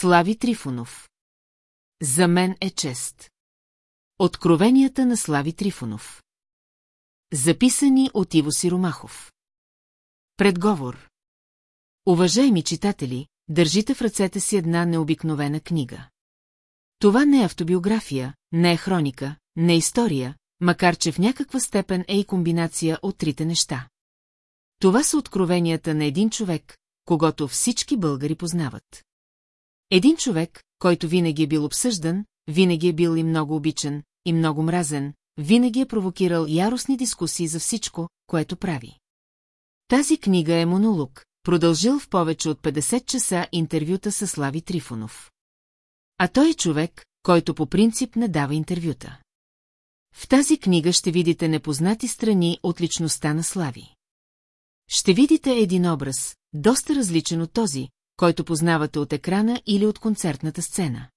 Слави Трифонов. За мен е чест. Откровенията на Слави Трифонов. Записани от Иво Сиромахов. Предговор. Уважаеми читатели, държите в ръцете си една необикновена книга. Това не е автобиография, не е хроника, не е история, макар че в някаква степен е и комбинация от трите неща. Това са откровенията на един човек, когато всички българи познават. Един човек, който винаги е бил обсъждан, винаги е бил и много обичан, и много мразен, винаги е провокирал яростни дискусии за всичко, което прави. Тази книга е монолог, продължил в повече от 50 часа интервюта с Слави Трифонов. А той е човек, който по принцип не дава интервюта. В тази книга ще видите непознати страни от личността на Слави. Ще видите един образ, доста различен от този, който познавате от екрана или от концертната сцена.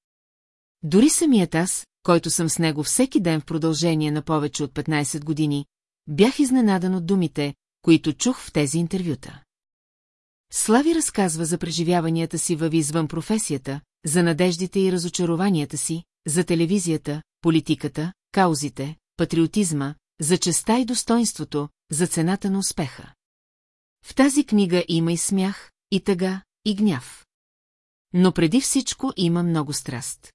Дори самият аз, който съм с него всеки ден в продължение на повече от 15 години, бях изненадан от думите, които чух в тези интервюта. Слави разказва за преживяванията си във извън професията, за надеждите и разочарованията си, за телевизията, политиката, каузите, патриотизма, за честа и достоинството, за цената на успеха. В тази книга има и смях, и тъга, и гняв. Но преди всичко има много страст.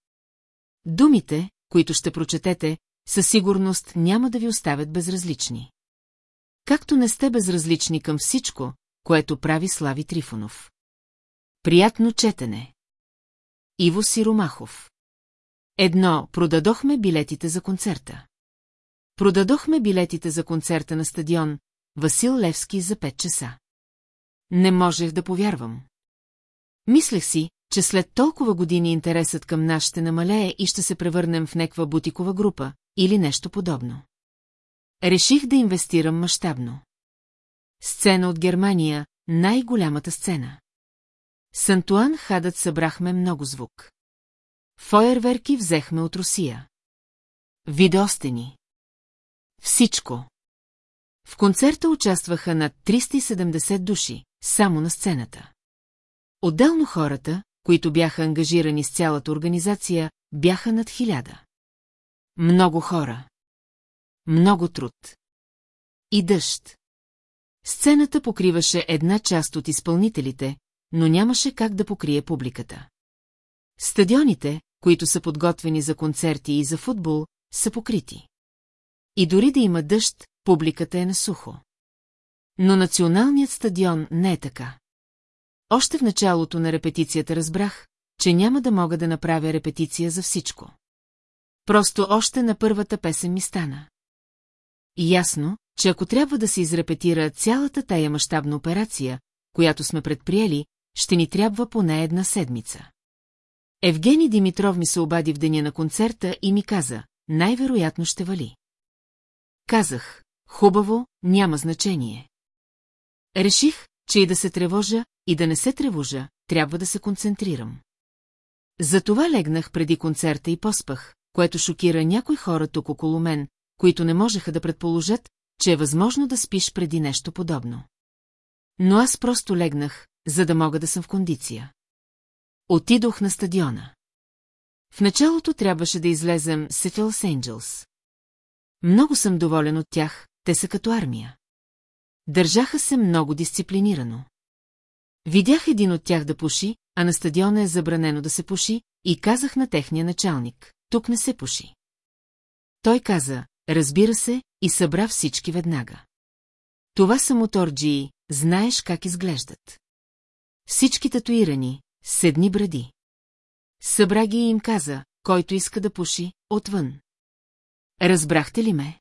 Думите, които ще прочетете, със сигурност няма да ви оставят безразлични. Както не сте безразлични към всичко, което прави Слави Трифонов. Приятно четене. Иво Сиромахов. Едно, продадохме билетите за концерта. Продадохме билетите за концерта на стадион Васил Левски за 5 часа. Не можех да повярвам. Мислех си, че след толкова години интересът към нас ще намалее и ще се превърнем в неква бутикова група или нещо подобно. Реших да инвестирам мащабно. Сцена от Германия, най-голямата сцена. С Антуан Хадът събрахме много звук. Фойерверки взехме от Русия. Видеостени. Всичко. В концерта участваха над 370 души, само на сцената. Отделно хората, които бяха ангажирани с цялата организация, бяха над хиляда. Много хора. Много труд. И дъжд. Сцената покриваше една част от изпълнителите, но нямаше как да покрие публиката. Стадионите, които са подготвени за концерти и за футбол, са покрити. И дори да има дъжд, публиката е на сухо. Но националният стадион не е така. Още в началото на репетицията разбрах, че няма да мога да направя репетиция за всичко. Просто още на първата песен ми стана. И ясно, че ако трябва да се изрепетира цялата тая мащабна операция, която сме предприели, ще ни трябва поне една седмица. Евгений Димитров ми се обади в деня на концерта и ми каза, най-вероятно ще вали. Казах, хубаво, няма значение. Реших, че и да се тревожа, и да не се тревожа, трябва да се концентрирам. Затова легнах преди концерта и поспах, което шокира някои хора тук около мен, които не можеха да предположат, че е възможно да спиш преди нещо подобно. Но аз просто легнах, за да мога да съм в кондиция. Отидох на стадиона. В началото трябваше да излезем с Hells Angels. Много съм доволен от тях, те са като армия. Държаха се много дисциплинирано. Видях един от тях да пуши, а на стадиона е забранено да се пуши, и казах на техния началник, тук не се пуши. Той каза, разбира се, и събра всички веднага. Това са моторджии, знаеш как изглеждат. Всички татуирани, седни бради. Събра ги и им каза, който иска да пуши, отвън. Разбрахте ли ме?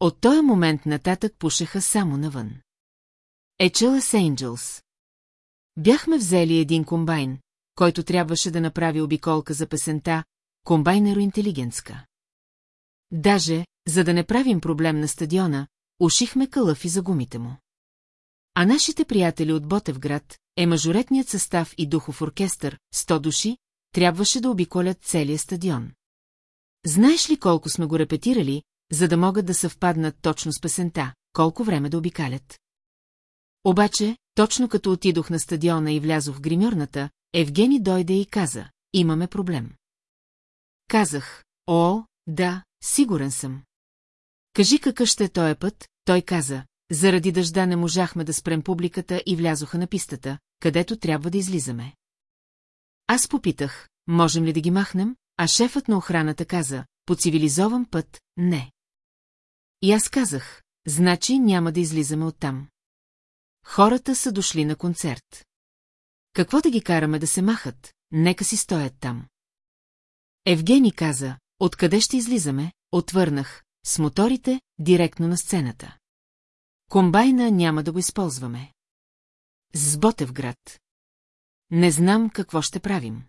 От този момент нататък пушеха само навън. Ечелас Angels. Бяхме взели един комбайн, който трябваше да направи обиколка за песента, комбайнеро-интелигентска. Даже, за да не правим проблем на стадиона, ушихме кълъфи за гумите му. А нашите приятели от Ботевград, е мажоретният състав и духов оркестър, 100 души, трябваше да обиколят целия стадион. Знаеш ли колко сме го репетирали, за да могат да съвпаднат точно с песента, колко време да обикалят? Обаче, точно като отидох на стадиона и влязох в гримьорната, Евгений дойде и каза, имаме проблем. Казах, о, да, сигурен съм. Кажи какъв ще е този път, той каза, заради дъжда не можахме да спрем публиката и влязоха на пистата, където трябва да излизаме. Аз попитах, можем ли да ги махнем, а шефът на охраната каза, по цивилизован път, не. И аз казах, значи няма да излизаме оттам. Хората са дошли на концерт. Какво да ги караме да се махат, нека си стоят там. Евгений каза, откъде ще излизаме, отвърнах, с моторите, директно на сцената. Комбайна няма да го използваме. С Ботевград. Не знам какво ще правим.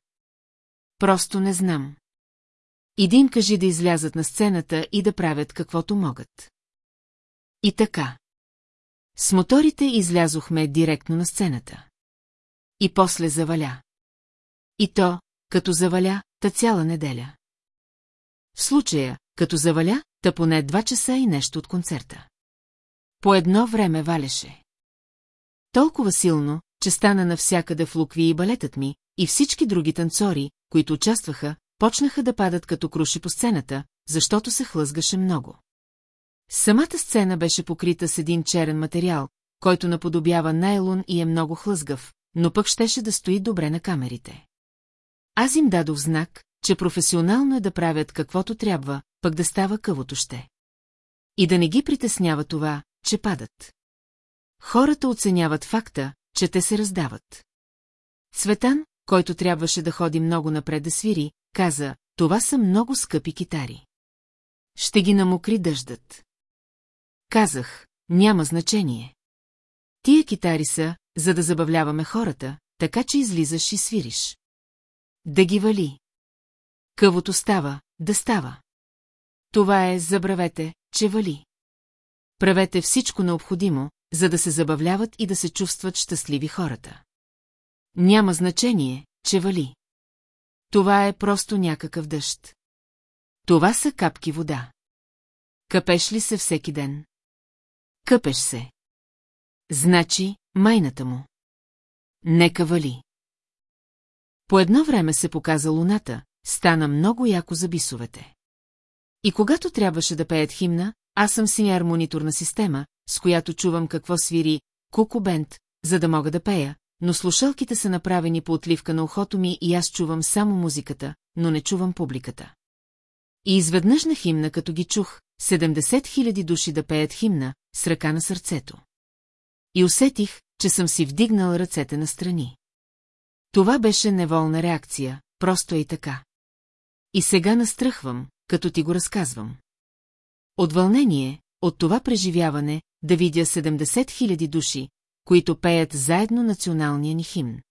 Просто не знам. Им кажи да излязат на сцената и да правят каквото могат. И така. С моторите излязохме директно на сцената. И после заваля. И то, като заваля, та цяла неделя. В случая, като заваля, та поне два часа и нещо от концерта. По едно време валеше. Толкова силно, че стана навсякъде в лукви и балетът ми, и всички други танцори, които участваха, почнаха да падат като круши по сцената, защото се хлъзгаше много. Самата сцена беше покрита с един черен материал, който наподобява найлон и е много хлъзгав, но пък щеше да стои добре на камерите. Аз им дадох знак, че професионално е да правят каквото трябва, пък да става къвото ще. И да не ги притеснява това, че падат. Хората оценяват факта, че те се раздават. Цветан, който трябваше да ходи много напред да свири, каза, това са много скъпи китари. Ще ги намокри дъждът. Казах, няма значение. Тия китари са, за да забавляваме хората, така че излизаш и свириш. Да ги вали. Къвото става, да става. Това е, забравете, че вали. Правете всичко необходимо, за да се забавляват и да се чувстват щастливи хората. Няма значение, че вали. Това е просто някакъв дъжд. Това са капки вода. Къпеш ли се всеки ден? Къпеш се. Значи, майната му. Нека вали. По едно време се показа луната, стана много яко за бисовете. И когато трябваше да пеят химна, аз съм синяр мониторна система, с която чувам какво свири Куку Бент, за да мога да пея, но слушалките са направени по отливка на ухото ми и аз чувам само музиката, но не чувам публиката. И изведнъж на химна, като ги чух, 70 хиляди души да пеят химна, с ръка на сърцето. И усетих, че съм си вдигнал ръцете на страни. Това беше неволна реакция, просто и така. И сега настръхвам, като ти го разказвам. От вълнение, от това преживяване, да видя 70 000 души, които пеят заедно националния ни химн.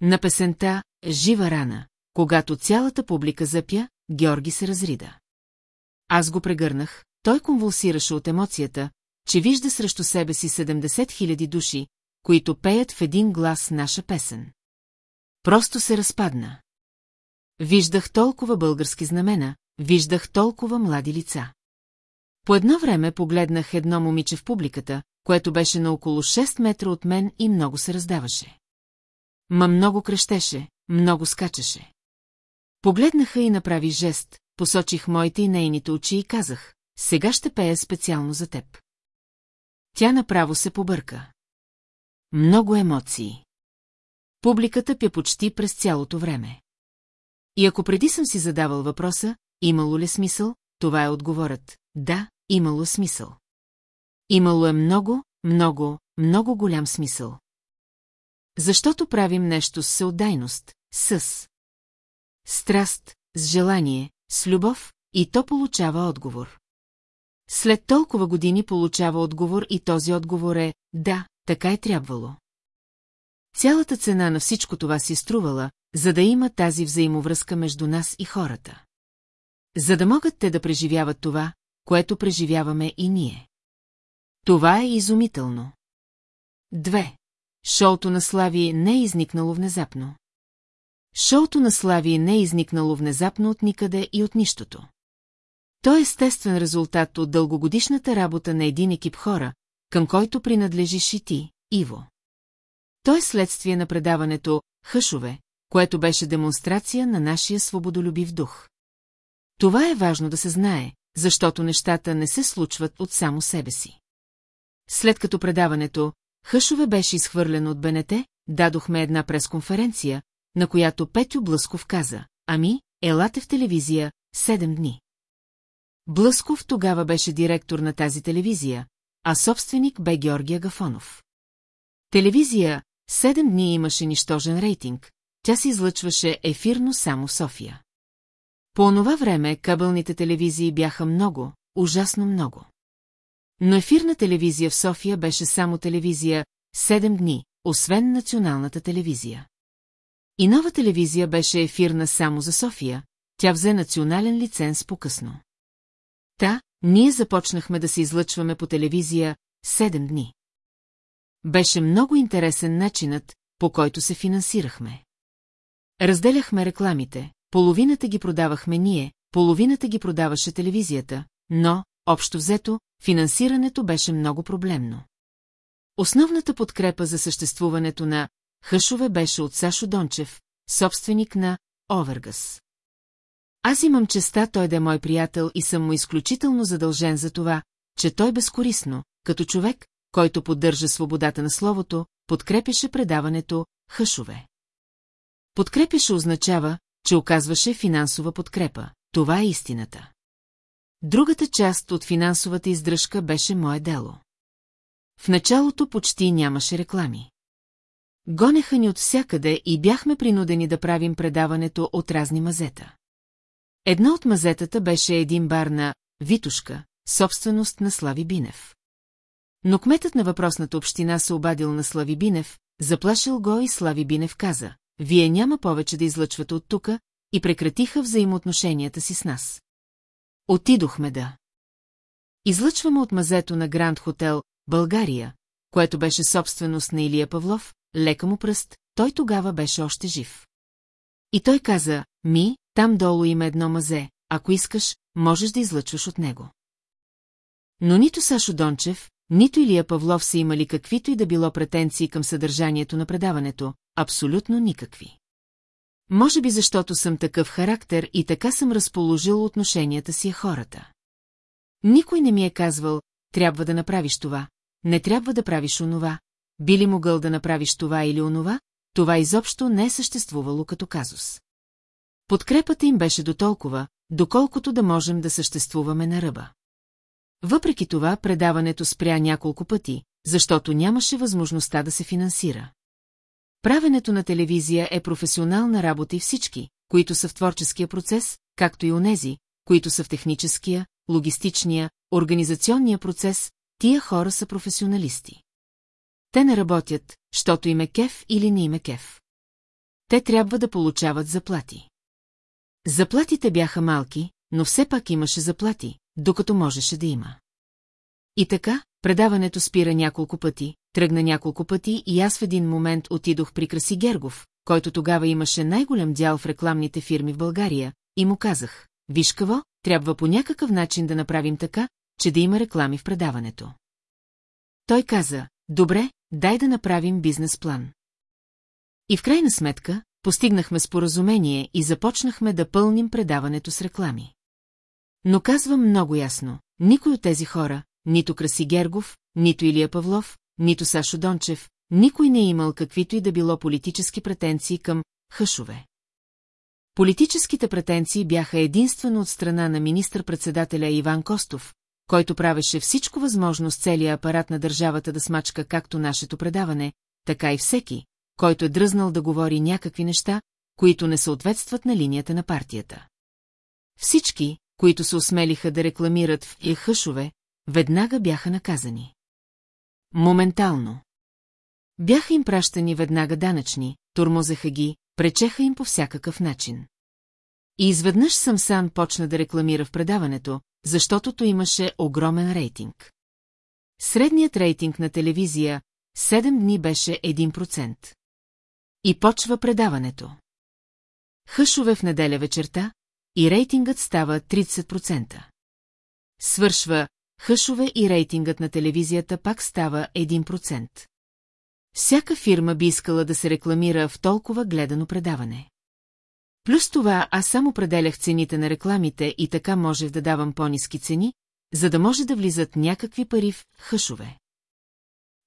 На песента «Жива рана», когато цялата публика запя, Георги се разрида. Аз го прегърнах, той конвулсираше от емоцията, че вижда срещу себе си 70 000 души, които пеят в един глас наша песен. Просто се разпадна. Виждах толкова български знамена, виждах толкова млади лица. По едно време погледнах едно момиче в публиката, което беше на около 6 метра от мен и много се раздаваше. Ма много крещеше, много скачаше. Погледнаха и направи жест, посочих моите и нейните очи и казах, сега ще пея специално за теб. Тя направо се побърка. Много емоции. Публиката пя почти през цялото време. И ако преди съм си задавал въпроса, имало ли смисъл, това е отговорът. Да, имало смисъл. Имало е много, много, много голям смисъл. Защото правим нещо с съотдайност, с страст, с желание, с любов, и то получава отговор. След толкова години получава отговор и този отговор е «да, така е трябвало». Цялата цена на всичко това си струвала, за да има тази взаимовръзка между нас и хората. За да могат те да преживяват това, което преживяваме и ние. Това е изумително. Две. Шоуто на Слави не е изникнало внезапно. Шоуто на Слави не е изникнало внезапно от никъде и от нищото. То е естествен резултат от дългогодишната работа на един екип хора, към който принадлежиш и ти, Иво. То е следствие на предаването «Хъшове», което беше демонстрация на нашия свободолюбив дух. Това е важно да се знае, защото нещата не се случват от само себе си. След като предаването Хъшове беше изхвърлено от БНТ, дадохме една пресконференция, на която Петю Блъсков каза, ами, елате в телевизия, седем дни. Блъсков тогава беше директор на тази телевизия, а собственик бе Георгия Гафонов. Телевизия седем дни имаше нищожен рейтинг, тя се излъчваше ефирно само София. По онова време кабелните телевизии бяха много, ужасно много. Но ефирна телевизия в София беше само телевизия 7 дни, освен националната телевизия. И нова телевизия беше ефирна само за София, тя взе национален лиценз по-късно. Та, ние започнахме да се излъчваме по телевизия 7 дни. Беше много интересен начинът, по който се финансирахме. Разделяхме рекламите, половината ги продавахме ние, половината ги продаваше телевизията, но, общо взето, финансирането беше много проблемно. Основната подкрепа за съществуването на Хъшове беше от Сашо Дончев, собственик на Овергас. Аз имам честа той да е мой приятел и съм му изключително задължен за това, че той безкорисно, като човек, който поддържа свободата на словото, подкрепяше предаването Хъшове. Подкрепяше означава, че оказваше финансова подкрепа. Това е истината. Другата част от финансовата издръжка беше мое дело. В началото почти нямаше реклами. Гонеха ни от всякъде и бяхме принудени да правим предаването от разни мазета. Едно от мазетата беше един бар на Витушка, собственост на Слави Бинев. Но кметът на въпросната община се обадил на Слави Бинев, заплашил го и Слави Бинев каза, вие няма повече да излъчвате от тука, и прекратиха взаимоотношенията си с нас. Отидохме да. Излъчваме от мазето на Гранд Хотел, България, което беше собственост на Илия Павлов, лека му пръст, той тогава беше още жив. И той каза, ми, там долу има едно мазе, ако искаш, можеш да излъчваш от него. Но нито Сашо Дончев, нито Илия Павлов са имали каквито и да било претенции към съдържанието на предаването, абсолютно никакви. Може би защото съм такъв характер и така съм разположил отношенията си хората. Никой не ми е казвал, трябва да направиш това, не трябва да правиш онова, би ли могъл да направиш това или онова, това изобщо не е съществувало като казус. Подкрепата им беше до толкова, доколкото да можем да съществуваме на ръба. Въпреки това предаването спря няколко пъти, защото нямаше възможността да се финансира. Правенето на телевизия е професионална работа и всички, които са в творческия процес, както и онези, които са в техническия, логистичния, организационния процес, тия хора са професионалисти. Те не работят, защото им е кеф или не им е кеф. Те трябва да получават заплати. Заплатите бяха малки, но все пак имаше заплати, докато можеше да има. И така, предаването спира няколко пъти, тръгна няколко пъти и аз в един момент отидох при Краси Гергов, който тогава имаше най-голям дял в рекламните фирми в България, и му казах, виж какво, трябва по някакъв начин да направим така, че да има реклами в предаването. Той каза, добре, дай да направим бизнес план. И в крайна сметка, постигнахме споразумение и започнахме да пълним предаването с реклами. Но казвам много ясно, никой от тези хора, нито Краси Гергов, нито Илия Павлов, нито Сашо Дончев, никой не е имал каквито и да било политически претенции към хъшове. Политическите претенции бяха единствено от страна на министър-председателя Иван Костов, който правеше всичко възможно с целия апарат на държавата да смачка както нашето предаване, така и всеки, който е дръзнал да говори някакви неща, които не съответстват на линията на партията. Всички, които се осмелиха да рекламират в Ехъшове, веднага бяха наказани. Моментално. Бяха им пращани веднага данъчни, тормозеха ги, пречеха им по всякакъв начин. И изведнъж Самсан почна да рекламира в предаването, защото то имаше огромен рейтинг. Средният рейтинг на телевизия 7 дни беше 1%. И почва предаването. Хъшове в неделя вечерта и рейтингът става 30%. Свършва хъшове и рейтингът на телевизията пак става 1%. Всяка фирма би искала да се рекламира в толкова гледано предаване. Плюс това аз само определях цените на рекламите и така можех да давам по-низки цени, за да може да влизат някакви пари в хъшове.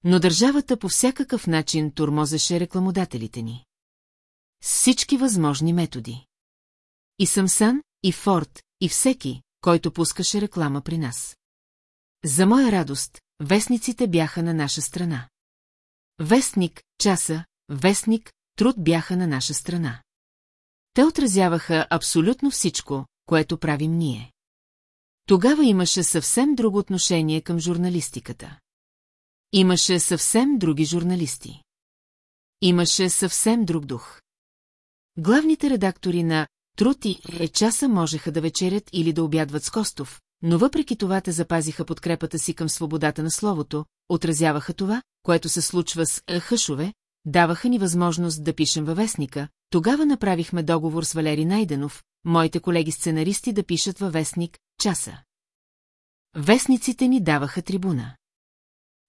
Но държавата по всякакъв начин турмозеше рекламодателите ни. С всички възможни методи. И Самсан, и Форд, и всеки, който пускаше реклама при нас. За моя радост, вестниците бяха на наша страна. Вестник, часа, вестник, труд бяха на наша страна. Те отразяваха абсолютно всичко, което правим ние. Тогава имаше съвсем друго отношение към журналистиката. Имаше съвсем други журналисти. Имаше съвсем друг дух. Главните редактори на Труд и е часа можеха да вечерят или да обядват с Костов, но въпреки това те запазиха подкрепата си към свободата на словото, отразяваха това, което се случва с хъшове, даваха ни възможност да пишем във вестника, тогава направихме договор с Валери Найденов, моите колеги-сценаристи да пишат във вестник «Часа». Вестниците ни даваха трибуна.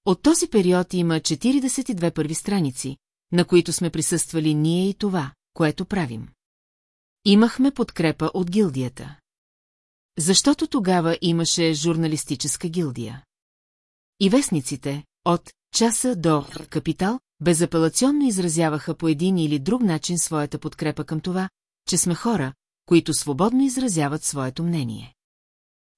От този период има 42 първи страници, на които сме присъствали ние и това, което правим. Имахме подкрепа от гилдията. Защото тогава имаше журналистическа гилдия. И вестниците, от часа до капитал, безапелационно изразяваха по един или друг начин своята подкрепа към това, че сме хора, които свободно изразяват своето мнение.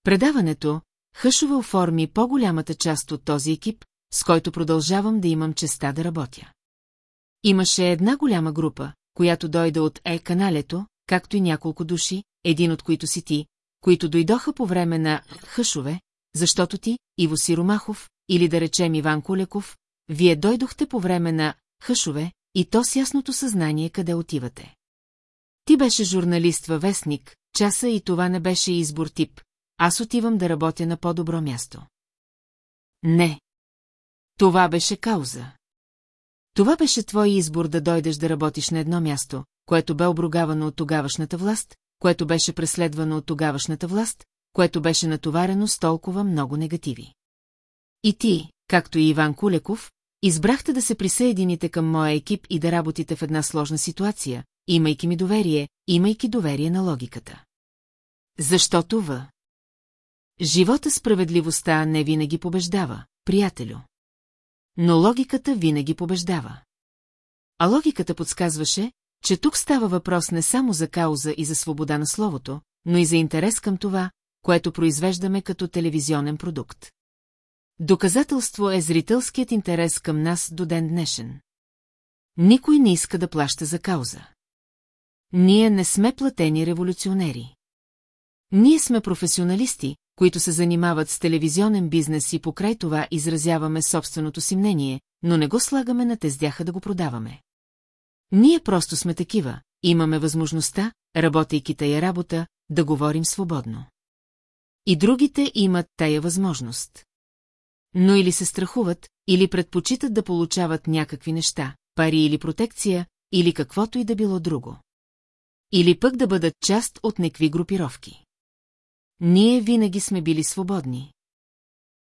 Предаването, Хъшове оформи по-голямата част от този екип, с който продължавам да имам честа да работя. Имаше една голяма група, която дойде от Е-каналето, както и няколко души, един от които си ти, които дойдоха по време на Хъшове, защото ти, Иво Сиромахов, или да речем Иван Кулеков, вие дойдохте по време на Хъшове и то с ясното съзнание къде отивате. Ти беше журналист във вестник, часа и това не беше избор тип. Аз отивам да работя на по-добро място. Не. Това беше кауза. Това беше твой избор да дойдеш да работиш на едно място, което бе обругавано от тогавашната власт, което беше преследвано от тогавашната власт, което беше натоварено с толкова много негативи. И ти, както и Иван Кулеков, избрахте да се присъедините към моя екип и да работите в една сложна ситуация, имайки ми доверие, имайки доверие на логиката. Защото в... Живота справедливостта не винаги побеждава, приятелю. Но логиката винаги побеждава. А логиката подсказваше, че тук става въпрос не само за кауза и за свобода на словото, но и за интерес към това, което произвеждаме като телевизионен продукт. Доказателство е зрителският интерес към нас до ден днешен. Никой не иска да плаща за кауза. Ние не сме платени революционери. Ние сме професионалисти, които се занимават с телевизионен бизнес и покрай това изразяваме собственото си мнение, но не го слагаме на тездяха да го продаваме. Ние просто сме такива, имаме възможността, работейки тая работа, да говорим свободно. И другите имат тая възможност. Но или се страхуват, или предпочитат да получават някакви неща, пари или протекция, или каквото и да било друго. Или пък да бъдат част от некви групировки. Ние винаги сме били свободни.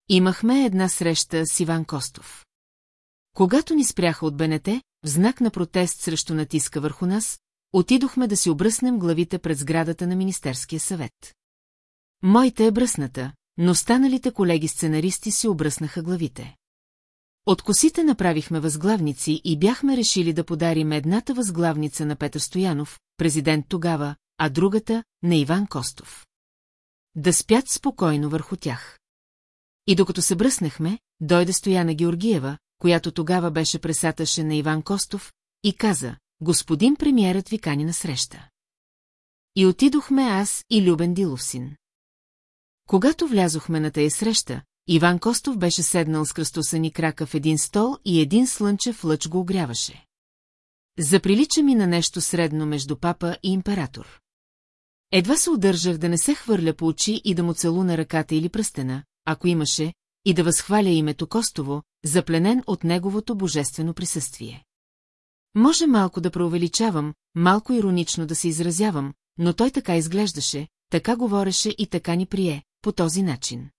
Имахме една среща с Иван Костов. Когато ни спряха от БНТ, в знак на протест срещу натиска върху нас, отидохме да си обръснем главите пред сградата на Министерския съвет. Моите е бръсната, но останалите колеги-сценаристи си обръснаха главите. От косите направихме възглавници и бяхме решили да подарим едната възглавница на Петър Стоянов, президент тогава, а другата – на Иван Костов. Да спят спокойно върху тях. И докато се бръснахме, дойде Стояна Георгиева, която тогава беше пресаташе на Иван Костов, и каза, господин премиерът ви кани на среща. И отидохме аз и Любен Диловсин. Когато влязохме на тая среща, Иван Костов беше седнал с кръстосани крака в един стол и един слънчев лъч го огряваше. Заприлича ми на нещо средно между папа и император. Едва се удържах да не се хвърля по очи и да му целуна ръката или пръстена, ако имаше, и да възхваля името Костово, запленен от неговото божествено присъствие. Може малко да преувеличавам, малко иронично да се изразявам, но той така изглеждаше, така говореше и така ни прие, по този начин.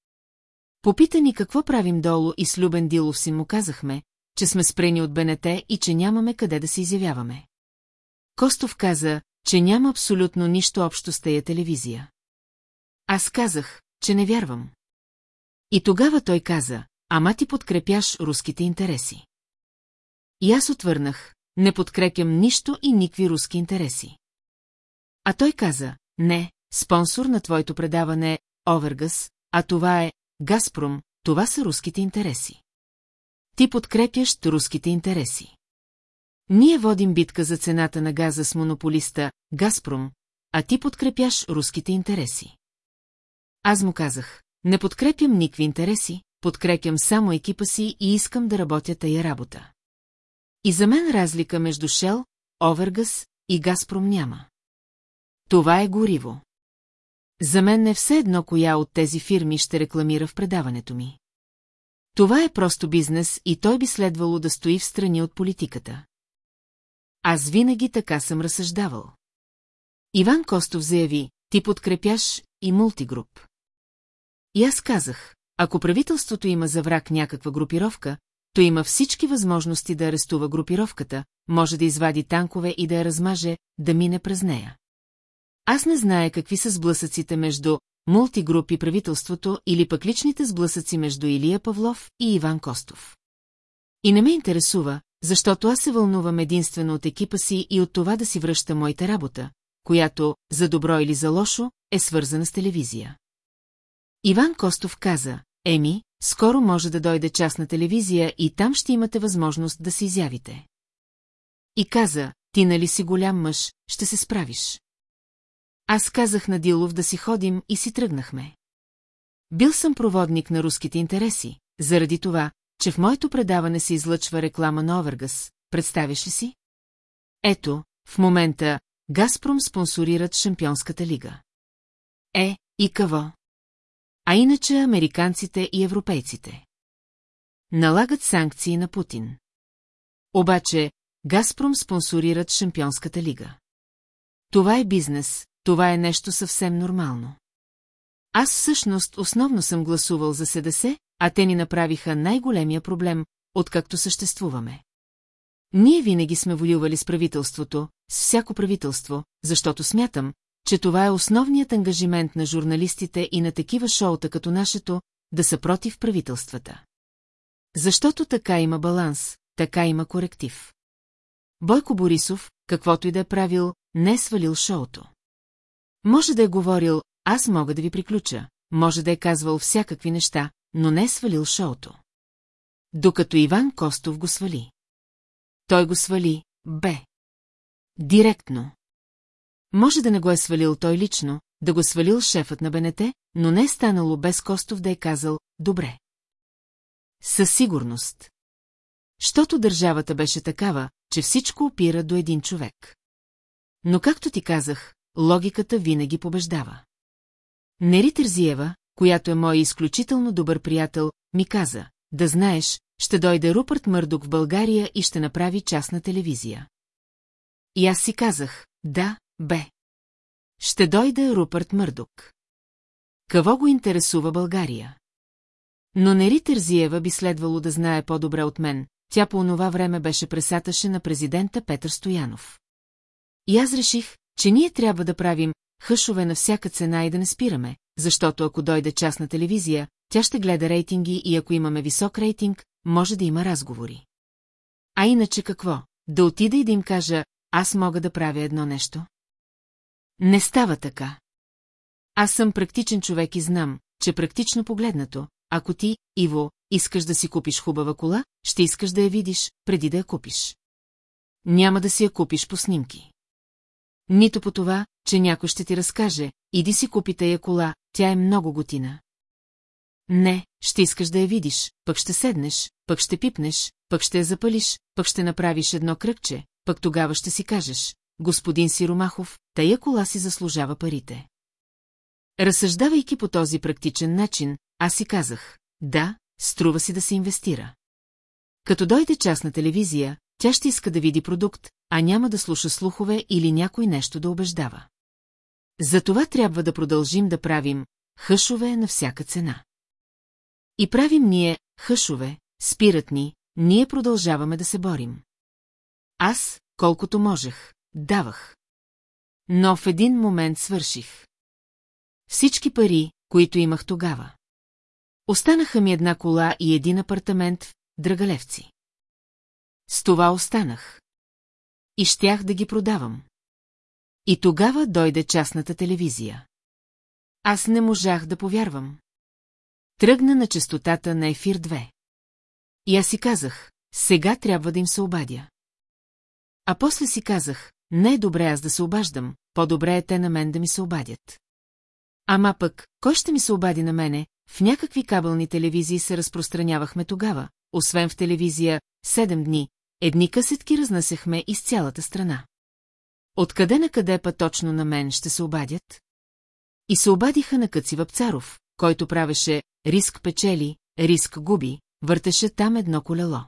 Попита ни какво правим долу и с Любен Дилов си му казахме, че сме спрени от БНТ и че нямаме къде да се изявяваме. Костов каза, че няма абсолютно нищо общо с тая телевизия. Аз казах, че не вярвам. И тогава той каза, ама ти подкрепяш руските интереси. И аз отвърнах, не подкрепям нищо и никакви руски интереси. А той каза, не, спонсор на твоето предаване Овергас, а това е Газпром, това са руските интереси. Ти подкрепяш руските интереси. Ние водим битка за цената на газа с монополиста Газпром, а ти подкрепяш руските интереси. Аз му казах, не подкрепям никакви интереси, подкрепям само екипа си и искам да работя тая работа. И за мен разлика между Шел, Овергас и Газпром няма. Това е гориво. За мен не все едно коя от тези фирми ще рекламира в предаването ми. Това е просто бизнес и той би следвало да стои в страни от политиката. Аз винаги така съм разсъждавал. Иван Костов заяви, ти подкрепяш и мултигруп. И аз казах, ако правителството има за враг някаква групировка, то има всички възможности да арестува групировката, може да извади танкове и да я размаже, да мине през нея. Аз не зная какви са сблъсъците между мултигруп и правителството или пък личните сблъсъци между Илия Павлов и Иван Костов. И не ме интересува, защото аз се вълнувам единствено от екипа си и от това да си връща моята работа, която, за добро или за лошо, е свързана с телевизия. Иван Костов каза, Еми, скоро може да дойде частна телевизия и там ще имате възможност да се изявите. И каза, ти нали си голям мъж, ще се справиш. Аз казах на Дилов да си ходим и си тръгнахме. Бил съм проводник на руските интереси, заради това, че в моето предаване се излъчва реклама на Овергас, представяш ли си? Ето, в момента Газпром спонсорират Шампионската лига. Е, и какво? А иначе американците и европейците. Налагат санкции на Путин. Обаче, Газпром спонсорират Шампионската лига. Това е бизнес, това е нещо съвсем нормално. Аз всъщност основно съм гласувал за СДС, а те ни направиха най-големия проблем, откакто съществуваме. Ние винаги сме воювали с правителството, с всяко правителство, защото смятам, че това е основният ангажимент на журналистите и на такива шоута като нашето, да са против правителствата. Защото така има баланс, така има коректив. Бойко Борисов, каквото и да е правил, не е свалил шоуто. Може да е говорил, аз мога да ви приключа, може да е казвал всякакви неща, но не е свалил шоуто. Докато Иван Костов го свали. Той го свали, бе. Директно. Може да не го е свалил той лично, да го свалил шефът на БНТ, но не е станало без Костов да е казал «добре». Със сигурност. Щото държавата беше такава, че всичко опира до един човек. Но както ти казах, логиката винаги побеждава. Нери Тързиева, която е мой изключително добър приятел, ми каза, да знаеш, ще дойде Рупърт Мърдок в България и ще направи частна телевизия. И аз си казах, да, бе. Ще дойде Рупърт Мърдок. Какво го интересува България? Но Нери Тързиева би следвало да знае по-добре от мен, тя по онова време беше пресаташе на президента Петър Стоянов. И аз реших, че ние трябва да правим хъшове на всяка цена и да не спираме, защото ако дойде частна телевизия, тя ще гледа рейтинги и ако имаме висок рейтинг, може да има разговори. А иначе какво? Да отида и да им кажа, аз мога да правя едно нещо? Не става така. Аз съм практичен човек и знам, че практично погледнато, ако ти, Иво, искаш да си купиш хубава кола, ще искаш да я видиш, преди да я купиш. Няма да си я купиш по снимки. Нито по това, че някой ще ти разкаже, иди си купи тая кола, тя е много готина. Не, ще искаш да я видиш, пък ще седнеш, пък ще пипнеш, пък ще я запалиш, пък ще направиш едно кръгче, пък тогава ще си кажеш, господин Сиромахов, тая кола си заслужава парите. Разсъждавайки по този практичен начин, аз си казах, да, струва си да се инвестира. Като дойде частна телевизия, тя ще иска да види продукт, а няма да слуша слухове или някой нещо да убеждава. Затова трябва да продължим да правим хъшове на всяка цена. И правим ние хъшове, спират ни, ние продължаваме да се борим. Аз, колкото можех, давах. Но в един момент свърших. Всички пари, които имах тогава. Останаха ми една кола и един апартамент в Драгалевци. С това останах. И щях да ги продавам. И тогава дойде частната телевизия. Аз не можах да повярвам. Тръгна на частотата на ефир 2. И аз си казах, сега трябва да им се обадя. А после си казах, не е добре аз да се обаждам, по-добре е те на мен да ми се обадят. Ама пък, кой ще ми се обади на мене, в някакви кабелни телевизии се разпространявахме тогава, освен в телевизия, седем дни, едни касетки разнасяхме из цялата страна. Откъде на къде па точно на мен ще се обадят? И се обадиха на Къци Вапцаров, който правеше риск печели, риск губи, въртеше там едно колело.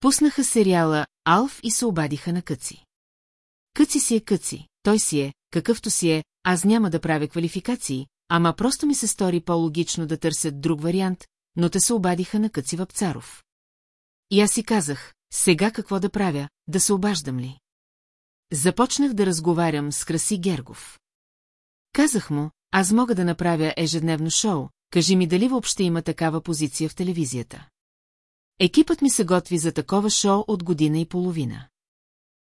Пуснаха сериала Алф и се обадиха на Къци. Къци си е Къци, той си е, какъвто си е, аз няма да правя квалификации, ама просто ми се стори по-логично да търсят друг вариант, но те се обадиха на Къци Вапцаров. И аз си казах, сега какво да правя, да се обаждам ли? Започнах да разговарям с Краси Гергов. Казах му, аз мога да направя ежедневно шоу, кажи ми дали въобще има такава позиция в телевизията. Екипът ми се готви за такова шоу от година и половина.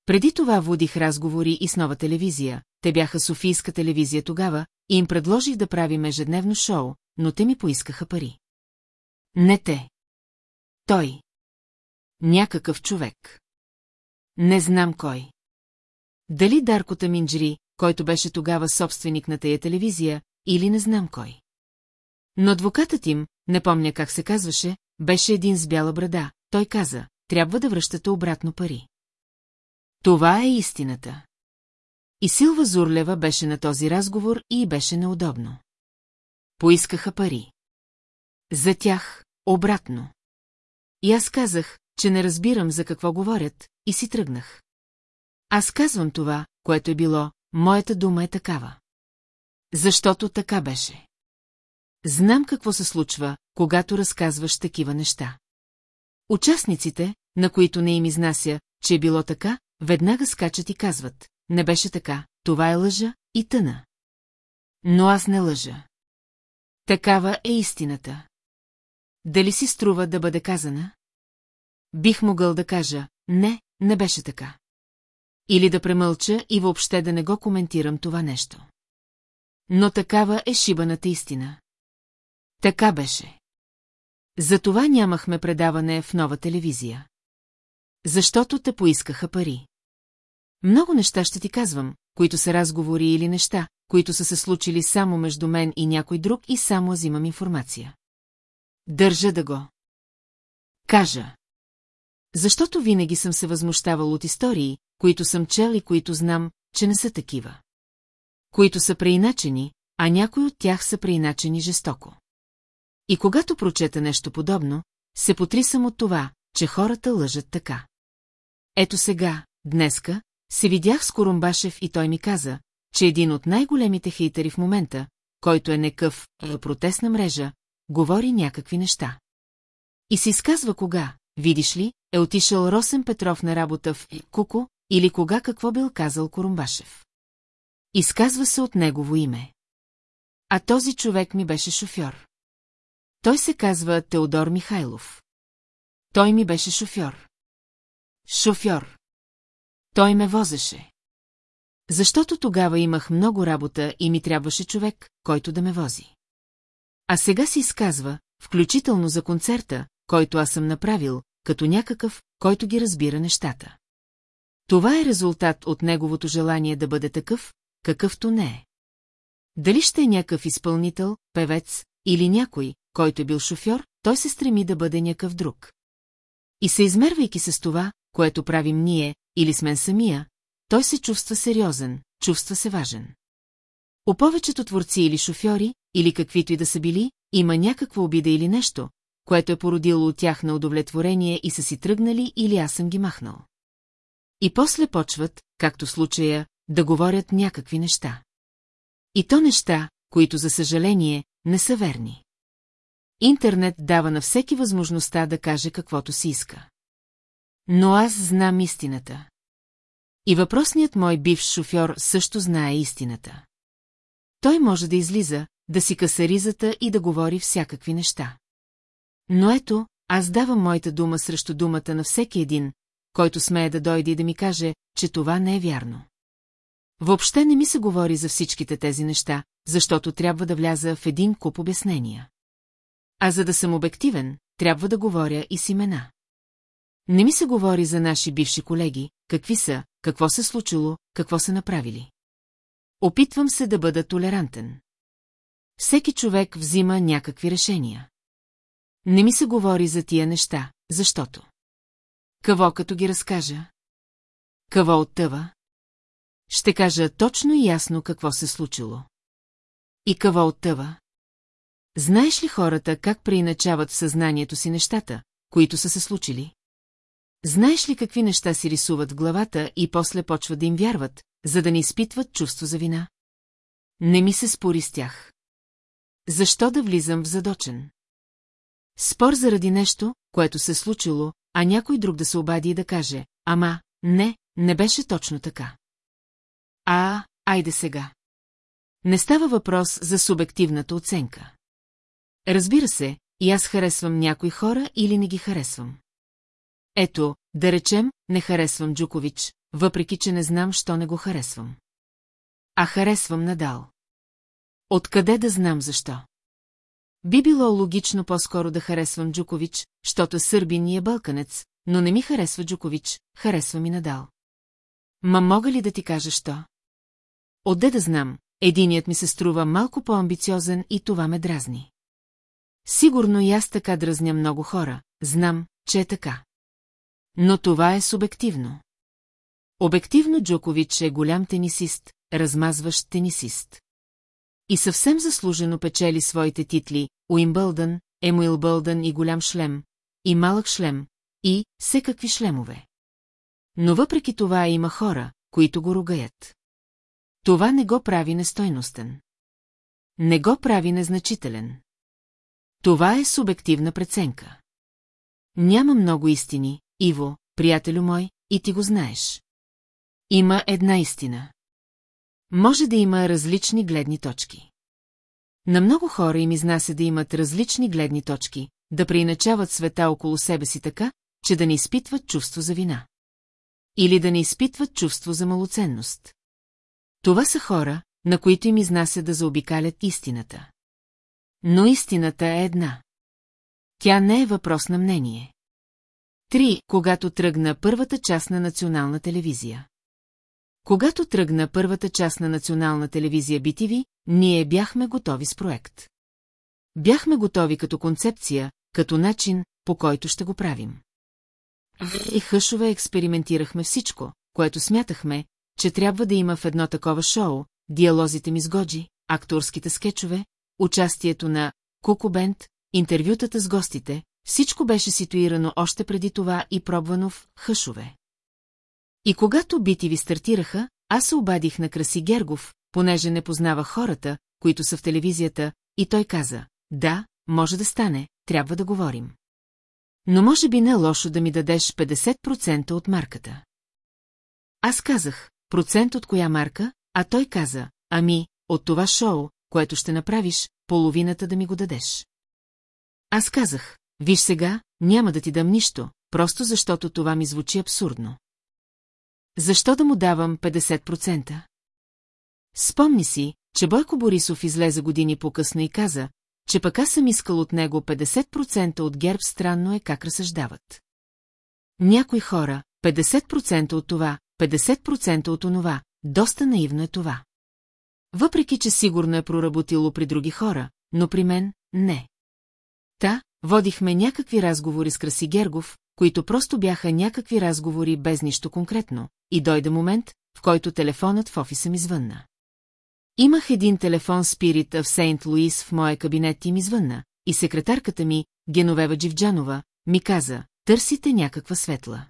Преди това водих разговори и с нова телевизия, те бяха Софийска телевизия тогава, и им предложих да правим ежедневно шоу, но те ми поискаха пари. Не те. Той. Някакъв човек. Не знам кой. Дали Дарко Таминджри, който беше тогава собственик на тая телевизия, или не знам кой. Но адвокатът им, не помня как се казваше, беше един с бяла брада. Той каза, трябва да връщате обратно пари. Това е истината. И Силва Зурлева беше на този разговор и беше неудобно. Поискаха пари. За тях, обратно. И аз казах, че не разбирам за какво говорят, и си тръгнах. Аз казвам това, което е било, моята дума е такава. Защото така беше. Знам какво се случва, когато разказваш такива неща. Участниците, на които не им изнася, че е било така, веднага скачат и казват, не беше така, това е лъжа и тъна. Но аз не лъжа. Такава е истината. Дали си струва да бъде казана? Бих могъл да кажа, не, не беше така. Или да премълча и въобще да не го коментирам това нещо. Но такава е шибаната истина. Така беше. Затова нямахме предаване в нова телевизия. Защото те поискаха пари. Много неща ще ти казвам, които са разговори или неща, които са се случили само между мен и някой друг и само взимам информация. Държа да го. Кажа. Защото винаги съм се възмущавал от истории, които съм чел и които знам, че не са такива. Които са преиначени, а някои от тях са преиначени жестоко. И когато прочета нещо подобно, се потрисам от това, че хората лъжат така. Ето сега, днеска, се видях с Корумбашев и той ми каза, че един от най-големите хейтери в момента, който е некъв е протестна мрежа, говори някакви неща. И се изказва кога, видиш ли, е отишъл Росен Петров на работа в Куко или кога какво бил казал Корумбашев. Изказва се от негово име. А този човек ми беше шофьор. Той се казва Теодор Михайлов. Той ми беше шофьор. Шофьор. Той ме возеше. Защото тогава имах много работа и ми трябваше човек, който да ме вози. А сега си изказва, включително за концерта, който аз съм направил, като някакъв, който ги разбира нещата. Това е резултат от неговото желание да бъде такъв, какъвто не е. Дали ще е някакъв изпълнител, певец или някой, който е бил шофьор, той се стреми да бъде някакъв друг. И се измервайки с това, което правим ние, или с мен самия, той се чувства сериозен, чувства се важен. У повечето творци или шофьори, или каквито и да са били, има някаква обида или нещо, което е породило от тях на удовлетворение и са си тръгнали или аз съм ги махнал. И после почват, както случая, да говорят някакви неща. И то неща, които, за съжаление, не са верни. Интернет дава на всеки възможността да каже каквото си иска. Но аз знам истината. И въпросният мой бивш шофьор също знае истината. Той може да излиза, да си къса ризата и да говори всякакви неща. Но ето, аз давам моята дума срещу думата на всеки един, който смее да дойде и да ми каже, че това не е вярно. Въобще не ми се говори за всичките тези неща, защото трябва да вляза в един куп обяснения. А за да съм обективен, трябва да говоря и с имена. Не ми се говори за наши бивши колеги, какви са, какво се случило, какво са направили. Опитвам се да бъда толерантен. Всеки човек взима някакви решения. Не ми се говори за тия неща, защото. Какво като ги разкажа? Какво оттъва? Ще кажа точно и ясно какво се случило. И какво оттъва? Знаеш ли хората как преиначават в съзнанието си нещата, които са се случили? Знаеш ли какви неща си рисуват в главата и после почват да им вярват, за да не изпитват чувство за вина? Не ми се спори с тях. Защо да влизам в задочен? Спор заради нещо, което се случило, а някой друг да се обади и да каже, ама, не, не беше точно така. А, айде сега. Не става въпрос за субективната оценка. Разбира се, и аз харесвам някои хора или не ги харесвам. Ето, да речем, не харесвам Джукович, въпреки че не знам, що не го харесвам. А харесвам Надал. Откъде да знам защо? Би било логично по-скоро да харесвам Джукович, защото сърбин и е бълканец, но не ми харесва Джукович, харесва ми Надал. Ма мога ли да ти кажа що? Отде да знам, единият ми се струва малко по-амбициозен и това ме дразни. Сигурно и аз така дразня много хора, знам, че е така. Но това е субективно. Обективно Джокович е голям тенисист, размазващ тенисист. И съвсем заслужено печели своите титли Уимбълдън, Емуилбълдън и голям шлем, и малък шлем, и всекакви шлемове. Но въпреки това има хора, които го ругаят. Това не го прави нестойностен. Не го прави незначителен. Това е субективна преценка. Няма много истини, Иво, приятелю мой, и ти го знаеш. Има една истина. Може да има различни гледни точки. На много хора им изнася да имат различни гледни точки, да преиначават света около себе си така, че да не изпитват чувство за вина. Или да не изпитват чувство за малоценност. Това са хора, на които им изнася да заобикалят истината. Но истината е една. Тя не е въпрос на мнение. Три, когато тръгна първата част на национална телевизия. Когато тръгна първата част на национална телевизия BTV, ние бяхме готови с проект. Бяхме готови като концепция, като начин, по който ще го правим. И хъшове експериментирахме всичко, което смятахме, че трябва да има в едно такова шоу, диалозите ми с Годжи, акторските скетчове, участието на Кукубент, интервютата с гостите, всичко беше ситуирано още преди това и пробвано в хъшове. И когато бити ви стартираха, аз се обадих на Краси Гергов, понеже не познава хората, които са в телевизията, и той каза, да, може да стане, трябва да говорим. Но може би не е лошо да ми дадеш 50% от марката. Аз казах, процент от коя марка, а той каза, ами, от това шоу, което ще направиш, половината да ми го дадеш. Аз казах, виж сега, няма да ти дам нищо, просто защото това ми звучи абсурдно. Защо да му давам 50%? Спомни си, че Бойко Борисов излезе години по-късно и каза, че пък аз съм искал от него 50% от герб странно е как разсъждават. Някои хора, 50% от това, 50% от онова, доста наивно е това. Въпреки, че сигурно е проработило при други хора, но при мен – не. Та, водихме някакви разговори с Краси Гергов, които просто бяха някакви разговори без нищо конкретно, и дойде момент, в който телефонът в офиса ми звънна. Имах един телефон Спирит в Сейнт Луис в моя кабинет и ми звънна, и секретарката ми, Геновева Дживджанова, ми каза, търсите някаква светла.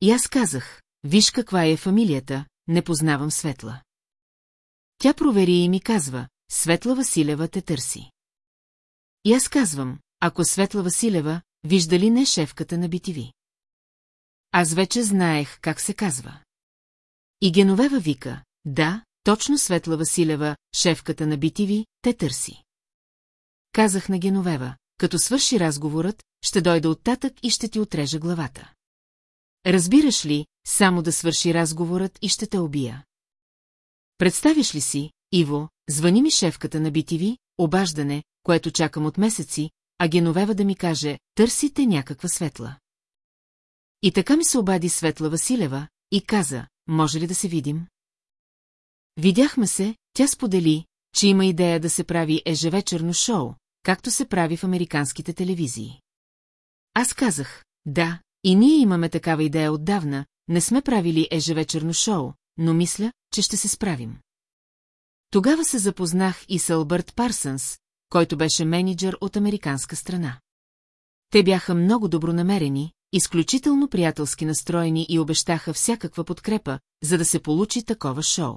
И аз казах, виж каква е фамилията, не познавам светла. Тя провери и ми казва, Светла Василева те търси. И аз казвам, ако Светла Василева, вижда ли не шефката на BTV? Аз вече знаех как се казва. И Геновева вика, да, точно Светла Василева, шефката на BTV, те търси. Казах на Геновева, като свърши разговорът, ще дойда оттатък и ще ти отрежа главата. Разбираш ли, само да свърши разговорът и ще те убия. Представяш ли си, Иво, звъни ми шефката на BTV, обаждане, което чакам от месеци, а Геновева да ми каже, търсите някаква светла. И така ми се обади Светла Василева и каза, може ли да се видим? Видяхме се, тя сподели, че има идея да се прави ежевечерно шоу, както се прави в американските телевизии. Аз казах, да, и ние имаме такава идея отдавна, не сме правили ежевечерно шоу, но мисля, че ще се справим. Тогава се запознах и с Албърт Парсънс, който беше менеджер от американска страна. Те бяха много добронамерени, изключително приятелски настроени и обещаха всякаква подкрепа, за да се получи такова шоу.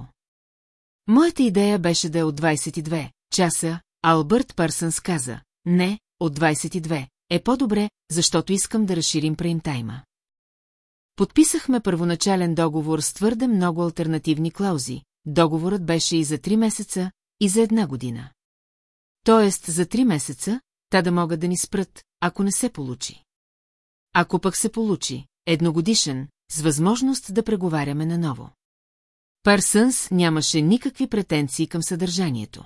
Моята идея беше да е от 22 часа, Албърт Парсънс каза, не, от 22, е по-добре, защото искам да разширим преймтайма. Подписахме първоначален договор с твърде много альтернативни клаузи. Договорът беше и за три месеца, и за една година. Тоест за три месеца, та да могат да ни спрат, ако не се получи. Ако пък се получи, едногодишен, с възможност да преговаряме наново. Парсънс нямаше никакви претенции към съдържанието.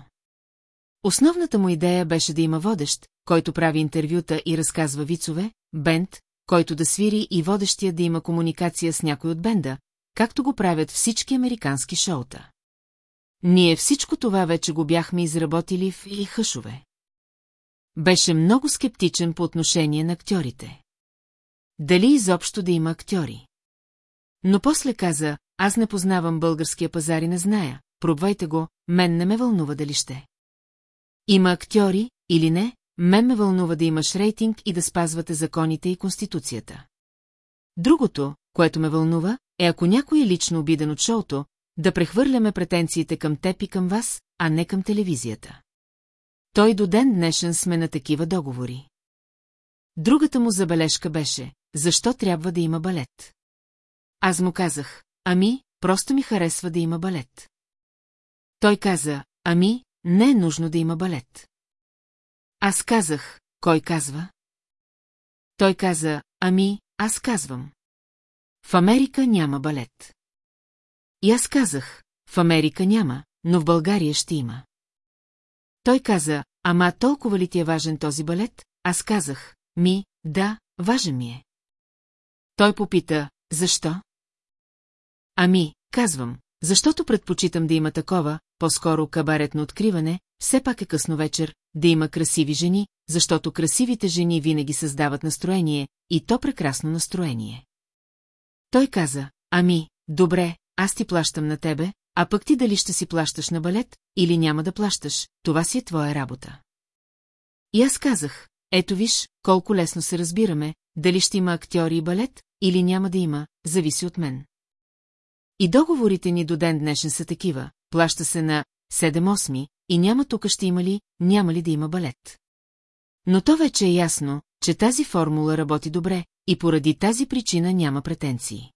Основната му идея беше да има водещ, който прави интервюта и разказва вицове, бенд, който да свири и водещия да има комуникация с някой от бенда, както го правят всички американски шоута. Ние всичко това вече го бяхме изработили в и хъшове. Беше много скептичен по отношение на актьорите. Дали изобщо да има актьори? Но после каза, аз не познавам българския пазар и не зная, пробвайте го, мен не ме вълнува дали ще. Има актьори или не, мен ме вълнува да имаш рейтинг и да спазвате законите и конституцията. Другото, което ме вълнува, е ако някой е лично обиден от шоуто, да прехвърляме претенциите към теб и към вас, а не към телевизията. Той до ден днешен сме на такива договори. Другата му забележка беше, защо трябва да има балет. Аз му казах, ами, просто ми харесва да има балет. Той каза, ами, не е нужно да има балет. Аз казах, кой казва? Той каза, ами, аз казвам. В Америка няма балет. И аз казах, в Америка няма, но в България ще има. Той каза, ама толкова ли ти е важен този балет? Аз казах, ми, да, важен ми е. Той попита, защо? Ами, казвам, защото предпочитам да има такова, по-скоро кабаретно откриване, все пак е късно вечер, да има красиви жени, защото красивите жени винаги създават настроение, и то прекрасно настроение. Той каза, ами, добре, аз ти плащам на тебе, а пък ти дали ще си плащаш на балет, или няма да плащаш, това си е твоя работа. И аз казах, ето виж, колко лесно се разбираме, дали ще има актьори и балет, или няма да има, зависи от мен. И договорите ни до ден днешен са такива, плаща се на 7-8 и няма тук ще има ли, няма ли да има балет. Но то вече е ясно, че тази формула работи добре и поради тази причина няма претенции.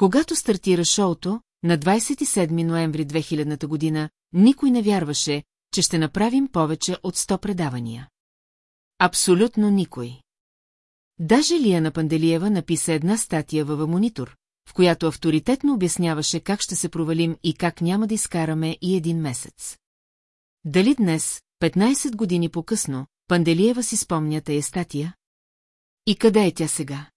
Когато стартира шоуто, на 27 ноември 2000 година, никой не вярваше, че ще направим повече от 100 предавания. Абсолютно никой. Даже Лияна Панделиева написа една статия във Монитор, в която авторитетно обясняваше как ще се провалим и как няма да изкараме и един месец. Дали днес, 15 години по-късно, Панделиева си спомня тая статия? И къде е тя сега?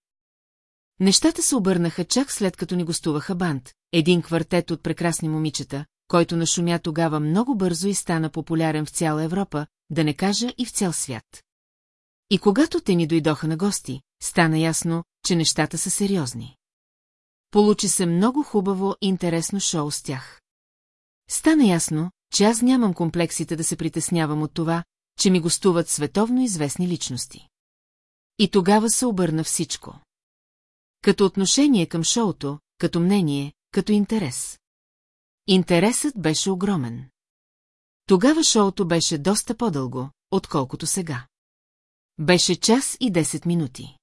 Нещата се обърнаха чак след като ни гостуваха банд, един квартет от прекрасни момичета, който нашумя тогава много бързо и стана популярен в цяла Европа, да не кажа и в цял свят. И когато те ни дойдоха на гости, стана ясно, че нещата са сериозни. Получи се много хубаво и интересно шоу с тях. Стана ясно, че аз нямам комплексите да се притеснявам от това, че ми гостуват световно известни личности. И тогава се обърна всичко. Като отношение към шоуто, като мнение, като интерес. Интересът беше огромен. Тогава шоуто беше доста по-дълго, отколкото сега. Беше час и 10 минути.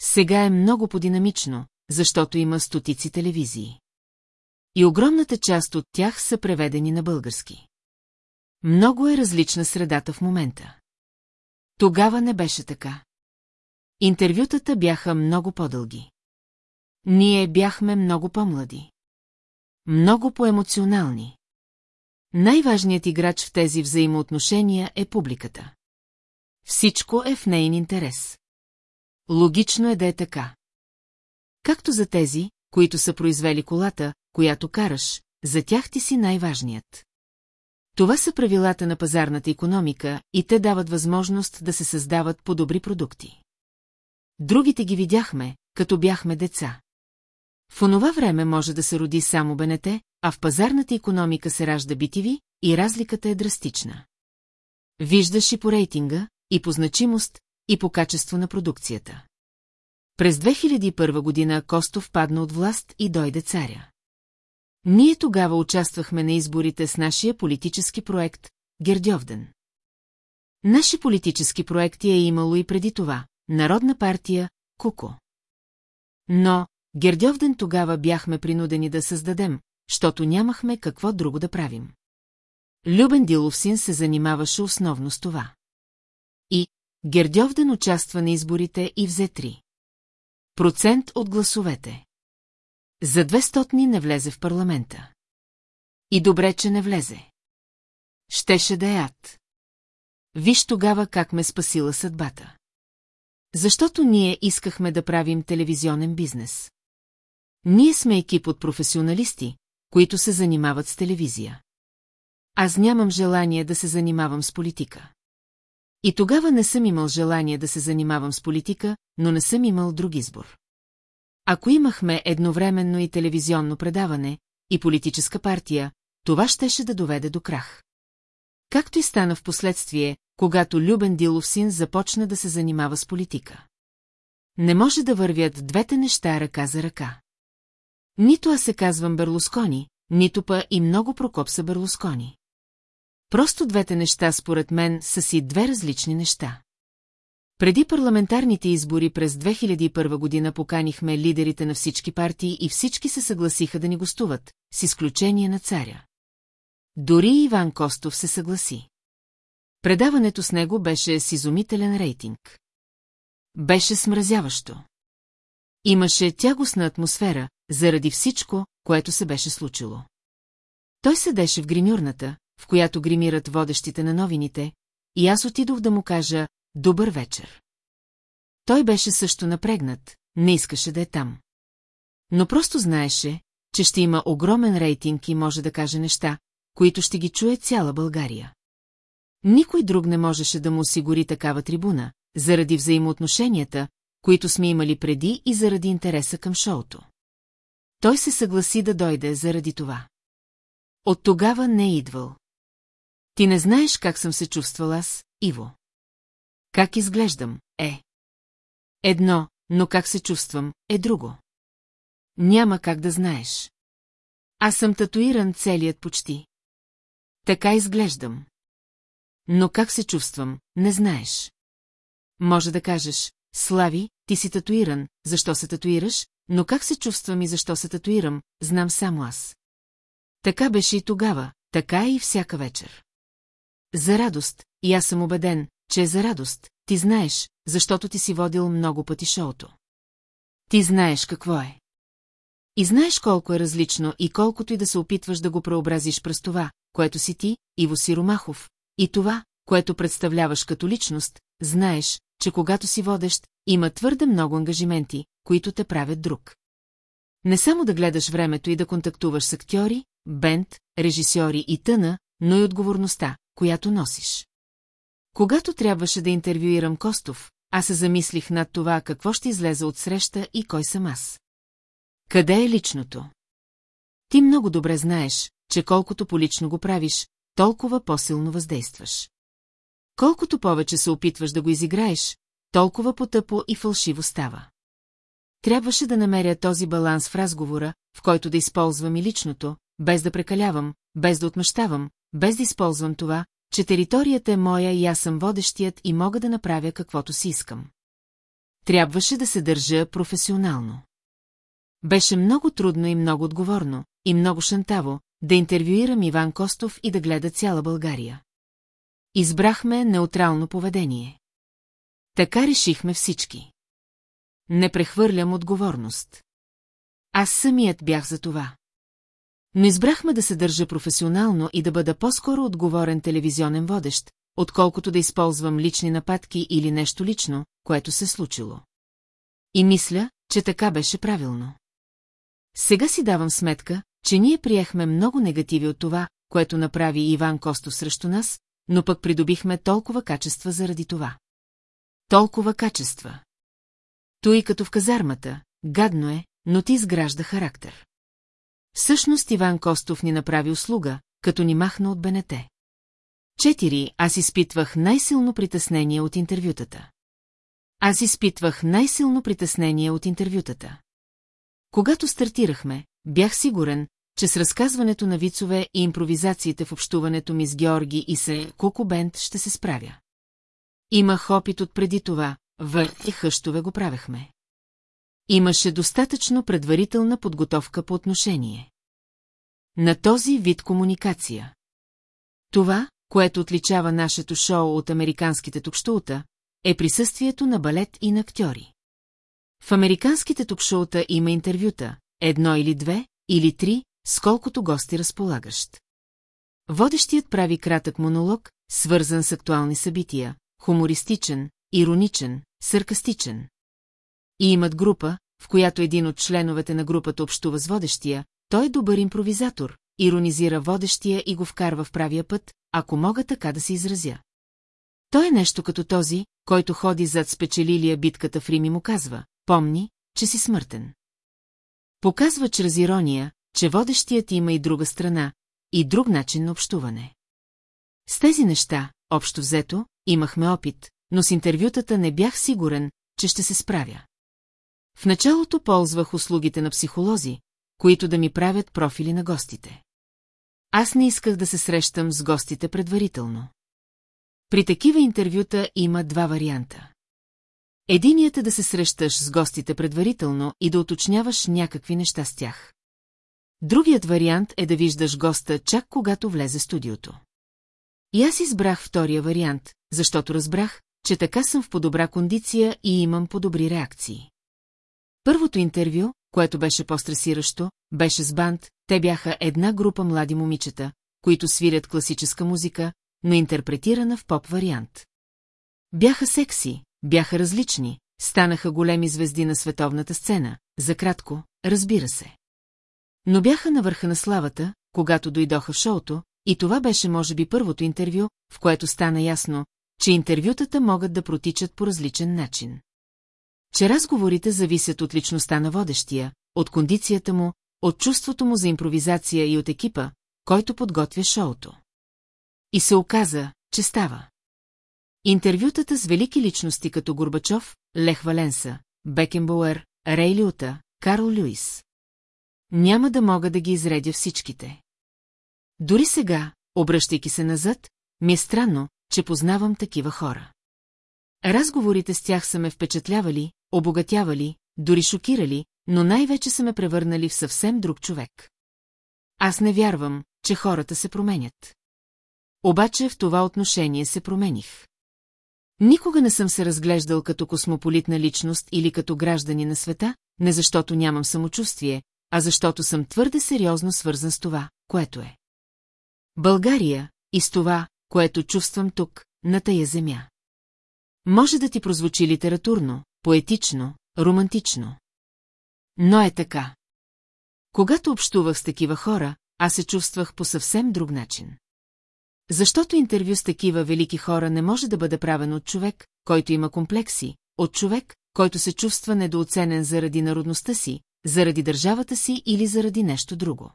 Сега е много подинамично, защото има стотици телевизии. И огромната част от тях са преведени на български. Много е различна средата в момента. Тогава не беше така. Интервютата бяха много по-дълги. Ние бяхме много по-млади. Много по-емоционални. Най-важният играч в тези взаимоотношения е публиката. Всичко е в нейн интерес. Логично е да е така. Както за тези, които са произвели колата, която караш, за тях ти си най-важният. Това са правилата на пазарната економика и те дават възможност да се създават по-добри продукти. Другите ги видяхме, като бяхме деца. В онова време може да се роди само БНТ, а в пазарната економика се ражда битиви и разликата е драстична. Виждаш и по рейтинга, и по значимост, и по качество на продукцията. През 2001 година Костов падна от власт и дойде царя. Ние тогава участвахме на изборите с нашия политически проект Гердьовден. Наши политически проекти е имало и преди това Народна партия Куко. Но Гердьовден тогава бяхме принудени да създадем, защото нямахме какво друго да правим. Любен Диловсин се занимаваше основно с това. И Гердьовден участва на изборите и взе 3. Процент от гласовете. За 200 не влезе в парламента. И добре, че не влезе. Щеше да е ад. Виж тогава как ме спасила съдбата. Защото ние искахме да правим телевизионен бизнес. Ние сме екип от професионалисти, които се занимават с телевизия. Аз нямам желание да се занимавам с политика. И тогава не съм имал желание да се занимавам с политика, но не съм имал друг избор. Ако имахме едновременно и телевизионно предаване, и политическа партия, това щеше да доведе до крах. Както и стана в последствие, когато Любен Дилов син започна да се занимава с политика. Не може да вървят двете неща ръка за ръка. Нито аз се казвам Берлускони, нито па и много Прокоп са Берлускони. Просто двете неща според мен са си две различни неща. Преди парламентарните избори през 2001 година поканихме лидерите на всички партии и всички се съгласиха да ни гостуват, с изключение на царя. Дори Иван Костов се съгласи. Предаването с него беше с изумителен рейтинг. Беше смразяващо. Имаше тягостна атмосфера, заради всичко, което се беше случило. Той седеше в гримюрната, в която гримират водещите на новините, и аз отидох да му кажа «Добър вечер». Той беше също напрегнат, не искаше да е там. Но просто знаеше, че ще има огромен рейтинг и може да каже неща, които ще ги чуе цяла България. Никой друг не можеше да му осигури такава трибуна, заради взаимоотношенията, които сме имали преди и заради интереса към шоуто. Той се съгласи да дойде заради това. От тогава не е идвал. Ти не знаеш как съм се чувствал аз, Иво. Как изглеждам, е. Едно, но как се чувствам, е друго. Няма как да знаеш. Аз съм татуиран целият почти. Така изглеждам. Но как се чувствам, не знаеш. Може да кажеш, Слави, ти си татуиран, защо се татуираш, но как се чувствам и защо се татуирам, знам само аз. Така беше и тогава, така е и всяка вечер. За радост, и аз съм убеден, че е за радост, ти знаеш, защото ти си водил много пъти шоуто. Ти знаеш какво е. И знаеш колко е различно и колкото и да се опитваш да го преобразиш през това, което си ти, Иво Сиромахов, и това, което представляваш като личност, знаеш, че когато си водещ, има твърде много ангажименти, които те правят друг. Не само да гледаш времето и да контактуваш с актьори, бенд, режисьори и тъна, но и отговорността, която носиш. Когато трябваше да интервюирам Костов, аз се замислих над това какво ще излезе от среща и кой съм аз. Къде е личното? Ти много добре знаеш, че колкото полично го правиш, толкова по-силно въздействаш. Колкото повече се опитваш да го изиграеш, толкова потъпо и фалшиво става. Трябваше да намеря този баланс в разговора, в който да използвам и личното, без да прекалявам, без да отмъщавам, без да използвам това, че територията е моя и аз съм водещият и мога да направя каквото си искам. Трябваше да се държа професионално. Беше много трудно и много отговорно, и много шантаво, да интервюирам Иван Костов и да гледа цяла България. Избрахме неутрално поведение. Така решихме всички. Не прехвърлям отговорност. Аз самият бях за това. Но избрахме да се държа професионално и да бъда по-скоро отговорен телевизионен водещ, отколкото да използвам лични нападки или нещо лично, което се случило. И мисля, че така беше правилно. Сега си давам сметка, че ние приехме много негативи от това, което направи Иван Костов срещу нас, но пък придобихме толкова качества заради това. Толкова качества. Той като в казармата, гадно е, но ти изгражда характер. Всъщност Иван Костов ни направи услуга, като ни махна от Бенете. Четири, аз изпитвах най-силно притеснение от интервютата. Аз изпитвах най-силно притеснение от интервютата. Когато стартирахме, бях сигурен, че с разказването на вицове и импровизациите в общуването ми с Георги и се Кукубент ще се справя. Имах опит от преди това, в и хъщове го правехме. Имаше достатъчно предварителна подготовка по отношение. На този вид комуникация. Това, което отличава нашето шоу от американските токшоута, е присъствието на балет и на актьори. В американските токшоута има интервюта, едно или две, или три, сколкото гости разполагащ. Водещият прави кратък монолог, свързан с актуални събития, хумористичен, ироничен, саркастичен. И имат група, в която един от членовете на групата общува с водещия, той е добър импровизатор, иронизира водещия и го вкарва в правия път, ако мога така да се изразя. Той е нещо като този, който ходи зад спечелилия битката в Рим и му казва, помни, че си смъртен. Показва чрез ирония, че водещият има и друга страна, и друг начин на общуване. С тези неща, общо взето, имахме опит, но с интервютата не бях сигурен, че ще се справя. В началото ползвах услугите на психолози, които да ми правят профили на гостите. Аз не исках да се срещам с гостите предварително. При такива интервюта има два варианта. Единият е да се срещаш с гостите предварително и да уточняваш някакви неща с тях. Другият вариант е да виждаш госта чак когато влезе в студиото. И аз избрах втория вариант, защото разбрах, че така съм в по-добра кондиция и имам по-добри реакции. Първото интервю, което беше по-стресиращо, беше с банд, те бяха една група млади момичета, които свирят класическа музика, но интерпретирана в поп вариант. Бяха секси, бяха различни, станаха големи звезди на световната сцена, за кратко, разбира се. Но бяха на върха на славата, когато дойдоха в шоуто, и това беше може би първото интервю, в което стана ясно, че интервютата могат да протичат по различен начин. Че разговорите зависят от личността на водещия, от кондицията му, от чувството му за импровизация и от екипа, който подготвя шоуто. И се оказа, че става. Интервютата с велики личности като Горбачов, Лех Валенса, Бекенбауер, Рей Люта, Карл Люис. Няма да мога да ги изредя всичките. Дори сега, обръщайки се назад, ми е странно, че познавам такива хора. Разговорите с тях са ме впечатлявали, обогатявали, дори шокирали, но най-вече са ме превърнали в съвсем друг човек. Аз не вярвам, че хората се променят. Обаче в това отношение се промених. Никога не съм се разглеждал като космополитна личност или като граждани на света, не защото нямам самочувствие, а защото съм твърде сериозно свързан с това, което е. България и с това, което чувствам тук, на тая земя. Може да ти прозвучи литературно, поетично, романтично. Но е така. Когато общувах с такива хора, аз се чувствах по съвсем друг начин. Защото интервю с такива велики хора не може да бъде правено от човек, който има комплекси, от човек, който се чувства недооценен заради народността си, заради държавата си или заради нещо друго.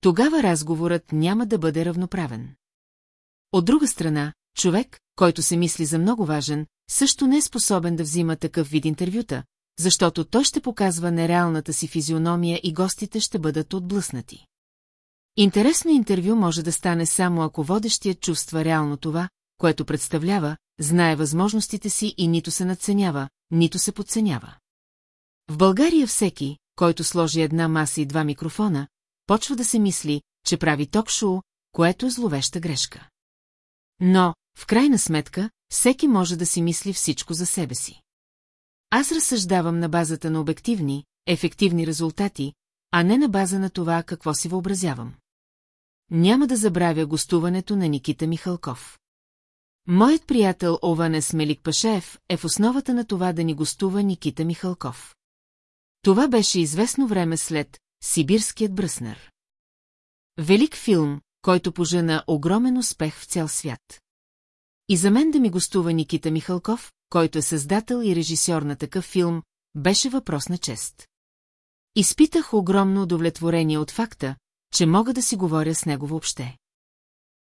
Тогава разговорът няма да бъде равноправен. От друга страна, човек, който се мисли за много важен, също не е способен да взима такъв вид интервюта, защото той ще показва нереалната си физиономия и гостите ще бъдат отблъснати. Интересно интервю може да стане само ако водещият чувства реално това, което представлява, знае възможностите си и нито се надценява, нито се подценява. В България всеки, който сложи една маса и два микрофона, почва да се мисли, че прави ток-шоу, което е зловеща грешка. Но, в крайна сметка, всеки може да си мисли всичко за себе си. Аз разсъждавам на базата на обективни, ефективни резултати, а не на база на това какво си въобразявам. Няма да забравя гостуването на Никита Михалков. Моят приятел Ованес Мелик Пашев е в основата на това да ни гостува Никита Михалков. Това беше известно време след Сибирският бръснар. Велик филм, който пожена огромен успех в цял свят. И за мен да ми гостува Никита Михалков, който е създател и режисьор на такъв филм, беше въпрос на чест. Изпитах огромно удовлетворение от факта, че мога да си говоря с него въобще.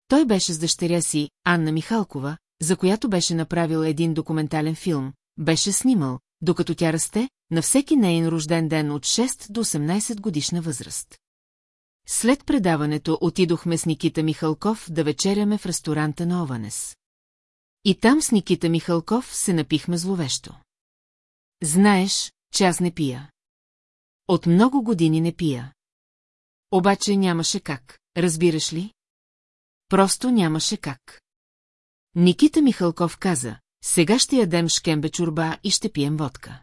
Той беше с дъщеря си, Анна Михалкова, за която беше направил един документален филм, беше снимал, докато тя расте, на всеки нейн рожден ден от 6 до 18 годишна възраст. След предаването отидохме с Никита Михалков да вечеряме в ресторанта на Ованес. И там с Никита Михалков се напихме зловещо. Знаеш, че аз не пия. От много години не пия. Обаче нямаше как, разбираш ли? Просто нямаше как. Никита Михалков каза, сега ще ядем шкембе чурба и ще пием водка.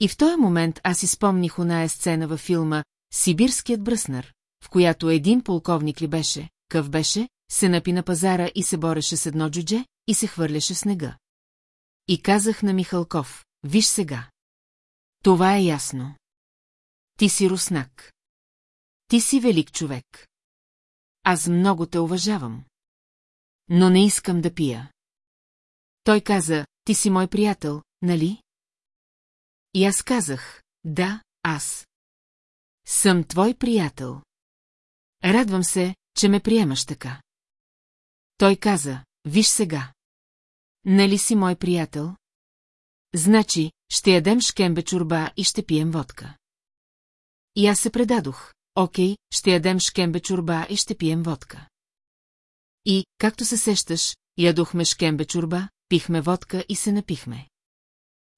И в този момент аз изпомних оная сцена във филма «Сибирският бръснар», в която един полковник ли беше, къв беше, се напи на пазара и се бореше с едно джудже и се хвърляше снега. И казах на Михалков, виж сега. Това е ясно. Ти си руснак. Ти си велик човек. Аз много те уважавам. Но не искам да пия. Той каза, ти си мой приятел, нали? И аз казах, да, аз. Съм твой приятел. Радвам се, че ме приемаш така. Той каза, виж сега. Нали си мой приятел? Значи, ще ядем шкембе чурба и ще пием водка. И аз се предадох. Окей, ще ядем шкембе чурба и ще пием водка. И, както се сещаш, ядохме шкембе чурба, пихме водка и се напихме.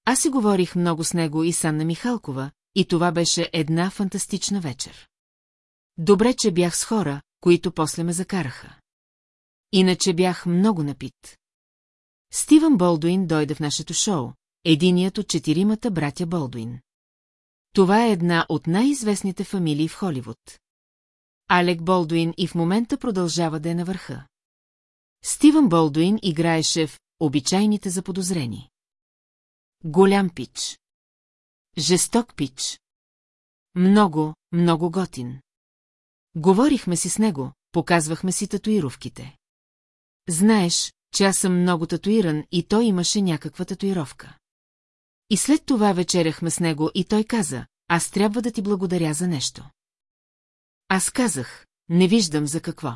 Аз си говорих много с него и с Анна Михалкова, и това беше една фантастична вечер. Добре, че бях с хора, които после ме закараха. Иначе бях много напит. Стивън Болдуин дойде в нашето шоу, единият от четиримата братя Болдуин. Това е една от най-известните фамилии в Холивуд. Алек Болдуин и в момента продължава да е на върха. Стивън Болдуин играеше в «Обичайните заподозрени». Голям пич. Жесток пич. Много, много готин. Говорихме си с него, показвахме си татуировките. Знаеш, че аз съм много татуиран и той имаше някаква татуировка. И след това вечеряхме с него и той каза, аз трябва да ти благодаря за нещо. Аз казах, не виждам за какво.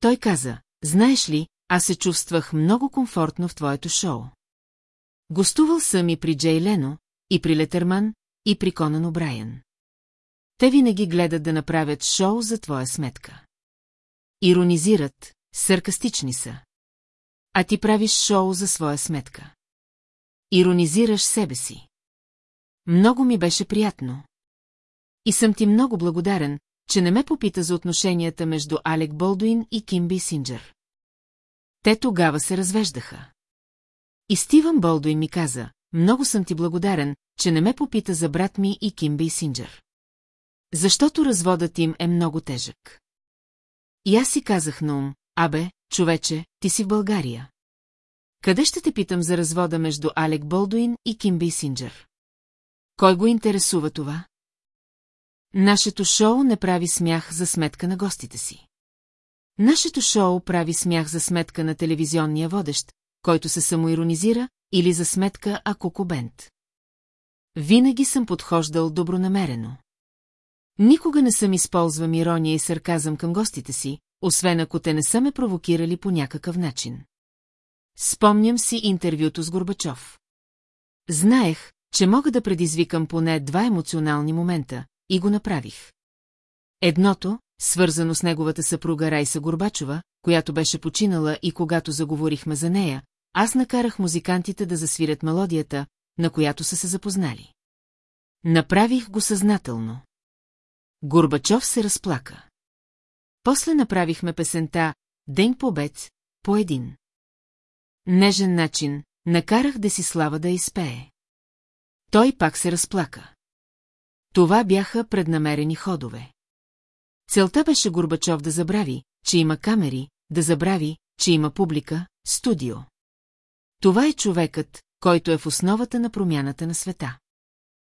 Той каза, знаеш ли, аз се чувствах много комфортно в твоето шоу. Гостувал съм и при Джей Лено, и при Летерман, и при Конан О'Брайен. Те винаги гледат да направят шоу за твоя сметка. Иронизират, саркастични са. А ти правиш шоу за своя сметка. Иронизираш себе си. Много ми беше приятно. И съм ти много благодарен, че не ме попита за отношенията между Алек Болдуин и Ким Бисинджер. Те тогава се развеждаха. И Стивън Болдуин ми каза, много съм ти благодарен, че не ме попита за брат ми и Ким Бейсинджер. Защото разводът им е много тежък. И аз си казах на ум, абе, човече, ти си в България. Къде ще те питам за развода между Алек Болдуин и Ким Бейсинджер? Кой го интересува това? Нашето шоу не прави смях за сметка на гостите си. Нашето шоу прави смях за сметка на телевизионния водещ, който се самоиронизира, или за сметка Акоко Бент. Винаги съм подхождал добронамерено. Никога не съм използвал ирония и сарказъм към гостите си, освен ако те не са ме провокирали по някакъв начин. Спомням си интервюто с Горбачов. Знаех, че мога да предизвикам поне два емоционални момента, и го направих. Едното, свързано с неговата съпруга Райса Горбачова, която беше починала и когато заговорихме за нея, аз накарах музикантите да засвирят мелодията, на която са се запознали. Направих го съзнателно. Горбачов се разплака. После направихме песента «Ден побед» по един. Нежен начин, накарах да си слава да изпее. Той пак се разплака. Това бяха преднамерени ходове. Целта беше Горбачов да забрави, че има камери, да забрави, че има публика, студио. Това е човекът, който е в основата на промяната на света.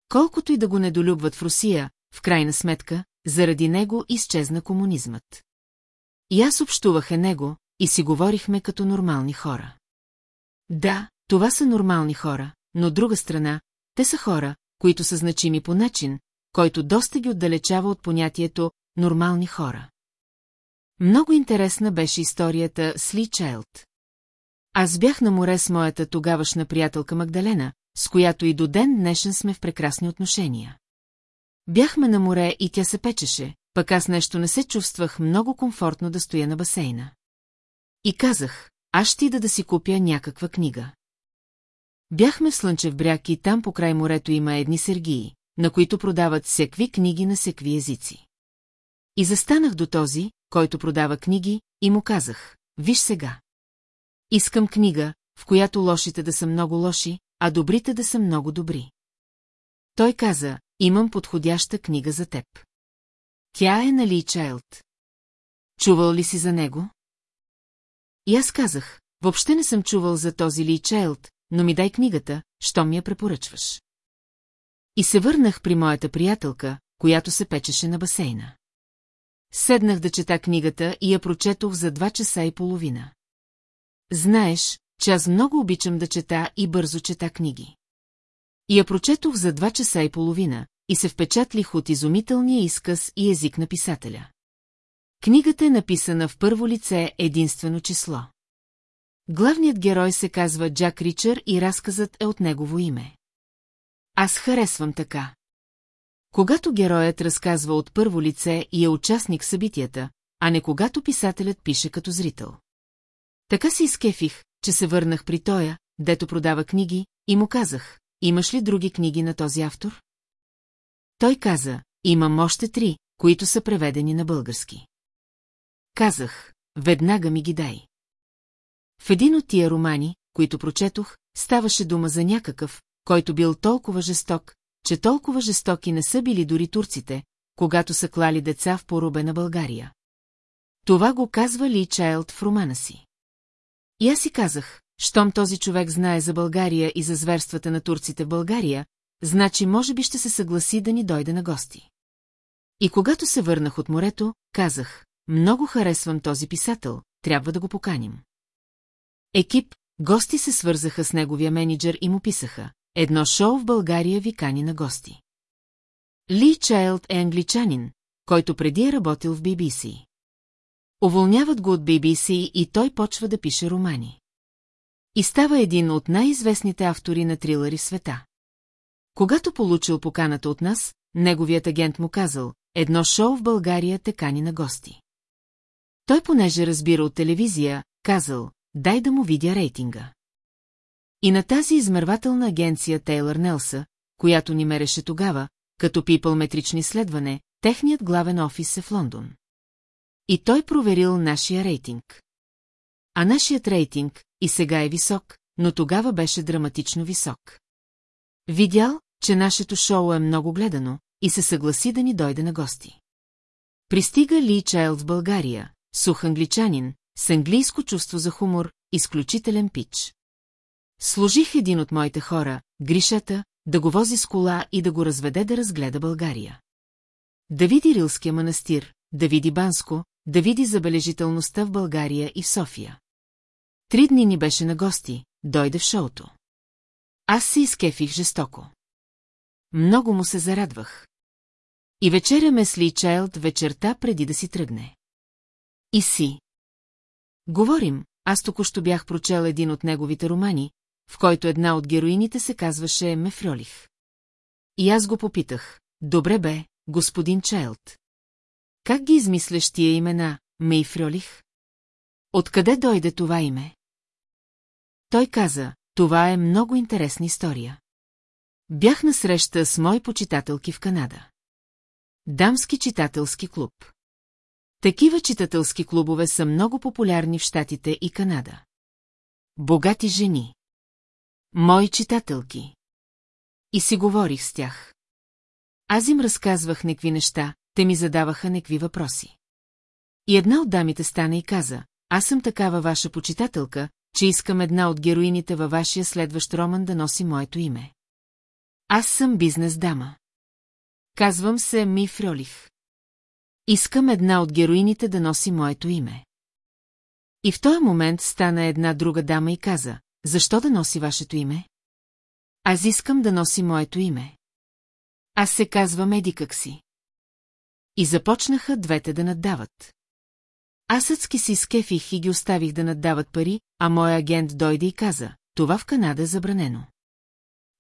Колкото и да го недолюбват в Русия, в крайна сметка, заради него изчезна комунизмът. И аз общувах е него, и си говорихме като нормални хора. Да, това са нормални хора, но друга страна, те са хора, които са значими по начин, който доста ги отдалечава от понятието «нормални хора». Много интересна беше историята с Ли Чайлд. Аз бях на море с моята тогавашна приятелка Магдалена, с която и до ден днешен сме в прекрасни отношения. Бяхме на море и тя се печеше, пък аз нещо не се чувствах много комфортно да стоя на басейна. И казах, аз ще ида да си купя някаква книга. Бяхме в Слънчев бряг и там по край морето има едни сергии, на които продават всекви книги на всекви езици. И застанах до този, който продава книги, и му казах, виж сега. Искам книга, в която лошите да са много лоши, а добрите да са много добри. Той каза, имам подходяща книга за теб. Тя е на Ли Чайлд. Чувал ли си за него? И аз казах, въобще не съм чувал за този Ли Чайлд, но ми дай книгата, що ми я препоръчваш. И се върнах при моята приятелка, която се печеше на басейна. Седнах да чета книгата и я прочетох за два часа и половина. Знаеш, че аз много обичам да чета и бързо чета книги. И я прочетох за два часа и половина и се впечатлих от изумителния изказ и език на писателя. Книгата е написана в първо лице единствено число. Главният герой се казва Джак Ричър и разказът е от негово име. Аз харесвам така. Когато героят разказва от първо лице и е участник в събитията, а не когато писателят пише като зрител. Така си изкефих, че се върнах при тоя, дето продава книги, и му казах, имаш ли други книги на този автор? Той каза, имам още три, които са преведени на български. Казах, веднага ми ги дай. В един от тия романи, които прочетох, ставаше дума за някакъв, който бил толкова жесток, че толкова жестоки не са били дори турците, когато са клали деца в порубе на България. Това го казва Ли Чайлд в романа си. И аз си казах, щом този човек знае за България и за зверствата на турците в България, значи може би ще се съгласи да ни дойде на гости. И когато се върнах от морето, казах, много харесвам този писател, трябва да го поканим. Екип, гости се свързаха с неговия менеджер и му писаха. Едно шоу в България ви кани на гости. Ли Чайлд е англичанин, който преди е работил в BBC. Уволняват го от BBC и той почва да пише романи. И става един от най-известните автори на трилъри света. Когато получил поканата от нас, неговият агент му казал, едно шоу в България те кани на гости. Той понеже разбира от телевизия, казал, дай да му видя рейтинга. И на тази измервателна агенция Тейлър Нелса, която ни мереше тогава, като пипал метрични следване, техният главен офис е в Лондон. И той проверил нашия рейтинг. А нашият рейтинг и сега е висок, но тогава беше драматично висок. Видял, че нашето шоу е много гледано и се съгласи да ни дойде на гости. Пристига Ли Чайлд в България, сух англичанин, с английско чувство за хумор, изключителен пич. Служих един от моите хора, Гришата, да го вози с кола и да го разведе да разгледа България. Да види Рилския манастир, да види Банско, да види забележителността в България и в София. Три дни ни беше на гости, дойде в шоуто. Аз се изкефих жестоко. Много му се зарадвах. И вечеря ме сли Чайлд вечерта преди да си тръгне. И си. Говорим, аз току-що бях прочел един от неговите романи, в който една от героините се казваше Мефролих. И аз го попитах. Добре бе, господин Чайлд. как ги измисляш тия имена, Мейфролих? Откъде дойде това име? Той каза, това е много интересна история. Бях на среща с мои почитателки в Канада. Дамски читателски клуб. Такива читателски клубове са много популярни в Штатите и Канада. Богати жени. Мои читателки. И си говорих с тях. Аз им разказвах некви неща, те ми задаваха некви въпроси. И една от дамите стана и каза, аз съм такава ваша почитателка, че искам една от героините във вашия следващ роман да носи моето име. Аз съм бизнес дама. Казвам се Ми Фролих. Искам една от героините да носи моето име. И в този момент стана една друга дама и каза, защо да носи вашето име? Аз искам да носи моето име. Аз се казвам Еди си. И започнаха двете да наддават. Аз съцки си скефих и ги оставих да наддават пари, а мой агент дойде и каза, това в Канада е забранено.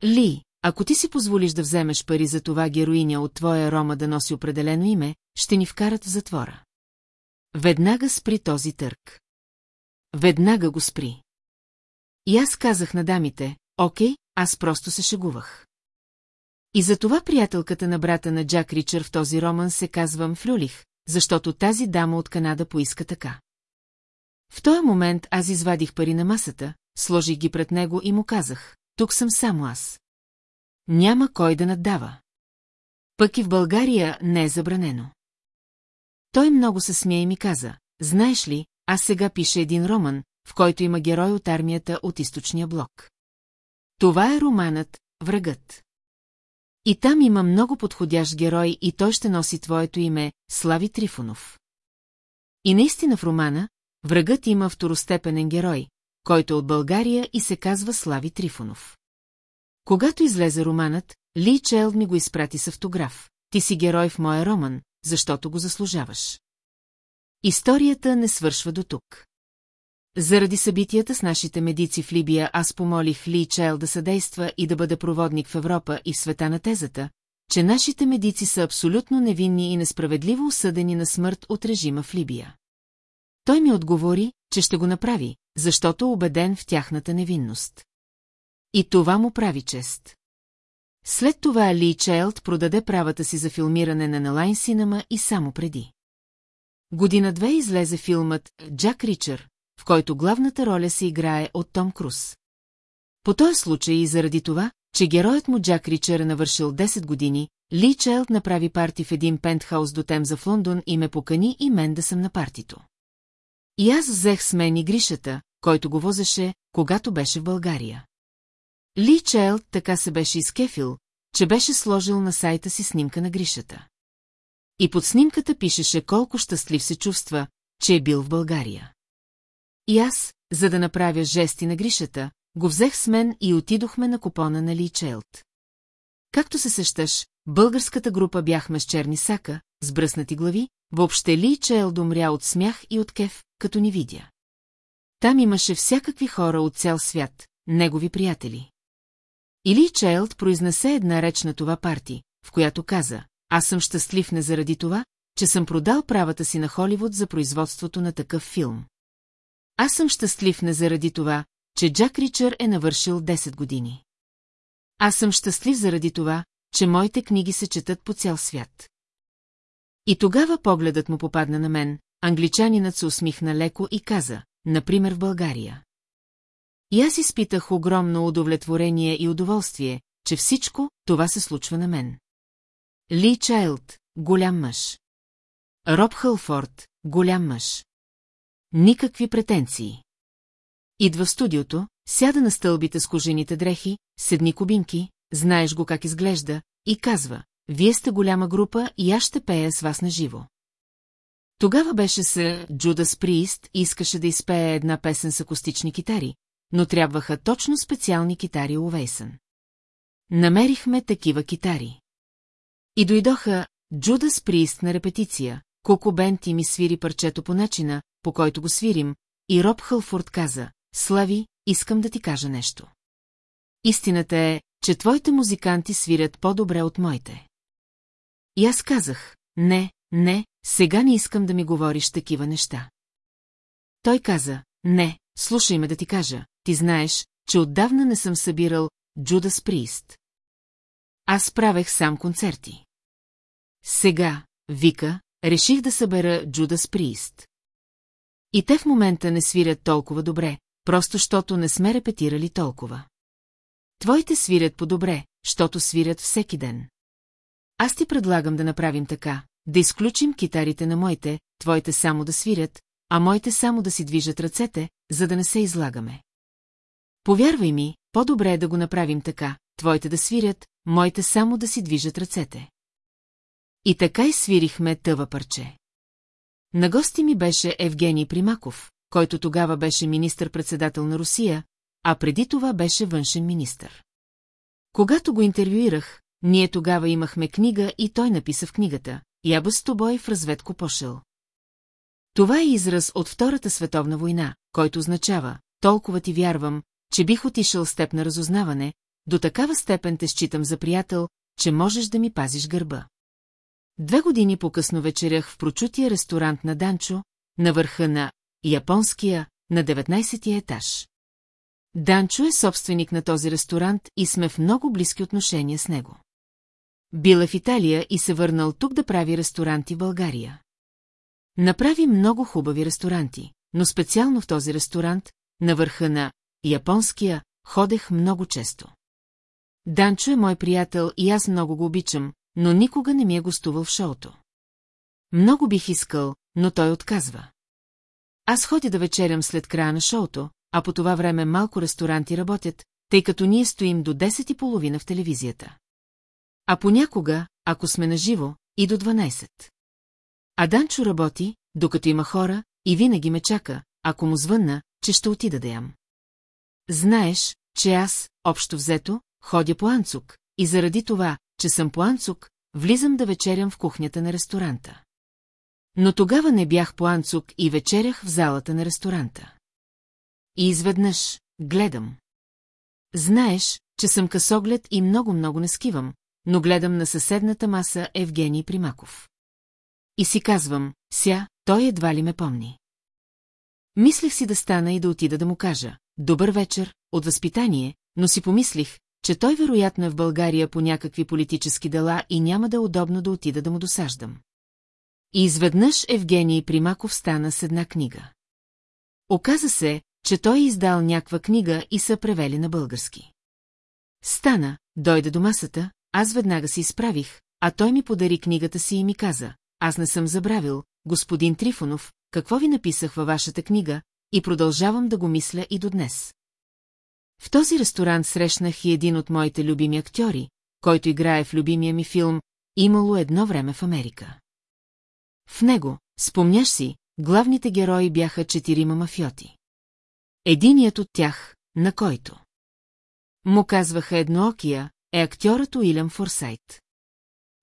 Ли, ако ти си позволиш да вземеш пари за това героиня от твоя рома да носи определено име, ще ни вкарат в затвора. Веднага спри този търк. Веднага го спри. И аз казах на дамите, окей, аз просто се шегувах. И затова приятелката на брата на Джак Ричър в този роман се казвам Флюлих, защото тази дама от Канада поиска така. В този момент аз извадих пари на масата, сложих ги пред него и му казах, тук съм само аз. Няма кой да наддава. Пък и в България не е забранено. Той много се смя и ми каза, знаеш ли, аз сега пиша един роман, в който има герой от армията от източния блок. Това е романът «Врагът». И там има много подходящ герой и той ще носи твоето име Слави Трифонов. И наистина в романа врагът има второстепенен герой, който е от България и се казва Слави Трифонов. Когато излезе романът, Ли Челд ми го изпрати с автограф. Ти си герой в моя роман, защото го заслужаваш. Историята не свършва до тук. Заради събитията с нашите медици в Либия аз помолих Ли Чел да съдейства и да бъде проводник в Европа и в света на тезата, че нашите медици са абсолютно невинни и несправедливо осъдени на смърт от режима в Либия. Той ми отговори, че ще го направи, защото убеден в тяхната невинност. И това му прави чест. След това Ли Чайлд продаде правата си за филмиране на Нелайн Синема и само преди. Година-две излезе филмът «Джак Ричър», в който главната роля се играе от Том Круз. По този случай и заради това, че героят му Джак Ричър е навършил 10 години, Ли Чайлд направи парти в един пентхаус до Темза в Лондон и ме покани и мен да съм на партито. И аз взех с мен и Гришата, който го возеше, когато беше в България. Ли Чайлд така се беше изкефил, че беше сложил на сайта си снимка на Гришата. И под снимката пишеше колко щастлив се чувства, че е бил в България. И аз, за да направя жести на Гришата, го взех с мен и отидохме на купона на Ли Челт. Както се сещаш, българската група бяхме с черни сака, с бръснати глави, въобще Ли Челд умря от смях и от кеф, като ни видя. Там имаше всякакви хора от цял свят, негови приятели. Или Чайлд произнесе една реч на това парти, в която каза, аз съм щастлив не заради това, че съм продал правата си на Холивуд за производството на такъв филм. Аз съм щастлив не заради това, че Джак Ричър е навършил 10 години. Аз съм щастлив заради това, че моите книги се четат по цял свят. И тогава погледът му попадна на мен, англичанинът се усмихна леко и каза, например в България. И аз изпитах огромно удовлетворение и удоволствие, че всичко това се случва на мен. Ли Чайлд, голям мъж. Роб Хълфорд, голям мъж. Никакви претенции. Идва в студиото, сяда на стълбите с кожените дрехи, седни кубинки, знаеш го как изглежда, и казва, вие сте голяма група и аз ще пея с вас на живо. Тогава беше се Джудас Приист и искаше да изпее една песен с акустични китари, но трябваха точно специални китари Овейсън. Намерихме такива китари. И дойдоха Джудас Приист на репетиция, Коко Бенти ми свири парчето по начина, по който го свирим, и Роб Хълфорд каза, Слави, искам да ти кажа нещо. Истината е, че твоите музиканти свирят по-добре от моите. И аз казах, не, не, сега не искам да ми говориш такива неща. Той каза, не, слушай ме да ти кажа, ти знаеш, че отдавна не съм събирал Джудас Приист. Аз правех сам концерти. Сега, вика, реших да събера Джудас Приист. И те в момента не свирят толкова добре, просто защото не сме репетирали толкова. Твоите свирят по-добре, защото свирят всеки ден. Аз ти предлагам да направим така, да изключим китарите на моите, твоите само да свирят, а моите само да си движат ръцете, за да не се излагаме. Повярвай ми, по-добре е да го направим така, твоите да свирят, моите само да си движат ръцете. И така и свирихме тъва парче. На гости ми беше Евгений Примаков, който тогава беше министър-председател на Русия, а преди това беше външен министър. Когато го интервюирах, ние тогава имахме книга и той написа в книгата «Яба с тобой в разведко пошел». Това е израз от Втората световна война, който означава «Толкова ти вярвам, че бих отишъл с теб на разузнаване, до такава степен те считам за приятел, че можеш да ми пазиш гърба». Две години по-късно вечерях в прочутия ресторант на Данчо, на върха на японския, на 19-ти етаж. Данчо е собственик на този ресторант и сме в много близки отношения с него. Бил е в Италия и се върнал тук да прави ресторанти в България. Направи много хубави ресторанти, но специално в този ресторант, на върха на японския, ходех много често. Данчо е мой приятел и аз много го обичам, но никога не ми е гостувал в шоуто. Много бих искал, но той отказва. Аз ходя да вечерям след края на шоуто, а по това време малко ресторанти работят, тъй като ние стоим до 10 и половина в телевизията. А понякога, ако сме наживо, и до 12. А Данчо работи, докато има хора, и винаги ме чака, ако му звънна, че ще отида да ям. Знаеш, че аз, общо взето, ходя по Анцук, и заради това, че съм по Анцук, влизам да вечерям в кухнята на ресторанта. Но тогава не бях по Анцук и вечерях в залата на ресторанта. И изведнъж, гледам. Знаеш, че съм късоглед и много-много не скивам, но гледам на съседната маса Евгений Примаков. И си казвам, ся, той едва ли ме помни. Мислех си да стана и да отида да му кажа, добър вечер, от възпитание, но си помислих, че той вероятно е в България по някакви политически дела и няма да е удобно да отида да му досаждам. И изведнъж Евгений Примаков стана с една книга. Оказа се, че той е издал някаква книга и са превели на български. Стана, дойде до масата, аз веднага се изправих, а той ми подари книгата си и ми каза, аз не съм забравил, господин Трифонов, какво ви написах във вашата книга, и продължавам да го мисля и до днес. В този ресторант срещнах и един от моите любими актьори, който играе в любимия ми филм «Имало едно време в Америка». В него, спомняш си, главните герои бяха четирима мафиоти. Единият от тях, на който му казваха едноокия, е актьорът Уилям Форсайт.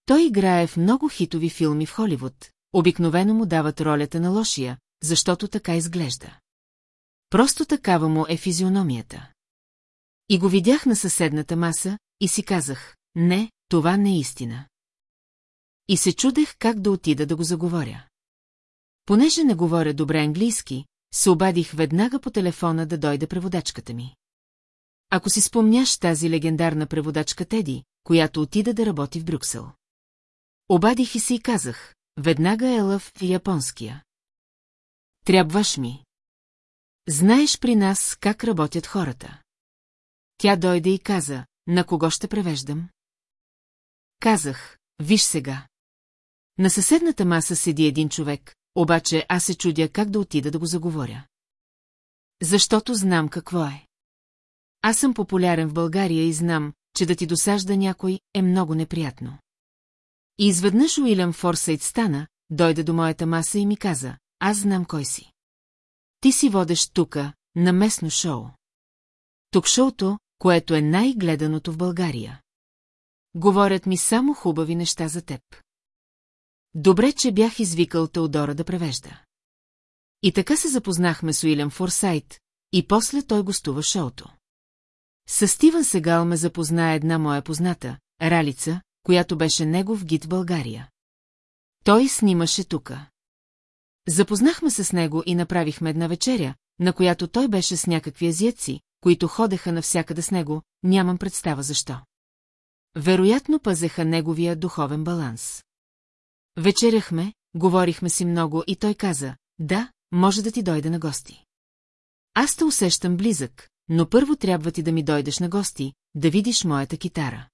Той играе в много хитови филми в Холивуд, обикновено му дават ролята на лошия, защото така изглежда. Просто такава му е физиономията. И го видях на съседната маса и си казах, не, това не е истина. И се чудех как да отида да го заговоря. Понеже не говоря добре английски, се обадих веднага по телефона да дойде преводачката ми. Ако си спомняш тази легендарна преводачка Теди, която отида да работи в Брюксел. Обадих и се и казах, веднага е лъв в японския. Трябваш ми. Знаеш при нас как работят хората. Тя дойде и каза, на кого ще превеждам? Казах, виж сега. На съседната маса седи един човек, обаче аз се чудя как да отида да го заговоря. Защото знам какво е. Аз съм популярен в България и знам, че да ти досажда някой е много неприятно. И изведнъж Уилям Форсайт стана, дойде до моята маса и ми каза, аз знам кой си. Ти си водеш тука, на местно шоу. Тук шоуто, което е най-гледаното в България. Говорят ми само хубави неща за теб. Добре, че бях извикал Теодора да превежда. И така се запознахме с Уилям Форсайт, и после той гостува шоуто. С Стивън Сегал ме запозна една моя позната, Ралица, която беше негов гид България. Той снимаше тука. Запознахме се с него и направихме една вечеря, на която той беше с някакви азиаци, които ходеха навсякъде с него, нямам представа защо. Вероятно пазеха неговия духовен баланс. Вечеряхме, говорихме си много и той каза, да, може да ти дойде на гости. Аз те усещам близък, но първо трябва ти да ми дойдеш на гости, да видиш моята китара.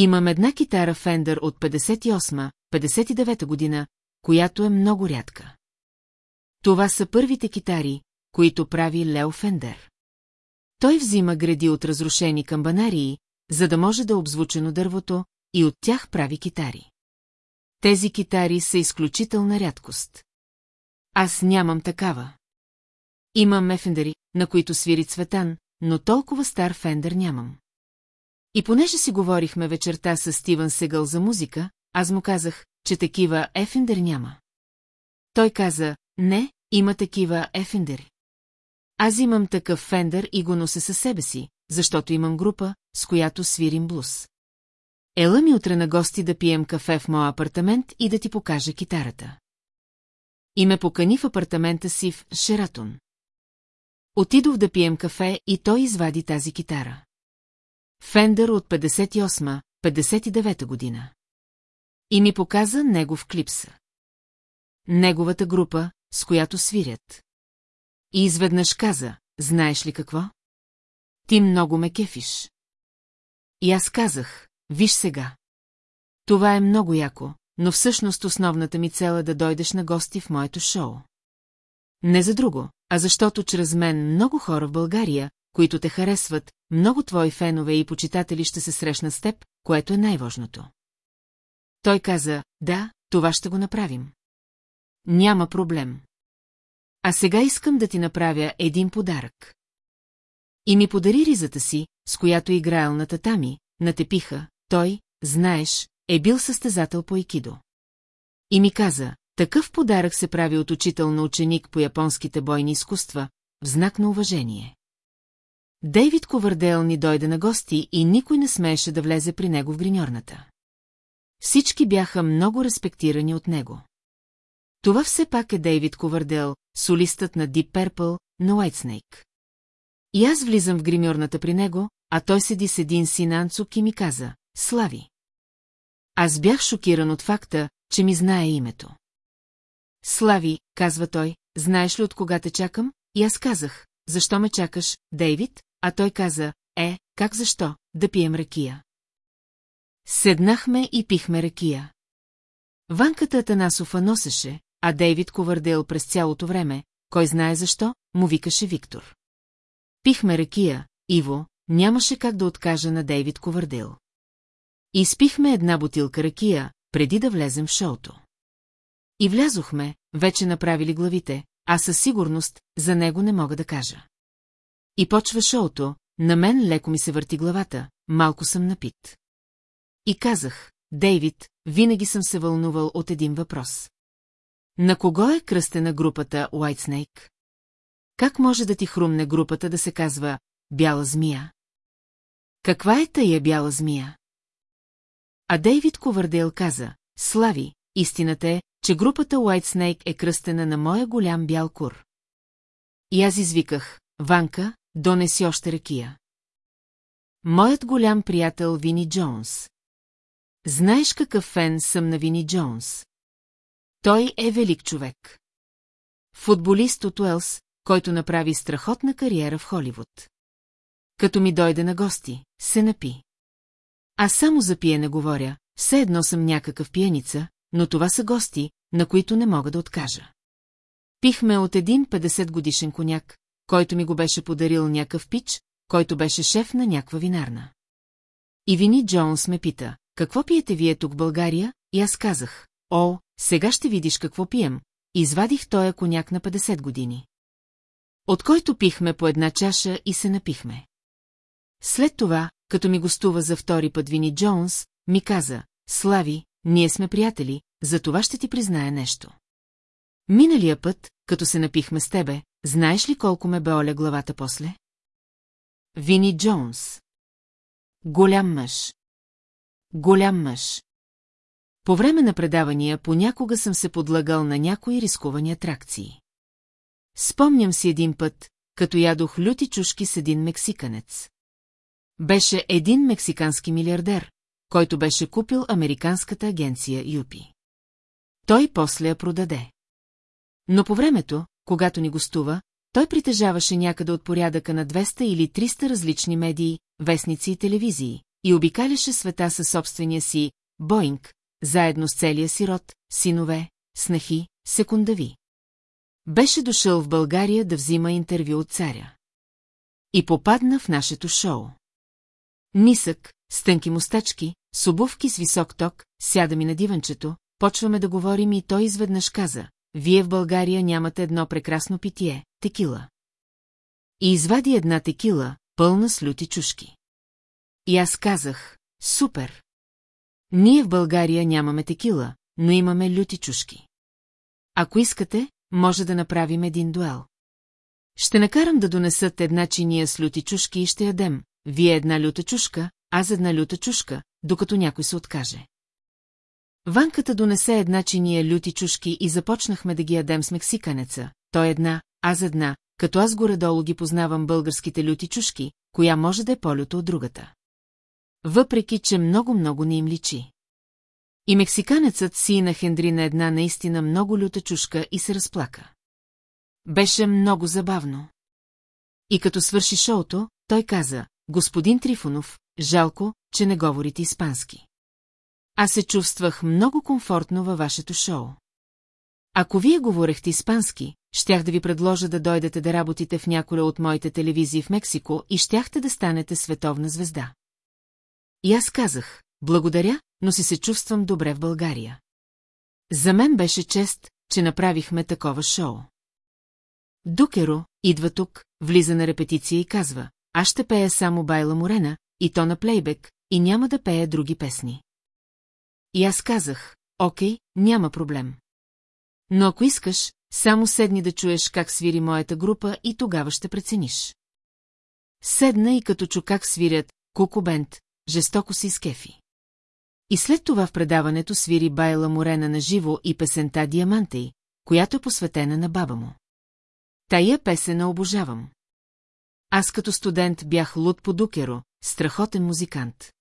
Имам една китара Фендър от 58-59 година, която е много рядка. Това са първите китари, които прави Лео Фендер. Той взима гради от разрушени камбанарии, за да може да е обзвучено дървото, и от тях прави китари. Тези китари са изключителна рядкост. Аз нямам такава. Имам мефендери, на които свири цветан, но толкова стар фендер нямам. И понеже си говорихме вечерта с Стивън Сегъл за музика, аз му казах, че такива ефендер няма. Той каза, не, има такива ефендери. Аз имам такъв фендер и го нося със себе си, защото имам група, с която свирим блуз. Ела ми утре на гости да пием кафе в моя апартамент и да ти покажа китарата. И ме покани в апартамента си в Шератон. Отидох да пием кафе и той извади тази китара. Фендър от 58-59 година. И ми показа негов клипса. Неговата група, с която свирят. И изведнъж каза, знаеш ли какво? Ти много ме кефиш. И аз казах, виж сега. Това е много яко, но всъщност основната ми цел е да дойдеш на гости в моето шоу. Не за друго, а защото чрез мен много хора в България, които те харесват, много твои фенове и почитатели ще се срещнат с теб, което е най-важното. Той каза, да, това ще го направим. Няма проблем. А сега искам да ти направя един подарък. И ми подари ризата си, с която играел на татами, натепиха, той, знаеш, е бил състезател по Икидо. И ми каза, такъв подарък се прави от учител на ученик по японските бойни изкуства, в знак на уважение. Дейвид Ковардел ни дойде на гости и никой не смееше да влезе при него в гриньорната. Всички бяха много респектирани от него. Това все пак е Дейвид Ковардел, солистът на Deep Purple, на Whitesnake. И аз влизам в гримьорната при него, а той седи с един синанцук и ми каза, Слави. Аз бях шокиран от факта, че ми знае името. Слави, казва той, знаеш ли от кога те чакам? И аз казах, защо ме чакаш, Дейвид? А той каза, е, как защо, да пием ракия. Седнахме и пихме ракия. Ванката Атанасофа носеше, а Дейвид ковърдел през цялото време, кой знае защо, му викаше Виктор. Пихме ракия, Иво, нямаше как да откажа на Дейвид ковърдел. Изпихме една бутилка ракия, преди да влезем в шоуто. И влязохме, вече направили главите, а със сигурност за него не мога да кажа. И почва шоуто, на мен леко ми се върти главата, малко съм напит. И казах, Дейвид, винаги съм се вълнувал от един въпрос. На кого е кръстена групата Whitesnake? Как може да ти хрумне групата да се казва Бяла змия? Каква е тая бяла змия? А Дейвид Ковардейл каза, Слави, истината е, че групата Whitesnake е кръстена на моя голям бял кур. И аз извиках, Ванка, донеси още ракия. Моят голям приятел Вини Джонс. Знаеш какъв фен съм на Вини Джонс? Той е велик човек. Футболист от Уелс, който направи страхотна кариера в Холивуд. Като ми дойде на гости, се напи. Аз само за пиене говоря, все едно съм някакъв пиеница, но това са гости, на които не мога да откажа. Пихме от един 50 годишен коняк, който ми го беше подарил някакъв пич, който беше шеф на някаква винарна. И Вини Джонс ме пита, какво пиете вие тук в България? И аз казах, о, сега ще видиш какво пием. Извадих тоя коняк на 50 години. От който пихме по една чаша и се напихме. След това, като ми гостува за втори път Вини Джонс, ми каза, Слави, ние сме приятели, за това ще ти призная нещо. Миналия път, като се напихме с тебе, знаеш ли колко ме бе оля главата после? Вини Джонс. Голям мъж. Голям мъж. По време на предавания понякога съм се подлагал на някои рисковани атракции. Спомням си един път, като ядох люти чушки с един мексиканец. Беше един мексикански милиардер, който беше купил американската агенция Юпи. Той после я продаде. Но по времето, когато ни гостува, той притежаваше някъде от порядъка на 200 или 300 различни медии, вестници и телевизии, и обикаляше света със собствения си Боинг, заедно с целия си род, синове, снахи, секундави. Беше дошъл в България да взима интервю от царя. И попадна в нашето шоу. Нисък, с тънки мустачки, с обувки с висок ток, сяда ми на диванчето, почваме да говорим и той изведнъж каза, вие в България нямате едно прекрасно питие, текила. И извади една текила, пълна с люти чушки. И аз казах, супер. Ние в България нямаме текила, но имаме люти чушки. Ако искате, може да направим един дуел. Ще накарам да донесат една чиния с люти чушки и ще ядем, вие една люта чушка, аз една люта чушка, докато някой се откаже. Ванката донесе една чиния люти чушки и започнахме да ги ядем с мексиканеца. Той една, аз една, като аз горе-долу ги познавам българските люти чушки, коя може да е по-люта от другата. Въпреки, че много-много не им личи. И мексиканецът си на Хендри на една наистина много люта чушка и се разплака. Беше много забавно. И като свърши шоуто, той каза, господин Трифонов, жалко, че не говорите испански. Аз се чувствах много комфортно във вашето шоу. Ако вие говорехте испански, щях да ви предложа да дойдете да работите в някоя от моите телевизии в Мексико и щяхте да станете световна звезда. И аз казах, благодаря, но си се чувствам добре в България. За мен беше чест, че направихме такова шоу. Дукеро идва тук, влиза на репетиция и казва, аз ще пея само Байла Морена, и то на плейбек, и няма да пея други песни. И аз казах, окей, няма проблем. Но ако искаш, само седни да чуеш как свири моята група и тогава ще прецениш. Седна и като чу как свирят Кукубент, жестоко си скефи. И след това в предаването свири Байла Морена на живо и песента Диамантей, която е посветена на баба му. Тая песена обожавам. Аз като студент бях луд по Дукеро, страхотен музикант.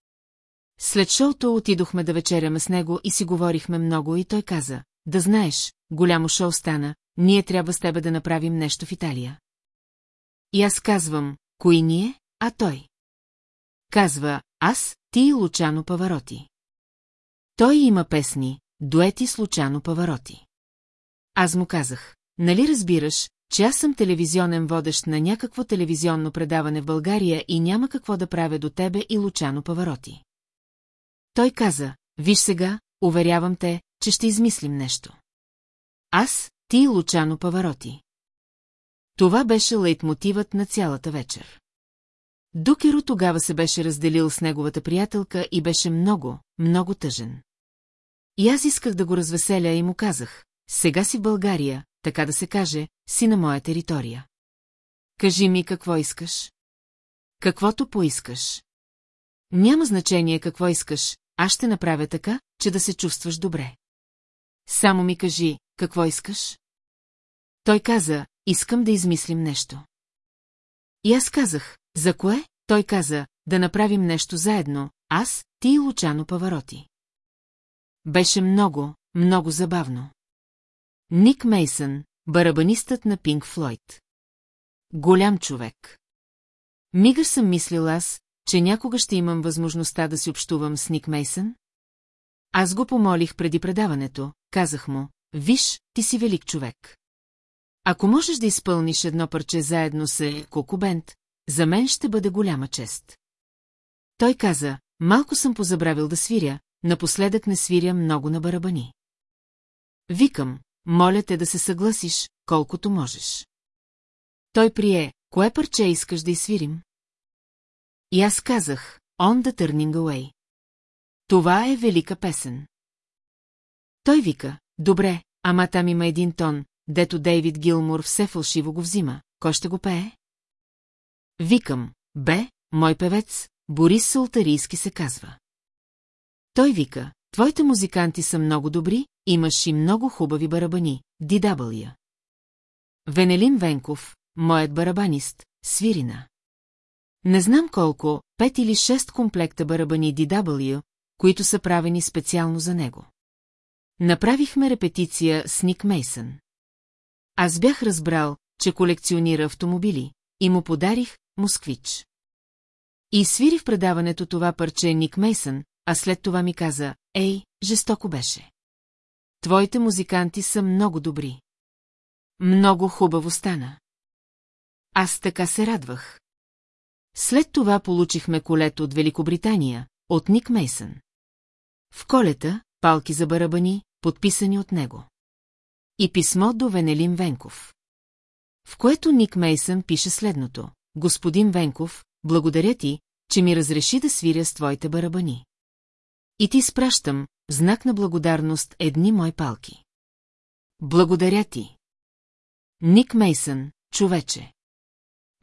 След шоуто отидохме да вечеряме с него и си говорихме много и той каза, да знаеш, голямо шоу стана, ние трябва с тебе да направим нещо в Италия. И аз казвам, кои ние, а той. Казва, аз, ти и Лучано Павароти. Той има песни, дуети с Лучано Павароти. Аз му казах, нали разбираш, че аз съм телевизионен водещ на някакво телевизионно предаване в България и няма какво да правя до тебе и Лучано Павароти. Той каза, виж сега, уверявам те, че ще измислим нещо. Аз, ти и Лучано Павароти. Това беше лейтмотивът на цялата вечер. Дукеро тогава се беше разделил с неговата приятелка и беше много, много тъжен. И аз исках да го развеселя и му казах, сега си в България, така да се каже, си на моя територия. Кажи ми какво искаш. Каквото поискаш. Няма значение какво искаш, аз ще направя така, че да се чувстваш добре. Само ми кажи, какво искаш? Той каза, искам да измислим нещо. И аз казах, за кое? Той каза, да направим нещо заедно, аз, ти и Лучано Павароти. Беше много, много забавно. Ник Мейсън, барабанистът на Пинк Флойд. Голям човек. Мигър съм мислил аз, че някога ще имам възможността да си общувам с Ник Мейсън? Аз го помолих преди предаването, казах му, виж, ти си велик човек. Ако можеш да изпълниш едно парче заедно с Кокубент, за мен ще бъде голяма чест. Той каза, малко съм позабравил да свиря, напоследък не свиря много на барабани. Викам, моля те да се съгласиш, колкото можеш. Той прие, кое парче искаш да изсвирим? И аз казах, On the Turning Away. Това е велика песен. Той вика, добре, ама там има един тон, дето Дейвид Гилмур все фалшиво го взима. Кой ще го пее? Викам, бе, мой певец, Борис Салтарийски се казва. Той вика, Твоите музиканти са много добри, имаш и много хубави барабани, DW. Венелин Венков, моят барабанист, свирина. Не знам колко, пет или шест комплекта барабани DW, които са правени специално за него. Направихме репетиция с Ник Мейсън. Аз бях разбрал, че колекционира автомобили, и му подарих москвич. И свири в предаването това парче Ник Мейсън, а след това ми каза, ей, жестоко беше. Твоите музиканти са много добри. Много хубаво стана. Аз така се радвах. След това получихме колето от Великобритания, от Ник Мейсън. В колета, палки за барабани, подписани от него. И писмо до Венелин Венков. В което Ник Мейсън пише следното. Господин Венков, благодаря ти, че ми разреши да свиря с твоите барабани. И ти спращам, знак на благодарност, едни мои палки. Благодаря ти. Ник Мейсън, човече.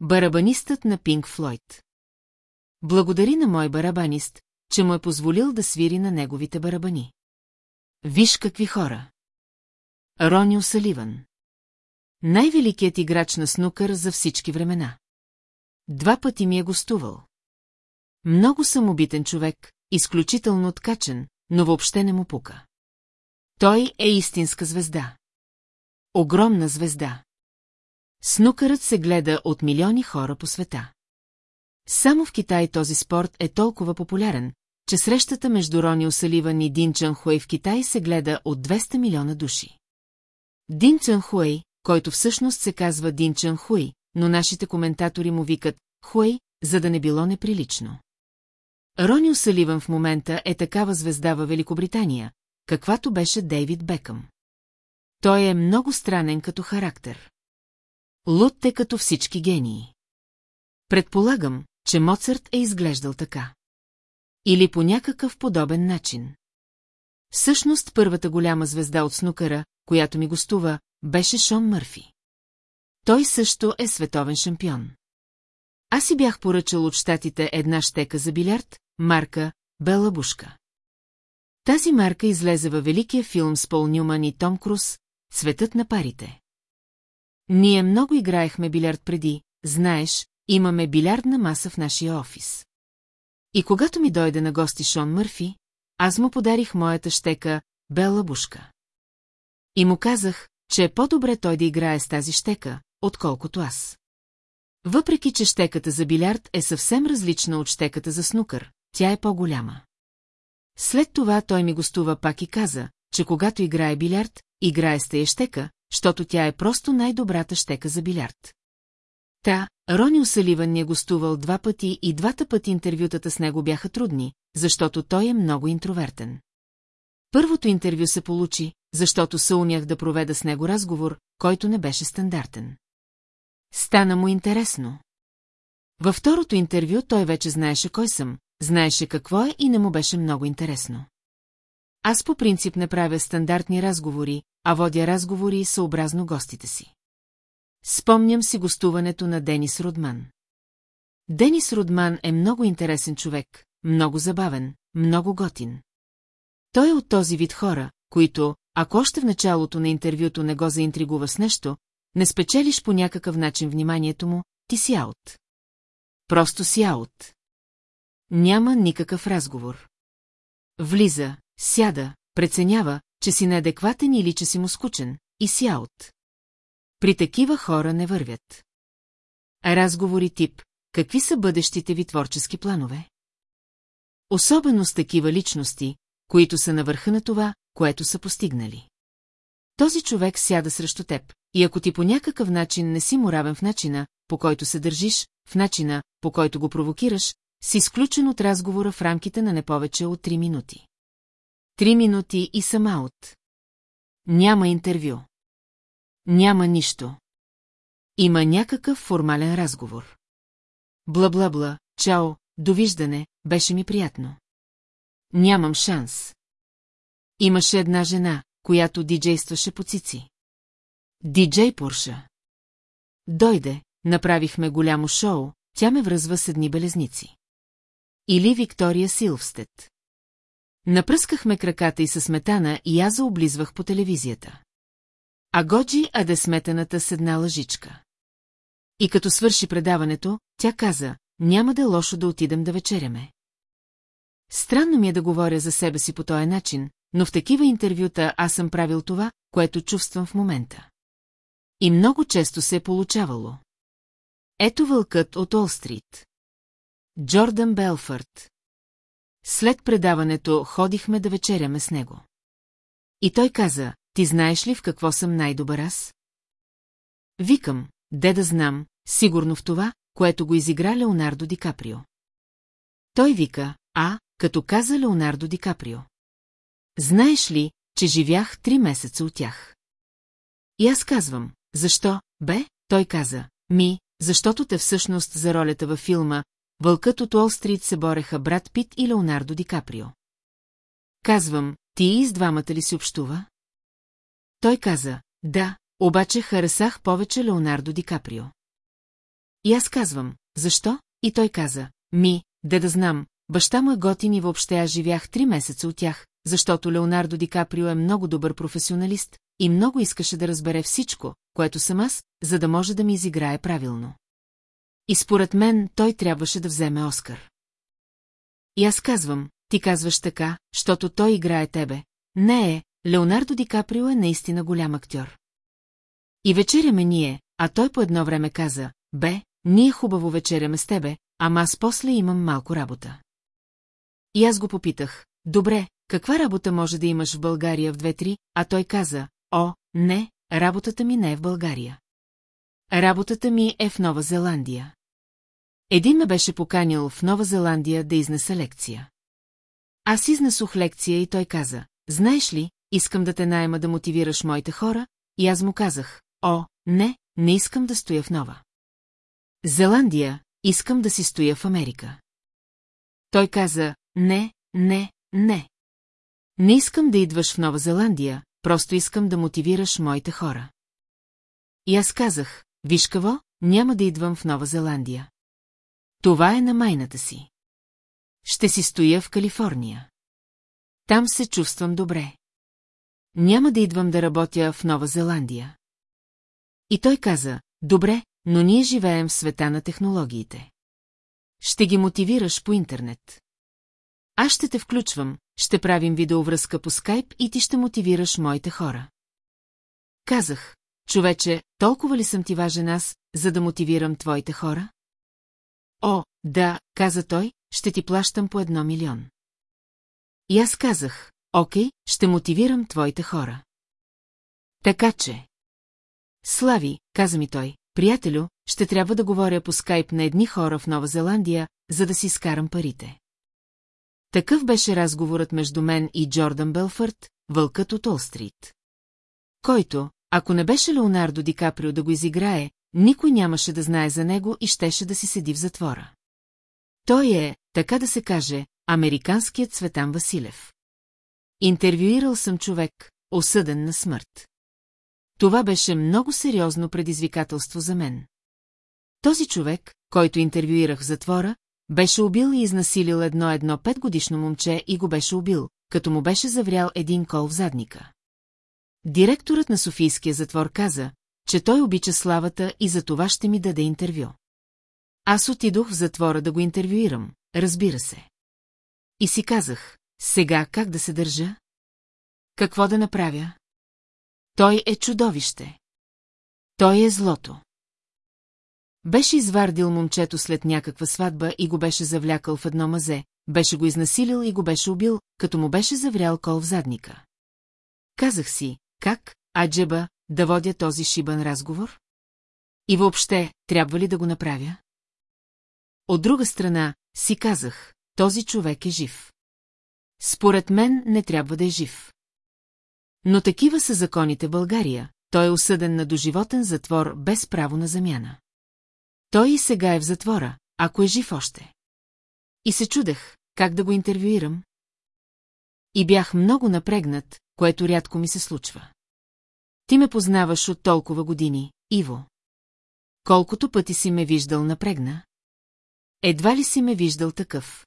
Барабанистът на Пинк Флойд. Благодари на мой барабанист, че му е позволил да свири на неговите барабани. Виж какви хора. Рони Осаливан. Най-великият играч на снукър за всички времена. Два пъти ми е гостувал. Много самобитен човек, изключително откачен, но въобще не му пука. Той е истинска звезда. Огромна звезда. Снукърът се гледа от милиони хора по света. Само в Китай този спорт е толкова популярен, че срещата между Рони Осаливан и Дин Чан Хуей в Китай се гледа от 200 милиона души. Дин Чан Хуей, който всъщност се казва Дин Чан Хуей, но нашите коментатори му викат Хуей, за да не било неприлично. Рони Осаливан в момента е такава звезда във Великобритания, каквато беше Дейвид Бекъм. Той е много странен като характер. Лут е като всички гении. Предполагам, че Моцарт е изглеждал така. Или по някакъв подобен начин. Всъщност първата голяма звезда от снукъра, която ми гостува, беше Шон Мърфи. Той също е световен шампион. Аз си бях поръчал от щатите една щека за билярд, марка Бела Бушка. Тази марка излезе във великия филм с Пол Нюман и Том Круз «Цветът на парите». Ние много играехме билярд преди, знаеш, имаме билярдна маса в нашия офис. И когато ми дойде на гости Шон Мърфи, аз му подарих моята щека Бела Бушка. И му казах, че е по-добре той да играе с тази щека, отколкото аз. Въпреки, че щеката за билярд е съвсем различна от щеката за снукър, тя е по-голяма. След това той ми гостува пак и каза, че когато играе билярд, играе с тая щека, защото тя е просто най-добрата щека за билярд. Та, Рони Осаливан ни е гостувал два пъти и двата пъти интервютата с него бяха трудни, защото той е много интровертен. Първото интервю се получи, защото се унях да проведа с него разговор, който не беше стандартен. Стана му интересно. Във второто интервю той вече знаеше кой съм, знаеше какво е и не му беше много интересно. Аз по принцип не правя стандартни разговори, а водя разговори съобразно гостите си. Спомням си гостуването на Денис Родман. Денис Родман е много интересен човек, много забавен, много готин. Той е от този вид хора, които, ако още в началото на интервюто не го заинтригува с нещо, не спечелиш по някакъв начин вниманието му, ти си аут. Просто си аут. Няма никакъв разговор. Влиза, сяда, преценява, че си неадекватен или че си му скучен, и си аут. При такива хора не вървят. Разговори тип, какви са бъдещите ви творчески планове? Особено с такива личности, които са на върха на това, което са постигнали. Този човек сяда срещу теб, и ако ти по някакъв начин не си му равен в начина, по който се държиш, в начина, по който го провокираш, си изключен от разговора в рамките на не повече от 3 минути. Три минути и съм аут. Няма интервю. Няма нищо. Има някакъв формален разговор. Бла-бла-бла, чао, довиждане, беше ми приятно. Нямам шанс. Имаше една жена, която диджействаше по цици. Диджей Порша. Дойде, направихме голямо шоу, тя ме връзва с едни белезници. Или Виктория Силвстед. Напръскахме краката и със сметана и аз заоблизвах по телевизията. А Годжи аде сметаната с една лъжичка. И като свърши предаването, тя каза, няма да е лошо да отидем да вечеряме. Странно ми е да говоря за себе си по този начин, но в такива интервюта аз съм правил това, което чувствам в момента. И много често се е получавало. Ето вълкът от Олстрит. Джордан Белфърт. След предаването ходихме да вечеряме с него. И той каза, ти знаеш ли в какво съм най-добър аз? Викам, де да знам, сигурно в това, което го изигра Леонардо Ди Каприо. Той вика, а, като каза Леонардо Ди Каприо. Знаеш ли, че живях три месеца от тях? И аз казвам, защо, бе? Той каза, ми, защото те всъщност за ролята във филма Вълкът от Уолстрит се бореха брат Пит и Леонардо Ди Каприо. Казвам, ти и с двамата ли си общува? Той каза, да, обаче харесах повече Леонардо Ди Каприо. И аз казвам, защо? И той каза, ми, де да знам, баща му е готин и въобще аз живях три месеца от тях, защото Леонардо Ди Каприо е много добър професионалист и много искаше да разбере всичко, което съм аз, за да може да ми изиграе правилно. И според мен той трябваше да вземе Оскар. И аз казвам, ти казваш така, защото той играе тебе. Не е, Леонардо Ди Каприо е наистина голям актьор. И вечеряме ние, а той по едно време каза, бе, ние хубаво вечеряме с тебе, ама аз после имам малко работа. И аз го попитах, добре, каква работа може да имаш в България в две-три, а той каза, о, не, работата ми не е в България. Работата ми е в Нова Зеландия. Един ме беше поканил в Нова Зеландия да изнеса лекция. Аз изнесох лекция и той каза, знаеш ли, искам да те найма да мотивираш моите хора, и аз му казах, о, не, не искам да стоя в Нова. Зеландия, искам да си стоя в Америка. Той каза, не, не, не. Не искам да идваш в Нова Зеландия, просто искам да мотивираш моите хора. И аз казах, виж какво, няма да идвам в Нова Зеландия. Това е на майната си. Ще си стоя в Калифорния. Там се чувствам добре. Няма да идвам да работя в Нова Зеландия. И той каза, добре, но ние живеем в света на технологиите. Ще ги мотивираш по интернет. Аз ще те включвам, ще правим видеовръзка по скайп и ти ще мотивираш моите хора. Казах, човече, толкова ли съм ти важен аз, за да мотивирам твоите хора? О, да, каза той, ще ти плащам по едно милион. И аз казах, окей, ще мотивирам твоите хора. Така че... Слави, каза ми той, приятелю, ще трябва да говоря по скайп на едни хора в Нова Зеландия, за да си скарам парите. Такъв беше разговорът между мен и Джордан Белфърт, вълкът от Олстрит. Който, ако не беше Леонардо Ди Каприо да го изиграе, никой нямаше да знае за него и щеше да си седи в затвора. Той е, така да се каже, американският Цветан Василев. Интервюирал съм човек, осъден на смърт. Това беше много сериозно предизвикателство за мен. Този човек, който интервюирах в затвора, беше убил и изнасилил едно-едно петгодишно момче и го беше убил, като му беше заврял един кол в задника. Директорът на Софийския затвор каза, че той обича славата и за това ще ми даде интервю. Аз отидох в затвора да го интервюирам, разбира се. И си казах, сега как да се държа? Какво да направя? Той е чудовище. Той е злото. Беше извардил момчето след някаква сватба и го беше завлякал в едно мазе, беше го изнасилил и го беше убил, като му беше заврял кол в задника. Казах си, как, аджеба, да водя този шибан разговор? И въобще, трябва ли да го направя? От друга страна, си казах, този човек е жив. Според мен не трябва да е жив. Но такива са законите България, той е осъден на доживотен затвор без право на замяна. Той и сега е в затвора, ако е жив още. И се чудех, как да го интервюирам. И бях много напрегнат, което рядко ми се случва. Ти ме познаваш от толкова години, Иво. Колкото пъти си ме виждал напрегна? Едва ли си ме виждал такъв?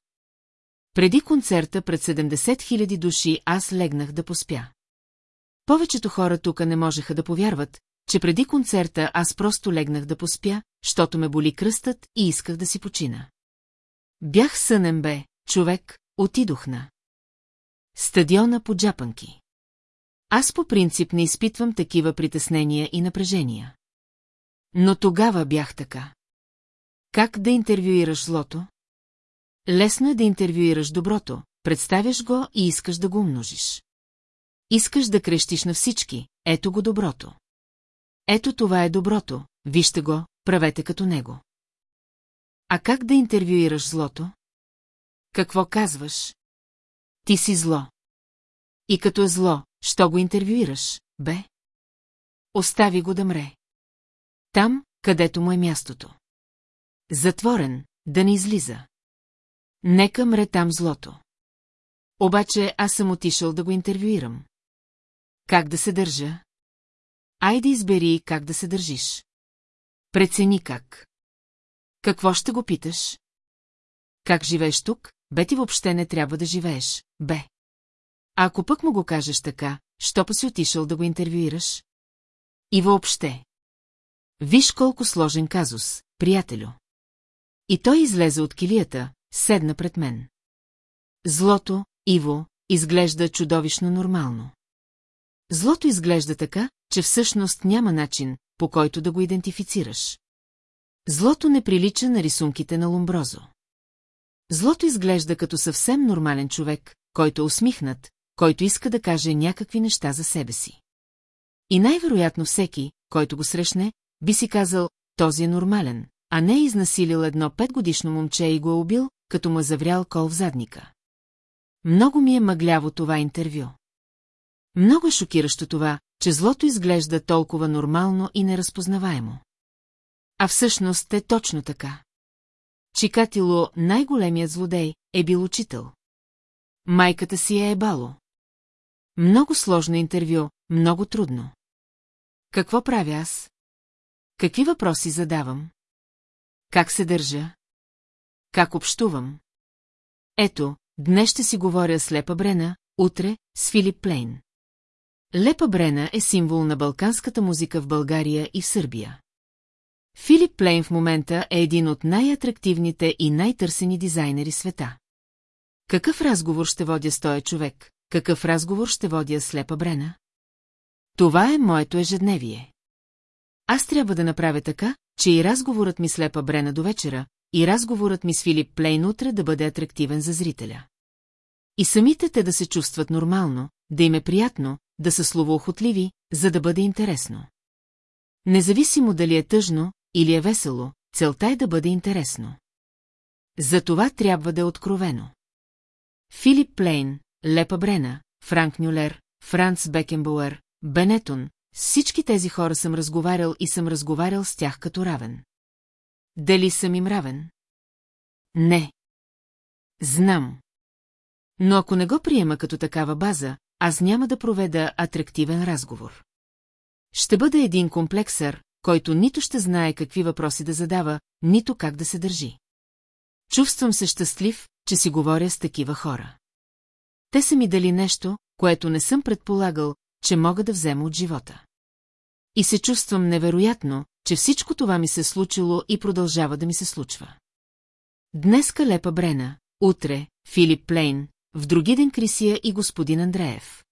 Преди концерта пред 70 000 души аз легнах да поспя. Повечето хора тука не можеха да повярват, че преди концерта аз просто легнах да поспя, щото ме боли кръстът и исках да си почина. Бях сънен бе, човек, отидох на. Стадиона по джапанки. Аз по принцип не изпитвам такива притеснения и напрежения. Но тогава бях така. Как да интервюираш злото? Лесно е да интервюираш доброто, представяш го и искаш да го умножиш. Искаш да крещиш на всички, ето го доброто. Ето това е доброто, вижте го, правете като него. А как да интервюираш злото? Какво казваш? Ти си зло. И като е зло, що го интервюираш, бе? Остави го да мре. Там, където му е мястото. Затворен, да не излиза. Нека мре там злото. Обаче аз съм отишъл да го интервюирам. Как да се държа? Айде избери как да се държиш. Прецени как. Какво ще го питаш? Как живееш тук? Бе ти въобще не трябва да живееш, бе. Ако пък му го кажеш така, що па си отишъл да го интервюираш? И въобще. Виж колко сложен казус, приятелю. И той излезе от килията, седна пред мен. Злото, Иво, изглежда чудовищно нормално. Злото изглежда така, че всъщност няма начин, по който да го идентифицираш. Злото не прилича на рисунките на Ломброзо. Злото изглежда като съвсем нормален човек, който е усмихнат, който иска да каже някакви неща за себе си. И най-вероятно всеки, който го срещне, би си казал, този е нормален, а не е изнасилил едно петгодишно момче и го е убил, като му е заврял кол в задника. Много ми е мъгляво това интервю. Много е шокиращо това, че злото изглежда толкова нормално и неразпознаваемо. А всъщност е точно така. Чикатило, най-големият злодей, е бил учител. Майката си е ебало. Много сложно интервю, много трудно. Какво правя аз? Какви въпроси задавам? Как се държа? Как общувам? Ето, днес ще си говоря с Лепа Брена, утре с Филип Плейн. Лепа Брена е символ на балканската музика в България и в Сърбия. Филип Плейн в момента е един от най-атрактивните и най-търсени дизайнери света. Какъв разговор ще водя с този човек? Какъв разговор ще водя с Лепа Брена? Това е моето ежедневие. Аз трябва да направя така, че и разговорът ми с Лепа Брена до вечера, и разговорът ми с Филип Плейн утре да бъде атрактивен за зрителя. И самите те да се чувстват нормално, да им е приятно, да са словоохотливи, за да бъде интересно. Независимо дали е тъжно или е весело, целта е да бъде интересно. За това трябва да е откровено. Филип Плейн, Лепа Брена, Франк Нюлер, Франц Бекенбауер, Бенетон, всички тези хора съм разговарял и съм разговарял с тях като равен. Дали съм им равен? Не. Знам. Но ако не го приема като такава база, аз няма да проведа атрактивен разговор. Ще бъда един комплексър, който нито ще знае какви въпроси да задава, нито как да се държи. Чувствам се щастлив, че си говоря с такива хора. Те са ми дали нещо, което не съм предполагал, че мога да взема от живота. И се чувствам невероятно, че всичко това ми се случило и продължава да ми се случва. Днес Калепа Брена, утре Филип Плейн, в други ден Крисия и господин Андреев.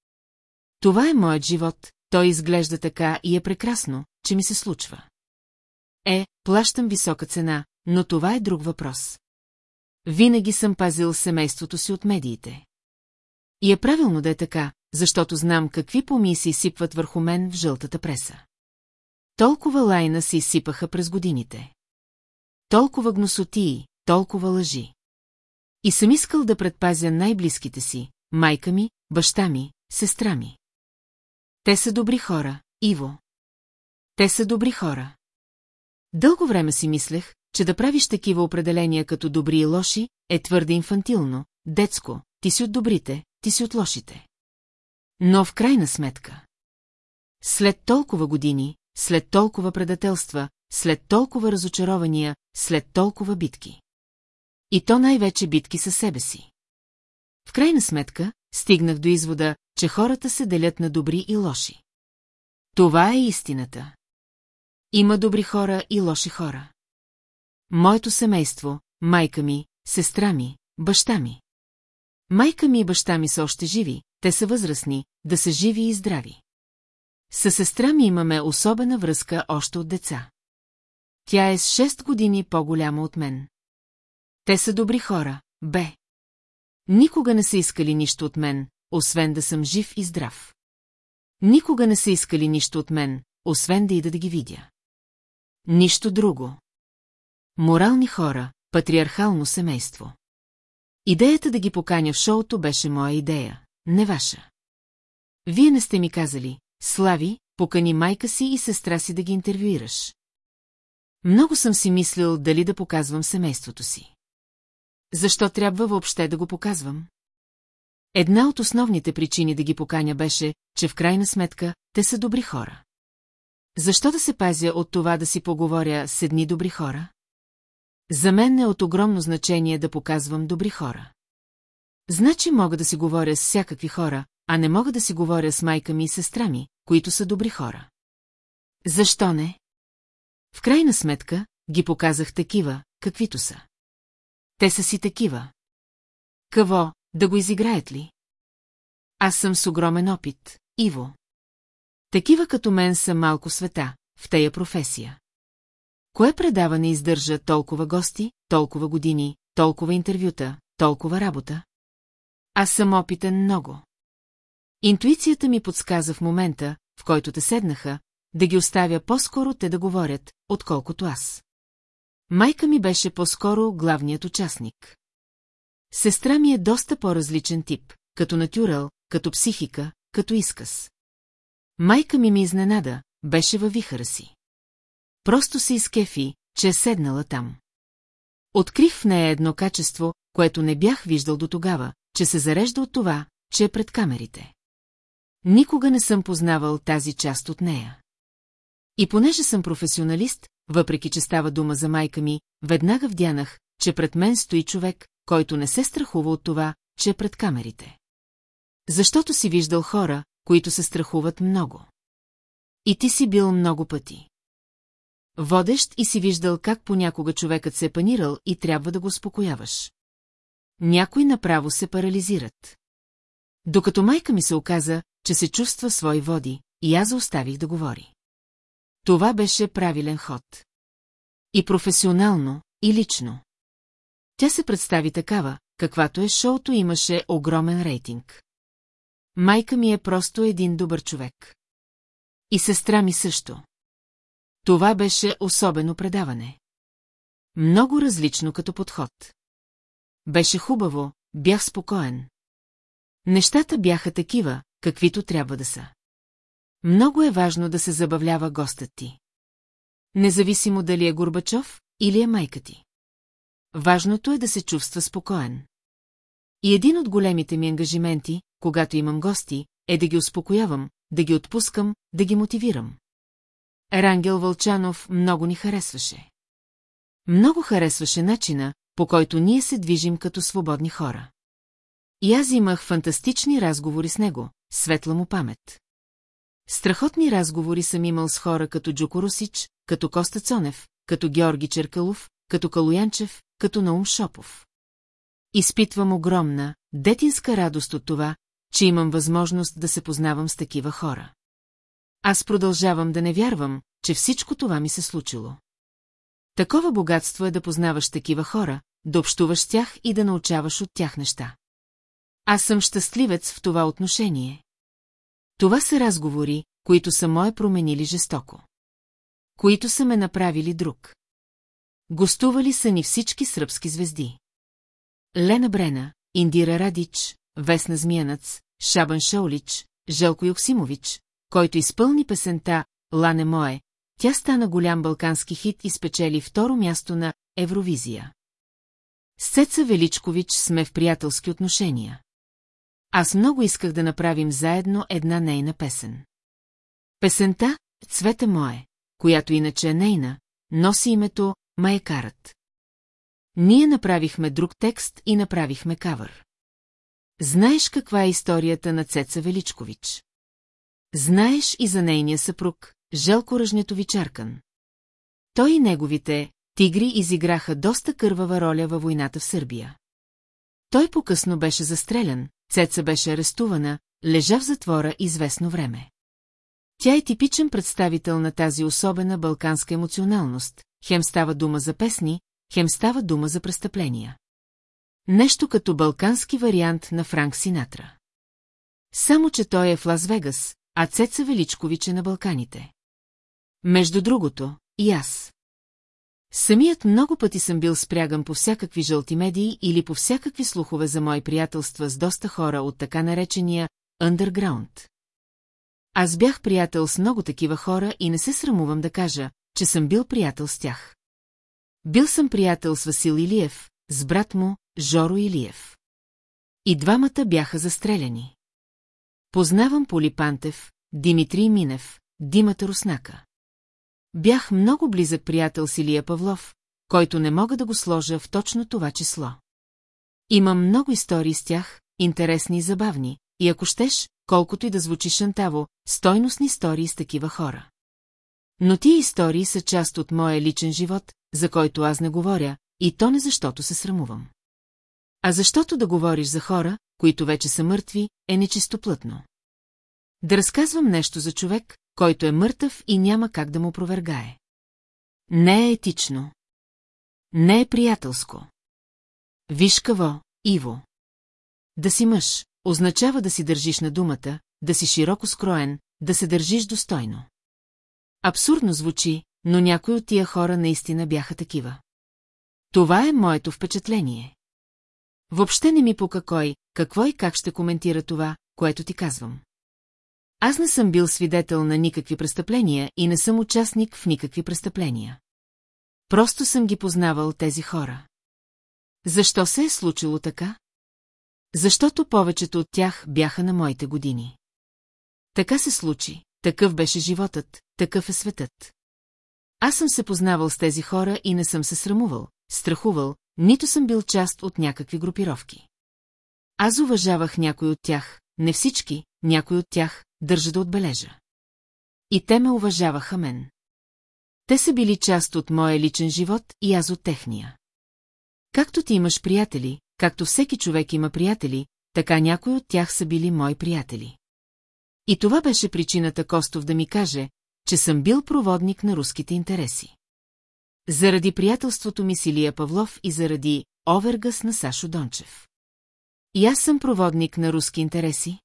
Това е моят живот, той изглежда така и е прекрасно, че ми се случва. Е, плащам висока цена, но това е друг въпрос. Винаги съм пазил семейството си от медиите. И е правилно да е така, защото знам какви помии се изсипват върху мен в жълтата преса. Толкова лайна се изсипаха през годините. Толкова гносотии, толкова лъжи. И съм искал да предпазя най-близките си, майка ми, баща ми, сестра ми. Те са добри хора, Иво. Те са добри хора. Дълго време си мислех, че да правиш такива определения като добри и лоши, е твърде инфантилно, детско, ти си от добрите, ти си от лошите. Но в крайна сметка. След толкова години, след толкова предателства, след толкова разочарования, след толкова битки. И то най-вече битки със себе си. В крайна сметка, стигнах до извода, че хората се делят на добри и лоши. Това е истината. Има добри хора и лоши хора. Моето семейство, майка ми, сестра ми, баща ми. Майка ми и баща ми са още живи, те са възрастни, да са живи и здрави. Със сестра ми имаме особена връзка още от деца. Тя е с 6 години по-голяма от мен. Те са добри хора, бе. Никога не са искали нищо от мен, освен да съм жив и здрав. Никога не са искали нищо от мен, освен да ида да ги видя. Нищо друго. Морални хора, патриархално семейство. Идеята да ги поканя в шоуто беше моя идея, не ваша. Вие не сте ми казали, Слави, покани майка си и сестра си да ги интервюираш. Много съм си мислил дали да показвам семейството си. Защо трябва въобще да го показвам? Една от основните причини да ги поканя беше, че в крайна сметка те са добри хора. Защо да се пазя от това да си поговоря с едни добри хора? За мен е от огромно значение да показвам добри хора. Значи мога да си говоря с всякакви хора, а не мога да си говоря с майка ми и сестра ми, които са добри хора. Защо не? В крайна сметка, ги показах такива, каквито са. Те са си такива. Какво, да го изиграят ли? Аз съм с огромен опит, Иво. Такива като мен са малко света, в тая професия. Кое предаване издържа толкова гости, толкова години, толкова интервюта, толкова работа? Аз съм опитен много. Интуицията ми подсказа в момента, в който те седнаха, да ги оставя по-скоро те да говорят, отколкото аз. Майка ми беше по-скоро главният участник. Сестра ми е доста по-различен тип, като натюрал, като психика, като изказ. Майка ми ми изненада, беше във вихара си. Просто се изкефи, че е седнала там. Открих в нея едно качество, което не бях виждал до тогава, че се зарежда от това, че е пред камерите. Никога не съм познавал тази част от нея. И понеже съм професионалист, въпреки че става дума за майка ми, веднага вдянах, че пред мен стои човек, който не се страхува от това, че е пред камерите. Защото си виждал хора, които се страхуват много. И ти си бил много пъти. Водещ и си виждал как понякога човекът се е панирал и трябва да го успокояваш. Някои направо се парализират. Докато майка ми се оказа, че се чувства свой води, и аз оставих да говори. Това беше правилен ход. И професионално, и лично. Тя се представи такава, каквато е шоуто имаше огромен рейтинг. Майка ми е просто един добър човек. И сестра ми също. Това беше особено предаване. Много различно като подход. Беше хубаво, бях спокоен. Нещата бяха такива, каквито трябва да са. Много е важно да се забавлява гостът ти. Независимо дали е Горбачов или е майка ти. Важното е да се чувства спокоен. И един от големите ми ангажименти, когато имам гости, е да ги успокоявам, да ги отпускам, да ги мотивирам. Рангел Вълчанов много ни харесваше. Много харесваше начина, по който ние се движим като свободни хора. И аз имах фантастични разговори с него, светла му памет. Страхотни разговори съм имал с хора като Джуко Русич, като Коста Цонев, като Георги Черкалов, като Калуянчев, като Наум Шопов. Изпитвам огромна, детинска радост от това, че имам възможност да се познавам с такива хора. Аз продължавам да не вярвам, че всичко това ми се случило. Такова богатство е да познаваш такива хора, да общуваш тях и да научаваш от тях неща. Аз съм щастливец в това отношение. Това са разговори, които са мое променили жестоко. Които са ме направили друг. Гостували са ни всички сръбски звезди. Лена Брена, Индира Радич, Весна Змиянац, Шабан Шаулич, Желко Юксимович, който изпълни песента «Лане мое», тя стана голям балкански хит и спечели второ място на Евровизия. С Цеца Величкович сме в приятелски отношения. Аз много исках да направим заедно една нейна песен. Песента «Цвете мое», която иначе е нейна, носи името «Маекарът». Ние направихме друг текст и направихме кавър. Знаеш каква е историята на Цеца Величкович? Знаеш и за нейния съпруг, Желко Ръжнетовичаркан. Той и неговите тигри изиграха доста кървава роля във войната в Сърбия. Той по-късно беше застрелян, Цеца беше арестувана, лежа в затвора известно време. Тя е типичен представител на тази особена балканска емоционалност, хем става дума за песни, хем става дума за престъпления. Нещо като балкански вариант на Франк Синатра. Само, че той е в Лас-Вегас, а Цеца Величкович е на Балканите. Между другото, и аз. Самият много пъти съм бил спряган по всякакви жълти медии или по всякакви слухове за мои приятелства с доста хора от така наречения «underground». Аз бях приятел с много такива хора и не се срамувам да кажа, че съм бил приятел с тях. Бил съм приятел с Васил Илиев, с брат му, Жоро Илиев. И двамата бяха застреляни. Познавам Поли Пантев, Димитрий Минев, Димата Руснака. Бях много близък приятел с Илия Павлов, който не мога да го сложа в точно това число. Имам много истории с тях, интересни и забавни, и ако щеш, колкото и да звучи шантаво, стойностни истории с такива хора. Но тия истории са част от моя личен живот, за който аз не говоря, и то не защото се срамувам. А защото да говориш за хора, които вече са мъртви, е нечистоплътно. Да разказвам нещо за човек, който е мъртъв и няма как да му провергае. Не е етично. Не е приятелско. Виж какво, Иво. Да си мъж, означава да си държиш на думата, да си широко скроен, да се държиш достойно. Абсурдно звучи, но някои от тия хора наистина бяха такива. Това е моето впечатление. Въобще не ми пука кой, какво и как ще коментира това, което ти казвам. Аз не съм бил свидетел на никакви престъпления и не съм участник в никакви престъпления. Просто съм ги познавал тези хора. Защо се е случило така? Защото повечето от тях бяха на моите години. Така се случи, такъв беше животът, такъв е светът. Аз съм се познавал с тези хора и не съм се срамувал, страхувал, нито съм бил част от някакви групировки. Аз уважавах някой от тях, не всички, някой от тях, държа да отбележа. И те ме уважаваха мен. Те са били част от моя личен живот и аз от техния. Както ти имаш приятели, както всеки човек има приятели, така някои от тях са били мои приятели. И това беше причината Костов да ми каже, че съм бил проводник на руските интереси. Заради приятелството ми с Илия Павлов и заради овергас на Сашо Дончев. И аз съм проводник на руски интереси.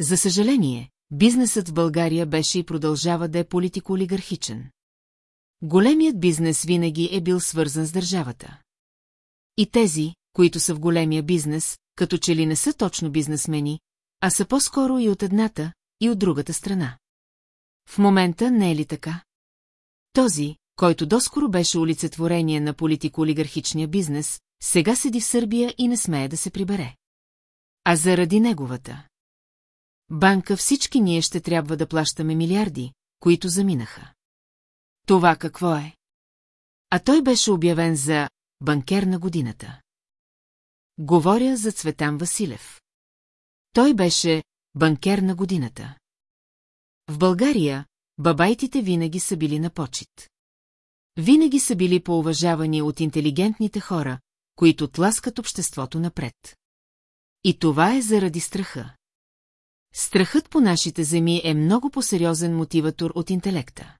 За съжаление, бизнесът в България беше и продължава да е политико-олигархичен. Големият бизнес винаги е бил свързан с държавата. И тези, които са в големия бизнес, като че ли не са точно бизнесмени, а са по-скоро и от едната, и от другата страна. В момента не е ли така? Този, който доскоро беше олицетворение на политико-олигархичния бизнес, сега седи в Сърбия и не смее да се прибере. А заради неговата. Банка всички ние ще трябва да плащаме милиарди, които заминаха. Това какво е? А той беше обявен за банкер на годината. Говоря за Цветан Василев. Той беше банкер на годината. В България бабайтите винаги са били на почет. Винаги са били поуважавани от интелигентните хора, които тласкат обществото напред. И това е заради страха. Страхът по нашите земи е много по-сериозен мотиватор от интелекта.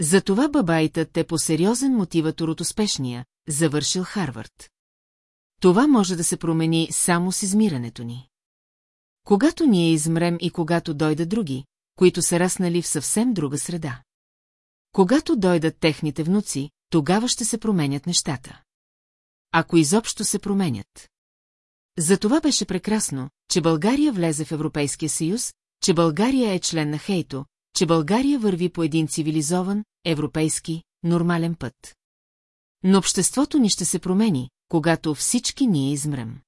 Затова бабайтът е по-сериозен мотиватор от успешния, завършил Харвард. Това може да се промени само с измирането ни. Когато ние измрем и когато дойдат други, които са раснали в съвсем друга среда. Когато дойдат техните внуци, тогава ще се променят нещата. Ако изобщо се променят. Затова беше прекрасно, че България влезе в Европейския съюз, че България е член на Хейто, че България върви по един цивилизован, европейски, нормален път. Но обществото ни ще се промени, когато всички ние измрем.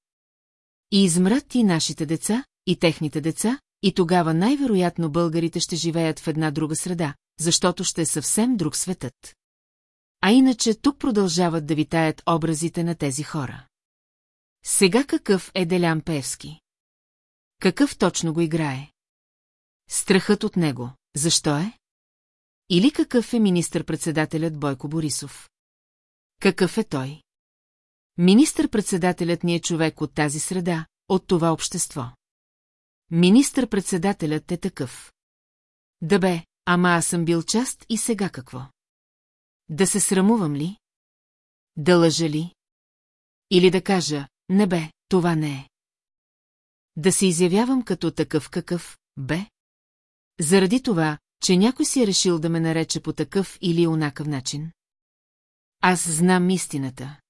И измрат и нашите деца, и техните деца, и тогава най-вероятно българите ще живеят в една друга среда, защото ще е съвсем друг светът. А иначе тук продължават да витаят образите на тези хора. Сега какъв е Делян Певски? Какъв точно го играе? Страхът от него. Защо е? Или какъв е министър-председателят Бойко Борисов? Какъв е той? Министър-председателят ни е човек от тази среда, от това общество. Министър-председателят е такъв. Да бе, ама аз съм бил част и сега какво? Да се срамувам ли? Да лъжа ли? Или да кажа, не бе, това не е. Да се изявявам като такъв какъв, бе? Заради това, че някой си е решил да ме нарече по такъв или онакъв начин? Аз знам истината.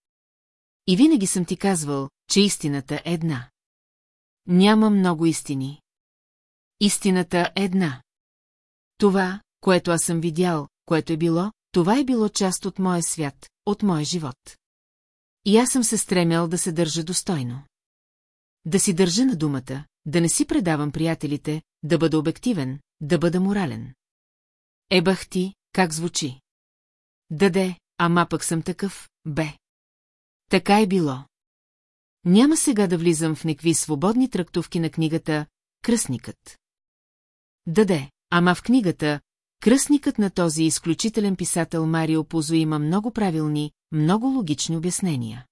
И винаги съм ти казвал, че истината е една. Няма много истини. Истината е една. Това, което аз съм видял, което е било, това е било част от моя свят, от моя живот. И аз съм се стремял да се държа достойно. Да си държа на думата, да не си предавам приятелите, да бъда обективен, да бъда морален. Ебах ти, как звучи? Даде, ама пък съм такъв, бе. Така е било. Няма сега да влизам в некви свободни трактовки на книгата «Кръстникът». Даде, ама в книгата Кръстникът на този изключителен писател Марио Пузо има много правилни, много логични обяснения.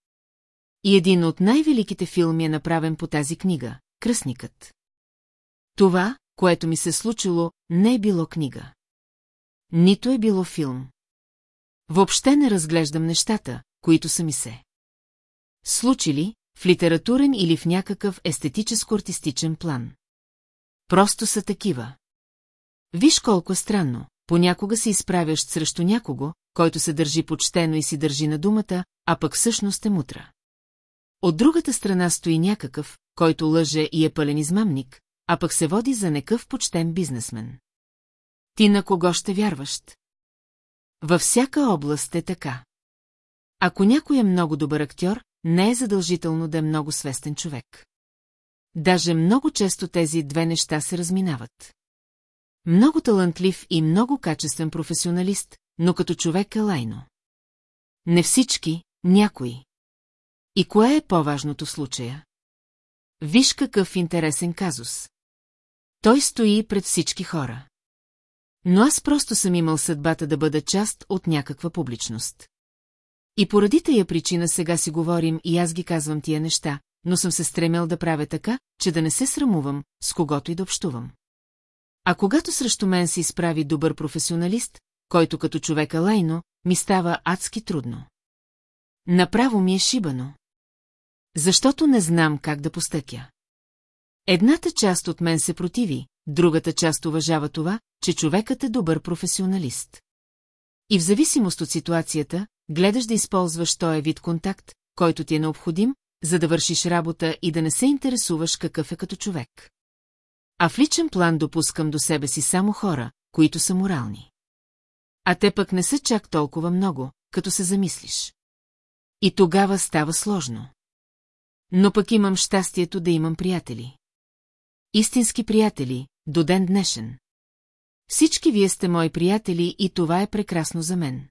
И един от най-великите филми е направен по тази книга – Кръстникът. Това, което ми се случило, не е било книга. Нито е било филм. Въобще не разглеждам нещата, които са ми се. Случили, в литературен или в някакъв естетическо-артистичен план. Просто са такива. Виж колко странно, понякога се изправяш срещу някого, който се държи почтено и си държи на думата, а пък всъщност е мутра. От другата страна стои някакъв, който лъже и е пълен измамник, а пък се води за некъв почтен бизнесмен. Ти на кого ще вярваш? Във всяка област е така. Ако някой е много добър актьор, не е задължително да е много свестен човек. Даже много често тези две неща се разминават. Много талантлив и много качествен професионалист, но като човек е лайно. Не всички, някои. И кое е по-важното в случая? Виж какъв интересен казус. Той стои пред всички хора. Но аз просто съм имал съдбата да бъда част от някаква публичност. И поради тая причина сега си говорим и аз ги казвам тия неща, но съм се стремял да правя така, че да не се срамувам, с когото и да общувам. А когато срещу мен се изправи добър професионалист, който като човека лайно, ми става адски трудно. Направо ми е шибано. Защото не знам как да постъкя. Едната част от мен се противи, другата част уважава това, че човекът е добър професионалист. И в зависимост от ситуацията, гледаш да използваш този вид контакт, който ти е необходим, за да вършиш работа и да не се интересуваш какъв е като човек. А в личен план допускам до себе си само хора, които са морални. А те пък не са чак толкова много, като се замислиш. И тогава става сложно. Но пък имам щастието да имам приятели. Истински приятели, до ден днешен. Всички вие сте мои приятели и това е прекрасно за мен.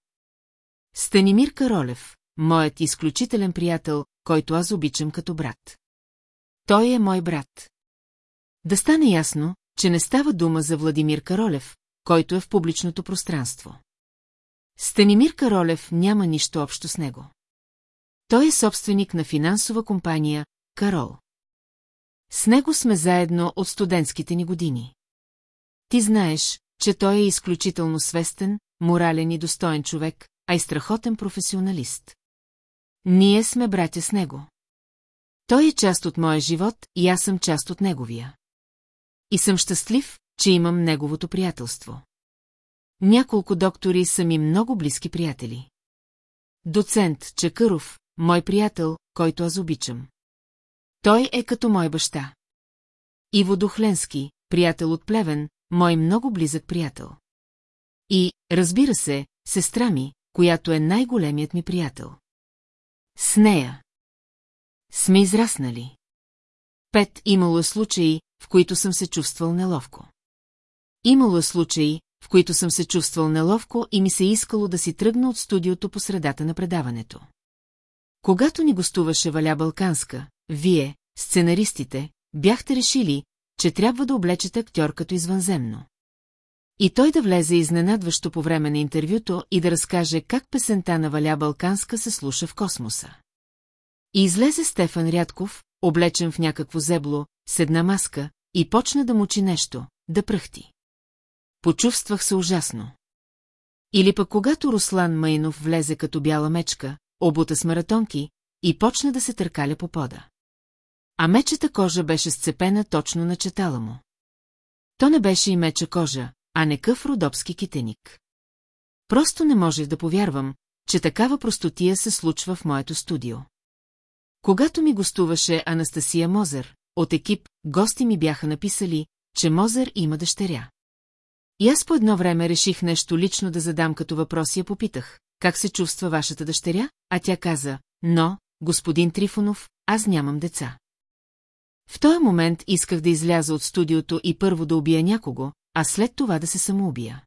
Станимир Каролев, моят изключителен приятел, който аз обичам като брат. Той е мой брат. Да стане ясно, че не става дума за Владимир Каролев, който е в публичното пространство. Станимир Каролев няма нищо общо с него. Той е собственик на финансова компания Карол. С него сме заедно от студентските ни години. Ти знаеш, че той е изключително свестен, морален и достоен човек, а и страхотен професионалист. Ние сме братя с него. Той е част от моя живот и аз съм част от неговия. И съм щастлив, че имам неговото приятелство. Няколко доктори са ми много близки приятели. Доцент Чакъров, мой приятел, който аз обичам. Той е като мой баща. Иво Духленски, приятел от Плевен, мой много близък приятел. И, разбира се, сестра ми, която е най-големият ми приятел. С нея. Сме израснали. Пет имало случаи, в които съм се чувствал неловко. Имало е случаи, в които съм се чувствал неловко и ми се искало да си тръгна от студиото по средата на предаването. Когато ни гостуваше Валя Балканска, вие, сценаристите, бяхте решили, че трябва да облечете актьор като извънземно. И той да влезе изненадващо по време на интервюто и да разкаже как песента на Валя Балканска се слуша в космоса. И излезе Стефан Рядков, облечен в някакво зебло, с една маска, и почна да мучи нещо, да пръхти. Почувствах се ужасно. Или пък когато Руслан Майнов влезе като бяла мечка, обута с маратонки, и почна да се търкаля по пода. А мечета кожа беше сцепена точно на четала му. То не беше и меча кожа, а не къв родопски китеник. Просто не можех да повярвам, че такава простотия се случва в моето студио. Когато ми гостуваше Анастасия Мозер, от екип, гости ми бяха написали, че Мозер има дъщеря. И аз по едно време реших нещо лично да задам като въпрос и я попитах, как се чувства вашата дъщеря, а тя каза, но, господин Трифонов, аз нямам деца. В този момент исках да изляза от студиото и първо да убия някого, а след това да се самоубия.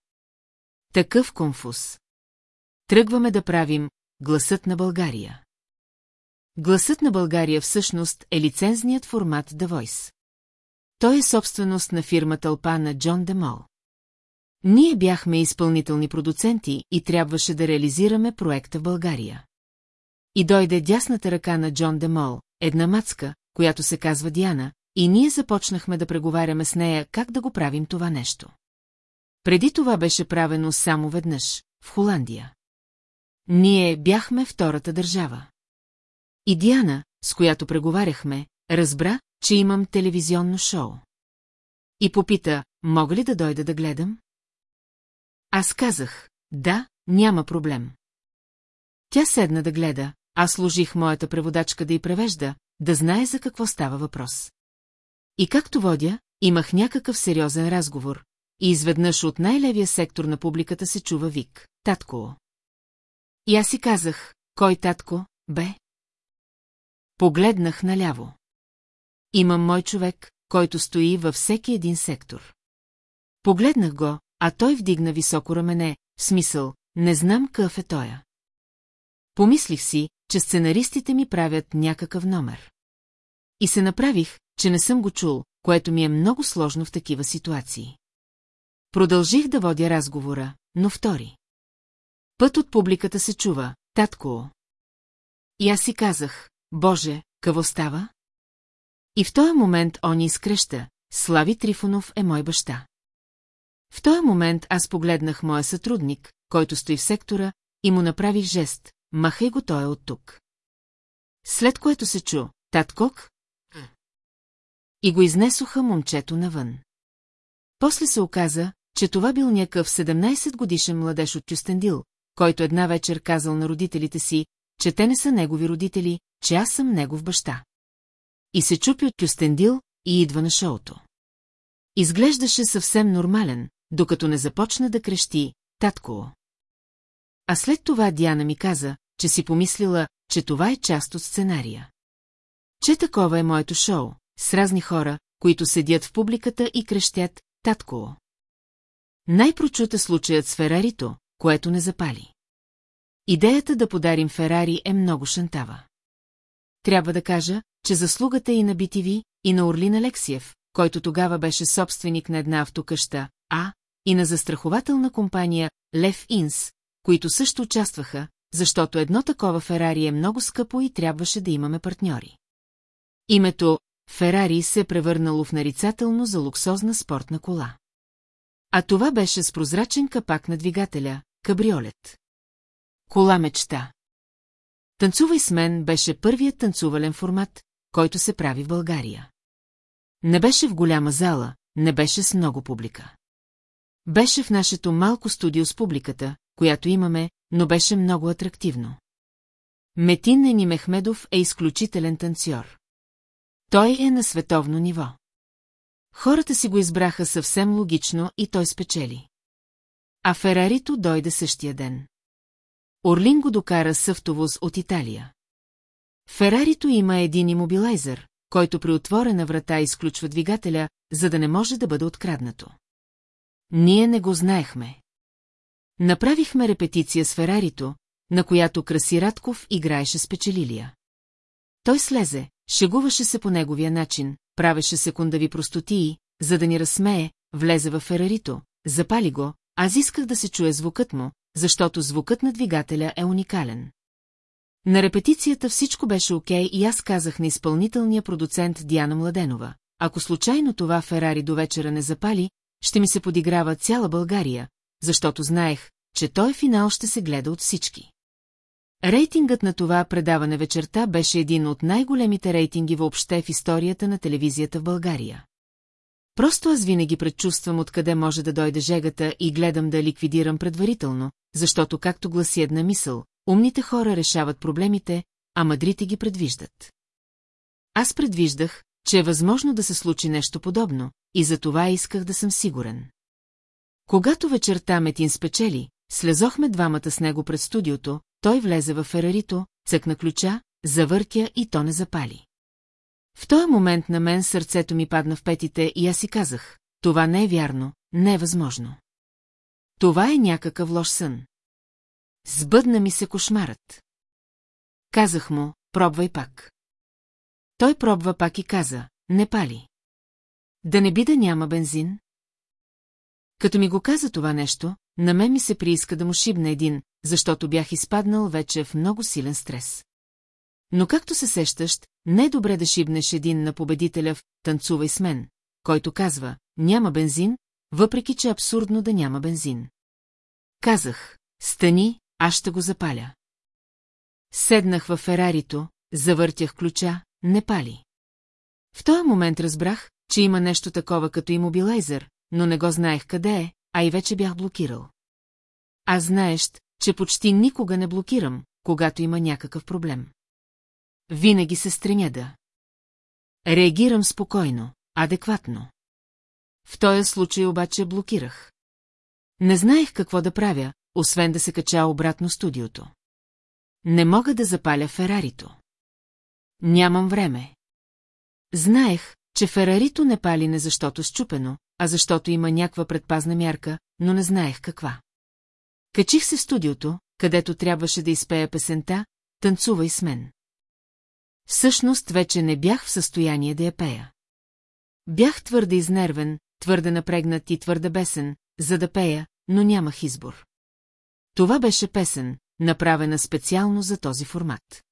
Такъв конфуз. Тръгваме да правим гласът на България. Гласът на България всъщност е лицензният формат The Voice. Той е собственост на фирма Тълпа на Джон Демол. Ние бяхме изпълнителни продуценти и трябваше да реализираме проекта в България. И дойде дясната ръка на Джон Демол, една мацка, която се казва Диана, и ние започнахме да преговаряме с нея как да го правим това нещо. Преди това беше правено само веднъж, в Холандия. Ние бяхме втората държава. И Диана, с която преговаряхме, разбра, че имам телевизионно шоу. И попита, мога ли да дойда да гледам? Аз казах, да, няма проблем. Тя седна да гледа, аз служих моята преводачка да й превежда, да знае за какво става въпрос. И както водя, имах някакъв сериозен разговор, и изведнъж от най-левия сектор на публиката се чува вик «Татко». И аз си казах, кой татко, бе? Погледнах наляво. Имам мой човек, който стои във всеки един сектор. Погледнах го, а той вдигна високо рамене, в смисъл, не знам какъв е тоя. Помислих си, че сценаристите ми правят някакъв номер. И се направих, че не съм го чул, което ми е много сложно в такива ситуации. Продължих да водя разговора, но втори. Път от публиката се чува, татко. И аз си казах, Боже, какво става? И в този момент он изкръща, Слави Трифонов е мой баща. В този момент аз погледнах моя сътрудник, който стои в сектора, и му направих жест, махай го той от тук. След което се чу, таткок, и го изнесоха момчето навън. После се оказа, че това бил някакъв 17 годишен младеж от Кюстендил, който една вечер казал на родителите си, че те не са негови родители, че аз съм негов баща. И се чупи от Кюстендил и идва на шоуто. Изглеждаше съвсем нормален, докато не започна да крещи «Татко». А след това Диана ми каза, че си помислила, че това е част от сценария. Че такова е моето шоу, с разни хора, които седят в публиката и крещят «Татко». Най-прочута случаят с Ферарито, което не запали. Идеята да подарим Ферари е много шантава. Трябва да кажа, че заслугата и на BTV, и на Орлин Алексиев, който тогава беше собственик на една автокъща, а, и на застрахователна компания Лев Инс, които също участваха, защото едно такова Ферари е много скъпо и трябваше да имаме партньори. Името Ферари се е превърнало в нарицателно за луксозна спортна кола. А това беше с прозрачен капак на двигателя, кабриолет. Кола мечта. Танцувай с мен беше първият танцувален формат, който се прави в България. Не беше в голяма зала, не беше с много публика. Беше в нашето малко студио с публиката, която имаме, но беше много атрактивно. Метин Ени Мехмедов е изключителен танцор. Той е на световно ниво. Хората си го избраха съвсем логично и той спечели. А Ферарито дойде същия ден. Орлин го докара с автовоз от Италия. Ферарито има един имобилайзър, който при отворена врата изключва двигателя, за да не може да бъде откраднато. Ние не го знаехме. Направихме репетиция с Ферарито, на която Краси Радков играеше с печелилия. Той слезе, шегуваше се по неговия начин, правеше секундави простотии, за да ни разсмее, влезе в Ферарито, запали го, аз исках да се чуе звукът му, защото звукът на двигателя е уникален. На репетицията всичко беше окей и аз казах на изпълнителния продуцент Диана Младенова. Ако случайно това Ферари до вечера не запали, ще ми се подиграва цяла България, защото знаех, че той финал ще се гледа от всички. Рейтингът на това предаване вечерта беше един от най-големите рейтинги въобще в историята на телевизията в България. Просто аз винаги предчувствам откъде може да дойде жегата и гледам да ликвидирам предварително, защото както гласи една мисъл, умните хора решават проблемите, а мъдрите ги предвиждат. Аз предвиждах, че е възможно да се случи нещо подобно, и за това исках да съм сигурен. Когато вечерта Метин спечели, слезохме двамата с него пред студиото, той влезе в Ферарито, цъкна ключа, завъртя и то не запали. В този момент на мен сърцето ми падна в петите и аз си казах, това не е вярно, не е възможно. Това е някакъв лош сън. Сбъдна ми се кошмарът. Казах му, пробвай пак. Той пробва пак и каза, не пали. Да не би да няма бензин? Като ми го каза това нещо, на мен ми се прииска да му шибна един, защото бях изпаднал вече в много силен стрес. Но както се сещаш, не е добре да шибнеш един на победителя в «Танцувай с мен», който казва «Няма бензин», въпреки че е абсурдно да няма бензин. Казах «Стани, аз ще го запаля». Седнах във Ферарито, завъртях ключа, не пали. В този момент разбрах, че има нещо такова като имобилайзер, но не го знаех къде е, а и вече бях блокирал. А знаеш, че почти никога не блокирам, когато има някакъв проблем. Винаги се стремя да. Реагирам спокойно, адекватно. В този случай обаче блокирах. Не знаех какво да правя, освен да се кача обратно студиото. Не мога да запаля Ферарито. Нямам време. Знаех, че Ферарито не пали не защото счупено, а защото има някаква предпазна мярка, но не знаех каква. Качих се в студиото, където трябваше да изпея песента «Танцувай с мен». Всъщност вече не бях в състояние да я пея. Бях твърде изнервен, твърде напрегнат и твърде бесен, за да пея, но нямах избор. Това беше песен, направена специално за този формат.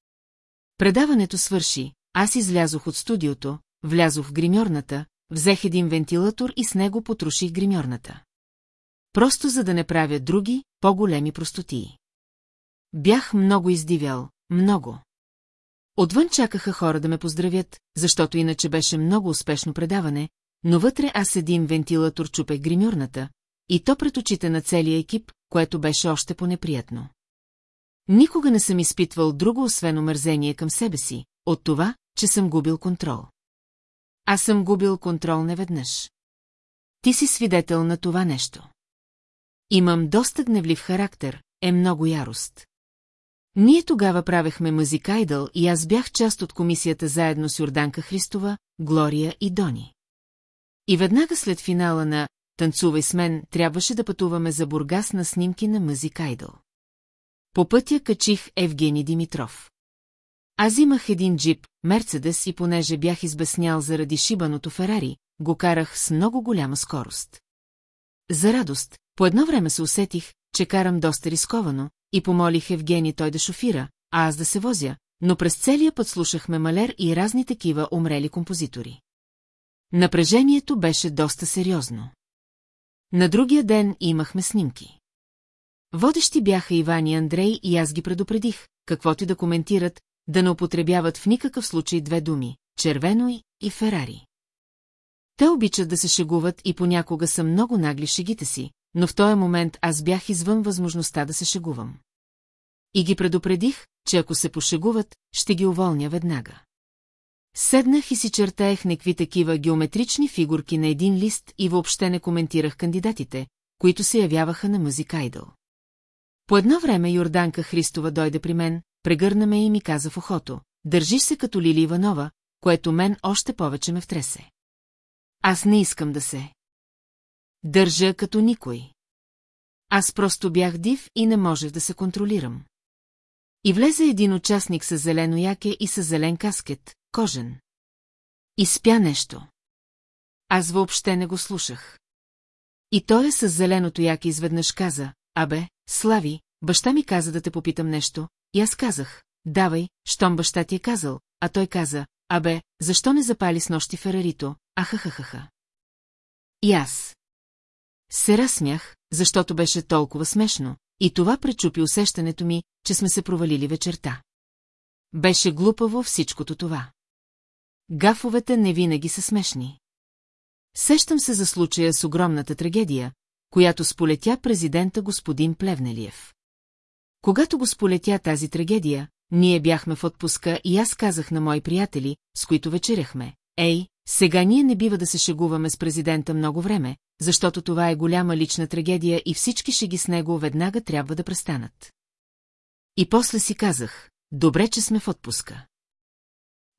Предаването свърши, аз излязох от студиото, влязох в гримьорната, взех един вентилатор и с него потруших гримьорната. Просто за да не правя други, по-големи простотии. Бях много издивял, много. Отвън чакаха хора да ме поздравят, защото иначе беше много успешно предаване, но вътре аз един вентилатор чупех гримюрната, и то пред очите на целия екип, което беше още по-неприятно. Никога не съм изпитвал друго освен омързение към себе си, от това, че съм губил контрол. Аз съм губил контрол неведнъж. Ти си свидетел на това нещо. Имам доста гневлив характер, е много ярост. Ние тогава правехме музикайдъл и аз бях част от комисията заедно с Йорданка Христова, Глория и Дони. И веднага след финала на «Танцувай с мен» трябваше да пътуваме за Бургас на снимки на музикайдъл. По пътя качих Евгений Димитров. Аз имах един джип, Мерцедес и понеже бях избеснял заради шибаното Ферари, го карах с много голяма скорост. За радост, по едно време се усетих, че карам доста рисковано, и помолих Евгений той да шофира, а аз да се возя, но през целия път слушахме Малер и разни такива умрели композитори. Напрежението беше доста сериозно. На другия ден имахме снимки. Водещи бяха Иван и Андрей и аз ги предупредих, каквото и да коментират, да не употребяват в никакъв случай две думи – червено и Ферари. Те обичат да се шегуват и понякога са много нагли шегите си, но в този момент аз бях извън възможността да се шегувам. И ги предупредих, че ако се пошегуват, ще ги уволня веднага. Седнах и си чертаех некви такива геометрични фигурки на един лист и въобще не коментирах кандидатите, които се явяваха на Музик Айдъл. По едно време Йорданка Христова дойде при мен, прегърна ме и ми каза в ухото, държиш се като Лили Иванова, което мен още повече ме втресе. Аз не искам да се. Държа като никой. Аз просто бях див и не можех да се контролирам. И влезе един участник с зелено яке и с зелен каскет, кожен. И спя нещо. Аз въобще не го слушах. И той е с зеленото яки изведнъж каза, абе, Слави, баща ми каза да те попитам нещо, и аз казах, давай, щом баща ти е казал, а той каза, абе, защо не запали с нощи Ферарито, ахахахаха. И аз. Се разсмях, защото беше толкова смешно, и това пречупи усещането ми, че сме се провалили вечерта. Беше глупаво всичкото това. Гафовете не винаги са смешни. Сещам се за случая с огромната трагедия, която сполетя президента господин Плевнелиев. Когато го сполетя тази трагедия, ние бяхме в отпуска и аз казах на мои приятели, с които вечеряхме, ей, сега ние не бива да се шегуваме с президента много време, защото това е голяма лична трагедия и всички шеги с него веднага трябва да престанат. И после си казах, добре, че сме в отпуска.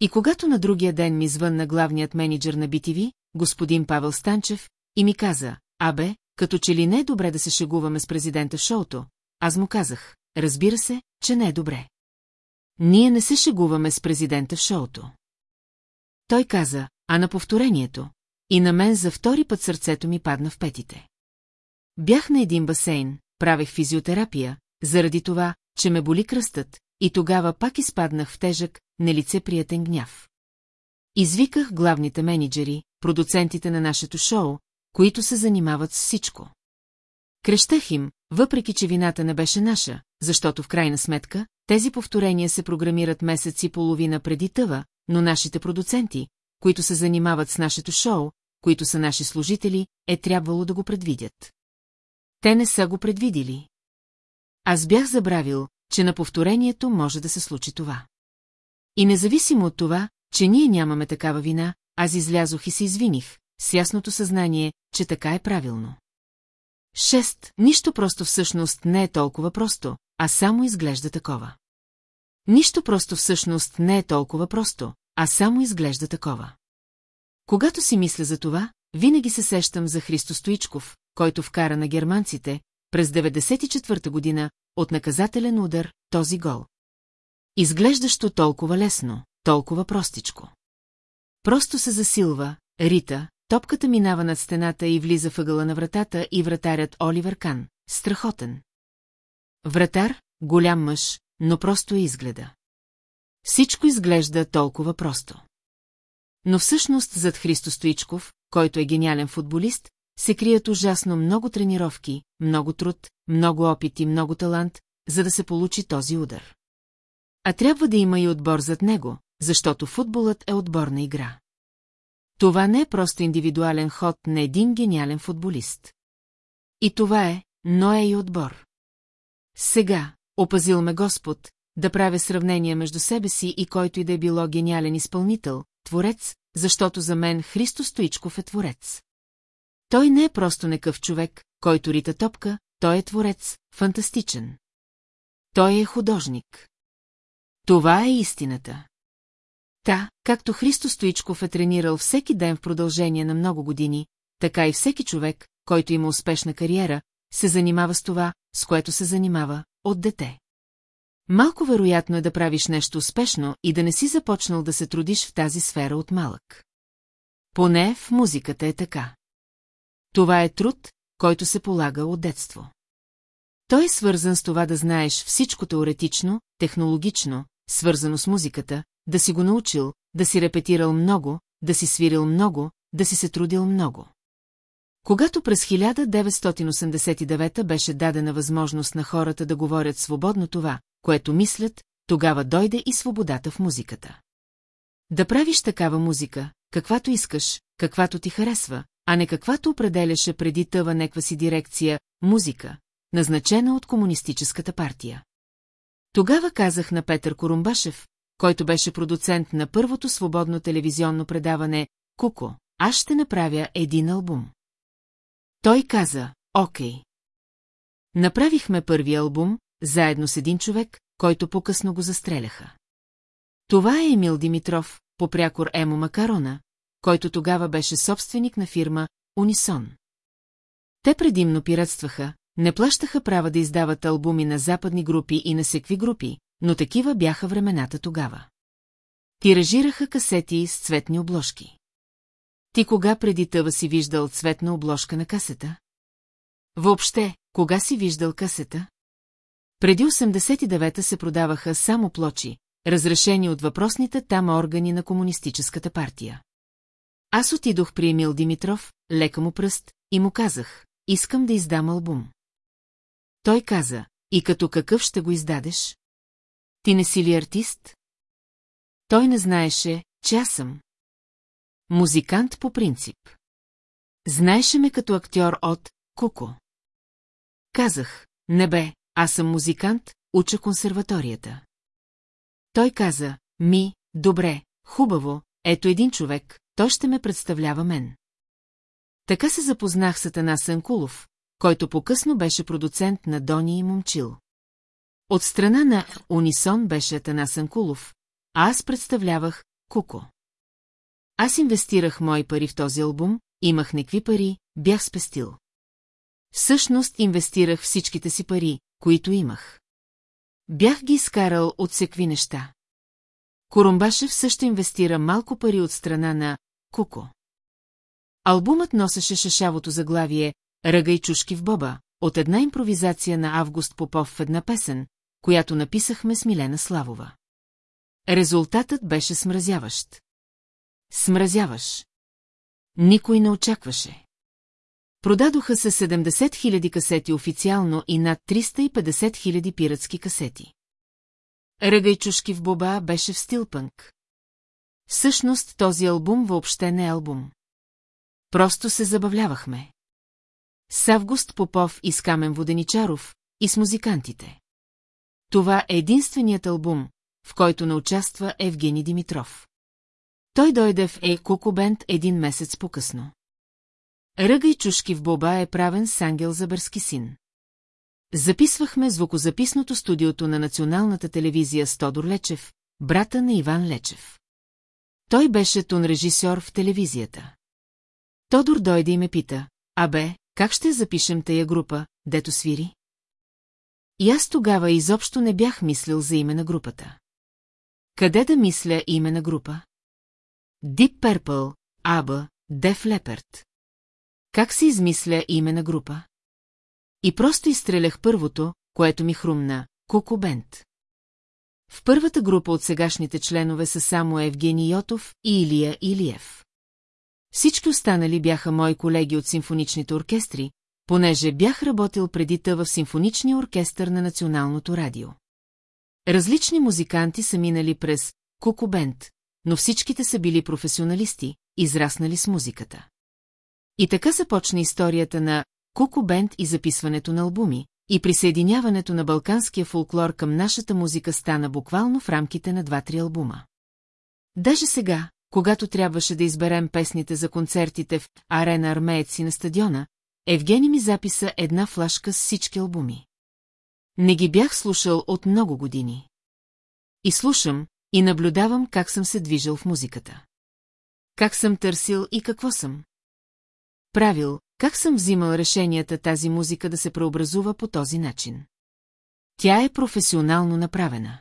И когато на другия ден ми звънна главният менеджер на BTV, господин Павел Станчев, и ми каза, абе, като че ли не е добре да се шегуваме с президента в шоуто, аз му казах, разбира се, че не е добре. Ние не се шегуваме с президента в шоуто. Той каза, а на повторението, и на мен за втори път сърцето ми падна в петите. Бях на един басейн, правех физиотерапия, заради това, че ме боли кръстът, и тогава пак изпаднах в тежък, нелицеприятен гняв. Извиках главните менеджери, продуцентите на нашето шоу, които се занимават с всичко. Крещах им, въпреки че вината не беше наша, защото в крайна сметка, тези повторения се програмират месец и половина преди тъва, но нашите продуценти, които се занимават с нашето шоу, които са наши служители, е трябвало да го предвидят. Те не са го предвидили. Аз бях забравил, че на повторението може да се случи това. И независимо от това, че ние нямаме такава вина, аз излязох и се извиних, с ясното съзнание, че така е правилно. Шест, нищо просто всъщност не е толкова просто, а само изглежда такова. Нищо просто всъщност не е толкова просто, а само изглежда такова. Когато си мисля за това, винаги се сещам за Христо Стоичков, който вкара на германците, през 94-та година, от наказателен удар, този гол. Изглеждащо толкова лесно, толкова простичко. Просто се засилва, рита, топката минава над стената и влиза въгъла на вратата и вратарят Оливер Кан, страхотен. Вратар, голям мъж, но просто е изгледа. Всичко изглежда толкова просто. Но всъщност зад Христо Стоичков, който е гениален футболист, се крият ужасно много тренировки, много труд, много опит и много талант, за да се получи този удар. А трябва да има и отбор зад него, защото футболът е отборна игра. Това не е просто индивидуален ход на един гениален футболист. И това е, но е и отбор. Сега, опазил ме Господ, да правя сравнение между себе си и който и да е било гениален изпълнител, творец, защото за мен Христо Стоичков е творец. Той не е просто некъв човек, който рита топка, той е творец, фантастичен. Той е художник. Това е истината. Та, както Христо Стоичков е тренирал всеки ден в продължение на много години, така и всеки човек, който има успешна кариера, се занимава с това, с което се занимава, от дете. Малко вероятно е да правиш нещо успешно и да не си започнал да се трудиш в тази сфера от малък. Поне в музиката е така. Това е труд, който се полага от детство. Той е свързан с това да знаеш всичко теоретично, технологично, свързано с музиката, да си го научил, да си репетирал много, да си свирил много, да си се трудил много. Когато през 1989 беше дадена възможност на хората да говорят свободно това, което мислят, тогава дойде и свободата в музиката. Да правиш такава музика, каквато искаш, каквато ти харесва, а не каквато определяше преди тъва неква си дирекция «Музика», назначена от Комунистическата партия. Тогава казах на Петър Корумбашев, който беше продуцент на първото свободно телевизионно предаване «Куко», аз ще направя един албум. Той каза, окей. Направихме първи албум, заедно с един човек, който по-късно го застреляха. Това е Емил Димитров, попрякор Емо Макарона, който тогава беше собственик на фирма Унисон. Те предимно пиратстваха, не плащаха права да издават албуми на западни групи и на секви групи, но такива бяха времената тогава. Тиражираха касети с цветни обложки. Ти кога преди тъва си виждал цветна обложка на касета? Въобще, кога си виждал касета? Преди 89-та се продаваха само плочи, разрешени от въпросните там органи на Комунистическата партия. Аз отидох при Емил Димитров, лека му пръст, и му казах, искам да издам албум. Той каза, и като какъв ще го издадеш? Ти не си ли артист? Той не знаеше, че аз съм. Музикант по принцип. Знаеше ме като актьор от Куко. Казах, не бе, аз съм музикант, уча консерваторията. Той каза, ми, добре, хубаво, ето един човек, той ще ме представлява мен. Така се запознах с Атана Санкулов, който по-късно беше продуцент на Дони и Момчил. От страна на Унисон беше Атана Санкулов, а аз представлявах Куко. Аз инвестирах мои пари в този албум, имах некви пари, бях спестил. Всъщност инвестирах всичките си пари, които имах. Бях ги изкарал от всекви неща. Корумбашев също инвестира малко пари от страна на Куко. Албумът носеше шашавото заглавие «Ръга и чушки в Боба» от една импровизация на Август Попов в една песен, която написахме с Милена Славова. Резултатът беше смразяващ. Смразяваш. Никой не очакваше. Продадоха се 70 000 касети официално и над 350 000 пиратски касети. Ръгай чушки в Боба беше в стилпънк. Всъщност този албум въобще не е албум. Просто се забавлявахме. С Август Попов и с Камен Воденичаров и с музикантите. Това е единственият албум, в който не участва Евгений Димитров. Той дойде в Е Кукубент един месец по-късно. Ръга и чушки в Боба е правен с Ангел Забърски син. Записвахме звукозаписното студиото на националната телевизия с Тодор Лечев, брата на Иван Лечев. Той беше тон режисьор в телевизията. Тодор дойде и ме пита, абе, как ще запишем тая група, дето свири? И аз тогава изобщо не бях мислил за име на групата. Къде да мисля име на група? Deep Purple, Аба, Def Leppard. Как се измисля име на група? И просто изстрелях първото, което ми хрумна – Куко Бент. В първата група от сегашните членове са само Евгений Йотов и Илия Илиев. Всички останали бяха мои колеги от симфоничните оркестри, понеже бях работил преди тъва в симфоничния оркестър на Националното радио. Различни музиканти са минали през Куко Бент, но всичките са били професионалисти, израснали с музиката. И така започна историята на Куко Бенд и записването на албуми, и присъединяването на балканския фолклор към нашата музика стана буквално в рамките на два-три албума. Даже сега, когато трябваше да изберем песните за концертите в Арена Армееци на стадиона, Евгений ми записа една флашка с всички албуми. Не ги бях слушал от много години. И слушам, и наблюдавам как съм се движил в музиката. Как съм търсил и какво съм. Правил, как съм взимал решенията тази музика да се преобразува по този начин. Тя е професионално направена.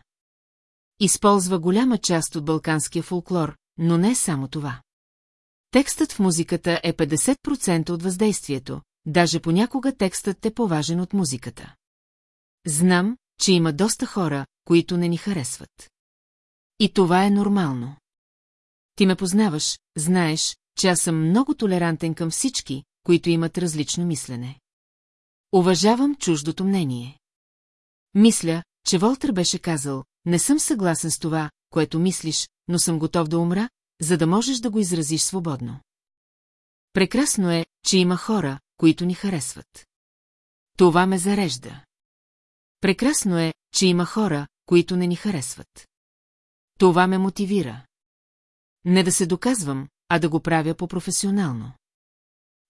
Използва голяма част от балканския фолклор, но не само това. Текстът в музиката е 50% от въздействието, даже понякога текстът е поважен от музиката. Знам, че има доста хора, които не ни харесват. И това е нормално. Ти ме познаваш, знаеш, че аз съм много толерантен към всички, които имат различно мислене. Уважавам чуждото мнение. Мисля, че Волтер беше казал, не съм съгласен с това, което мислиш, но съм готов да умра, за да можеш да го изразиш свободно. Прекрасно е, че има хора, които ни харесват. Това ме зарежда. Прекрасно е, че има хора, които не ни харесват. Това ме мотивира. Не да се доказвам, а да го правя по-професионално.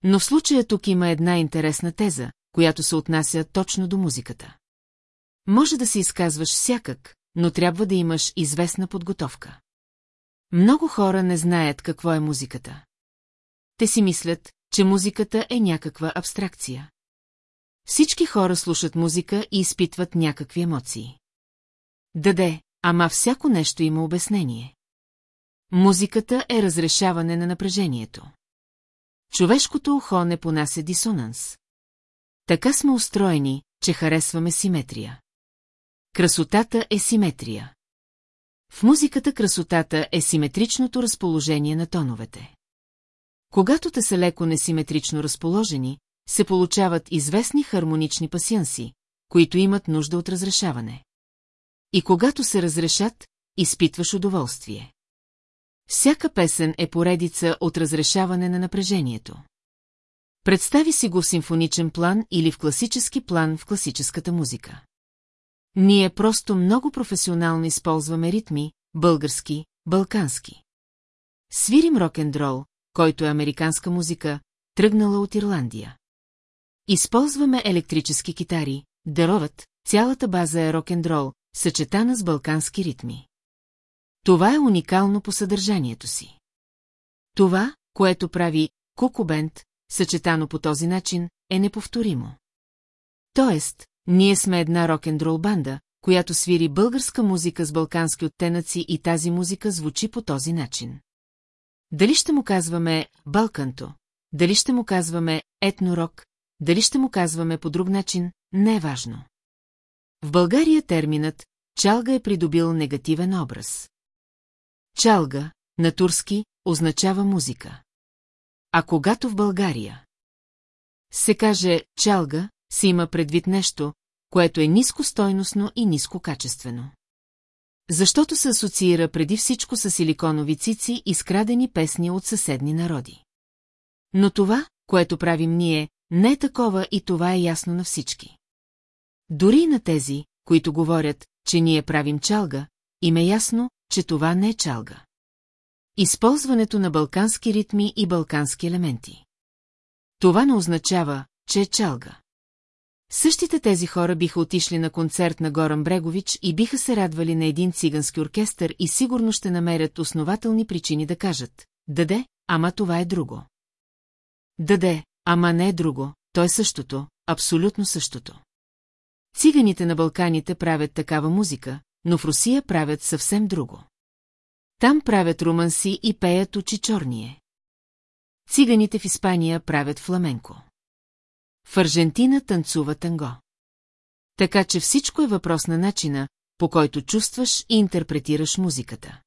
Но в случая тук има една интересна теза, която се отнася точно до музиката. Може да се изказваш всякак, но трябва да имаш известна подготовка. Много хора не знаят какво е музиката. Те си мислят, че музиката е някаква абстракция. Всички хора слушат музика и изпитват някакви емоции. Даде, ама всяко нещо има обяснение. Музиката е разрешаване на напрежението. Човешкото ухо не понася дисонанс. Така сме устроени, че харесваме симетрия. Красотата е симетрия. В музиката красотата е симетричното разположение на тоновете. Когато те са леко несиметрично разположени, се получават известни хармонични пасианси, които имат нужда от разрешаване. И когато се разрешат, изпитваш удоволствие. Всяка песен е поредица от разрешаване на напрежението. Представи си го в симфоничен план или в класически план в класическата музика. Ние просто много професионално използваме ритми, български, балкански. Свирим рок-н-дрол, който е американска музика, тръгнала от Ирландия. Използваме електрически китари, дароват, цялата база е рок-н-дрол, съчетана с балкански ритми. Това е уникално по съдържанието си. Това, което прави Кукубент, съчетано по този начин, е неповторимо. Тоест, ние сме една рок-н-дрол банда, която свири българска музика с балкански оттенъци и тази музика звучи по този начин. Дали ще му казваме Балканто, дали ще му казваме етнорок, дали ще му казваме по друг начин, не е важно. В България терминът чалга е придобил негативен образ. Чалга, на турски, означава музика. А когато в България се каже чалга, се има предвид нещо, което е нискостойностно и нискокачествено. Защото се асоциира преди всичко с силиконови цици и скрадени песни от съседни народи. Но това, което правим ние, не е такова и това е ясно на всички. Дори на тези, които говорят, че ние правим чалга, им е ясно, че това не е чалга. Използването на балкански ритми и балкански елементи. Това не означава, че е чалга. Същите тези хора биха отишли на концерт на Горан Брегович и биха се радвали на един цигански оркестър и сигурно ще намерят основателни причини да кажат «Даде, ама това е друго». Даде, ама не е друго, то е същото, абсолютно същото. Циганите на Балканите правят такава музика, но в Русия правят съвсем друго. Там правят руманси и пеят очи чорние. Циганите в Испания правят фламенко. В Аржентина танцува танго. Така че всичко е въпрос на начина, по който чувстваш и интерпретираш музиката.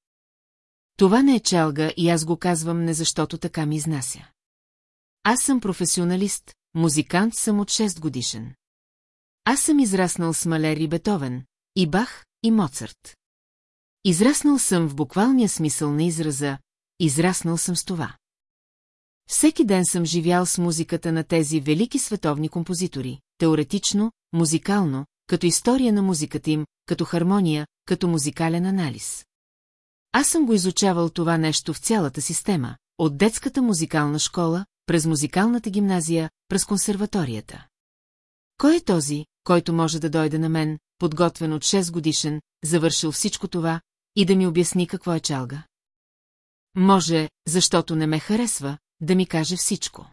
Това не е чалга и аз го казвам не защото така ми изнася. Аз съм професионалист, музикант съм от 6 годишен. Аз съм израснал с Малер и Бетовен, и Бах, и Моцарт. Израснал съм в буквалния смисъл на израза, израснал съм с това. Всеки ден съм живял с музиката на тези велики световни композитори, теоретично, музикално, като история на музиката им, като хармония, като музикален анализ. Аз съм го изучавал това нещо в цялата система, от детската музикална школа, през музикалната гимназия, през консерваторията. Кой е този, който може да дойде на мен, подготвен от 6 годишен, завършил всичко това, и да ми обясни какво е чалга? Може, защото не ме харесва, да ми каже всичко.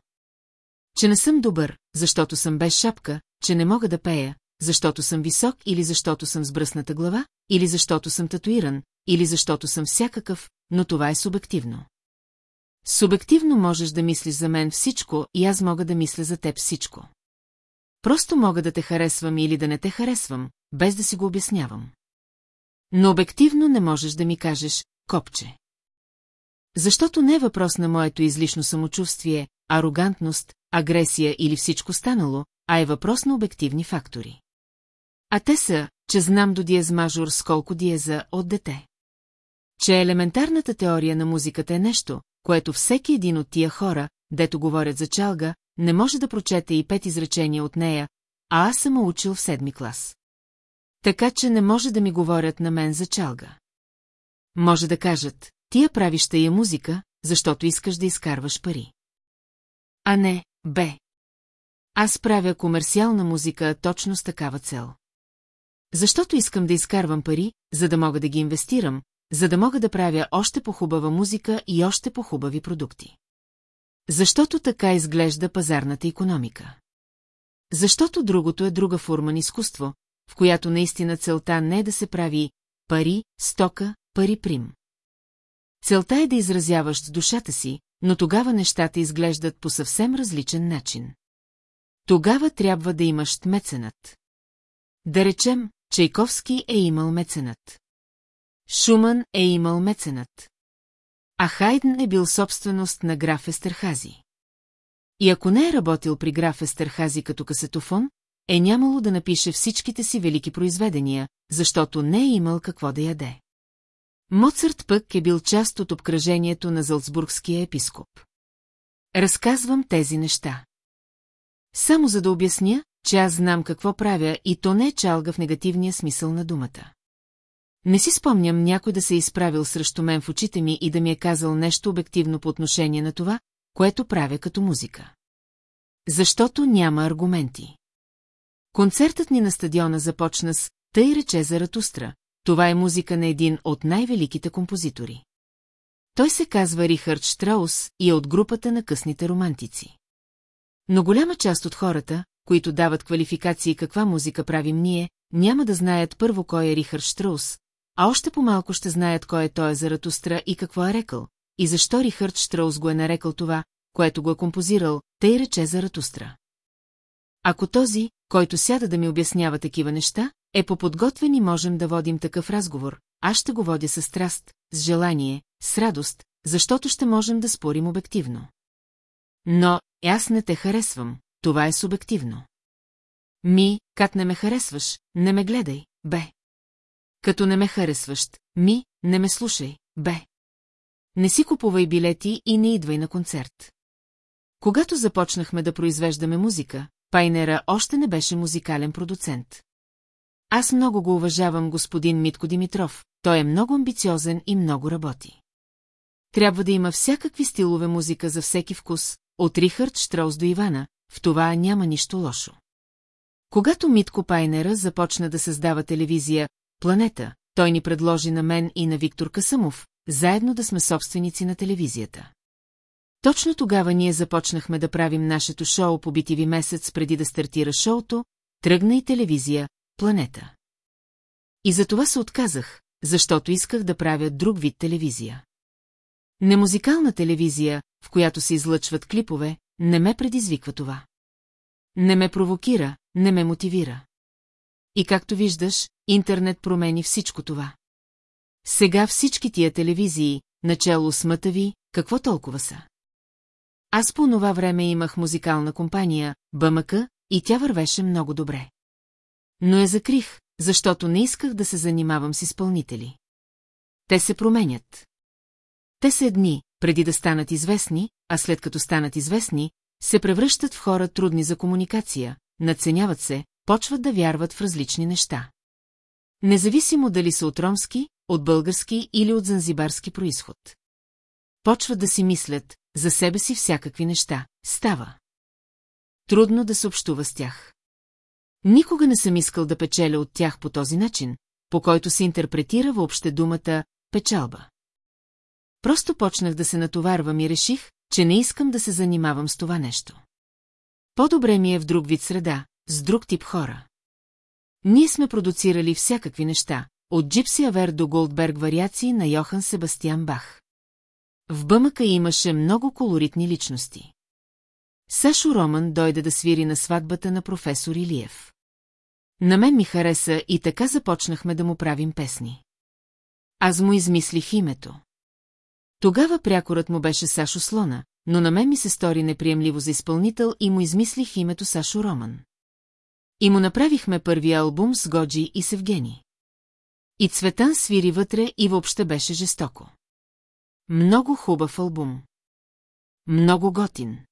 Че не съм добър, защото съм без шапка, че не мога да пея, защото съм висок или защото съм с бръсната глава, или защото съм татуиран, или защото съм всякакъв, но това е субективно. Субективно можеш да мислиш за мен всичко и аз мога да мисля за теб всичко. Просто мога да те харесвам или да не те харесвам, без да си го обяснявам. Но обективно не можеш да ми кажеш, копче. Защото не е въпрос на моето излишно самочувствие, арогантност, агресия или всичко станало, а е въпрос на обективни фактори. А те са, че знам до диез мажор с колко диеза от дете. Че елементарната теория на музиката е нещо, което всеки един от тия хора, дето говорят за чалга, не може да прочете и пет изречения от нея, а аз съм учил в седми клас. Така че не може да ми говорят на мен за чалга. Може да кажат, ти я правиш тая музика, защото искаш да изкарваш пари. А не, бе. Аз правя комерциална музика точно с такава цел. Защото искам да изкарвам пари, за да мога да ги инвестирам, за да мога да правя още по-хубава музика и още по-хубави продукти. Защото така изглежда пазарната економика. Защото другото е друга форма на изкуство, в която наистина целта не е да се прави пари, стока, пари прим. Целта е да изразяваш с душата си, но тогава нещата изглеждат по съвсем различен начин. Тогава трябва да имаш меценат. Да речем, Чайковски е имал меценат. Шуман е имал меценат. А Хайден е бил собственост на граф Естерхази. И ако не е работил при граф Естерхази като касетофон, е нямало да напише всичките си велики произведения, защото не е имал какво да яде. Моцарт пък е бил част от обкръжението на Залцбургския епископ. Разказвам тези неща. Само за да обясня, че аз знам какво правя и то не е чалга в негативния смисъл на думата. Не си спомням някой да се е изправил срещу мен в очите ми и да ми е казал нещо обективно по отношение на това, което правя като музика. Защото няма аргументи. Концертът ни на стадиона започна с «Тъй рече за Ратустра», това е музика на един от най-великите композитори. Той се казва Рихард Штраус и е от групата на късните романтици. Но голяма част от хората, които дават квалификации каква музика правим ние, няма да знаят първо кой е Рихард Штраус, а още по-малко ще знаят кой е той за Ратустра и какво е рекал, и защо Рихард Штраус го е нарекал това, което го е композирал, тъй рече за Ратустра. Ако този, който сяда да ми обяснява такива неща, е по-подготвен и можем да водим такъв разговор, аз ще го водя с страст, с желание, с радост, защото ще можем да спорим обективно. Но аз не те харесвам, това е субективно. Ми, как не ме харесваш, не ме гледай, бе. Като не ме харесваш, ми, не ме слушай, бе. Не си купувай билети и не идвай на концерт. Когато започнахме да произвеждаме музика, Пайнера още не беше музикален продуцент. Аз много го уважавам господин Митко Димитров, той е много амбициозен и много работи. Трябва да има всякакви стилове музика за всеки вкус, от Рихард Штраус до Ивана, в това няма нищо лошо. Когато Митко Пайнера започна да създава телевизия «Планета», той ни предложи на мен и на Виктор Касамов, заедно да сме собственици на телевизията. Точно тогава ние започнахме да правим нашето шоу по битиви месец преди да стартира шоуто, тръгна и телевизия «Планета». И за това се отказах, защото исках да правя друг вид телевизия. Немузикална телевизия, в която се излъчват клипове, не ме предизвиква това. Не ме провокира, не ме мотивира. И както виждаш, интернет промени всичко това. Сега всички тия телевизии, начало с мътави, какво толкова са? Аз по това време имах музикална компания, БМК, и тя вървеше много добре. Но я закрих, защото не исках да се занимавам с изпълнители. Те се променят. Те са едни, преди да станат известни, а след като станат известни, се превръщат в хора трудни за комуникация, надценяват се, почват да вярват в различни неща. Независимо дали са от ромски, от български или от занзибарски происход. Почват да си мислят, за себе си всякакви неща, става. Трудно да се общува с тях. Никога не съм искал да печеля от тях по този начин, по който се интерпретира въобще думата «печалба». Просто почнах да се натоварвам и реших, че не искам да се занимавам с това нещо. По-добре ми е в друг вид среда, с друг тип хора. Ние сме продуцирали всякакви неща, от Джипси Авер до Голдберг вариации на Йохан Себастиан Бах. В бъмъка имаше много колоритни личности. Сашо Роман дойде да свири на сватбата на професор Илиев. На мен ми хареса и така започнахме да му правим песни. Аз му измислих името. Тогава прякорът му беше Сашо Слона, но на мен ми се стори неприемливо за изпълнител и му измислих името Сашо Роман. И му направихме първи албум с Годжи и Севгени. И Цветан свири вътре и въобще беше жестоко. Много хубав албум. Много готин.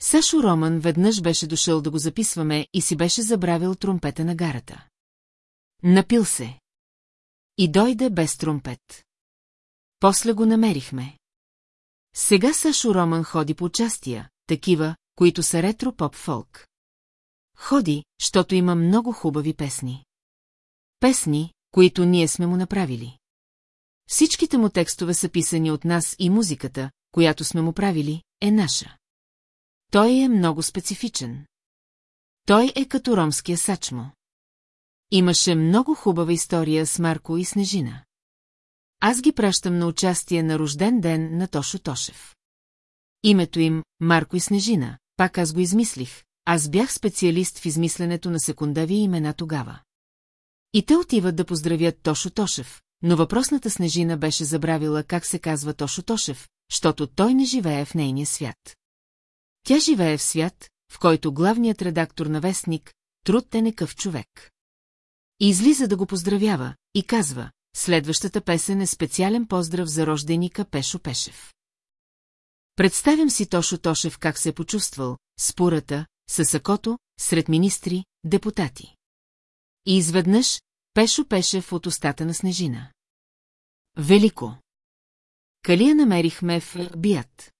Сашо Роман веднъж беше дошъл да го записваме и си беше забравил тромпета на гарата. Напил се. И дойде без тромпет. После го намерихме. Сега Сашо Роман ходи по участия, такива, които са ретро-поп-фолк. Ходи, защото има много хубави песни. Песни, които ние сме му направили. Всичките му текстове са писани от нас и музиката, която сме му правили, е наша. Той е много специфичен. Той е като ромския сачмо. Имаше много хубава история с Марко и Снежина. Аз ги пращам на участие на рожден ден на Тошо Тошев. Името им, Марко и Снежина, пак аз го измислих, аз бях специалист в измисленето на секундави имена тогава. И те отиват да поздравят Тошо Тошев, но въпросната Снежина беше забравила как се казва Тошо Тошев, защото той не живее в нейния свят. Тя живее в свят, в който главният редактор на вестник, труд е некъв човек. Излиза да го поздравява и казва, следващата песен е специален поздрав за рожденика Пешо Пешев. Представям си Тошо Тошев как се е почувствал, спората, със сакото, сред министри, депутати. И изведнъж Пешо Пешев от устата на Снежина. Велико! Калия намерихме в Бият.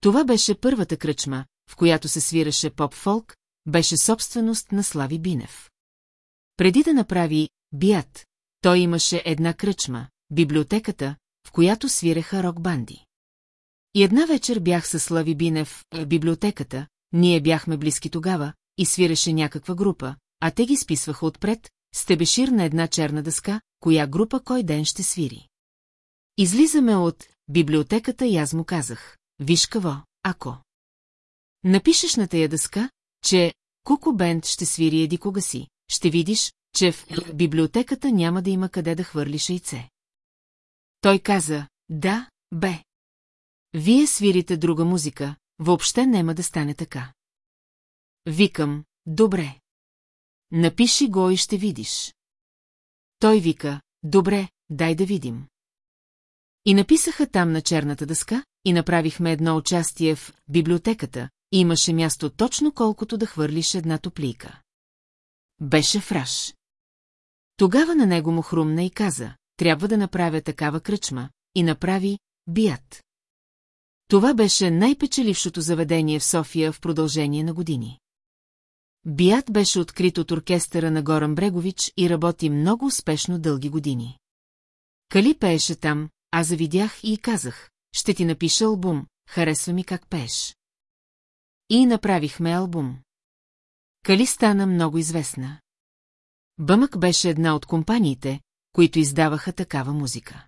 Това беше първата кръчма, в която се свираше поп-фолк, беше собственост на Слави Бинев. Преди да направи Бият, той имаше една кръчма, библиотеката, в която свиреха рок-банди. И една вечер бях със Слави Бинев в библиотеката, ние бяхме близки тогава, и свиреше някаква група, а те ги списваха отпред, с тебешир на една черна дъска, коя група кой ден ще свири. Излизаме от библиотеката и аз му казах, виж какво, ако. Напишеш на тая дъска, че Куко Бенд ще свири еди кога си, ще видиш, че в библиотеката няма да има къде да хвърлиш яйце. Той каза, да, бе. Вие свирите друга музика, въобще няма да стане така. Викам, добре. Напиши го и ще видиш. Той вика, добре, дай да видим. И написаха там на черната дъска, и направихме едно участие в библиотеката, и имаше място точно колкото да хвърлиш една топлийка. Беше фраш. Тогава на него му хрумна и каза, трябва да направя такава кръчма, и направи бият. Това беше най-печелившото заведение в София в продължение на години. Бият беше открит от оркестъра на Горан Брегович и работи много успешно дълги години. Кали пееше там, аз завидях и казах, ще ти напиша албум, харесва ми как пееш. И направихме албум. Кали стана много известна. Бъмък беше една от компаниите, които издаваха такава музика.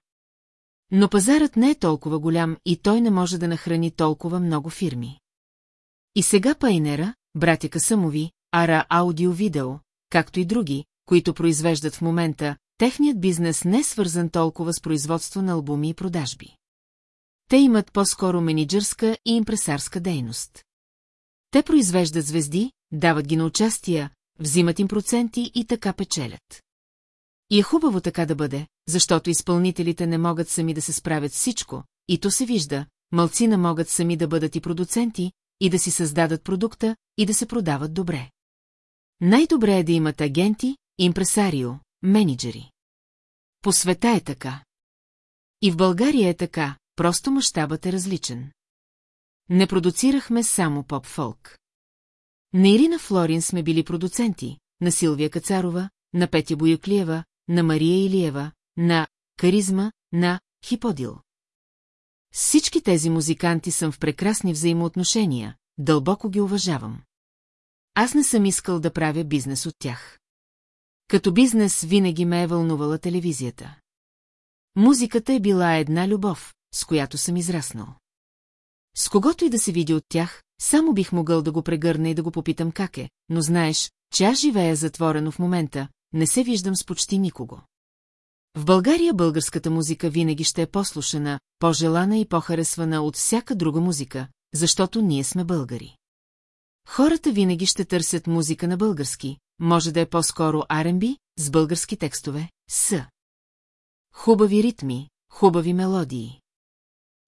Но пазарът не е толкова голям и той не може да нахрани толкова много фирми. И сега Пайнера, братя Касъмови, Ара Аудио-видео, както и други, които произвеждат в момента, техният бизнес не е свързан толкова с производство на албуми и продажби. Те имат по-скоро менеджерска и импресарска дейност. Те произвеждат звезди, дават ги на участия, взимат им проценти и така печелят. И е хубаво така да бъде, защото изпълнителите не могат сами да се справят всичко, и то се вижда, мълцина могат сами да бъдат и продуценти, и да си създадат продукта, и да се продават добре. Най-добре е да имат агенти, импресарио, менеджери. По света е така. И в България е така, просто мащабът е различен. Не продуцирахме само поп-фолк. На Ирина Флорин сме били продуценти, на Силвия Кацарова, на Петя Бояклиева, на Мария Илиева, на Каризма, на Хиподил. всички тези музиканти съм в прекрасни взаимоотношения, дълбоко ги уважавам. Аз не съм искал да правя бизнес от тях. Като бизнес винаги ме е вълнувала телевизията. Музиката е била една любов, с която съм израснал. С когото и да се види от тях, само бих могъл да го прегърна и да го попитам как е, но знаеш, че аз живея затворено в момента, не се виждам с почти никого. В България българската музика винаги ще е послушана, по-желана и по-харесвана от всяка друга музика, защото ние сме българи. Хората винаги ще търсят музика на български, може да е по-скоро R&B, с български текстове, с. Хубави ритми, хубави мелодии.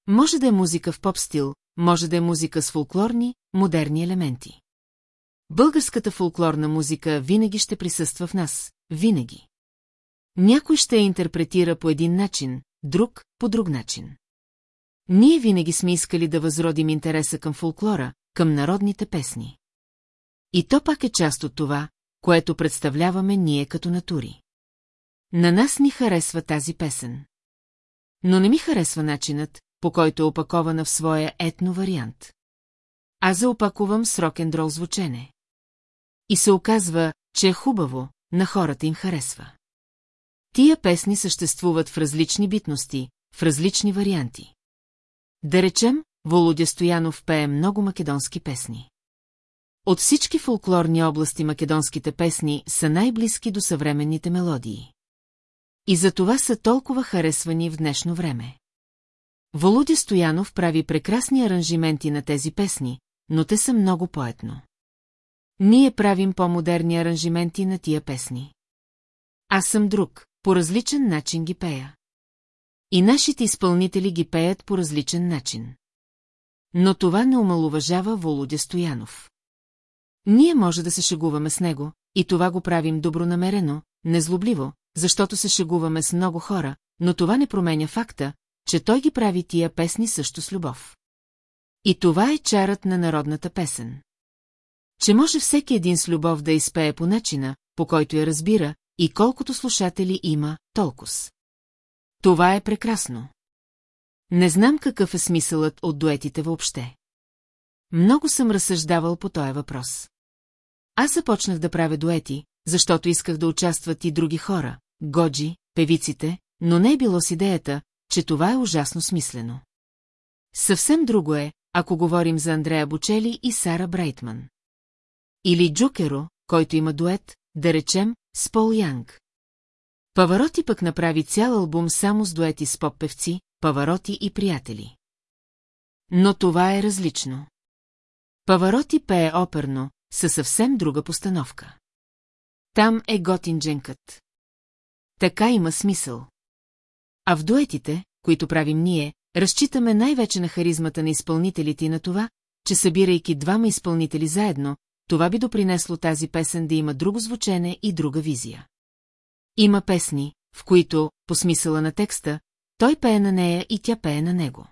Може да е музика в поп стил, може да е музика с фолклорни, модерни елементи. Българската фолклорна музика винаги ще присъства в нас, винаги. Някой ще я интерпретира по един начин, друг – по друг начин. Ние винаги сме искали да възродим интереса към фолклора, към народните песни. И то пак е част от това, което представляваме ние като натури. На нас ни харесва тази песен. Но не ми харесва начинът, по който е опакована в своя етно вариант. Аз заопакувам с рок-н-дрол звучене. И се оказва, че е хубаво, на хората им харесва. Тия песни съществуват в различни битности, в различни варианти. Да речем, Володя Стоянов пее много македонски песни. От всички фолклорни области македонските песни са най-близки до съвременните мелодии. И за това са толкова харесвани в днешно време. Володя Стоянов прави прекрасни аранжименти на тези песни, но те са много поетно. Ние правим по-модерни аранжименти на тия песни. Аз съм друг, по различен начин ги пея. И нашите изпълнители ги пеят по различен начин. Но това не омалуважава Володя Стоянов. Ние може да се шегуваме с него, и това го правим добронамерено, незлобливо, защото се шегуваме с много хора, но това не променя факта, че той ги прави тия песни също с любов. И това е чарът на народната песен. Че може всеки един с любов да изпее по начина, по който я разбира, и колкото слушатели има, толкова. Това е прекрасно. Не знам какъв е смисълът от дуетите въобще. Много съм разсъждавал по този въпрос. Аз започнах да правя дуети, защото исках да участват и други хора, годжи, певиците, но не е било с идеята, че това е ужасно смислено. Съвсем друго е, ако говорим за Андрея Бучели и Сара Брейтман. Или Джукеро, който има дует, да речем, с Пол Янг. Павароти пък направи цял албум само с дуети с поп-певци, Павароти и приятели. Но това е различно. Павароти пее оперно, със съвсем друга постановка. Там е готин дженкът. Така има смисъл. А в дуетите, които правим ние, разчитаме най-вече на харизмата на изпълнителите и на това, че събирайки двама изпълнители заедно, това би допринесло тази песен да има друго звучене и друга визия. Има песни, в които, по смисъла на текста, той пее на нея и тя пее на него.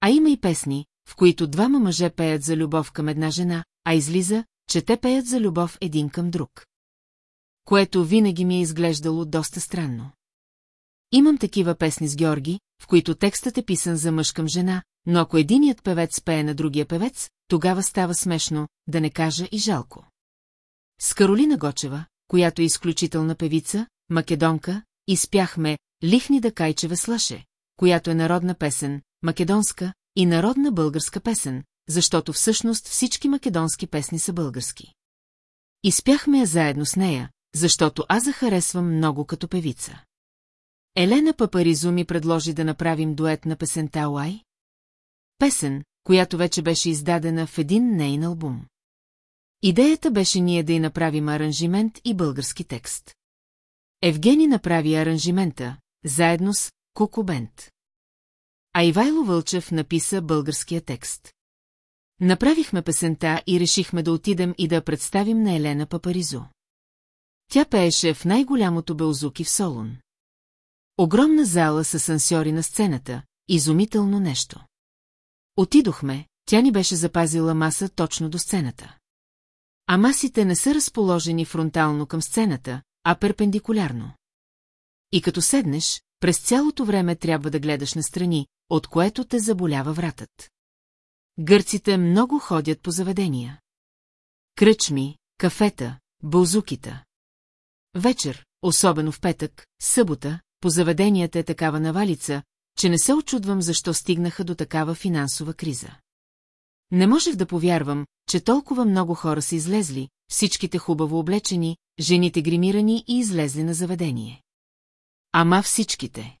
А има и песни, в които двама мъже пеят за любов към една жена, а излиза, че те пеят за любов един към друг. Което винаги ми е изглеждало доста странно. Имам такива песни с Георги, в които текстът е писан за мъж към жена, но ако единият певец пее на другия певец, тогава става смешно, да не кажа и жалко. С Каролина Гочева, която е изключителна певица, македонка, изпяхме «Лихни да кайче слаше», която е народна песен, македонска и народна българска песен, защото всъщност всички македонски песни са български. Изпяхме я заедно с нея, защото аз захаресвам много като певица. Елена Папаризу ми предложи да направим дует на песента Уай. Песен, която вече беше издадена в един нейн албум. Идеята беше ние да й направим аранжимент и български текст. Евгений направи аранжимента, заедно с Куко Бент. А Ивайло Вълчев написа българския текст. Направихме песента и решихме да отидем и да представим на Елена Папаризу. Тя пееше в най-голямото белзуки в Солун. Огромна зала с сансьори на сцената, изумително нещо. Отидохме, тя ни беше запазила маса точно до сцената. А масите не са разположени фронтално към сцената, а перпендикулярно. И като седнеш, през цялото време трябва да гледаш настрани, от което те заболява вратът. Гърците много ходят по заведения. Кръчми, кафета, бълзукита. Вечер, особено в петък, събота, по заведенията е такава навалица, че не се очудвам защо стигнаха до такава финансова криза. Не можех да повярвам, че толкова много хора са излезли, всичките хубаво облечени, жените гримирани и излезли на заведение. Ама всичките.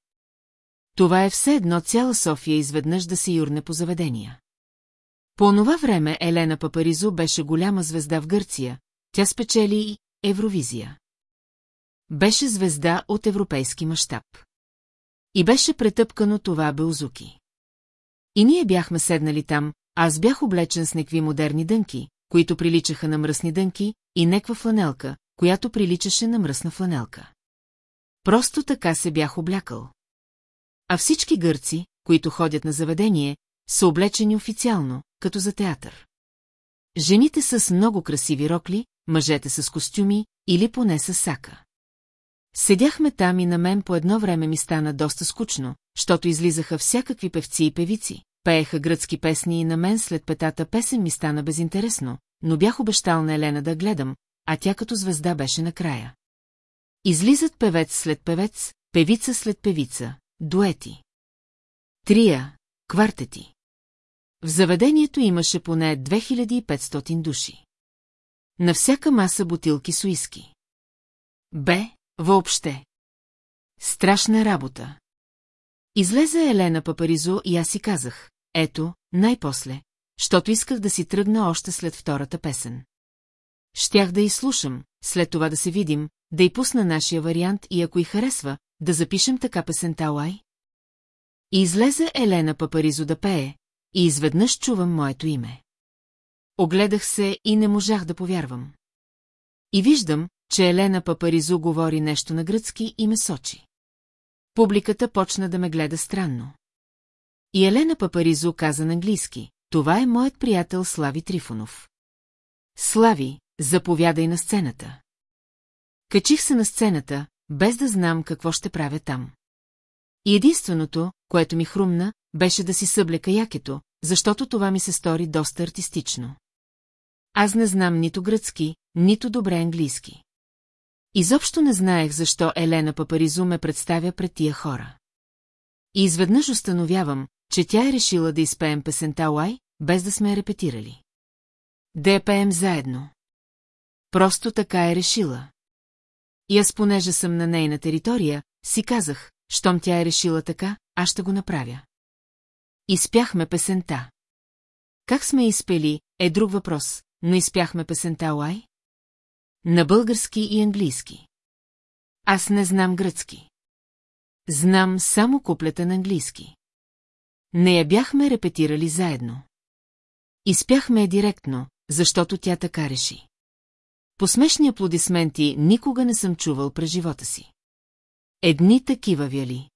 Това е все едно цяла София изведнъж да се юрне по заведения. По онова време Елена Папаризо беше голяма звезда в Гърция, тя спечели и Евровизия. Беше звезда от европейски мащаб. И беше претъпкано това Белзуки. И ние бяхме седнали там, аз бях облечен с некви модерни дънки, които приличаха на мръсни дънки, и неква фланелка, която приличаше на мръсна фланелка. Просто така се бях облякал. А всички гърци, които ходят на заведение, са облечени официално, като за театър. Жените са с много красиви рокли, мъжете с костюми или поне с сака. Седяхме там и на мен по едно време ми стана доста скучно, защото излизаха всякакви певци и певици, пееха гръцки песни и на мен след петата песен ми стана безинтересно, но бях обещал на Елена да гледам, а тя като звезда беше накрая. Излизат певец след певец, певица след певица, дуети. Трия, квартети. В заведението имаше поне 2500 души. На всяка маса бутилки с уиски. Бе, въобще. Страшна работа. Излезе Елена Папаризо и аз си казах, ето, най-после, щото исках да си тръгна още след втората песен. Щях да изслушам, след това да се видим, да й пусна нашия вариант и ако й харесва, да запишем така песента Лай. И излезе Елена Папаризо да пее, и изведнъж чувам моето име. Огледах се и не можах да повярвам. И виждам, че Елена Папаризо говори нещо на гръцки и ме сочи. Публиката почна да ме гледа странно. И Елена Папаризо каза на английски, това е моят приятел Слави Трифонов. Слави, заповядай на сцената. Качих се на сцената, без да знам какво ще правя там. И единственото, което ми хрумна, беше да си съблека якето, защото това ми се стори доста артистично. Аз не знам нито гръцки, нито добре английски. Изобщо не знаех защо Елена Папаризу ме представя пред тия хора. И изведнъж установявам, че тя е решила да изпеем песента Лай, без да сме репетирали. Да я пеем заедно. Просто така е решила. И аз, понеже съм на нейна територия, си казах, щом тя е решила така, аз ще го направя. Изпяхме песента. Как сме изпели, е друг въпрос, но изпяхме песента Лай? На български и английски. Аз не знам гръцки. Знам само куплета на английски. Не я бяхме репетирали заедно. Изпяхме я директно, защото тя така реши. Посмешни аплодисменти никога не съм чувал през живота си. Едни такива вяли.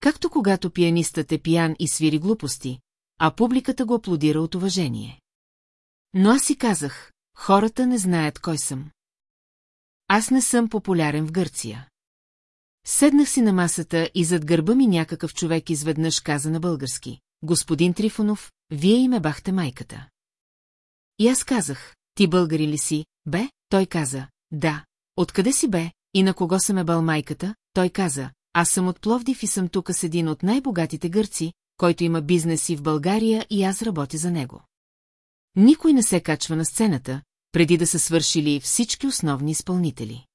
Както когато пианистът е пиян и свири глупости, а публиката го аплодира от уважение. Но аз си казах, хората не знаят кой съм. Аз не съм популярен в Гърция. Седнах си на масата и зад гърба ми някакъв човек изведнъж каза на български. Господин Трифонов, вие и ме бахте майката. И аз казах, ти българи ли си, бе? Той каза, да. Откъде си бе? И на кого съм е бал майката? Той каза, аз съм от Пловдив и съм тук с един от най-богатите гърци, който има бизнес и в България и аз работя за него. Никой не се качва на сцената, преди да са свършили всички основни изпълнители.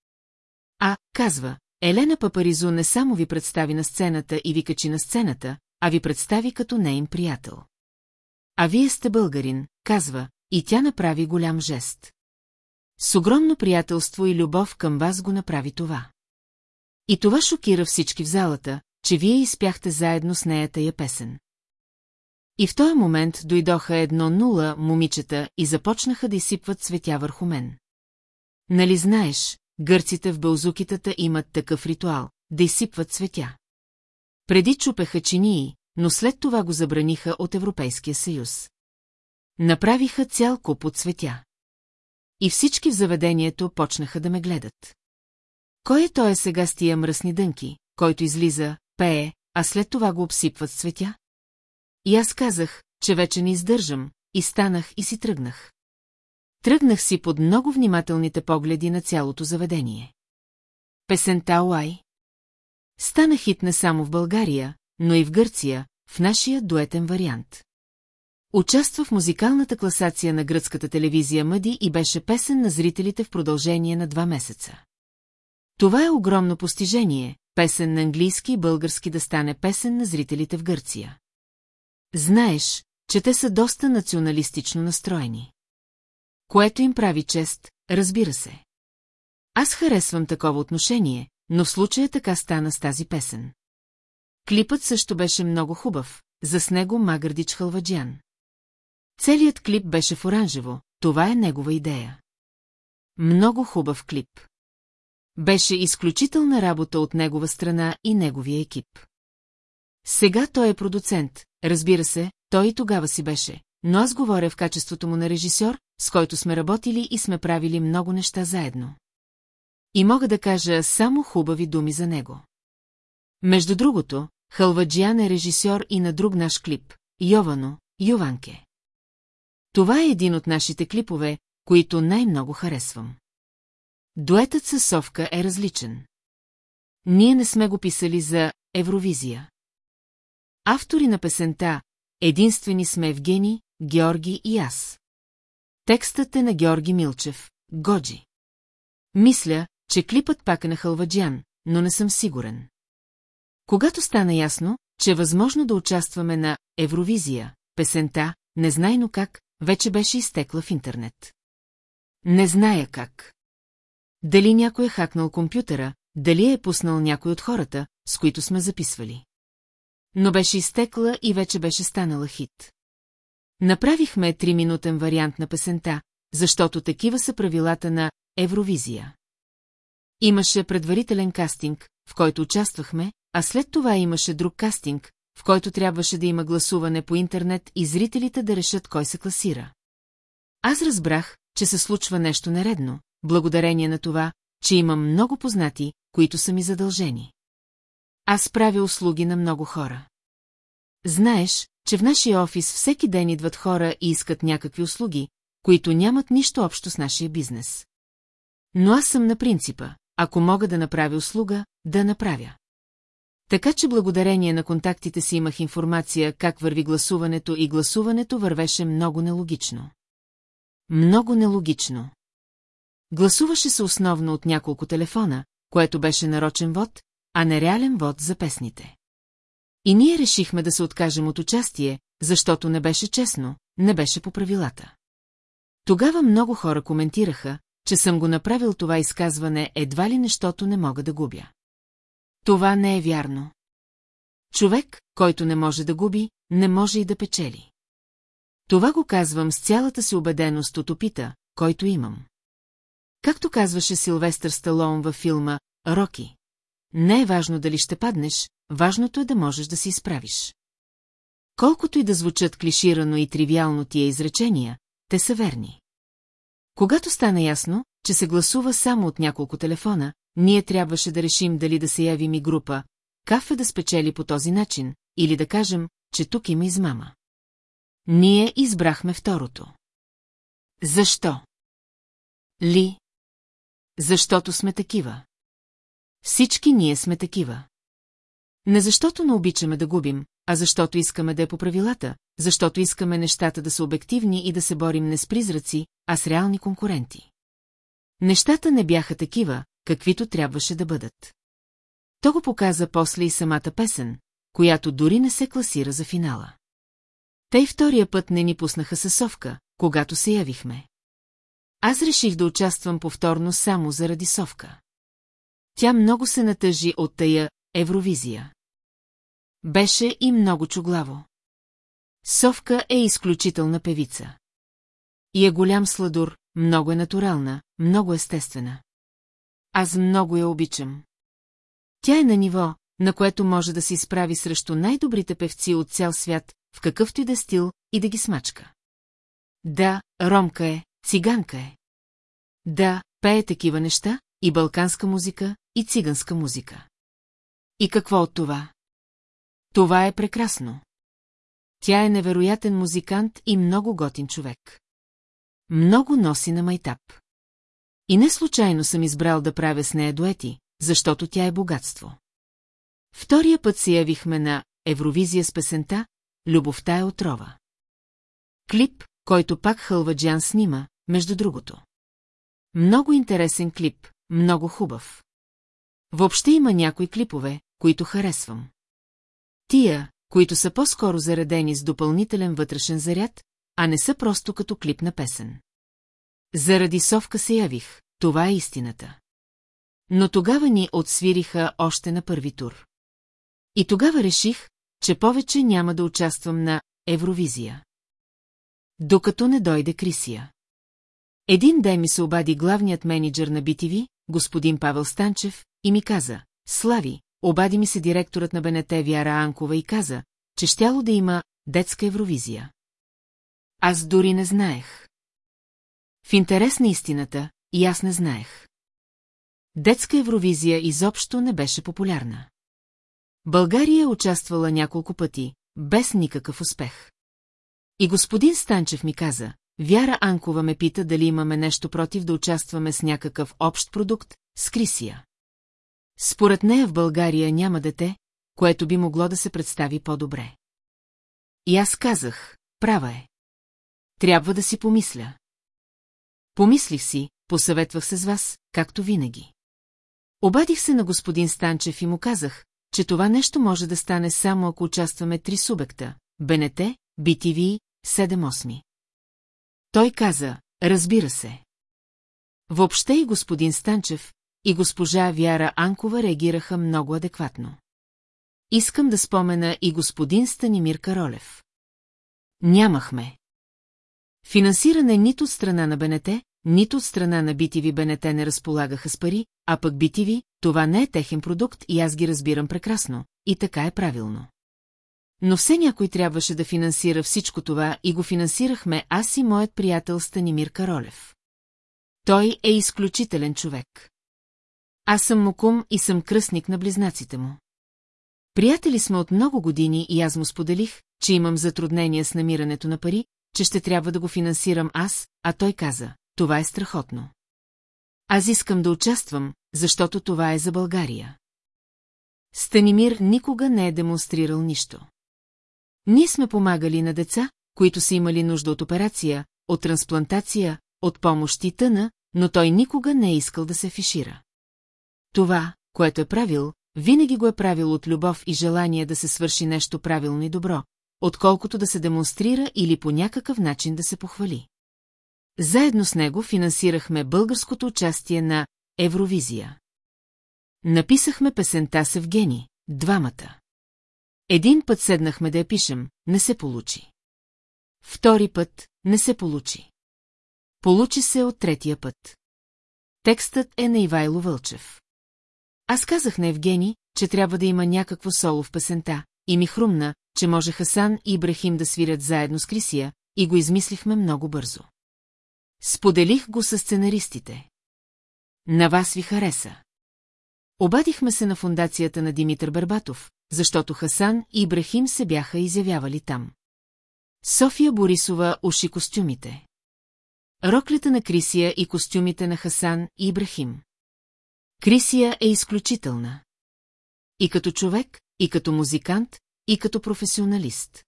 А, казва, Елена Папаризо не само ви представи на сцената и ви качи на сцената, а ви представи като нейн приятел. А вие сте българин, казва, и тя направи голям жест. С огромно приятелство и любов към вас го направи това. И това шокира всички в залата, че вие изпяхте заедно с нея тая песен. И в този момент дойдоха едно нула момичета и започнаха да изсипват цветя върху мен. Нали знаеш, гърците в бълзукитата имат такъв ритуал, да изсипват цветя. Преди чупеха чинии, но след това го забраниха от Европейския съюз. Направиха цял куп от цветя. И всички в заведението почнаха да ме гледат. Кой е той сега с тия мръсни дънки, който излиза, пее, а след това го обсипват с цветя? И аз казах, че вече не издържам, и станах и си тръгнах. Тръгнах си под много внимателните погледи на цялото заведение. Песента Уай. Стана хит не само в България, но и в Гърция, в нашия дуетен вариант. Участва в музикалната класация на гръцката телевизия Мъди и беше песен на зрителите в продължение на два месеца. Това е огромно постижение, песен на английски и български да стане песен на зрителите в Гърция. Знаеш, че те са доста националистично настроени. Което им прави чест, разбира се. Аз харесвам такова отношение, но в случая така стана с тази песен. Клипът също беше много хубав, за с него Магърдич Халваджян. Целият клип беше в оранжево, това е негова идея. Много хубав клип. Беше изключителна работа от негова страна и неговия екип. Сега той е продуцент, разбира се, той и тогава си беше, но аз говоря в качеството му на режисьор, с който сме работили и сме правили много неща заедно. И мога да кажа само хубави думи за него. Между другото, Халваджиан е режисьор и на друг наш клип – Йовано, Йованке. Това е един от нашите клипове, които най-много харесвам. дуетът със Совка е различен. Ние не сме го писали за Евровизия. Автори на песента единствени сме Евгений, Георги и аз. Текстът е на Георги Милчев, Годжи. Мисля, че клипът пак е на Халваджян, но не съм сигурен. Когато стана ясно, че е възможно да участваме на Евровизия, песента, незнайно как, вече беше изтекла в интернет. Не зная как. Дали някой е хакнал компютъра, дали е пуснал някой от хората, с които сме записвали. Но беше изтекла и вече беше станала хит. Направихме триминутен вариант на песента, защото такива са правилата на Евровизия. Имаше предварителен кастинг, в който участвахме, а след това имаше друг кастинг, в който трябваше да има гласуване по интернет и зрителите да решат кой се класира. Аз разбрах, че се случва нещо нередно, благодарение на това, че имам много познати, които са ми задължени. Аз правя услуги на много хора. Знаеш, че в нашия офис всеки ден идват хора и искат някакви услуги, които нямат нищо общо с нашия бизнес. Но аз съм на принципа, ако мога да направя услуга, да направя. Така че благодарение на контактите си имах информация как върви гласуването и гласуването вървеше много нелогично. Много нелогично. Гласуваше се основно от няколко телефона, което беше нарочен вод, а не реален вод за песните. И ние решихме да се откажем от участие, защото не беше честно, не беше по правилата. Тогава много хора коментираха, че съм го направил това изказване едва ли нещото не мога да губя. Това не е вярно. Човек, който не може да губи, не може и да печели. Това го казвам с цялата си убеденост от опита, който имам. Както казваше Силвестър Сталон във филма «Роки», не е важно дали ще паднеш, важното е да можеш да се изправиш. Колкото и да звучат клиширано и тривиално тия изречения, те са верни. Когато стана ясно, че се гласува само от няколко телефона, ние трябваше да решим дали да се явим и група, кафе да спечели по този начин, или да кажем, че тук има измама. Ние избрахме второто. Защо? Ли? Защото сме такива. Всички ние сме такива. Не защото не обичаме да губим, а защото искаме да е по правилата, защото искаме нещата да са обективни и да се борим не с призраци, а с реални конкуренти. Нещата не бяха такива, каквито трябваше да бъдат. То го показа после и самата песен, която дори не се класира за финала. Тъй втория път не ни пуснаха съсовка, когато се явихме. Аз реших да участвам повторно само заради совка. Тя много се натъжи от тая Евровизия. Беше и много чуглаво. Совка е изключителна певица. И е голям сладур, много е натурална, много естествена. Аз много я обичам. Тя е на ниво, на което може да се изправи срещу най-добрите певци от цял свят, в какъвто и да стил, и да ги смачка. Да, ромка е, циганка е. Да, пее такива неща, и балканска музика, и циганска музика. И какво от това? Това е прекрасно. Тя е невероятен музикант и много готин човек. Много носи на майтап. И не случайно съм избрал да правя с нея дуети, защото тя е богатство. Втория път се явихме на Евровизия с песента «Любовта е отрова». Клип, който пак Хълваджан снима, между другото. Много интересен клип, много хубав. Въобще има някои клипове, които харесвам. Тия, които са по-скоро заредени с допълнителен вътрешен заряд, а не са просто като клип на песен. Заради совка се явих, това е истината. Но тогава ни отсвириха още на първи тур. И тогава реших, че повече няма да участвам на Евровизия. Докато не дойде Крисия. Един ден ми се обади главният менеджер на BTV, господин Павел Станчев, и ми каза, Слави, обади ми се директорът на БНТ Вяра Анкова и каза, че щяло да има детска Евровизия. Аз дори не знаех. В интерес на истината, и аз не знаех. Детска Евровизия изобщо не беше популярна. България е участвала няколко пъти, без никакъв успех. И господин Станчев ми каза, Вяра Анкова ме пита дали имаме нещо против да участваме с някакъв общ продукт, с Крисия. Според нея в България няма дете, което би могло да се представи по-добре. И аз казах, права е. Трябва да си помисля. Помислих си, посъветвах се с вас, както винаги. Обадих се на господин Станчев и му казах, че това нещо може да стане само ако участваме три субекта – БНТ, BTV, 7-8. Той каза, разбира се. Въобще и господин Станчев, и госпожа Вяра Анкова реагираха много адекватно. Искам да спомена и господин Станимир Каролев. Нямахме. Финансиране нито от страна на БНТ, нито от страна на BTV БНТ не разполагаха с пари, а пък BTV, това не е техен продукт и аз ги разбирам прекрасно, и така е правилно. Но все някой трябваше да финансира всичко това и го финансирахме аз и моят приятел Станимир Каролев. Той е изключителен човек. Аз съм мукум и съм кръстник на близнаците му. Приятели сме от много години и аз му споделих, че имам затруднения с намирането на пари, че ще трябва да го финансирам аз, а той каза, това е страхотно. Аз искам да участвам, защото това е за България. Станимир никога не е демонстрирал нищо. Ние сме помагали на деца, които са имали нужда от операция, от трансплантация, от помощ и тъна, но той никога не е искал да се фишира. Това, което е правил, винаги го е правил от любов и желание да се свърши нещо правилно и добро, отколкото да се демонстрира или по някакъв начин да се похвали. Заедно с него финансирахме българското участие на Евровизия. Написахме песента с Евгени, двамата. Един път седнахме да я пишем, не се получи. Втори път не се получи. Получи се от третия път. Текстът е на Ивайло Вълчев. Аз казах на Евгени, че трябва да има някакво соло в песента, и ми хрумна, че може Хасан и Ибрахим да свирят заедно с Крисия, и го измислихме много бързо. Споделих го с сценаристите. На вас ви хареса. Обадихме се на фундацията на Димитър Бербатов, защото Хасан и Ибрахим се бяха изявявали там. София Борисова уши костюмите. Роклята на Крисия и костюмите на Хасан и Ибрахим. Крисия е изключителна. И като човек, и като музикант, и като професионалист.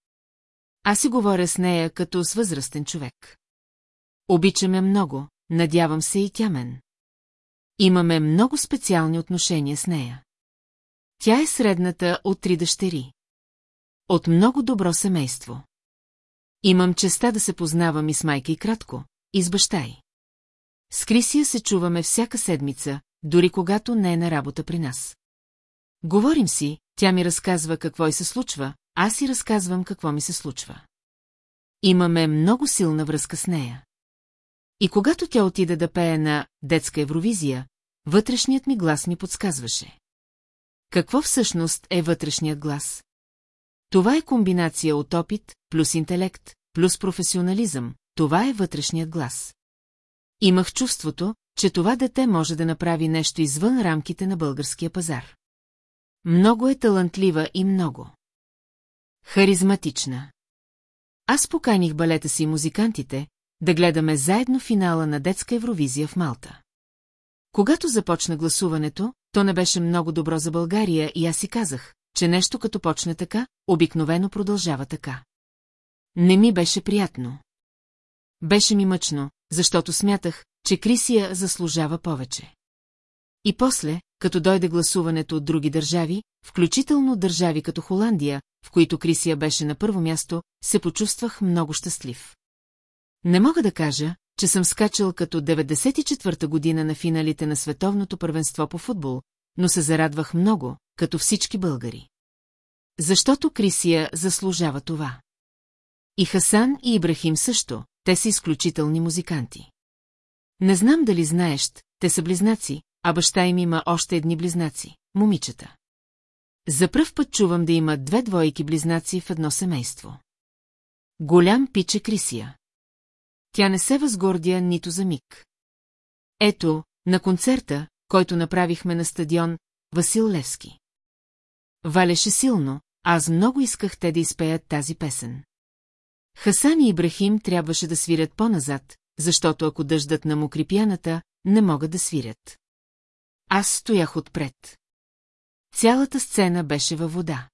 Аз си говоря с нея като с възрастен човек. Обичаме много, надявам се и тя мен. Имаме много специални отношения с нея. Тя е средната от три дъщери. От много добро семейство. Имам честа да се познавам и с майка и кратко, и с баща й. С Крисия се чуваме всяка седмица, дори когато не е на работа при нас. Говорим си, тя ми разказва какво й се случва, аз си разказвам какво ми се случва. Имаме много силна връзка с нея. И когато тя отида да пее на детска Евровизия, вътрешният ми глас ми подсказваше. Какво всъщност е вътрешният глас? Това е комбинация от опит, плюс интелект, плюс професионализъм, това е вътрешният глас. Имах чувството, че това дете може да направи нещо извън рамките на българския пазар. Много е талантлива и много. Харизматична. Аз поканих балета си музикантите, да гледаме заедно финала на детска Евровизия в Малта. Когато започна гласуването, то не беше много добро за България и аз си казах, че нещо като почне така, обикновено продължава така. Не ми беше приятно. Беше ми мъчно, защото смятах, че Крисия заслужава повече. И после, като дойде гласуването от други държави, включително държави като Холандия, в които Крисия беше на първо място, се почувствах много щастлив. Не мога да кажа, че съм скачал като 94-та година на финалите на световното първенство по футбол, но се зарадвах много, като всички българи. Защото Крисия заслужава това. И Хасан и Ибрахим също, те са изключителни музиканти. Не знам дали знаеш, те са близнаци, а баща им има още едни близнаци, момичета. За пръв път чувам да има две двойки близнаци в едно семейство. Голям пиче Крисия. Тя не се възгордя нито за миг. Ето, на концерта, който направихме на стадион Васил Левски. Валеше силно, аз много исках те да изпеят тази песен. Хасан и Ибрахим трябваше да свирят по-назад, защото ако дъждат на мокри пяната, не могат да свирят. Аз стоях отпред. Цялата сцена беше във вода.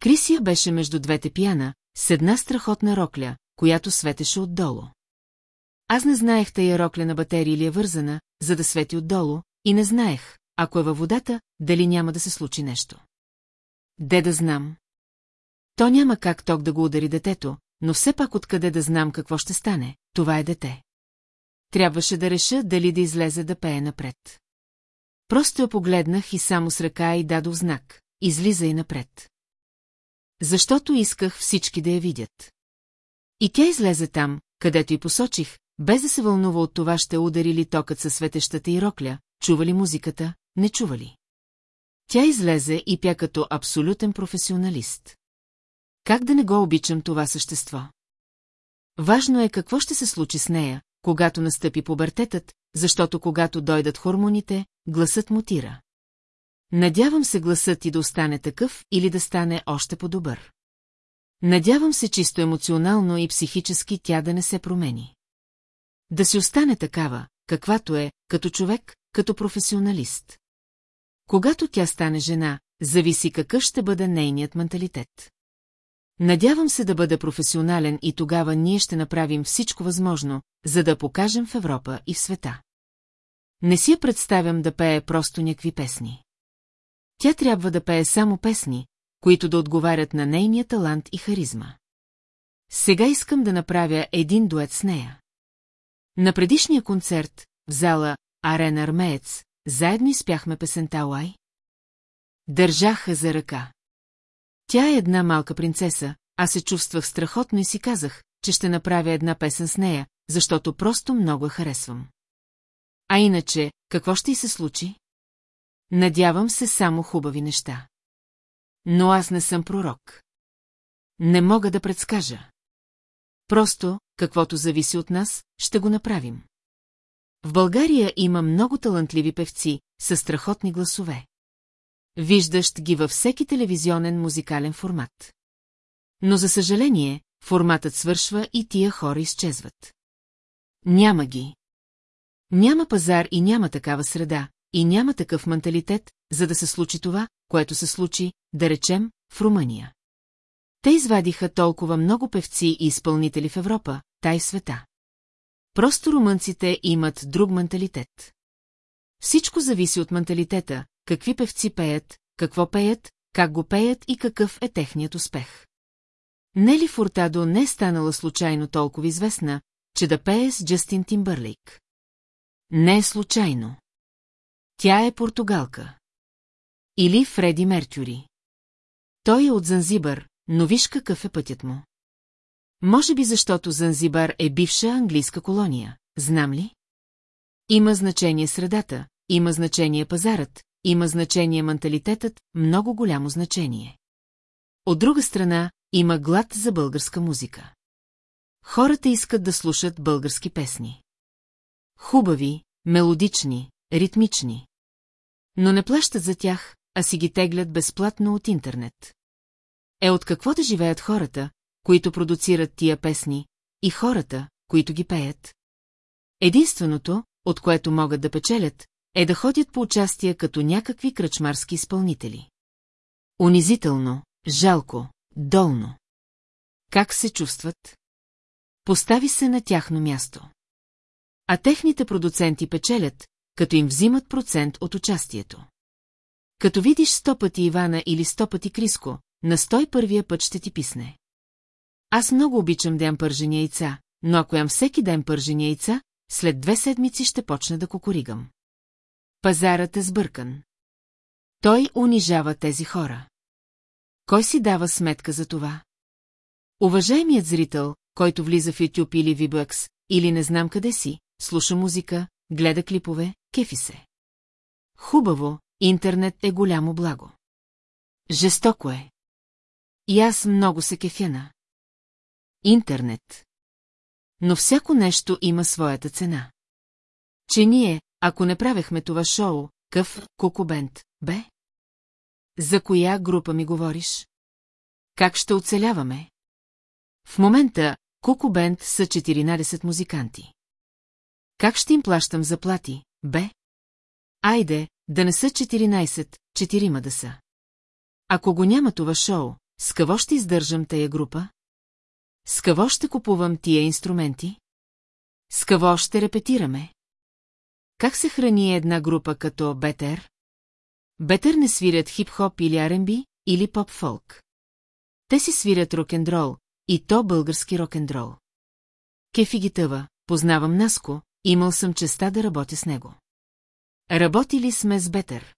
Крисия беше между двете пияна, с една страхотна рокля, която светеше отдолу. Аз не знаех тая рокля на батерия или е вързана, за да свети отдолу, и не знаех, ако е във водата, дали няма да се случи нещо. Де да знам? То няма как ток да го удари детето, но все пак откъде да знам какво ще стане, това е дете. Трябваше да реша дали да излезе да пее напред. Просто я погледнах и само с ръка и дадох знак. Излиза и напред. Защото исках всички да я видят. И тя излезе там, където и посочих, без да се вълнува от това ще удари ли токът със светещата и рокля, чува ли музиката, не чува ли. Тя излезе и пя като абсолютен професионалист. Как да не го обичам това същество? Важно е какво ще се случи с нея, когато настъпи пубертетът, защото когато дойдат хормоните, гласът мутира. Надявам се гласът ти да остане такъв или да стане още по-добър. Надявам се чисто емоционално и психически тя да не се промени. Да си остане такава, каквато е, като човек, като професионалист. Когато тя стане жена, зависи какъв ще бъде нейният менталитет. Надявам се да бъде професионален и тогава ние ще направим всичко възможно, за да покажем в Европа и в света. Не си я представям да пее просто някакви песни. Тя трябва да пее само песни, които да отговарят на нейния талант и харизма. Сега искам да направя един дует с нея. На предишния концерт, в зала Арена Армеец, заедно изпяхме песента Лай. Държаха за ръка. Тя е една малка принцеса, аз се чувствах страхотно и си казах, че ще направя една песен с нея, защото просто много я харесвам. А иначе, какво ще й се случи? Надявам се само хубави неща. Но аз не съм пророк. Не мога да предскажа. Просто, каквото зависи от нас, ще го направим. В България има много талантливи певци, със страхотни гласове. Виждащ ги във всеки телевизионен музикален формат. Но за съжаление, форматът свършва и тия хора изчезват. Няма ги. Няма пазар и няма такава среда, и няма такъв менталитет, за да се случи това, което се случи, да речем, в Румъния. Те извадиха толкова много певци и изпълнители в Европа, тай в света. Просто румънците имат друг менталитет. Всичко зависи от менталитета, какви певци пеят, какво пеят, как го пеят и какъв е техният успех. Нели Фуртадо не е станала случайно толкова известна, че да пее с Джастин Тимбърлейк. Не е случайно. Тя е португалка. Или Фреди Меркюри. Той е от Занзибър, но виж какъв е пътят му. Може би защото Занзибар е бивша английска колония, знам ли? Има значение средата, има значение пазарът, има значение менталитетът, много голямо значение. От друга страна, има глад за българска музика. Хората искат да слушат български песни. Хубави, мелодични, ритмични. Но не плащат за тях, а си ги теглят безплатно от интернет. Е от какво да живеят хората, които продуцират тия песни, и хората, които ги пеят? Единственото, от което могат да печелят, е да ходят по участия като някакви кръчмарски изпълнители. Унизително, жалко, долно. Как се чувстват? Постави се на тяхно място. А техните продуценти печелят, като им взимат процент от участието. Като видиш сто пъти Ивана или сто пъти Криско, на стой първия път ще ти писне. Аз много обичам да ям пържени яйца, но ако ям всеки ден пържени яйца, след две седмици ще почне да кокоригам. Пазарът е сбъркан. Той унижава тези хора. Кой си дава сметка за това? Уважаемият зрител, който влиза в YouTube или VBUX, или не знам къде си, слуша музика, гледа клипове, кефи се. Хубаво, интернет е голямо благо. Жестоко е. И аз много се кефяна. Интернет. Но всяко нещо има своята цена. Че ние, ако не правехме това шоу, къв кукубент, бе? За коя група ми говориш? Как ще оцеляваме? В момента Куку Бенд са 14 музиканти. Как ще им плащам заплати, бе? Айде, да не са 14, четирима да са. Ако го няма това шоу, с какво ще издържам тая група? С какво ще купувам тия инструменти? С какво ще репетираме? Как се храни една група като Бетер? Бетер не свирят хип-хоп или R&B, или поп-фолк. Те си свирят рок-н-рол, и то български рок-н-рол. Кефи ги тъва, познавам Наско, имал съм честа да работя с него. Работили сме с Бетер.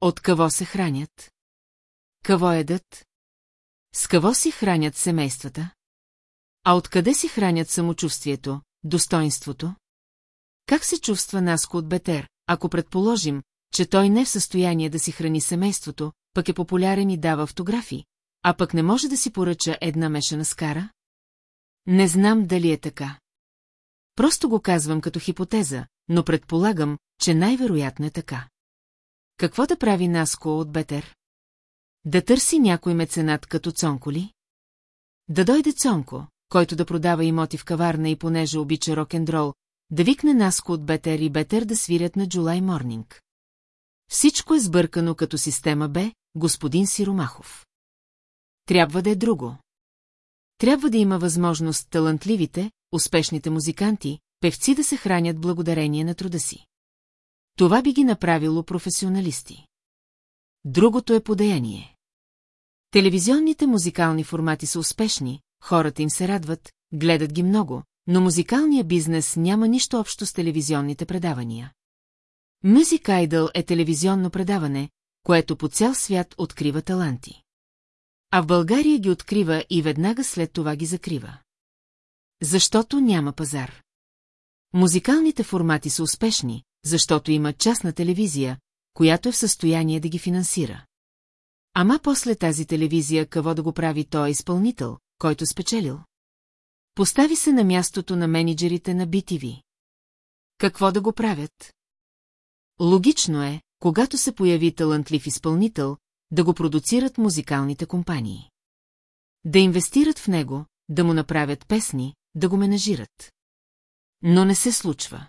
От какво се хранят? Какво едат? С какво си хранят семействата? А откъде си хранят самочувствието, достоинството? Как се чувства Наско от Бетер, ако предположим, че той не е в състояние да си храни семейството, пък е популярен и дава автографи, а пък не може да си поръча една мешана скара? Не знам дали е така. Просто го казвам като хипотеза, но предполагам, че най-вероятно е така. Какво да прави Наско от Бетер? Да търси някой меценат като Цонко ли? Да дойде Цонко, който да продава имоти в каварна и понеже обича рок-н-дрол, да викне Наско от Бетер и Бетер да свирят на Джулай Морнинг. Всичко е сбъркано като система Б, господин Сиромахов. Трябва да е друго. Трябва да има възможност талантливите, успешните музиканти, певци да се хранят благодарение на труда си. Това би ги направило професионалисти. Другото е подаяние. Телевизионните музикални формати са успешни, хората им се радват, гледат ги много, но музикалният бизнес няма нищо общо с телевизионните предавания. Music Idol е телевизионно предаване, което по цял свят открива таланти. А в България ги открива и веднага след това ги закрива. Защото няма пазар. Музикалните формати са успешни, защото има частна телевизия, която е в състояние да ги финансира. Ама после тази телевизия какво да го прави той изпълнител, който спечелил? Постави се на мястото на менеджерите на BTV. Какво да го правят? Логично е, когато се появи талантлив изпълнител, да го продуцират музикалните компании. Да инвестират в него, да му направят песни, да го менажират. Но не се случва.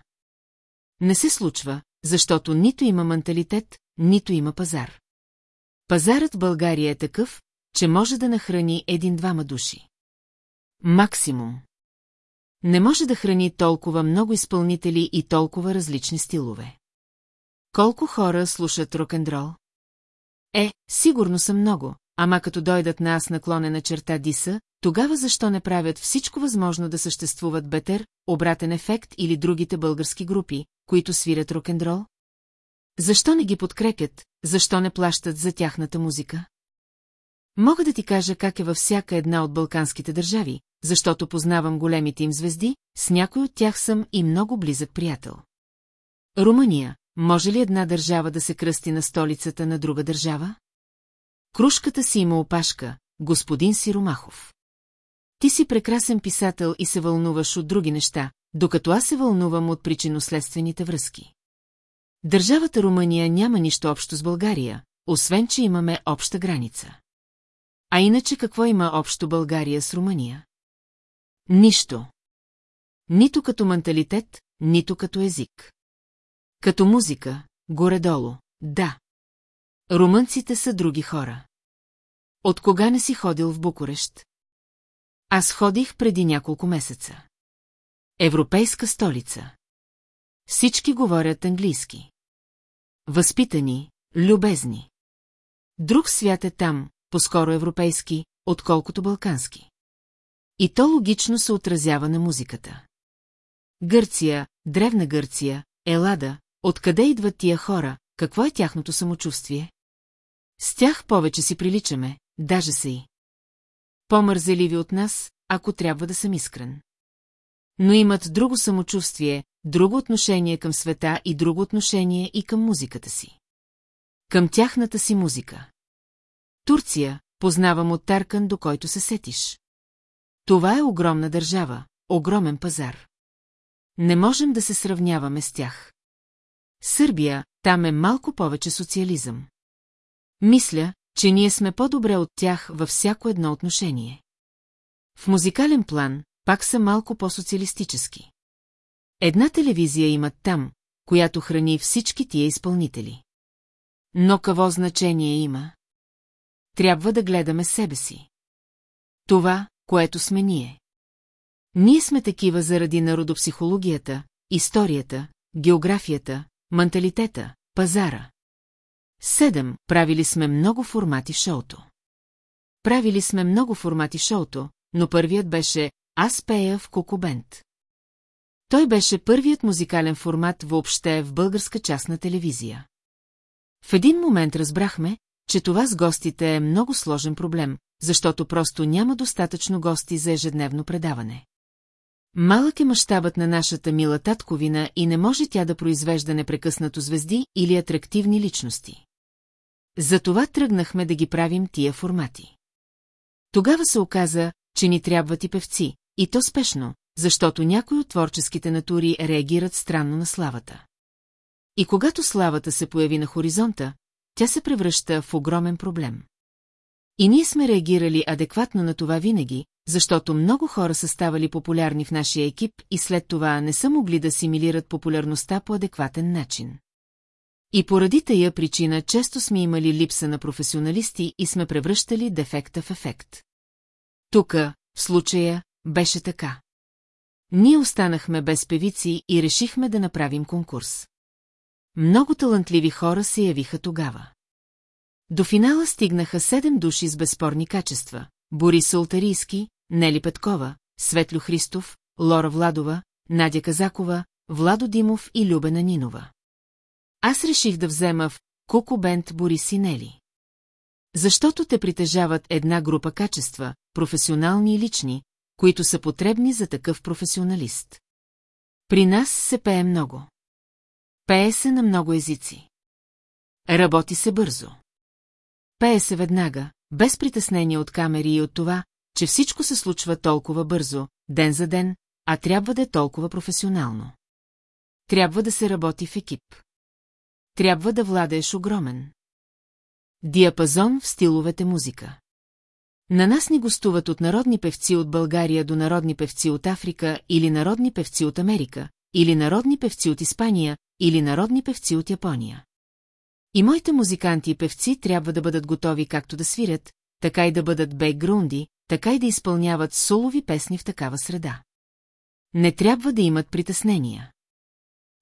Не се случва, защото нито има менталитет, нито има пазар. Пазарът в България е такъв, че може да нахрани един-двама души. Максимум. Не може да храни толкова много изпълнители и толкова различни стилове. Колко хора слушат рок-н-дрол? Е, сигурно са много, ама като дойдат на аз наклонена черта Диса, тогава защо не правят всичко възможно да съществуват Бетер, Обратен ефект или другите български групи, които свирят рок-н-дрол? Защо не ги подкрепят, защо не плащат за тяхната музика? Мога да ти кажа как е във всяка една от балканските държави, защото познавам големите им звезди, с някой от тях съм и много близък приятел. Румъния, може ли една държава да се кръсти на столицата на друга държава? Кружката си има опашка, господин Сиромахов. Ти си прекрасен писател и се вълнуваш от други неща, докато аз се вълнувам от причинно-следствените връзки. Държавата Румъния няма нищо общо с България, освен че имаме обща граница. А иначе какво има общо България с Румъния? Нищо. Нито като менталитет, нито като език. Като музика, горе-долу, да. Румънците са други хора. От кога не си ходил в Букурещ? Аз ходих преди няколко месеца. Европейска столица. Всички говорят английски. Възпитани, любезни. Друг свят е там, по-скоро европейски, отколкото балкански. И то логично се отразява на музиката. Гърция, древна Гърция, Елада, откъде идват тия хора, какво е тяхното самочувствие? С тях повече си приличаме, даже са и. По-мързеливи от нас, ако трябва да съм искрен. Но имат друго самочувствие, друго отношение към света и друго отношение и към музиката си. Към тяхната си музика. Турция, познавам от Таркан, до който се сетиш. Това е огромна държава, огромен пазар. Не можем да се сравняваме с тях. Сърбия, там е малко повече социализъм. Мисля, че ние сме по-добре от тях във всяко едно отношение. В музикален план, пак са малко по-социалистически. Една телевизия имат там, която храни всички тия изпълнители. Но какво значение има? Трябва да гледаме себе си. Това, което сме ние. Ние сме такива заради народопсихологията, историята, географията, менталитета, пазара. Седем, правили сме много формати шоуто. Правили сме много формати шоуто, но първият беше «Аз пея в Кокобент». Той беше първият музикален формат въобще в българска част на телевизия. В един момент разбрахме, че това с гостите е много сложен проблем, защото просто няма достатъчно гости за ежедневно предаване. Малък е мащабът на нашата мила татковина и не може тя да произвежда непрекъснато звезди или атрактивни личности. Затова тръгнахме да ги правим тия формати. Тогава се оказа, че ни трябват и певци, и то спешно, защото някои от творческите натури реагират странно на славата. И когато славата се появи на хоризонта, тя се превръща в огромен проблем. И ние сме реагирали адекватно на това винаги, защото много хора са ставали популярни в нашия екип и след това не са могли да симилират популярността по адекватен начин. И поради тая причина често сме имали липса на професионалисти и сме превръщали дефекта в ефект. Тука, в случая, беше така. Ние останахме без певици и решихме да направим конкурс. Много талантливи хора се явиха тогава. До финала стигнаха седем души с безспорни качества. Борис Салтарийски, Нели Петкова, Светло Христов, Лора Владова, Надя Казакова, Владо Димов и Любена Нинова. Аз реших да взема в Куко Бент Борис и Нели. Защото те притежават една група качества, професионални и лични, които са потребни за такъв професионалист. При нас се пее много. Пее се на много езици. Работи се бързо. Пее се веднага, без притеснение от камери и от това, че всичко се случва толкова бързо, ден за ден, а трябва да е толкова професионално. Трябва да се работи в екип. Трябва да владееш огромен. Диапазон в стиловете музика. На нас ни гостуват от народни певци от България до народни певци от Африка или народни певци от Америка, или народни певци от Испания, или народни певци от Япония. И моите музиканти и певци трябва да бъдат готови както да свирят, така и да бъдат бекграунди, така и да изпълняват солови песни в такава среда. Не трябва да имат притеснения.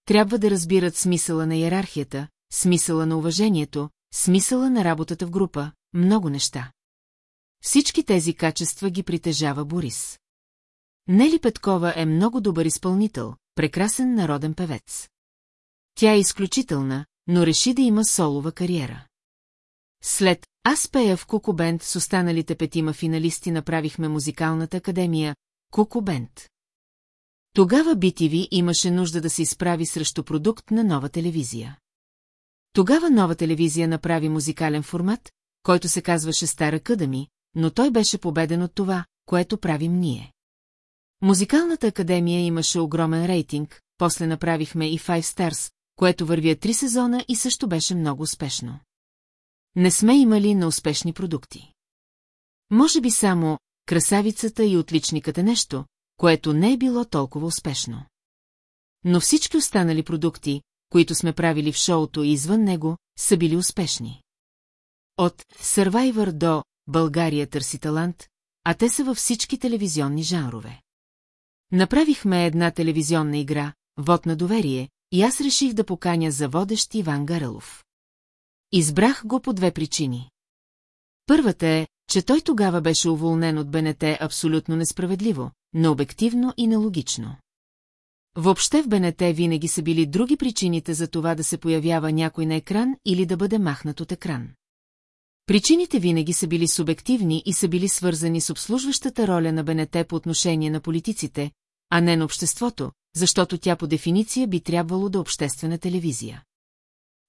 Трябва да разбират смисъла на иерархията, смисъла на уважението, смисъла на работата в група, много неща. Всички тези качества ги притежава Борис. Нели Петкова е много добър изпълнител, прекрасен народен певец. Тя е изключителна, но реши да има солова кариера. След «Аз пея в Кукубент» с останалите петима финалисти направихме музикалната академия Кукубент. Тогава BTV имаше нужда да се изправи срещу продукт на нова телевизия. Тогава нова телевизия направи музикален формат, който се казваше Стара къда ми, но той беше победен от това, което правим ние. Музикалната академия имаше огромен рейтинг, после направихме и Five Stars, което вървя три сезона и също беше много успешно. Не сме имали на успешни продукти. Може би само красавицата и отличниката нещо, което не е било толкова успешно. Но всички останали продукти, които сме правили в шоуто и извън него, са били успешни. От Survivor до България търси талант, а те са във всички телевизионни жанрове. Направихме една телевизионна игра, вод на доверие, и аз реших да поканя за водещ Иван Гарелов. Избрах го по две причини. Първата е, че той тогава беше уволнен от БНТ абсолютно несправедливо, необективно и нелогично. Въобще в БНТ винаги са били други причините за това да се появява някой на екран или да бъде махнат от екран. Причините винаги са били субективни и са били свързани с обслужващата роля на БНТ по отношение на политиците, а не на обществото, защото тя по дефиниция би трябвало да е обществена телевизия.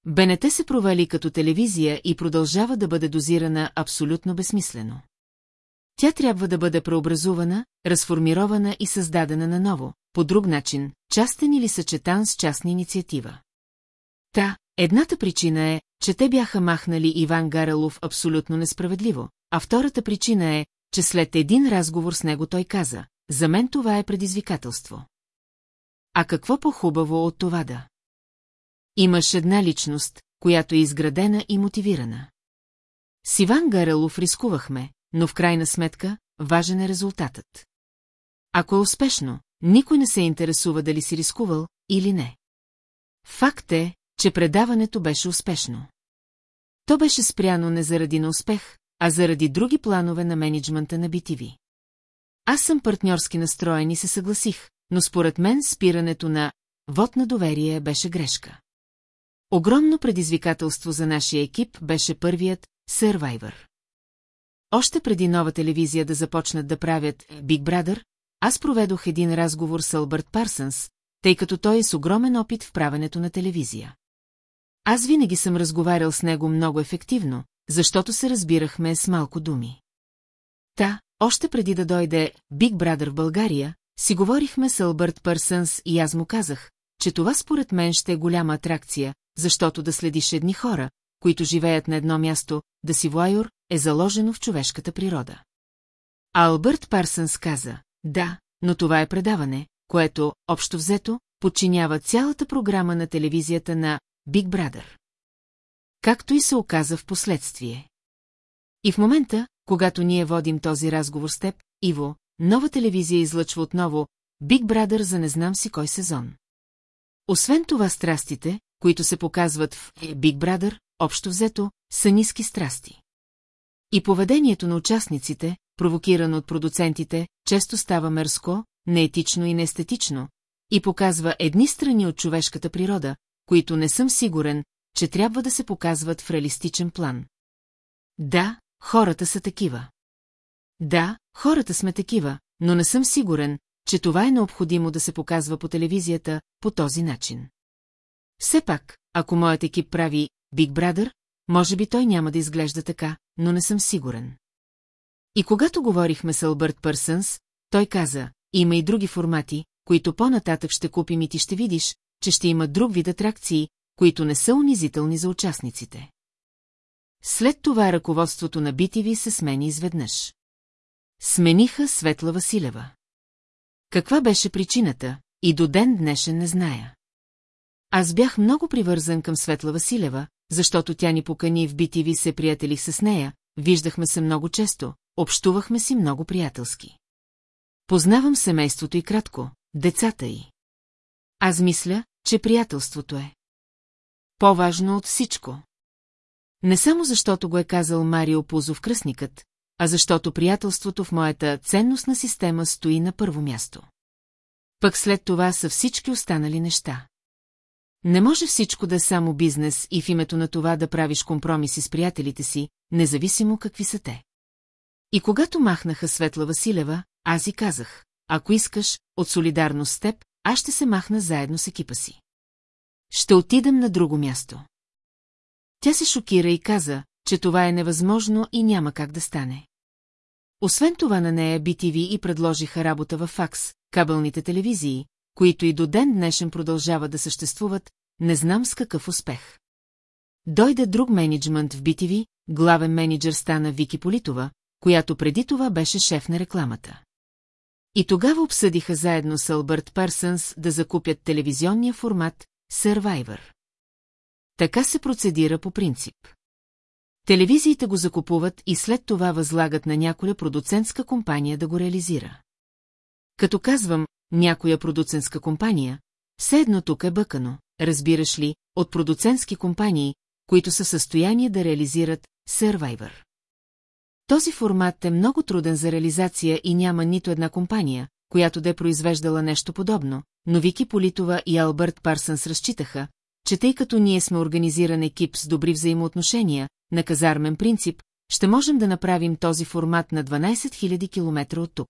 БНТ се провали като телевизия и продължава да бъде дозирана абсолютно безсмислено. Тя трябва да бъде преобразувана, разформирована и създадена наново, по друг начин, частен или съчетан с частна инициатива. Та, едната причина е, че те бяха махнали Иван Гарелов абсолютно несправедливо, а втората причина е, че след един разговор с него той каза, за мен това е предизвикателство. А какво по-хубаво от това да? Имаш една личност, която е изградена и мотивирана. С Иван Гарелов рискувахме, но в крайна сметка важен е резултатът. Ако е успешно, никой не се интересува дали си рискувал или не. Факт е, че предаването беше успешно. То беше спряно не заради на успех, а заради други планове на менеджмента на BTV. Аз съм партньорски настроен и се съгласих, но според мен спирането на вод на доверие беше грешка. Огромно предизвикателство за нашия екип беше първият Survivor. Още преди нова телевизия да започнат да правят Big Brother, аз проведох един разговор с Албърт Парсънс, тъй като той е с огромен опит в правенето на телевизия. Аз винаги съм разговарял с него много ефективно, защото се разбирахме с малко думи. Та, още преди да дойде Big Brother в България, си говорихме с Албърт Пърсънс и аз му казах, че това според мен ще е голяма атракция, защото да следиш едни хора, които живеят на едно място, да си воайор, е заложено в човешката природа. А Албърт Парсънс каза, да, но това е предаване, което, общо взето, подчинява цялата програма на телевизията на Big Brother. Както и се оказа в последствие. И в момента, когато ние водим този разговор с теб, Иво, нова телевизия излъчва отново Big Brother за не знам си кой сезон. Освен това страстите, които се показват в Big Brother, общо взето, са ниски страсти. И поведението на участниците, провокирано от продуцентите, често става мерско, неетично и неестетично, и показва едни страни от човешката природа, които не съм сигурен, че трябва да се показват в реалистичен план. Да, хората са такива. Да, хората сме такива, но не съм сигурен, че това е необходимо да се показва по телевизията по този начин. Все пак, ако моят екип прави Big Brother, може би той няма да изглежда така, но не съм сигурен. И когато говорихме с Албърт Пърсънс, той каза, има и други формати, които по-нататък ще купим и ти ще видиш, че ще има друг вид атракции, които не са унизителни за участниците. След това ръководството на BTV се смени изведнъж. Смениха Светла Василева. Каква беше причината, и до ден днешен не зная. Аз бях много привързан към Светла Василева, защото тя ни покани в BTV се приятелих с нея, виждахме се много често, общувахме си много приятелски. Познавам семейството и кратко, децата й. Аз мисля, че приятелството е. По-важно от всичко. Не само защото го е казал Марио Пузов кръстникът, а защото приятелството в моята ценностна система стои на първо място. Пък след това са всички останали неща. Не може всичко да е само бизнес и в името на това да правиш компромиси с приятелите си, независимо какви са те. И когато махнаха Светла Василева, аз и казах, ако искаш, от солидарност с теб, аз ще се махна заедно с екипа си. Ще отидем на друго място. Тя се шокира и каза, че това е невъзможно и няма как да стане. Освен това на нея BTV и предложиха работа в факс, кабелните телевизии, които и до ден днешен продължават да съществуват, не знам с какъв успех. Дойде друг менеджмент в BTV, главен менеджер стана Вики Политова, която преди това беше шеф на рекламата. И тогава обсъдиха заедно с Албърт Парсънс да закупят телевизионния формат Survivor. Така се процедира по принцип. Телевизиите го закупуват и след това възлагат на някоя продуцентска компания да го реализира. Като казвам някоя продуцентска компания, все едно тук е бъкано, разбираш ли, от продуцентски компании, които са в състояние да реализират Survivor. Този формат е много труден за реализация и няма нито една компания, която да е произвеждала нещо подобно, но Вики Политова и Албърт Парсънс разчитаха, че тъй като ние сме организиран екип с добри взаимоотношения, на казармен принцип, ще можем да направим този формат на 12 000 км от тук.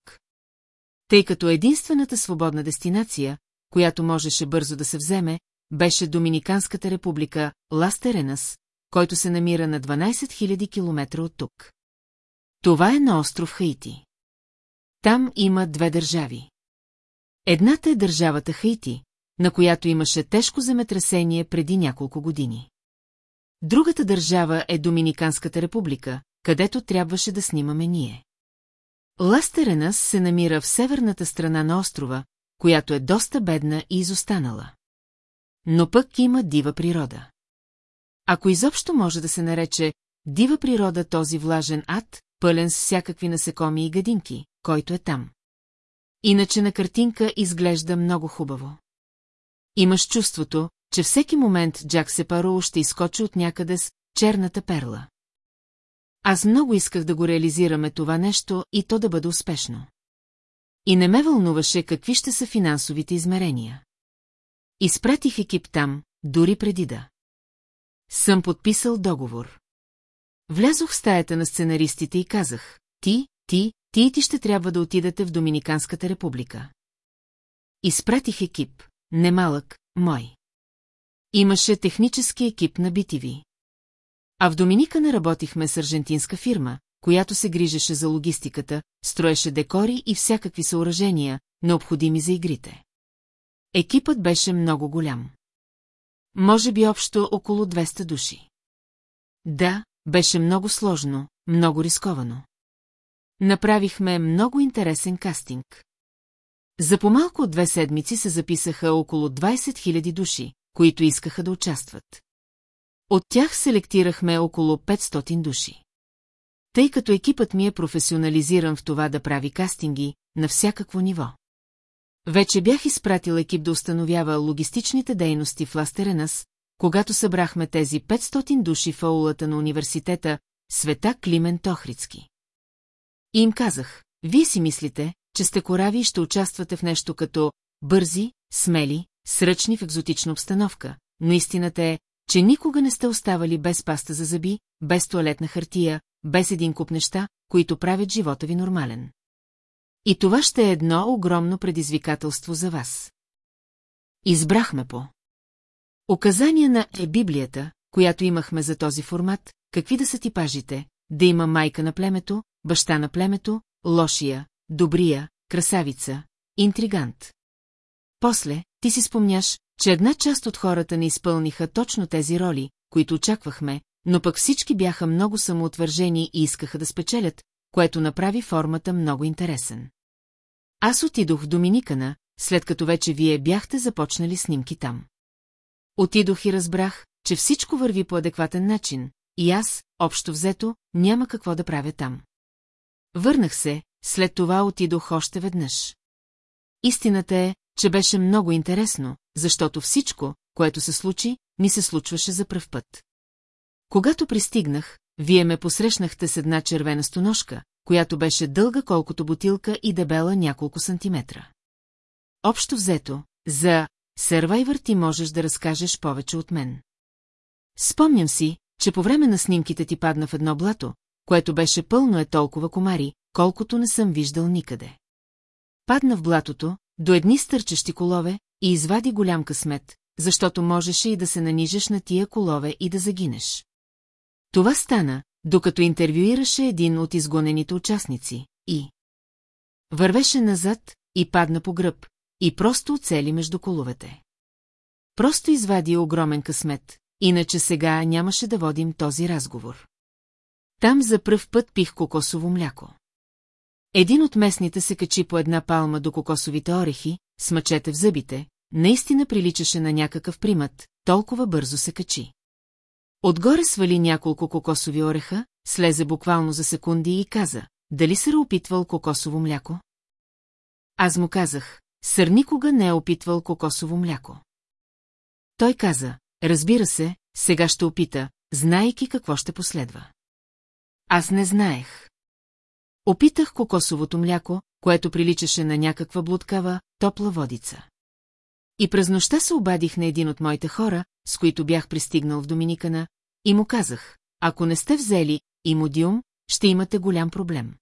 Тъй като единствената свободна дестинация, която можеше бързо да се вземе, беше Доминиканската република Ластеренас, който се намира на 12 000 км от тук. Това е на остров Хаити. Там има две държави. Едната е държавата Хаити, на която имаше тежко земетресение преди няколко години. Другата държава е Доминиканската република, където трябваше да снимаме ние. Ластеренас се намира в северната страна на острова, която е доста бедна и изостанала. Но пък има дива природа. Ако изобщо може да се нарече дива природа този влажен ад, пълен с всякакви насекоми и гадинки, който е там. Иначе на картинка изглежда много хубаво. Имаш чувството, че всеки момент Джак Сепаро ще изкочи от някъде с черната перла. Аз много исках да го реализираме това нещо и то да бъде успешно. И не ме вълнуваше какви ще са финансовите измерения. Изпратих екип там, дори преди да. Съм подписал договор. Влязох в стаята на сценаристите и казах, ти, ти, ти и ти ще трябва да отидете в Доминиканската република. Изпратих екип, немалък, мой. Имаше технически екип на BTV. А в Доминика не работихме с аржентинска фирма, която се грижеше за логистиката, строеше декори и всякакви съоръжения, необходими за игрите. Екипът беше много голям. Може би общо около 200 души. Да, беше много сложно, много рисковано. Направихме много интересен кастинг. За по-малко от две седмици се записаха около 20 000 души, които искаха да участват. От тях селектирахме около 500 души. Тъй като екипът ми е професионализиран в това да прави кастинги на всякакво ниво. Вече бях изпратил екип да установява логистичните дейности в Ластеренас, когато събрахме тези 500 души в аулата на университета Света Климент Охрицки. И им казах, вие си мислите, че сте корави и ще участвате в нещо като бързи, смели, сръчни в екзотична обстановка, но истината е, че никога не сте оставали без паста за зъби, без туалетна хартия, без един куп неща, които правят живота ви нормален. И това ще е едно огромно предизвикателство за вас. Избрахме по. Оказания на е Библията, която имахме за този формат, какви да са типажите, да има майка на племето, баща на племето, лошия, добрия, красавица, интригант. После, ти си спомняш, че една част от хората не изпълниха точно тези роли, които очаквахме, но пък всички бяха много самоотвържени и искаха да спечелят, което направи формата много интересен. Аз отидох в Доминикана, след като вече вие бяхте започнали снимки там. Отидох и разбрах, че всичко върви по адекватен начин, и аз, общо взето, няма какво да правя там. Върнах се, след това отидох още веднъж. Истината е, че беше много интересно, защото всичко, което се случи, ми се случваше за пръв път. Когато пристигнах, вие ме посрещнахте с една червена стоножка, която беше дълга колкото бутилка и дебела няколко сантиметра. Общо взето, за Сървайвър ти можеш да разкажеш повече от мен. Спомням си, че по време на снимките ти падна в едно блато, което беше пълно е толкова комари, колкото не съм виждал никъде. Падна в блатото, до едни стърчещи колове и извади голям късмет, защото можеше и да се нанижеш на тия колове и да загинеш. Това стана, докато интервюираше един от изгонените участници, и... Вървеше назад и падна по гръб, и просто оцели между коловете. Просто извади огромен късмет, иначе сега нямаше да водим този разговор. Там за пръв път пих кокосово мляко. Един от местните се качи по една палма до кокосовите орехи, с мъчете в зъбите, наистина приличаше на някакъв примат, толкова бързо се качи. Отгоре свали няколко кокосови ореха, слезе буквално за секунди и каза, дали се опитвал кокосово мляко? Аз му казах, сър никога не е опитвал кокосово мляко. Той каза, разбира се, сега ще опита, знаейки какво ще последва. Аз не знаех. Опитах кокосовото мляко, което приличаше на някаква блудкава, топла водица. И през нощта се обадих на един от моите хора, с които бях пристигнал в Доминикана, и му казах, ако не сте взели имодиум, ще имате голям проблем.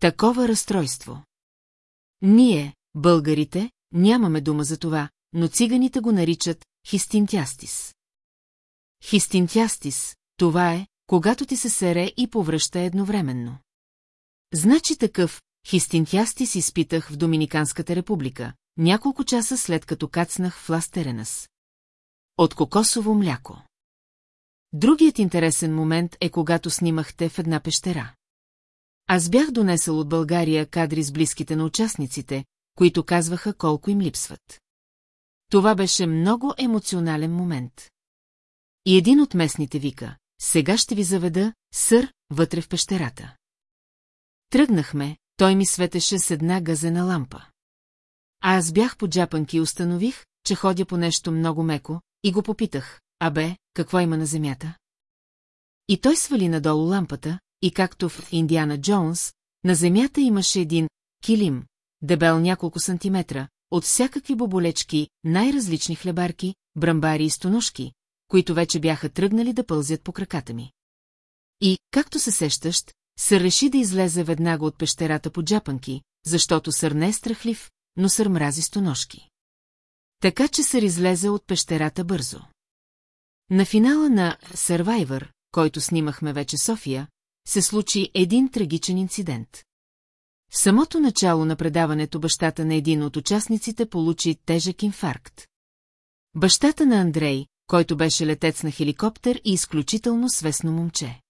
Такова разстройство. Ние, българите, нямаме дума за това, но циганите го наричат хистинтястис. Хистинтястис, това е, когато ти се сере и повръща едновременно. Значи такъв хистинтястис изпитах в Доминиканската република, няколко часа след като кацнах в Ластеренас. От кокосово мляко. Другият интересен момент е когато снимахте в една пещера. Аз бях донесъл от България кадри с близките на участниците, които казваха колко им липсват. Това беше много емоционален момент. И един от местните вика, сега ще ви заведа, сър, вътре в пещерата. Тръгнахме, той ми светеше с една газена лампа. А аз бях по джапанки и установих, че ходя по нещо много меко, и го попитах, абе, какво има на земята? И той свали надолу лампата, и както в Индиана Джонс, на земята имаше един килим, дебел няколко сантиметра, от всякакви боболечки, най-различни хлебарки, брамбари и стонушки, които вече бяха тръгнали да пълзят по краката ми. И, както се сещащ, Сър реши да излезе веднага от пещерата по джапанки, защото Сър не е страхлив, но Сър мрази стоножки. Така че Сър излезе от пещерата бързо. На финала на Survivor, който снимахме вече София, се случи един трагичен инцидент. Самото начало на предаването бащата на един от участниците получи тежък инфаркт. Бащата на Андрей, който беше летец на хеликоптер и изключително свестно момче.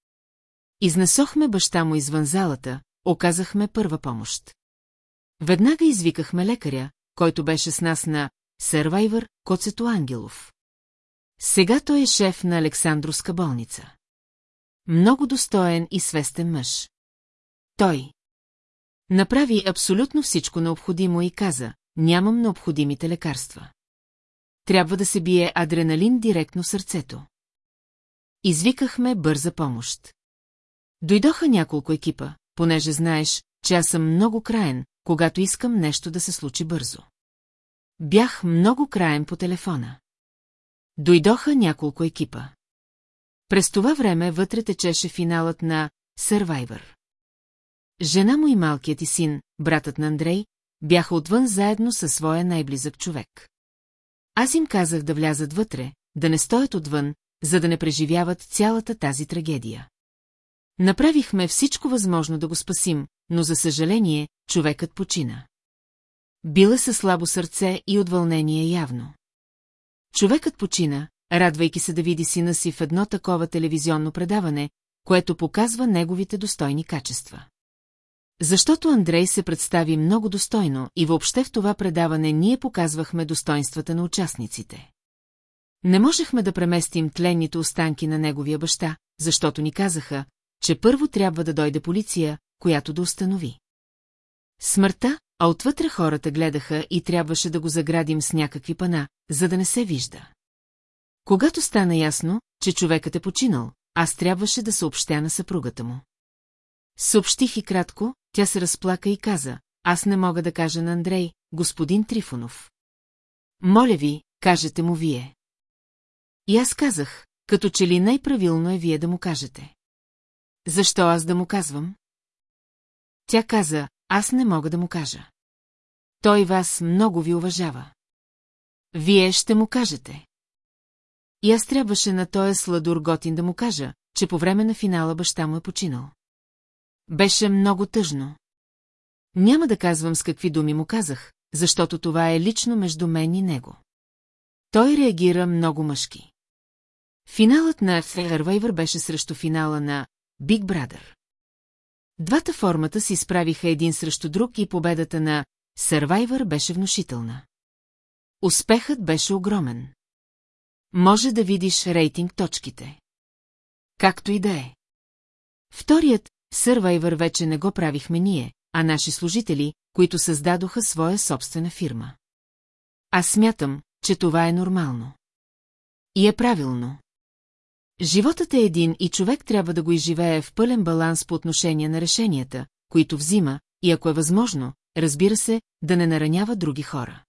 Изнесохме баща му извън залата, оказахме първа помощ. Веднага извикахме лекаря, който беше с нас на Сървайвър Коцето Ангелов. Сега той е шеф на Александровска болница. Много достоен и свестен мъж. Той направи абсолютно всичко необходимо и каза, нямам необходимите лекарства. Трябва да се бие адреналин директно в сърцето. Извикахме бърза помощ. Дойдоха няколко екипа, понеже знаеш, че аз съм много краен, когато искам нещо да се случи бързо. Бях много краен по телефона. Дойдоха няколко екипа. През това време вътре течеше финалът на Survivor. Жена му и малкият и син, братът на Андрей, бяха отвън заедно със своя най-близък човек. Аз им казах да влязат вътре, да не стоят отвън, за да не преживяват цялата тази трагедия. Направихме всичко възможно да го спасим, но за съжаление, човекът почина. Била със слабо сърце и от вълнение явно. Човекът почина, радвайки се да види сина си в едно такова телевизионно предаване, което показва неговите достойни качества. Защото Андрей се представи много достойно и въобще в това предаване ние показвахме достоинствата на участниците. Не можехме да преместим тленните останки на неговия баща, защото ни казаха, че първо трябва да дойде полиция, която да установи. Смъртта, а отвътре хората гледаха и трябваше да го заградим с някакви пана, за да не се вижда. Когато стана ясно, че човекът е починал, аз трябваше да съобщя на съпругата му. Съобщих и кратко, тя се разплака и каза, аз не мога да кажа на Андрей, господин Трифонов. Моля ви, кажете му вие. И аз казах, като че ли най-правилно е вие да му кажете. Защо аз да му казвам? Тя каза, аз не мога да му кажа. Той вас много ви уважава. Вие ще му кажете. И аз трябваше на този сладур готин да му кажа, че по време на финала баща му е починал. Беше много тъжно. Няма да казвам с какви думи му казах, защото това е лично между мен и него. Той реагира много мъжки. Финалът на Survivor беше срещу финала на Big Brother. Двата формата си справиха един срещу друг и победата на Survivor беше внушителна. Успехът беше огромен. Може да видиш рейтинг точките. Както и да е. Вторият Survivor вече не го правихме ние, а наши служители, които създадоха своя собствена фирма. Аз смятам, че това е нормално. И е правилно. Животът е един и човек трябва да го изживее в пълен баланс по отношение на решенията, които взима, и ако е възможно, разбира се, да не наранява други хора.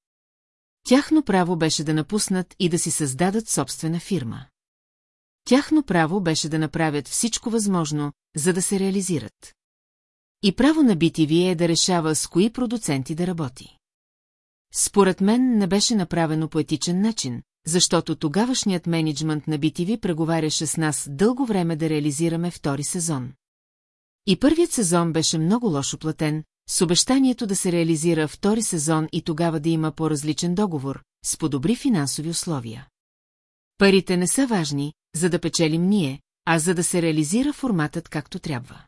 Тяхно право беше да напуснат и да си създадат собствена фирма. Тяхно право беше да направят всичко възможно, за да се реализират. И право на BTV е да решава с кои продуценти да работи. Според мен не беше направено по етичен начин, защото тогавашният менеджмент на BTV преговаряше с нас дълго време да реализираме втори сезон. И първият сезон беше много лошо платен, с обещанието да се реализира втори сезон и тогава да има по-различен договор, с по-добри финансови условия. Парите не са важни, за да печелим ние, а за да се реализира форматът както трябва.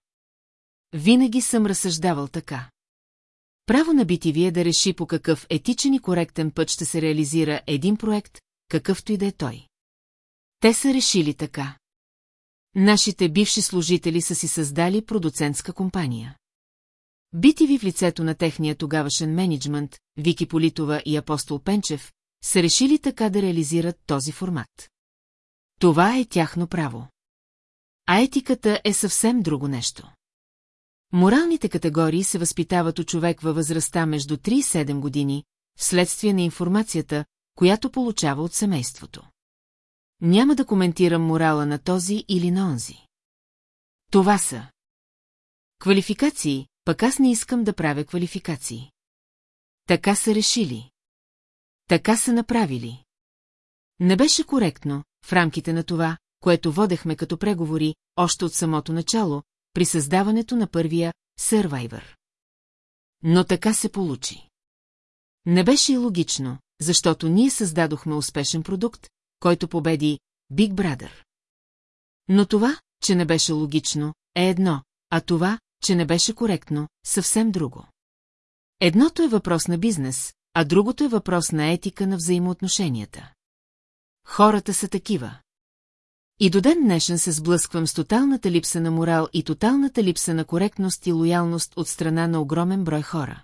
Винаги съм разсъждавал така. Право на BTV е да реши по какъв етичен и коректен път ще се реализира един проект, какъвто и да е той. Те са решили така. Нашите бивши служители са си създали продуцентска компания. BTV в лицето на техния тогавашен менеджмент, Вики Политова и Апостол Пенчев, са решили така да реализират този формат. Това е тяхно право. А етиката е съвсем друго нещо. Моралните категории се възпитават от човек във възрастта между 3 и 7 години, вследствие на информацията, която получава от семейството. Няма да коментирам морала на този или на онзи. Това са. Квалификации, пък аз не искам да правя квалификации. Така са решили. Така са направили. Не беше коректно, в рамките на това, което водехме като преговори, още от самото начало, при създаването на първия Survivor. Но така се получи. Не беше и логично, защото ние създадохме успешен продукт, който победи Big Brother. Но това, че не беше логично, е едно, а това, че не беше коректно, съвсем друго. Едното е въпрос на бизнес, а другото е въпрос на етика на взаимоотношенията. Хората са такива. И до ден днешен се сблъсквам с тоталната липса на морал и тоталната липса на коректност и лоялност от страна на огромен брой хора.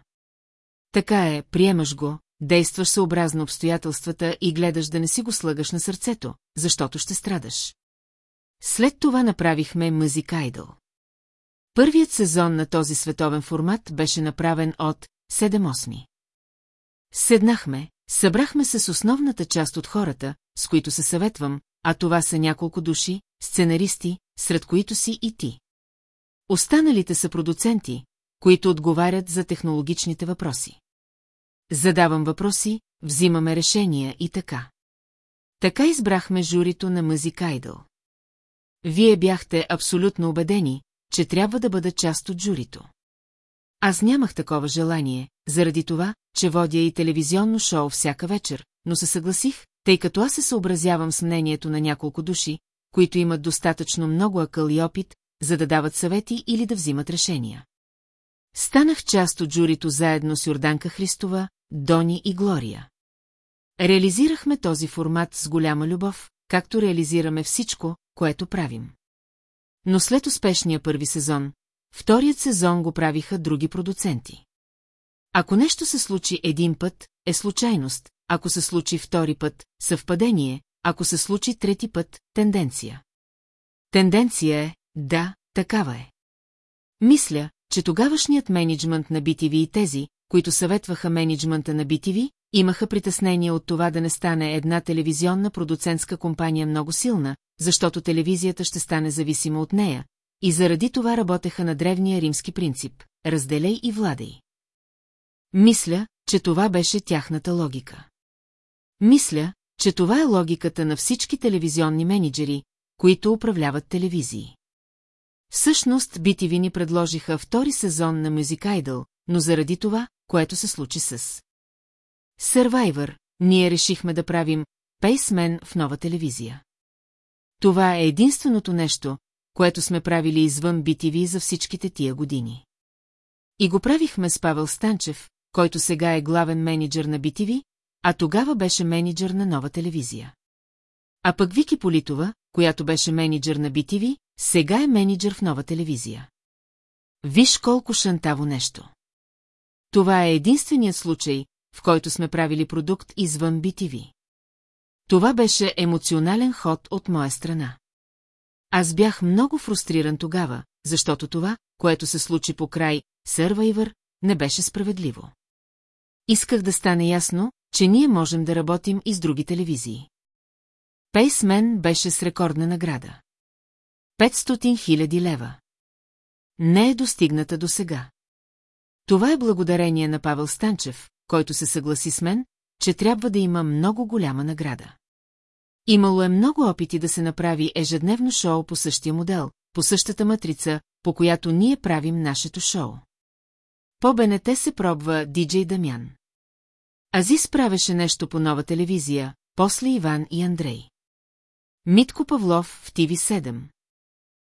Така е, приемаш го, действаш съобразно обстоятелствата и гледаш да не си го слагаш на сърцето, защото ще страдаш. След това направихме Мъзик Айдъл. Първият сезон на този световен формат беше направен от 7-8. Седнахме, събрахме се с основната част от хората, с които се съветвам, а това са няколко души, сценаристи, сред които си и ти. Останалите са продуценти, които отговарят за технологичните въпроси. Задавам въпроси, взимаме решения и така. Така избрахме журито на Мъзик Айдъл. Вие бяхте абсолютно убедени, че трябва да бъда част от журито. Аз нямах такова желание, заради това, че водя и телевизионно шоу всяка вечер, но се съгласих, тъй като аз се съобразявам с мнението на няколко души, които имат достатъчно много акъл и опит, за да дават съвети или да взимат решения. Станах част от журито заедно с Йорданка Христова, Дони и Глория. Реализирахме този формат с голяма любов, както реализираме всичко, което правим. Но след успешния първи сезон, вторият сезон го правиха други продуценти. Ако нещо се случи един път, е случайност, ако се случи втори път, съвпадение, ако се случи трети път, тенденция. Тенденция е, да, такава е. Мисля, че тогавашният менеджмент на BTV и тези, които съветваха менеджмента на BTV, имаха притеснение от това да не стане една телевизионна продуцентска компания много силна, защото телевизията ще стане зависима от нея, и заради това работеха на древния римски принцип – разделей и владей. Мисля, че това беше тяхната логика. Мисля, че това е логиката на всички телевизионни менеджери, които управляват телевизии. Всъщност BTV ни предложиха втори сезон на Music Idol, но заради това, което се случи с Survivor, ние решихме да правим Пейсмен в нова телевизия. Това е единственото нещо, което сме правили извън BTV за всичките тия години. И го правихме с Павел Станчев, който сега е главен менеджер на BTV, а тогава беше менеджер на нова телевизия. А пък Вики Политова, която беше менеджер на BTV, сега е менеджер в нова телевизия. Виж колко шантаво нещо. Това е единственият случай, в който сме правили продукт извън BTV. Това беше емоционален ход от моя страна. Аз бях много фрустриран тогава, защото това, което се случи по край Сървайвър, не беше справедливо. Исках да стане ясно, че ние можем да работим и с други телевизии. Пейсмен беше с рекордна награда. 500 хиляди лева. Не е достигната до сега. Това е благодарение на Павел Станчев, който се съгласи с мен, че трябва да има много голяма награда. Имало е много опити да се направи ежедневно шоу по същия модел, по същата матрица, по която ние правим нашето шоу. По БНТ се пробва Диджей Дамян. Азис правеше нещо по нова телевизия, после Иван и Андрей. Митко Павлов в ТВ7.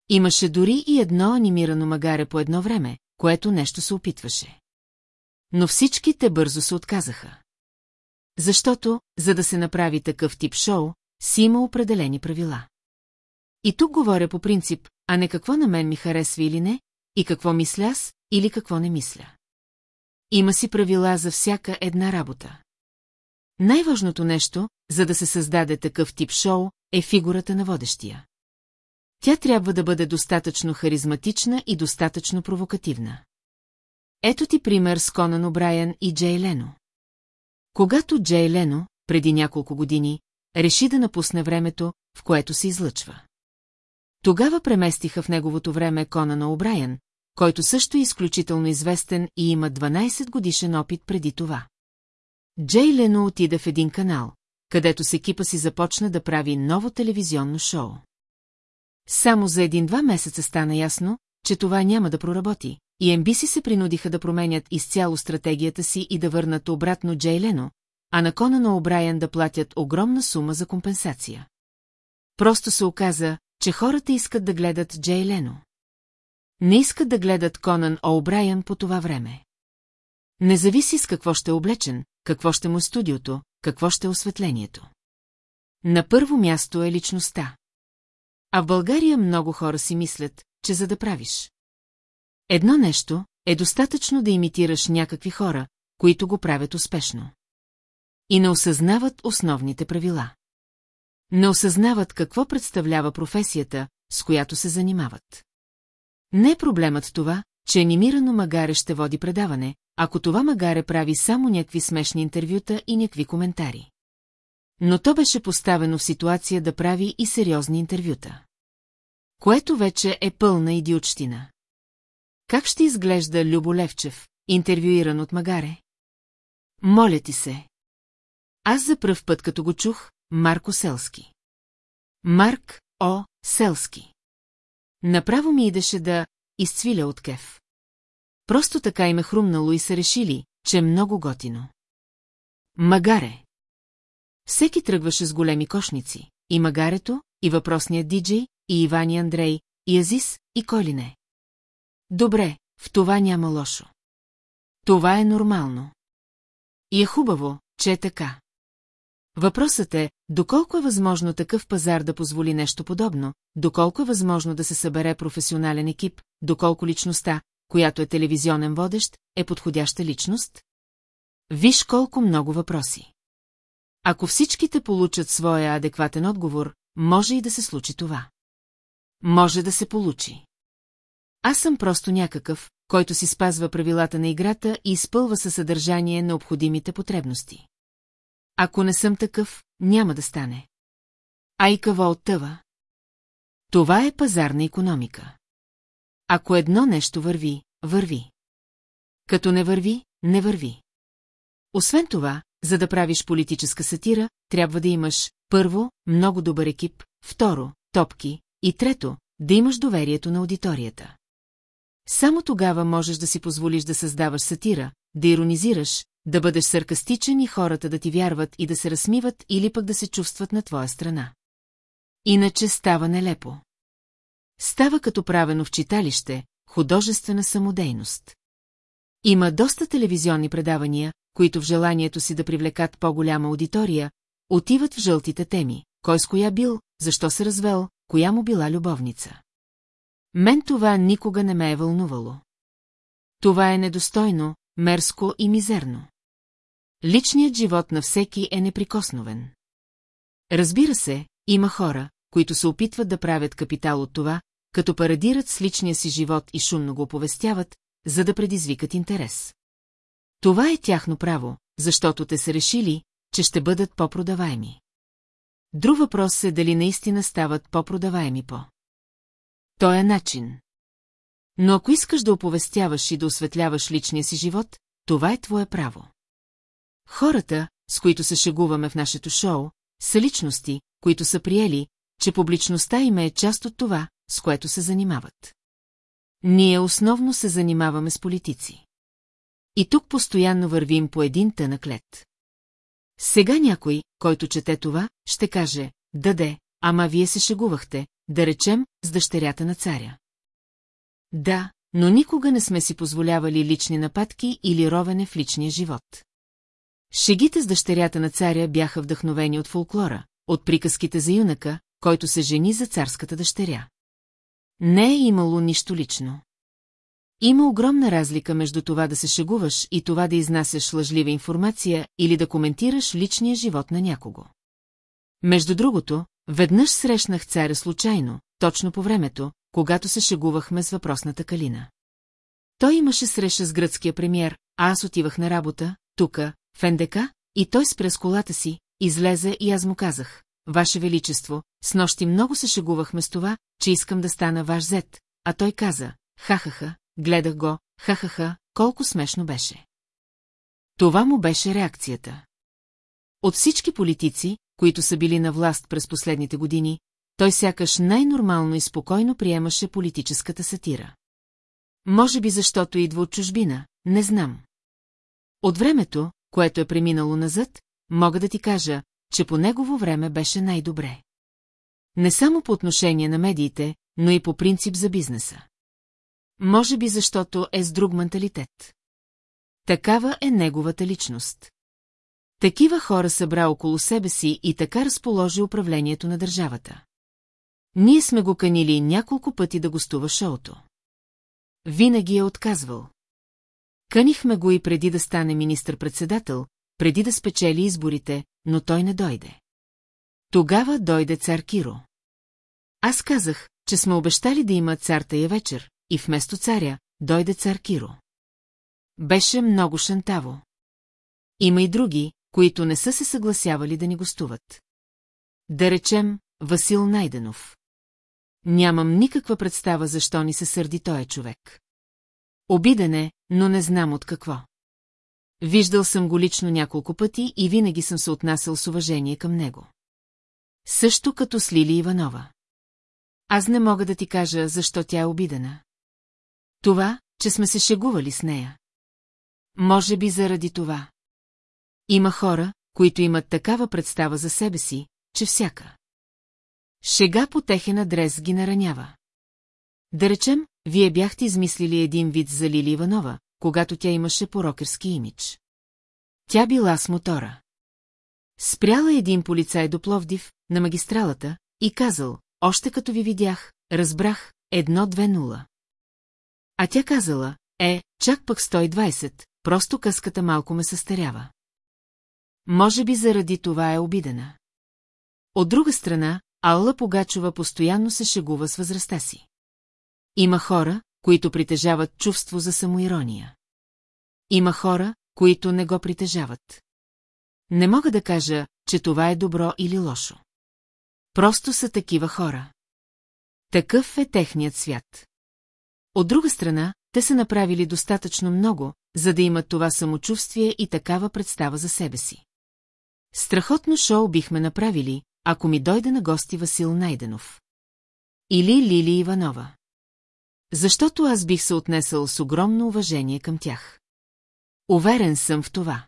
Имаше дори и едно анимирано магаре по едно време, което нещо се опитваше. Но всички те бързо се отказаха. Защото, за да се направи такъв тип шоу, си има определени правила. И тук говоря по принцип, а не какво на мен ми харесва или не, и какво мисля аз, или какво не мисля. Има си правила за всяка една работа. Най-важното нещо, за да се създаде такъв тип шоу, е фигурата на водещия. Тя трябва да бъде достатъчно харизматична и достатъчно провокативна. Ето ти пример с Конан О'Брайен и Джей Лено. Когато Джей Лено, преди няколко години, реши да напусне времето, в което се излъчва. Тогава преместиха в неговото време Конана О'Брайен, който също е изключително известен и има 12 годишен опит преди това. Джей Лено отида в един канал, където с екипа си започна да прави ново телевизионно шоу. Само за един-два месеца стана ясно, че това няма да проработи, и NBC се принудиха да променят изцяло стратегията си и да върнат обратно Джей Лено, а на Кона на Обрайан да платят огромна сума за компенсация. Просто се оказа, че хората искат да гледат Джей Лено. Не искат да гледат Конан О'Брайан по това време. Не зависи с какво ще е облечен, какво ще му е студиото, какво ще е осветлението. На първо място е личността. А в България много хора си мислят, че за да правиш. Едно нещо е достатъчно да имитираш някакви хора, които го правят успешно. И не осъзнават основните правила. Не осъзнават какво представлява професията, с която се занимават. Не е проблемът това, че анимирано магаре ще води предаване, ако това магаре прави само някакви смешни интервюта и някакви коментари. Но то беше поставено в ситуация да прави и сериозни интервюта. Което вече е пълна идиотщина. Как ще изглежда Любо Левчев, интервюиран от Магаре? Моля ти се. Аз за пръв път като го чух, Марко Селски. Марк О. Селски. Направо ми идеше да изцвиля от кеф. Просто така им е хрумнало и са решили, че е много готино. Магаре. Всеки тръгваше с големи кошници. И магарето, и въпросният диджей, и Ивани Андрей, и Азис, и кой не. Добре, в това няма лошо. Това е нормално. И е хубаво, че е така. Въпросът е, доколко е възможно такъв пазар да позволи нещо подобно, доколко е възможно да се събере професионален екип, доколко личността, която е телевизионен водещ, е подходяща личност? Виж колко много въпроси. Ако всичките получат своя адекватен отговор, може и да се случи това. Може да се получи. Аз съм просто някакъв, който си спазва правилата на играта и изпълва със съдържание необходимите потребности. Ако не съм такъв, няма да стане. А и какво оттъва? Това е пазарна економика. Ако едно нещо върви, върви. Като не върви, не върви. Освен това, за да правиш политическа сатира, трябва да имаш, първо, много добър екип, второ, топки, и трето, да имаш доверието на аудиторията. Само тогава можеш да си позволиш да създаваш сатира, да иронизираш, да бъдеш саркастичен и хората да ти вярват и да се размиват или пък да се чувстват на твоя страна. Иначе става нелепо. Става като правено в читалище, художествена самодейност. Има доста телевизионни предавания, които в желанието си да привлекат по-голяма аудитория, отиват в жълтите теми, кой с коя бил, защо се развел, коя му била любовница. Мен това никога не ме е вълнувало. Това е недостойно, мерзко и мизерно. Личният живот на всеки е неприкосновен. Разбира се, има хора, които се опитват да правят капитал от това, като парадират с личния си живот и шумно го оповестяват, за да предизвикат интерес. Това е тяхно право, защото те са решили, че ще бъдат по-продаваеми. Друг въпрос е дали наистина стават по-продаваеми по. Той е начин. Но ако искаш да оповестяваш и да осветляваш личния си живот, това е твое право. Хората, с които се шегуваме в нашето шоу, са личности, които са приели, че публичността им е част от това, с което се занимават. Ние основно се занимаваме с политици. И тук постоянно вървим по един тънък лед. Сега някой, който чете това, ще каже, даде, ама вие се шегувахте, да речем, с дъщерята на царя. Да, но никога не сме си позволявали лични нападки или ровене в личния живот. Шегите с дъщерята на царя бяха вдъхновени от фолклора, от приказките за юнака, който се жени за царската дъщеря. Не е имало нищо лично. Има огромна разлика между това да се шегуваш и това да изнасяш лъжлива информация или да коментираш личния живот на някого. Между другото, веднъж срещнах царя случайно, точно по времето, когато се шегувахме с въпросната калина. Той имаше среща с гръцкия премьер, а аз отивах на работа, тука, НДК, и той спря с колата си, излезе и аз му казах, Ваше Величество, с нощи много се шегувахме с това, че искам да стана ваш зет, а той каза, хахаха, гледах го, хахаха, колко смешно беше. Това му беше реакцията. От всички политици, които са били на власт през последните години, той сякаш най-нормално и спокойно приемаше политическата сатира. Може би защото идва от чужбина, не знам. От времето, което е преминало назад, мога да ти кажа, че по негово време беше най-добре. Не само по отношение на медиите, но и по принцип за бизнеса. Може би защото е с друг менталитет. Такава е неговата личност. Такива хора събра около себе си и така разположи управлението на държавата. Ние сме го канили няколко пъти да гостува шоуто. Винаги е отказвал. Канихме го и преди да стане министър-председател, преди да спечели изборите, но той не дойде. Тогава дойде цар Киро. Аз казах, че сме обещали да има цар тая вечер, и вместо царя, дойде цар Киро. Беше много шантаво. Има и други, които не са се съгласявали да ни гостуват. Да речем, Васил Найденов. Нямам никаква представа защо ни се сърди той човек. Обиден е, но не знам от какво. Виждал съм го лично няколко пъти и винаги съм се отнасял с уважение към него. Също като с Лили Иванова. Аз не мога да ти кажа, защо тя е обидена. Това, че сме се шегували с нея. Може би заради това. Има хора, които имат такава представа за себе си, че всяка. Шега по техен адрес ги наранява. Да речем, вие бяхте измислили един вид за Лили Иванова, когато тя имаше порокерски имидж. Тя била с мотора. Спряла един полицай до Пловдив, на магистралата, и казал, още като ви видях, разбрах, едно-две нула. А тя казала, е, чак пък 120, просто къската малко ме състарява. Може би заради това е обидена. От друга страна, Алла Погачова постоянно се шегува с възрастта си. Има хора, които притежават чувство за самоирония. Има хора, които не го притежават. Не мога да кажа, че това е добро или лошо. Просто са такива хора. Такъв е техният свят. От друга страна, те са направили достатъчно много, за да имат това самочувствие и такава представа за себе си. Страхотно шоу бихме направили, ако ми дойде на гости Васил Найденов. Или Лили Иванова. Защото аз бих се отнесъл с огромно уважение към тях. Уверен съм в това.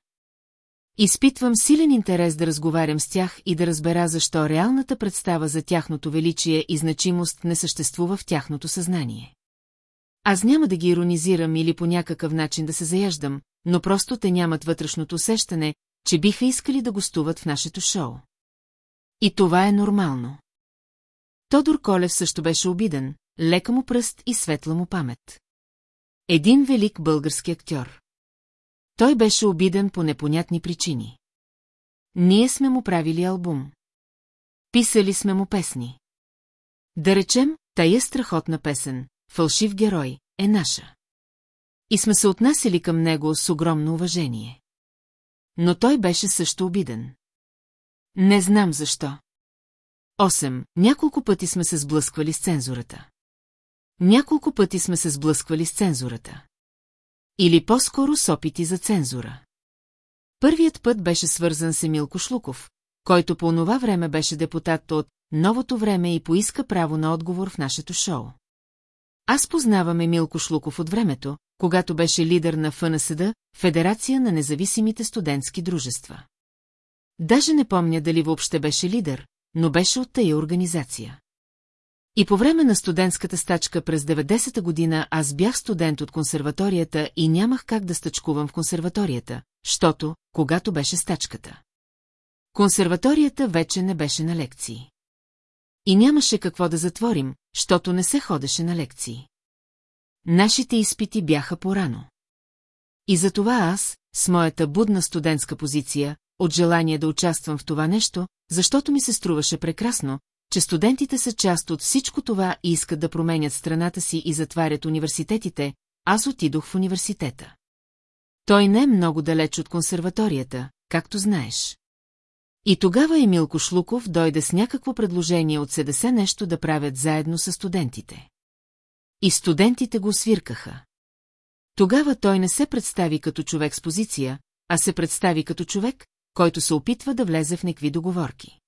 Изпитвам силен интерес да разговарям с тях и да разбера защо реалната представа за тяхното величие и значимост не съществува в тяхното съзнание. Аз няма да ги иронизирам или по някакъв начин да се заяждам, но просто те нямат вътрешното усещане, че биха искали да гостуват в нашето шоу. И това е нормално. Тодор Колев също беше обиден, лека му пръст и светла му памет. Един велик български актьор. Той беше обиден по непонятни причини. Ние сме му правили албум. Писали сме му песни. Да речем, тая страхотна песен, фалшив герой, е наша. И сме се отнасяли към него с огромно уважение. Но той беше също обиден. Не знам защо. Осем. Няколко пъти сме се сблъсквали с цензурата. Няколко пъти сме се сблъсквали с цензурата. Или по-скоро с опити за цензура. Първият път беше свързан с Емил Кошлуков, който по онова време беше депутат от «Новото време» и поиска право на отговор в нашето шоу. Аз познавам Емил Кошлуков от времето, когато беше лидер на ФНСД, Федерация на независимите студентски дружества. Даже не помня дали въобще беше лидер, но беше от тая организация. И по време на студентската стачка през 90-та година аз бях студент от консерваторията и нямах как да стачкувам в консерваторията, защото, когато беше стачката. Консерваторията вече не беше на лекции. И нямаше какво да затворим, защото не се ходеше на лекции. Нашите изпити бяха порано. И затова аз, с моята будна студентска позиция, от желание да участвам в това нещо, защото ми се струваше прекрасно, че студентите са част от всичко това и искат да променят страната си и затварят университетите, аз отидох в университета. Той не е много далеч от консерваторията, както знаеш. И тогава Емил Кошлуков дойде с някакво предложение от СДС нещо да правят заедно с студентите. И студентите го свиркаха. Тогава той не се представи като човек с позиция, а се представи като човек, който се опитва да влезе в некви договорки.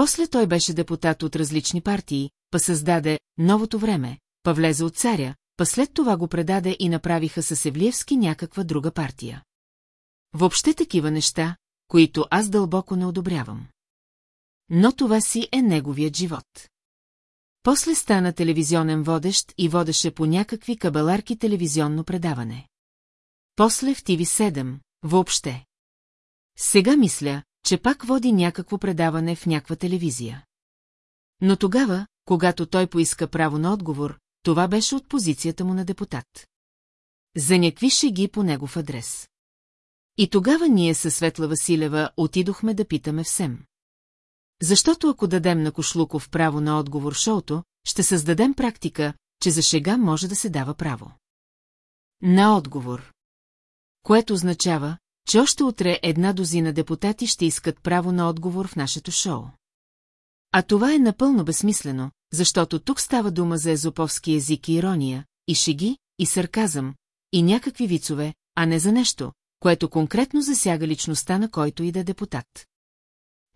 После той беше депутат от различни партии, па създаде новото време, па влезе от царя, па след това го предаде и направиха със Евлиевски някаква друга партия. Въобще такива неща, които аз дълбоко не одобрявам. Но това си е неговият живот. После стана телевизионен водещ и водеше по някакви кабеларки телевизионно предаване. После в ТВ-7, въобще. Сега мисля, че пак води някакво предаване в някаква телевизия. Но тогава, когато той поиска право на отговор, това беше от позицията му на депутат. За някакви шеги по негов адрес. И тогава ние със Светла Василева отидохме да питаме всем. Защото ако дадем на Кошлуков право на отговор шоуто, ще създадем практика, че за шега може да се дава право. На отговор. Което означава, че още утре една дозина депутати ще искат право на отговор в нашето шоу. А това е напълно безсмислено, защото тук става дума за езоповски език и ирония, и шеги, и сарказъм, и някакви вицове, а не за нещо, което конкретно засяга личността на който и да е депутат.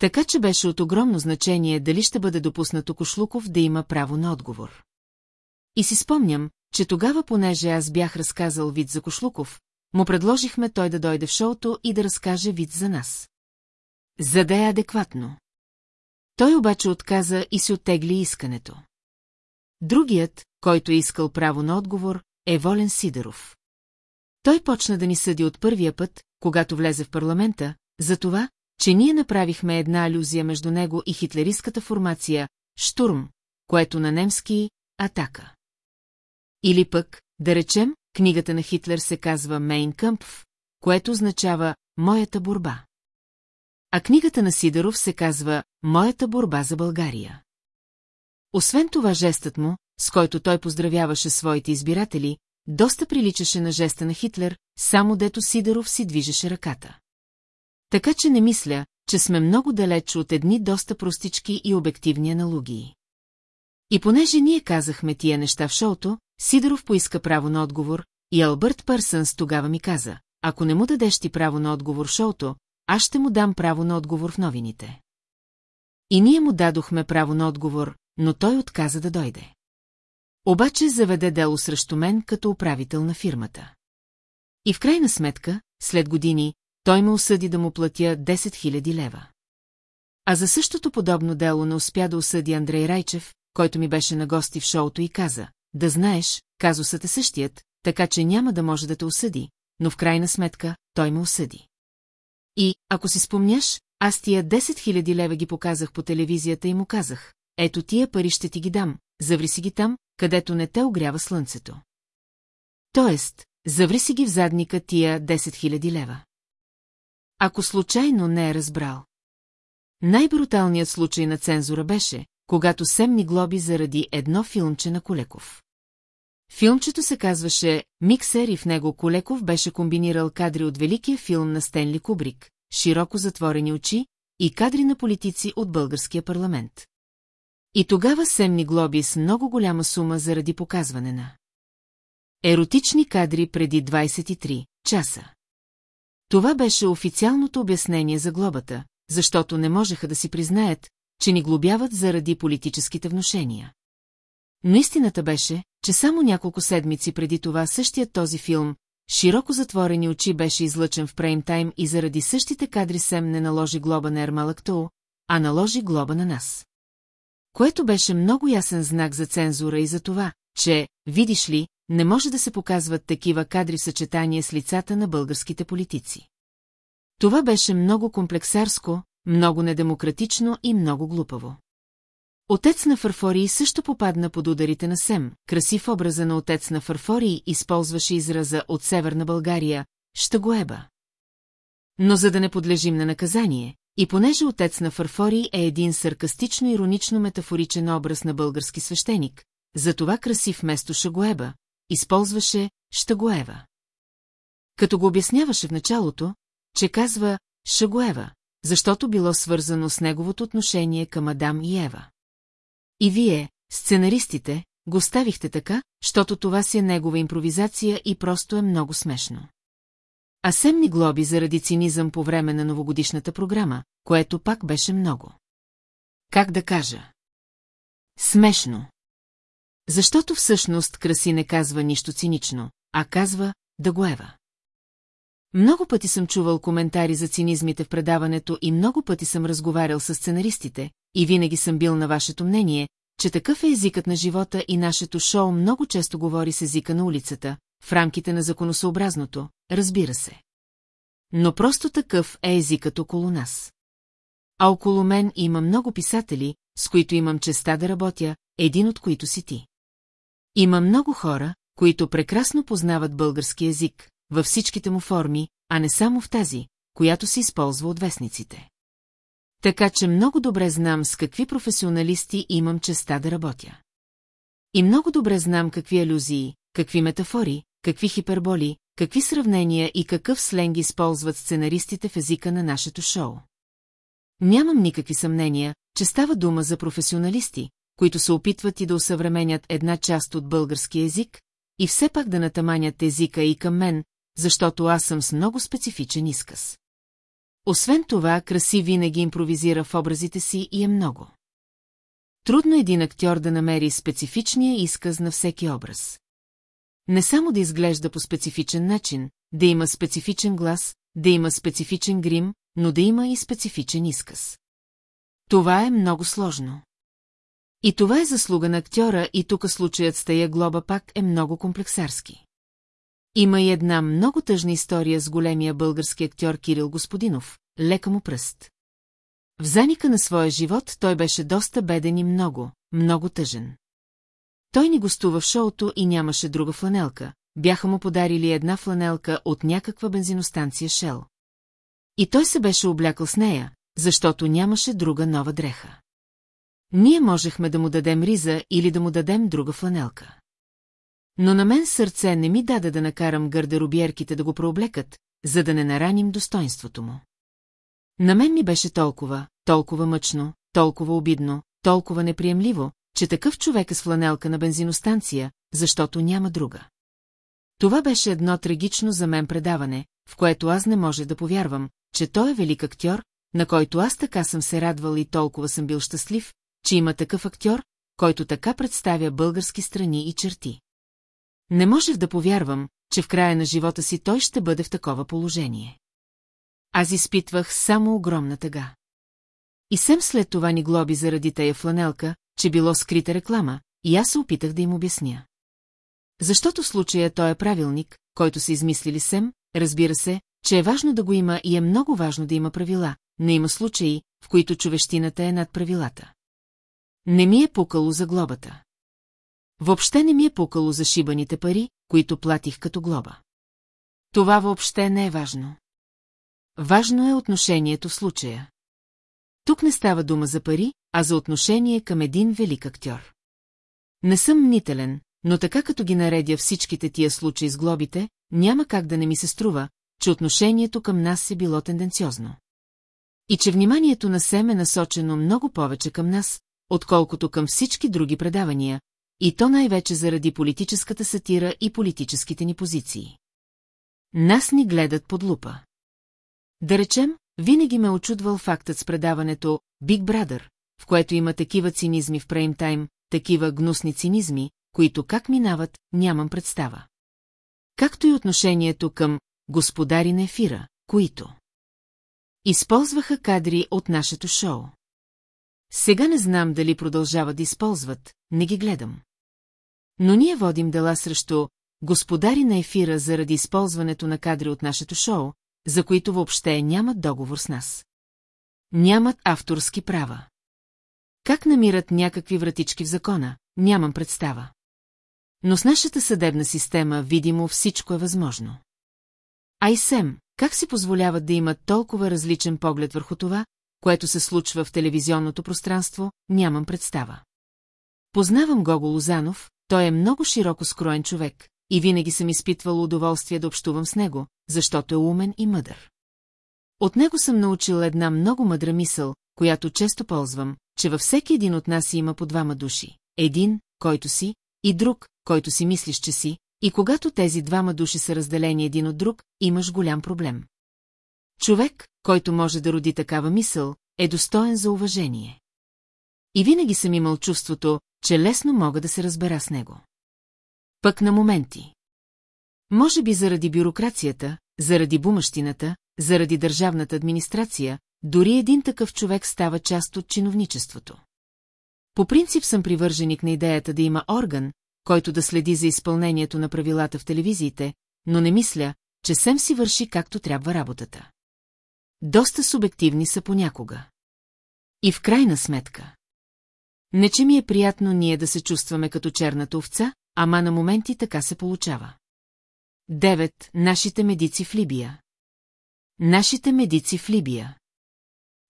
Така че беше от огромно значение дали ще бъде допуснато Кошлуков да има право на отговор. И си спомням, че тогава, понеже аз бях разказал вид за Кошлуков, му предложихме той да дойде в шоуто и да разкаже вид за нас. За да е адекватно. Той обаче отказа и си оттегли искането. Другият, който е искал право на отговор, е Волен Сидеров. Той почна да ни съди от първия път, когато влезе в парламента, за това, че ние направихме една алюзия между него и хитлеристската формация «Штурм», което на немски «Атака». Или пък, да речем, книгата на Хитлер се казва «Мейн Къмпф», което означава «Моята борба». А книгата на Сидоров се казва «Моята борба за България». Освен това жестът му, с който той поздравяваше своите избиратели, доста приличаше на жеста на Хитлер, само дето Сидоров си движеше ръката. Така че не мисля, че сме много далеч от едни доста простички и обективни аналогии. И понеже ние казахме тия неща в шоуто, Сидоров поиска право на отговор, и Албърт Пърсънс тогава ми каза, ако не му дадеш ти право на отговор в шоуто, аз ще му дам право на отговор в новините. И ние му дадохме право на отговор, но той отказа да дойде. Обаче заведе дело срещу мен като управител на фирмата. И в крайна сметка, след години, той ме осъди да му платя 10 000 лева. А за същото подобно дело не успя да осъди Андрей Райчев, който ми беше на гости в шоуто и каза, да знаеш, казусът е същият, така че няма да може да те осъди, но в крайна сметка той ме осъди. И, ако си спомняш, аз тия 10 000 лева ги показах по телевизията и му казах, ето тия пари ще ти ги дам, заври си ги там, където не те огрява слънцето. Тоест, заври си ги в задника тия 10 000 лева. Ако случайно не е разбрал. Най-бруталният случай на цензура беше, когато Сем ни глоби заради едно филмче на Колеков. Филмчето се казваше «Миксер» и в него Колеков беше комбинирал кадри от великия филм на Стенли Кубрик, широко затворени очи и кадри на политици от българския парламент. И тогава Сем ни глоби с много голяма сума заради показване на еротични кадри преди 23 часа. Това беше официалното обяснение за глобата, защото не можеха да си признаят, че ни глобяват заради политическите вношения. Но истината беше, че само няколко седмици преди това същият този филм, широко затворени очи беше излъчен в преймтайм и заради същите кадри Сем не наложи глоба на Ермалактоу, а наложи глоба на нас. което беше много ясен знак за цензура и за това, че, видиш ли, не може да се показват такива кадри в съчетание с лицата на българските политици. Това беше много комплексарско, много недемократично и много глупаво. Отец на Фарфории също попадна под ударите на Сем, красив образа на отец на Фарфории използваше израза от Северна България «Штагоеба». Но за да не подлежим на наказание, и понеже отец на Фарфорий е един саркастично-иронично метафоричен образ на български свещеник, затова красив вместо Шагоеба, използваше Штагоева. Като го обясняваше в началото, че казва Шагоева, защото било свързано с неговото отношение към Адам и Ева. И вие, сценаристите, го ставихте така, защото това си е негова импровизация и просто е много смешно. А Сем ни глоби заради цинизъм по време на новогодишната програма, което пак беше много. Как да кажа? Смешно. Защото всъщност Краси не казва нищо цинично, а казва да го ева. Много пъти съм чувал коментари за цинизмите в предаването и много пъти съм разговарял с сценаристите, и винаги съм бил на вашето мнение, че такъв е езикът на живота и нашето шоу много често говори с езика на улицата, в рамките на законосъобразното, разбира се. Но просто такъв е езикът около нас. А около мен има много писатели, с които имам честа да работя, един от които си ти. Има много хора, които прекрасно познават български език, във всичките му форми, а не само в тази, която се използва от вестниците. Така че много добре знам с какви професионалисти имам честа да работя. И много добре знам какви алюзии, какви метафори, какви хиперболи, какви сравнения и какъв сленг използват сценаристите в езика на нашето шоу. Нямам никакви съмнения, че става дума за професионалисти, които се опитват и да усъвременят една част от български език, и все пак да натаманят езика и към мен, защото аз съм с много специфичен изказ. Освен това, Краси винаги импровизира в образите си и е много. Трудно един актьор да намери специфичния изказ на всеки образ. Не само да изглежда по специфичен начин, да има специфичен глас, да има специфичен грим, но да има и специфичен изказ. Това е много сложно. И това е заслуга на актьора и тук случаят с тая глоба пак е много комплексарски. Има и една много тъжна история с големия български актьор Кирил Господинов, лека му пръст. В заника на своя живот той беше доста беден и много, много тъжен. Той ни гостува в шоуто и нямаше друга фланелка, бяха му подарили една фланелка от някаква бензиностанция Шел. И той се беше облякал с нея, защото нямаше друга нова дреха. Ние можехме да му дадем риза или да му дадем друга фланелка. Но на мен сърце не ми даде да накарам гардеробиерките да го прооблекат, за да не нараним достоинството му. На мен ми беше толкова, толкова мъчно, толкова обидно, толкова неприемливо, че такъв човек е с фланелка на бензиностанция, защото няма друга. Това беше едно трагично за мен предаване, в което аз не може да повярвам, че той е велик актьор, на който аз така съм се радвал и толкова съм бил щастлив, че има такъв актьор, който така представя български страни и черти. Не можех да повярвам, че в края на живота си той ще бъде в такова положение. Аз изпитвах само огромна тъга. И сем след това ни глоби заради тая фланелка, че било скрита реклама, и аз се опитах да им обясня. Защото в случая той е правилник, който се измислили сем, разбира се, че е важно да го има и е много важно да има правила, но има случаи, в които човещината е над правилата. Не ми е пукало за глобата. Въобще не ми е пукало за шибаните пари, които платих като глоба. Това въобще не е важно. Важно е отношението в случая. Тук не става дума за пари, а за отношение към един велик актьор. Не съм мнителен, но така като ги наредя всичките тия случаи с глобите, няма как да не ми се струва, че отношението към нас е било тенденциозно. И че вниманието на Сем е насочено много повече към нас, отколкото към всички други предавания, и то най-вече заради политическата сатира и политическите ни позиции. Нас ни гледат под лупа. Да речем, винаги ме очудвал фактът с предаването Big Brother, в което има такива цинизми в преймтайм, такива гнусни цинизми, които как минават, нямам представа. Както и отношението към господари на ефира, които използваха кадри от нашето шоу. Сега не знам дали продължават да използват, не ги гледам. Но ние водим дела срещу господари на ефира заради използването на кадри от нашето шоу, за които въобще нямат договор с нас. Нямат авторски права. Как намират някакви вратички в закона, нямам представа. Но с нашата съдебна система, видимо, всичко е възможно. Айсем, как си позволяват да имат толкова различен поглед върху това, което се случва в телевизионното пространство, нямам представа. Познавам Гого Лозанов, той е много широко скроен човек, и винаги съм изпитвал удоволствие да общувам с него, защото е умен и мъдър. От него съм научил една много мъдра мисъл, която често ползвам, че във всеки един от нас има по двама души. Един, който си, и друг, който си мислиш, че си, и когато тези двама души са разделени един от друг, имаш голям проблем. Човек, който може да роди такава мисъл, е достоен за уважение. И винаги съм имал чувството, че лесно мога да се разбера с него. Пък на моменти. Може би заради бюрокрацията, заради бумащината, заради държавната администрация, дори един такъв човек става част от чиновничеството. По принцип съм привърженик на идеята да има орган, който да следи за изпълнението на правилата в телевизиите, но не мисля, че Сем си върши както трябва работата. Доста субективни са понякога. И в крайна сметка. Не, че ми е приятно ние да се чувстваме като черната овца, ама на моменти така се получава. Девет. Нашите медици в Либия. Нашите медици в Либия.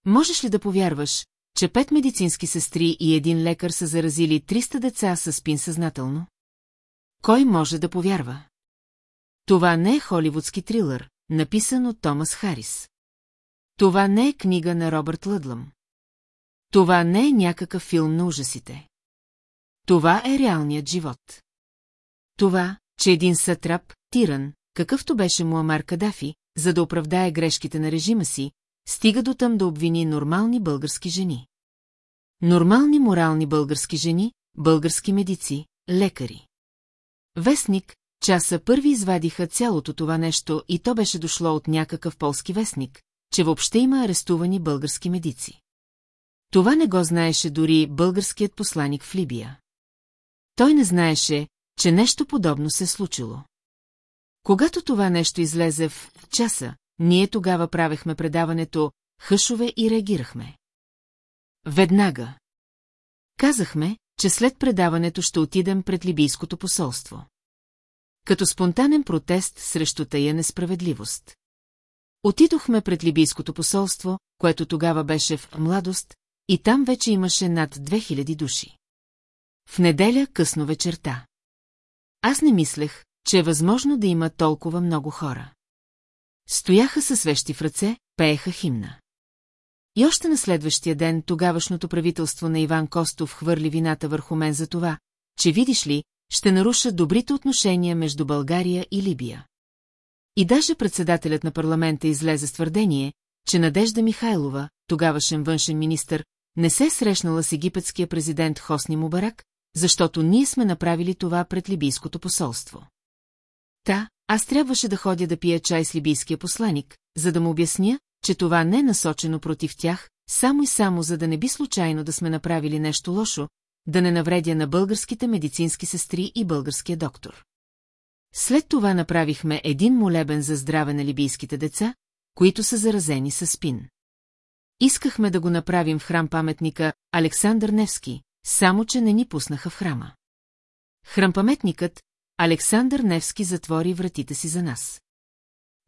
Можеш ли да повярваш, че пет медицински сестри и един лекар са заразили 300 деца с спин съзнателно? Кой може да повярва? Това не е холивудски трилър, написан от Томас Харис. Това не е книга на Робърт Лъдлъм. Това не е някакъв филм на ужасите. Това е реалният живот. Това, че един сатрап, тиран, какъвто беше Муамар Кадафи, за да оправдае грешките на режима си, стига до там да обвини нормални български жени. Нормални морални български жени, български медици, лекари. Вестник, часа първи извадиха цялото това нещо и то беше дошло от някакъв полски вестник, че въобще има арестувани български медици. Това не го знаеше дори българският посланик в Либия. Той не знаеше, че нещо подобно се случило. Когато това нещо излезе в часа, ние тогава правехме предаването «Хъшове» и реагирахме. Веднага. Казахме, че след предаването ще отидем пред Либийското посолство. Като спонтанен протест срещу тая несправедливост. Отидохме пред Либийското посолство, което тогава беше в младост, и там вече имаше над 2000 души. В неделя късно вечерта. Аз не мислех, че е възможно да има толкова много хора. Стояха със свещи в ръце, пееха химна. И още на следващия ден тогавашното правителство на Иван Костов хвърли вината върху мен за това, че видиш ли, ще наруша добрите отношения между България и Либия. И даже председателят на парламента излезе с твърдение, че Надежда Михайлова, тогавашен външен министр, не се е срещнала с египетския президент Хосни Мубарак, защото ние сме направили това пред либийското посолство. Та, аз трябваше да ходя да пия чай с либийския посланик, за да му обясня, че това не е насочено против тях, само и само за да не би случайно да сме направили нещо лошо, да не навредя на българските медицински сестри и българския доктор. След това направихме един молебен за здраве на либийските деца, които са заразени с спин. Искахме да го направим в храм паметника Александър Невски, само че не ни пуснаха в храма. Хрампаметникът Александър Невски затвори вратите си за нас.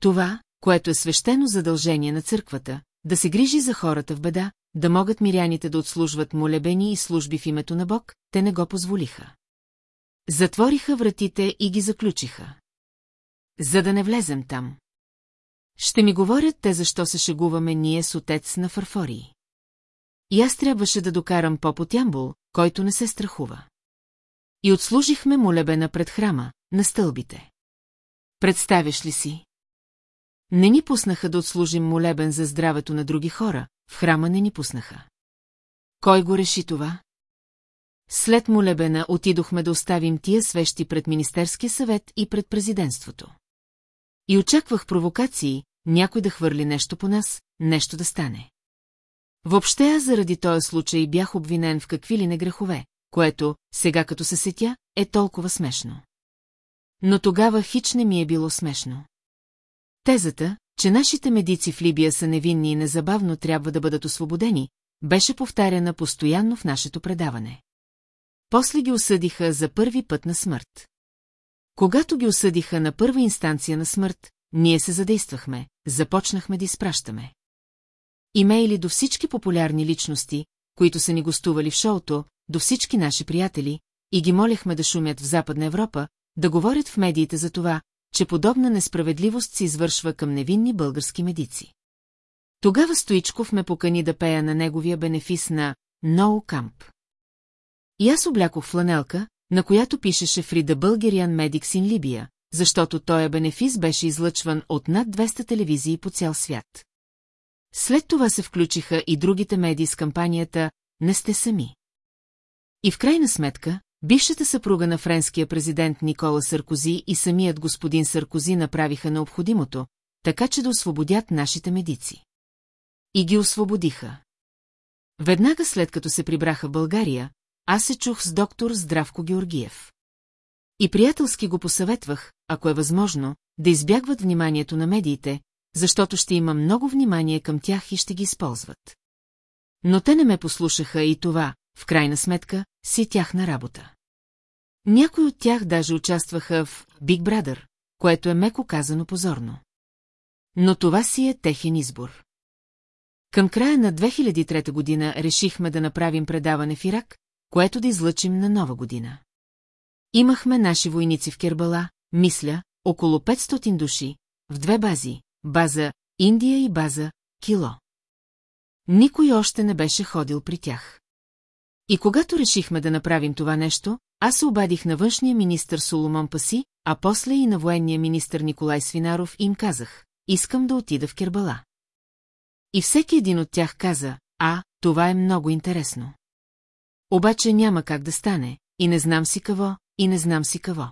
Това, което е свещено задължение на църквата, да се грижи за хората в беда, да могат миряните да отслужват молебени и служби в името на Бог, те не го позволиха. Затвориха вратите и ги заключиха. За да не влезем там. Ще ми говорят те защо се шегуваме ние с отец на фарфории. И аз трябваше да докарам поп от Ямбул, който не се страхува. И отслужихме молебена пред храма, на стълбите. Представяш ли си? Не ни пуснаха да отслужим молебен за здравето на други хора, в храма не ни пуснаха. Кой го реши това? След молебена отидохме да оставим тия свещи пред Министерския съвет и пред президентството. И очаквах провокации, някой да хвърли нещо по нас, нещо да стане. Въобще аз заради този случай бях обвинен в какви ли не грехове, което, сега като се сетя, е толкова смешно. Но тогава хич не ми е било смешно. Тезата, че нашите медици в Либия са невинни и незабавно трябва да бъдат освободени, беше повтаряна постоянно в нашето предаване. После ги осъдиха за първи път на смърт. Когато ги осъдиха на първа инстанция на смърт, ние се задействахме, започнахме да изпращаме. Имейли до всички популярни личности, които са ни гостували в шоуто, до всички наши приятели, и ги моляхме да шумят в Западна Европа, да говорят в медиите за това, че подобна несправедливост се извършва към невинни български медици. Тогава Стоичков ме покани да пея на неговия бенефис на «Ноу Камп». И аз облякох фланелка, на която пишеше Фрида Българиан Медикс ин Либия, защото този бенефис беше излъчван от над 200 телевизии по цял свят. След това се включиха и другите медии с кампанията «Не сте сами». И в крайна сметка, бившата съпруга на френския президент Никола Саркози и самият господин Саркози направиха необходимото, така че да освободят нашите медици. И ги освободиха. Веднага след като се прибраха в България, аз се чух с доктор Здравко Георгиев. И приятелски го посъветвах, ако е възможно, да избягват вниманието на медиите, защото ще има много внимание към тях и ще ги използват. Но те не ме послушаха и това, в крайна сметка, си тяхна работа. Някои от тях даже участваха в Big Brother, което е меко казано позорно. Но това си е техен избор. Към края на 2003 година решихме да направим предаване в Ирак, което да излъчим на нова година. Имахме наши войници в Кербала, мисля, около 500 души, в две бази, база Индия и база Кило. Никой още не беше ходил при тях. И когато решихме да направим това нещо, аз се обадих на външния министр Соломон Паси, а после и на военния министр Николай Свинаров и им казах, искам да отида в Кербала. И всеки един от тях каза, а, това е много интересно. Обаче няма как да стане, и не знам си какво, и не знам си какво.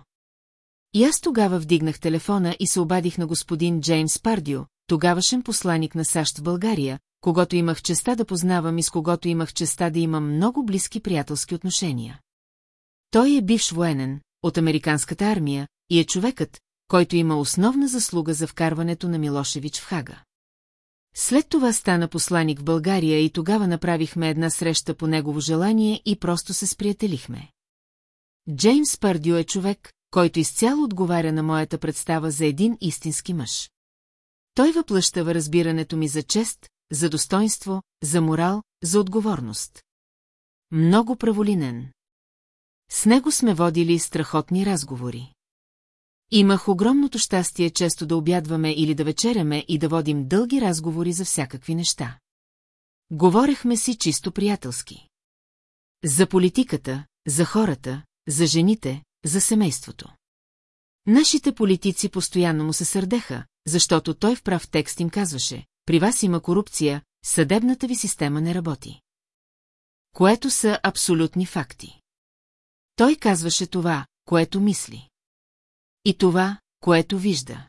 И аз тогава вдигнах телефона и се обадих на господин Джеймс Пардио, тогавашен посланик на САЩ в България, когато имах честа да познавам и с когото имах честа да имам много близки приятелски отношения. Той е бивш военен, от американската армия, и е човекът, който има основна заслуга за вкарването на Милошевич в Хага. След това стана посланик в България и тогава направихме една среща по негово желание и просто се сприятелихме. Джеймс Пардио е човек, който изцяло отговаря на моята представа за един истински мъж. Той въплъщава разбирането ми за чест, за достоинство, за морал, за отговорност. Много праволинен. С него сме водили страхотни разговори. Имах огромното щастие често да обядваме или да вечеряме и да водим дълги разговори за всякакви неща. Говорехме си чисто приятелски. За политиката, за хората, за жените, за семейството. Нашите политици постоянно му се сърдеха, защото той в прав текст им казваше, при вас има корупция, съдебната ви система не работи. Което са абсолютни факти. Той казваше това, което мисли. И това, което вижда.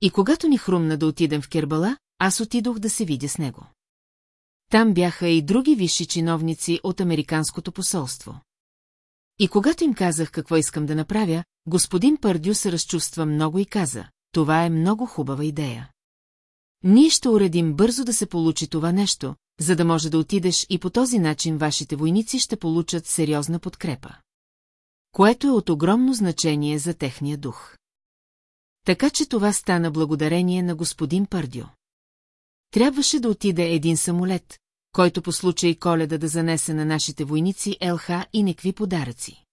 И когато ни хрумна да отидем в Кербала, аз отидох да се видя с него. Там бяха и други висши чиновници от Американското посолство. И когато им казах какво искам да направя, господин Пардю се разчувства много и каза, това е много хубава идея. Ние ще уредим бързо да се получи това нещо, за да може да отидеш и по този начин вашите войници ще получат сериозна подкрепа. Което е от огромно значение за техния дух. Така че това стана благодарение на господин Пардио. Трябваше да отиде един самолет, който по случай коледа да занесе на нашите войници ЛХ и некви подаръци.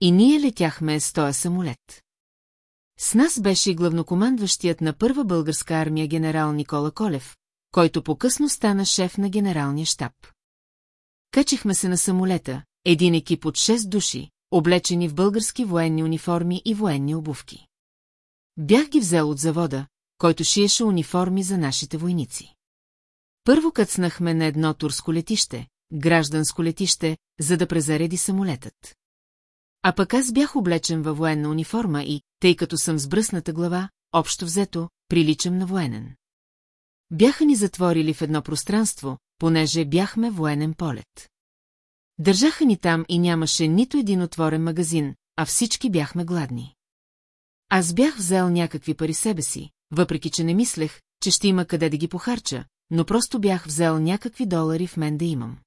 И ние летяхме с този самолет. С нас беше и главнокомандващият на първа българска армия генерал Никола Колев, който по-късно стана шеф на генералния щаб. Качихме се на самолета, един екип от 6 души, облечени в български военни униформи и военни обувки. Бях ги взел от завода, който шиеше униформи за нашите войници. Първо кацнахме на едно турско летище, гражданско летище, за да презареди самолетът. А пък аз бях облечен във военна униформа и, тъй като съм с бръсната глава, общо взето, приличам на военен. Бяха ни затворили в едно пространство, понеже бяхме военен полет. Държаха ни там и нямаше нито един отворен магазин, а всички бяхме гладни. Аз бях взел някакви пари себе си, въпреки че не мислех, че ще има къде да ги похарча, но просто бях взел някакви долари в мен да имам.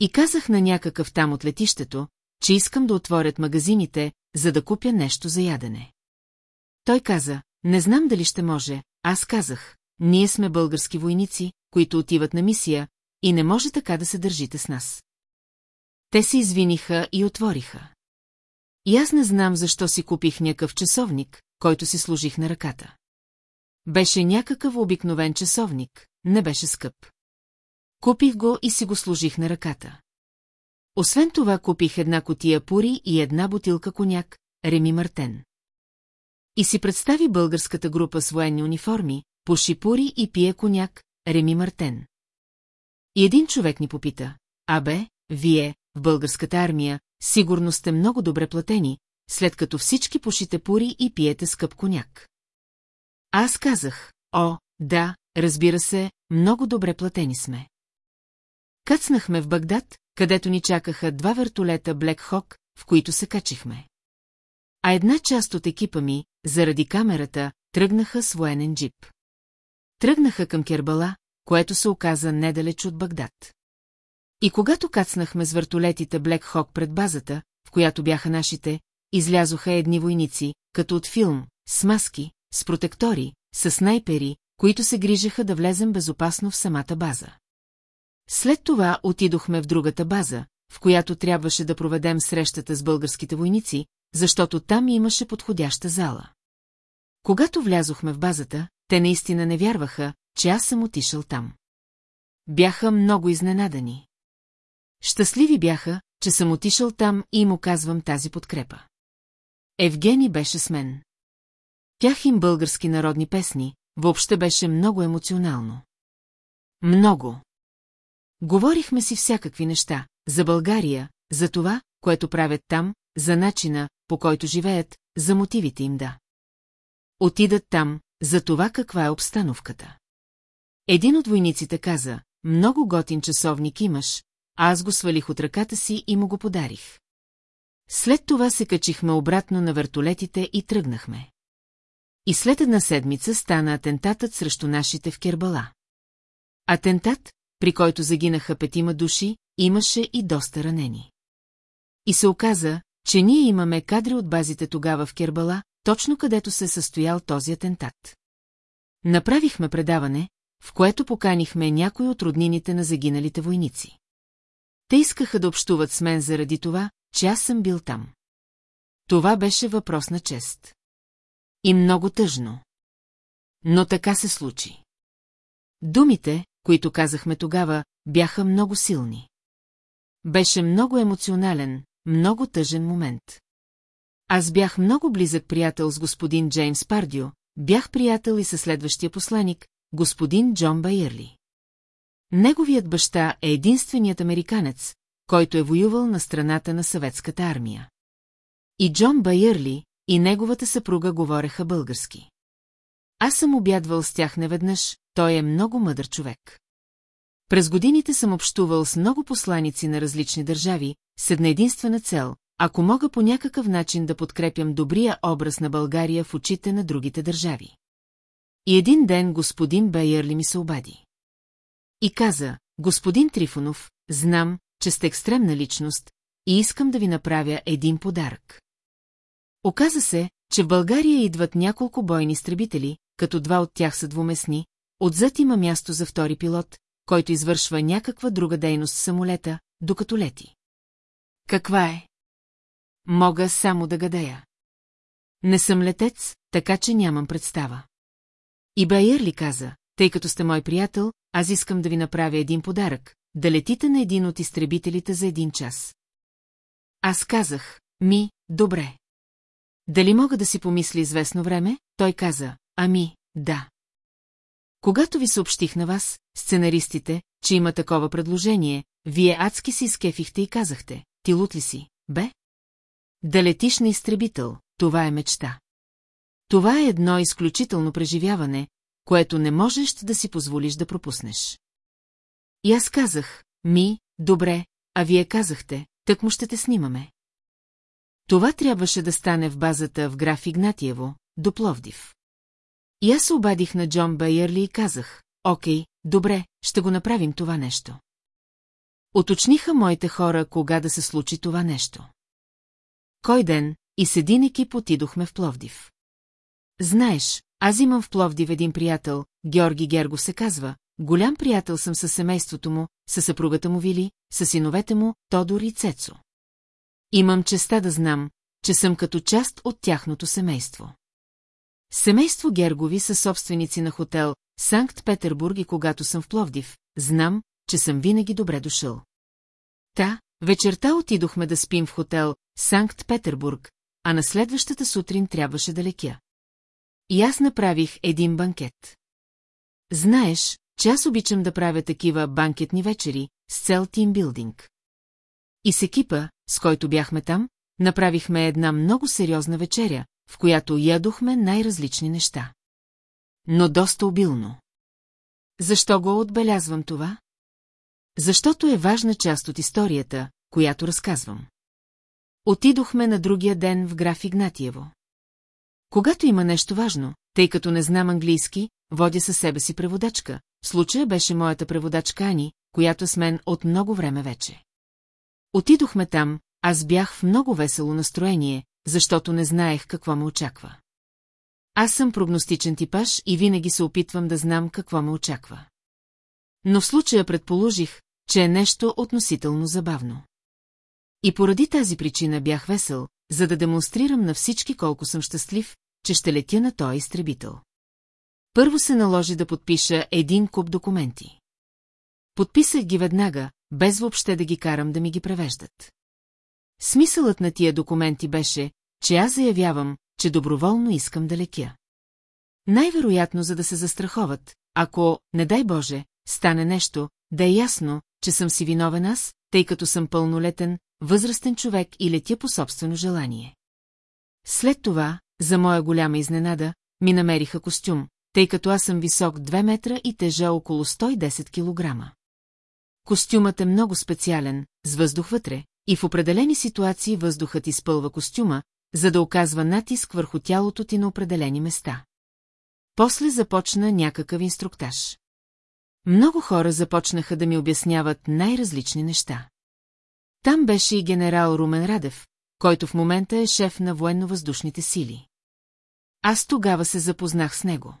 И казах на някакъв там от летището, че искам да отворят магазините, за да купя нещо за ядене. Той каза, не знам дали ще може, аз казах, ние сме български войници, които отиват на мисия, и не може така да се държите с нас. Те се извиниха и отвориха. И аз не знам защо си купих някакъв часовник, който си служих на ръката. Беше някакъв обикновен часовник, не беше скъп. Купих го и си го служих на ръката. Освен това купих една котия пури и една бутилка коняк, Реми Мартен. И си представи българската група с военни униформи, пуши пури и пие коняк, Реми Мартен. И един човек ни попита, абе, вие, в българската армия, сигурно сте много добре платени, след като всички пушите пури и пиете скъп коняк. Аз казах, о, да, разбира се, много добре платени сме. Кацнахме в Багдад, където ни чакаха два вертолета Блек Хок, в които се качихме. А една част от екипа ми, заради камерата, тръгнаха с военен джип. Тръгнаха към Кербала, което се оказа недалеч от Багдад. И когато кацнахме с вертолетите Блек Хок пред базата, в която бяха нашите, излязоха едни войници, като от филм, с маски, с протектори, с снайпери, които се грижаха да влезем безопасно в самата база. След това отидохме в другата база, в която трябваше да проведем срещата с българските войници, защото там имаше подходяща зала. Когато влязохме в базата, те наистина не вярваха, че аз съм отишъл там. Бяха много изненадани. Щастливи бяха, че съм отишъл там и им оказвам тази подкрепа. Евгений беше с мен. Пях им български народни песни, въобще беше много емоционално. Много. Говорихме си всякакви неща, за България, за това, което правят там, за начина, по който живеят, за мотивите им да. Отидат там, за това каква е обстановката. Един от войниците каза, много готин часовник имаш, аз го свалих от ръката си и му го подарих. След това се качихме обратно на вертолетите и тръгнахме. И след една седмица стана атентатът срещу нашите в Кербала. Атентат, при който загинаха петима души, имаше и доста ранени. И се оказа, че ние имаме кадри от базите тогава в Кербала, точно където се състоял този атентат. Направихме предаване, в което поканихме някои от роднините на загиналите войници. Те искаха да общуват с мен заради това, че аз съм бил там. Това беше въпрос на чест. И много тъжно. Но така се случи. Думите, които казахме тогава, бяха много силни. Беше много емоционален, много тъжен момент. Аз бях много близък приятел с господин Джеймс Пардио, бях приятел и със следващия посланик, господин Джон Байерли. Неговият баща е единственият американец, който е воювал на страната на съветската армия. И Джон Байерли, и неговата съпруга говореха български. Аз съм обядвал с тях неведнъж, той е много мъдър човек. През годините съм общувал с много посланици на различни държави, с една единствена цел, ако мога по някакъв начин да подкрепям добрия образ на България в очите на другите държави. И един ден господин Бейерли ми се обади. И каза, господин Трифонов, знам, че сте екстремна личност и искам да ви направя един подарък. Оказа се, че в България идват няколко бойни изтребители, като два от тях са двуместни, отзад има място за втори пилот, който извършва някаква друга дейност в самолета, докато лети. Каква е? Мога само да гадея. Не съм летец, така че нямам представа. И Байер ли каза, тъй като сте мой приятел, аз искам да ви направя един подарък, да летите на един от изтребителите за един час. Аз казах, ми, добре. Дали мога да си помисли известно време? Той каза, ами, да. Когато ви съобщих на вас, сценаристите, че има такова предложение, вие адски си изкефихте и казахте, ти лут ли си, бе? Да летиш на изтребител, това е мечта. Това е едно изключително преживяване, което не можеш да си позволиш да пропуснеш. И аз казах, ми, добре, а вие казахте, тък му ще те снимаме. Това трябваше да стане в базата в граф Игнатиево, до Пловдив. И аз се обадих на Джон Байерли и казах, окей, добре, ще го направим това нещо. Оточниха моите хора, кога да се случи това нещо. Кой ден, и с един екип отидохме в Пловдив. Знаеш, аз имам в Пловдив един приятел, Георги Герго се казва, голям приятел съм със семейството му, със съпругата му Вили, със синовете му, Тодор и Цецо. Имам честа да знам, че съм като част от тяхното семейство. Семейство Гергови са собственици на хотел Санкт-Петербург и когато съм в Пловдив, знам, че съм винаги добре дошъл. Та, вечерта отидохме да спим в хотел Санкт-Петербург, а на следващата сутрин трябваше да лекя. И аз направих един банкет. Знаеш, че аз обичам да правя такива банкетни вечери с цел тимбилдинг. И с екипа, с който бяхме там, направихме една много сериозна вечеря, в която ядохме най-различни неща. Но доста обилно. Защо го отбелязвам това? Защото е важна част от историята, която разказвам. Отидохме на другия ден в граф Игнатиево. Когато има нещо важно, тъй като не знам английски, водя със себе си преводачка. В случая беше моята преводачка Ани, която е с мен от много време вече. Отидохме там, аз бях в много весело настроение, защото не знаех какво ме очаква. Аз съм прогностичен типаж и винаги се опитвам да знам какво ме очаква. Но в случая предположих, че е нещо относително забавно. И поради тази причина бях весел, за да демонстрирам на всички колко съм щастлив, че ще летя на този изтребител. Първо се наложи да подпиша един куп документи. Подписах ги веднага, без въобще да ги карам да ми ги превеждат. Смисълът на тия документи беше, че аз заявявам, че доброволно искам да лекя. Най-вероятно, за да се застраховат, ако, не дай Боже, стане нещо, да е ясно, че съм си виновен аз, тъй като съм пълнолетен, възрастен човек и летя по собствено желание. След това, за моя голяма изненада, ми намериха костюм, тъй като аз съм висок 2 метра и тежа около 110 килограма. Костюмът е много специален, с въздух вътре, и в определени ситуации въздухът изпълва костюма, за да оказва натиск върху тялото ти на определени места. После започна някакъв инструктаж. Много хора започнаха да ми обясняват най-различни неща. Там беше и генерал Румен Радев, който в момента е шеф на военно-въздушните сили. Аз тогава се запознах с него.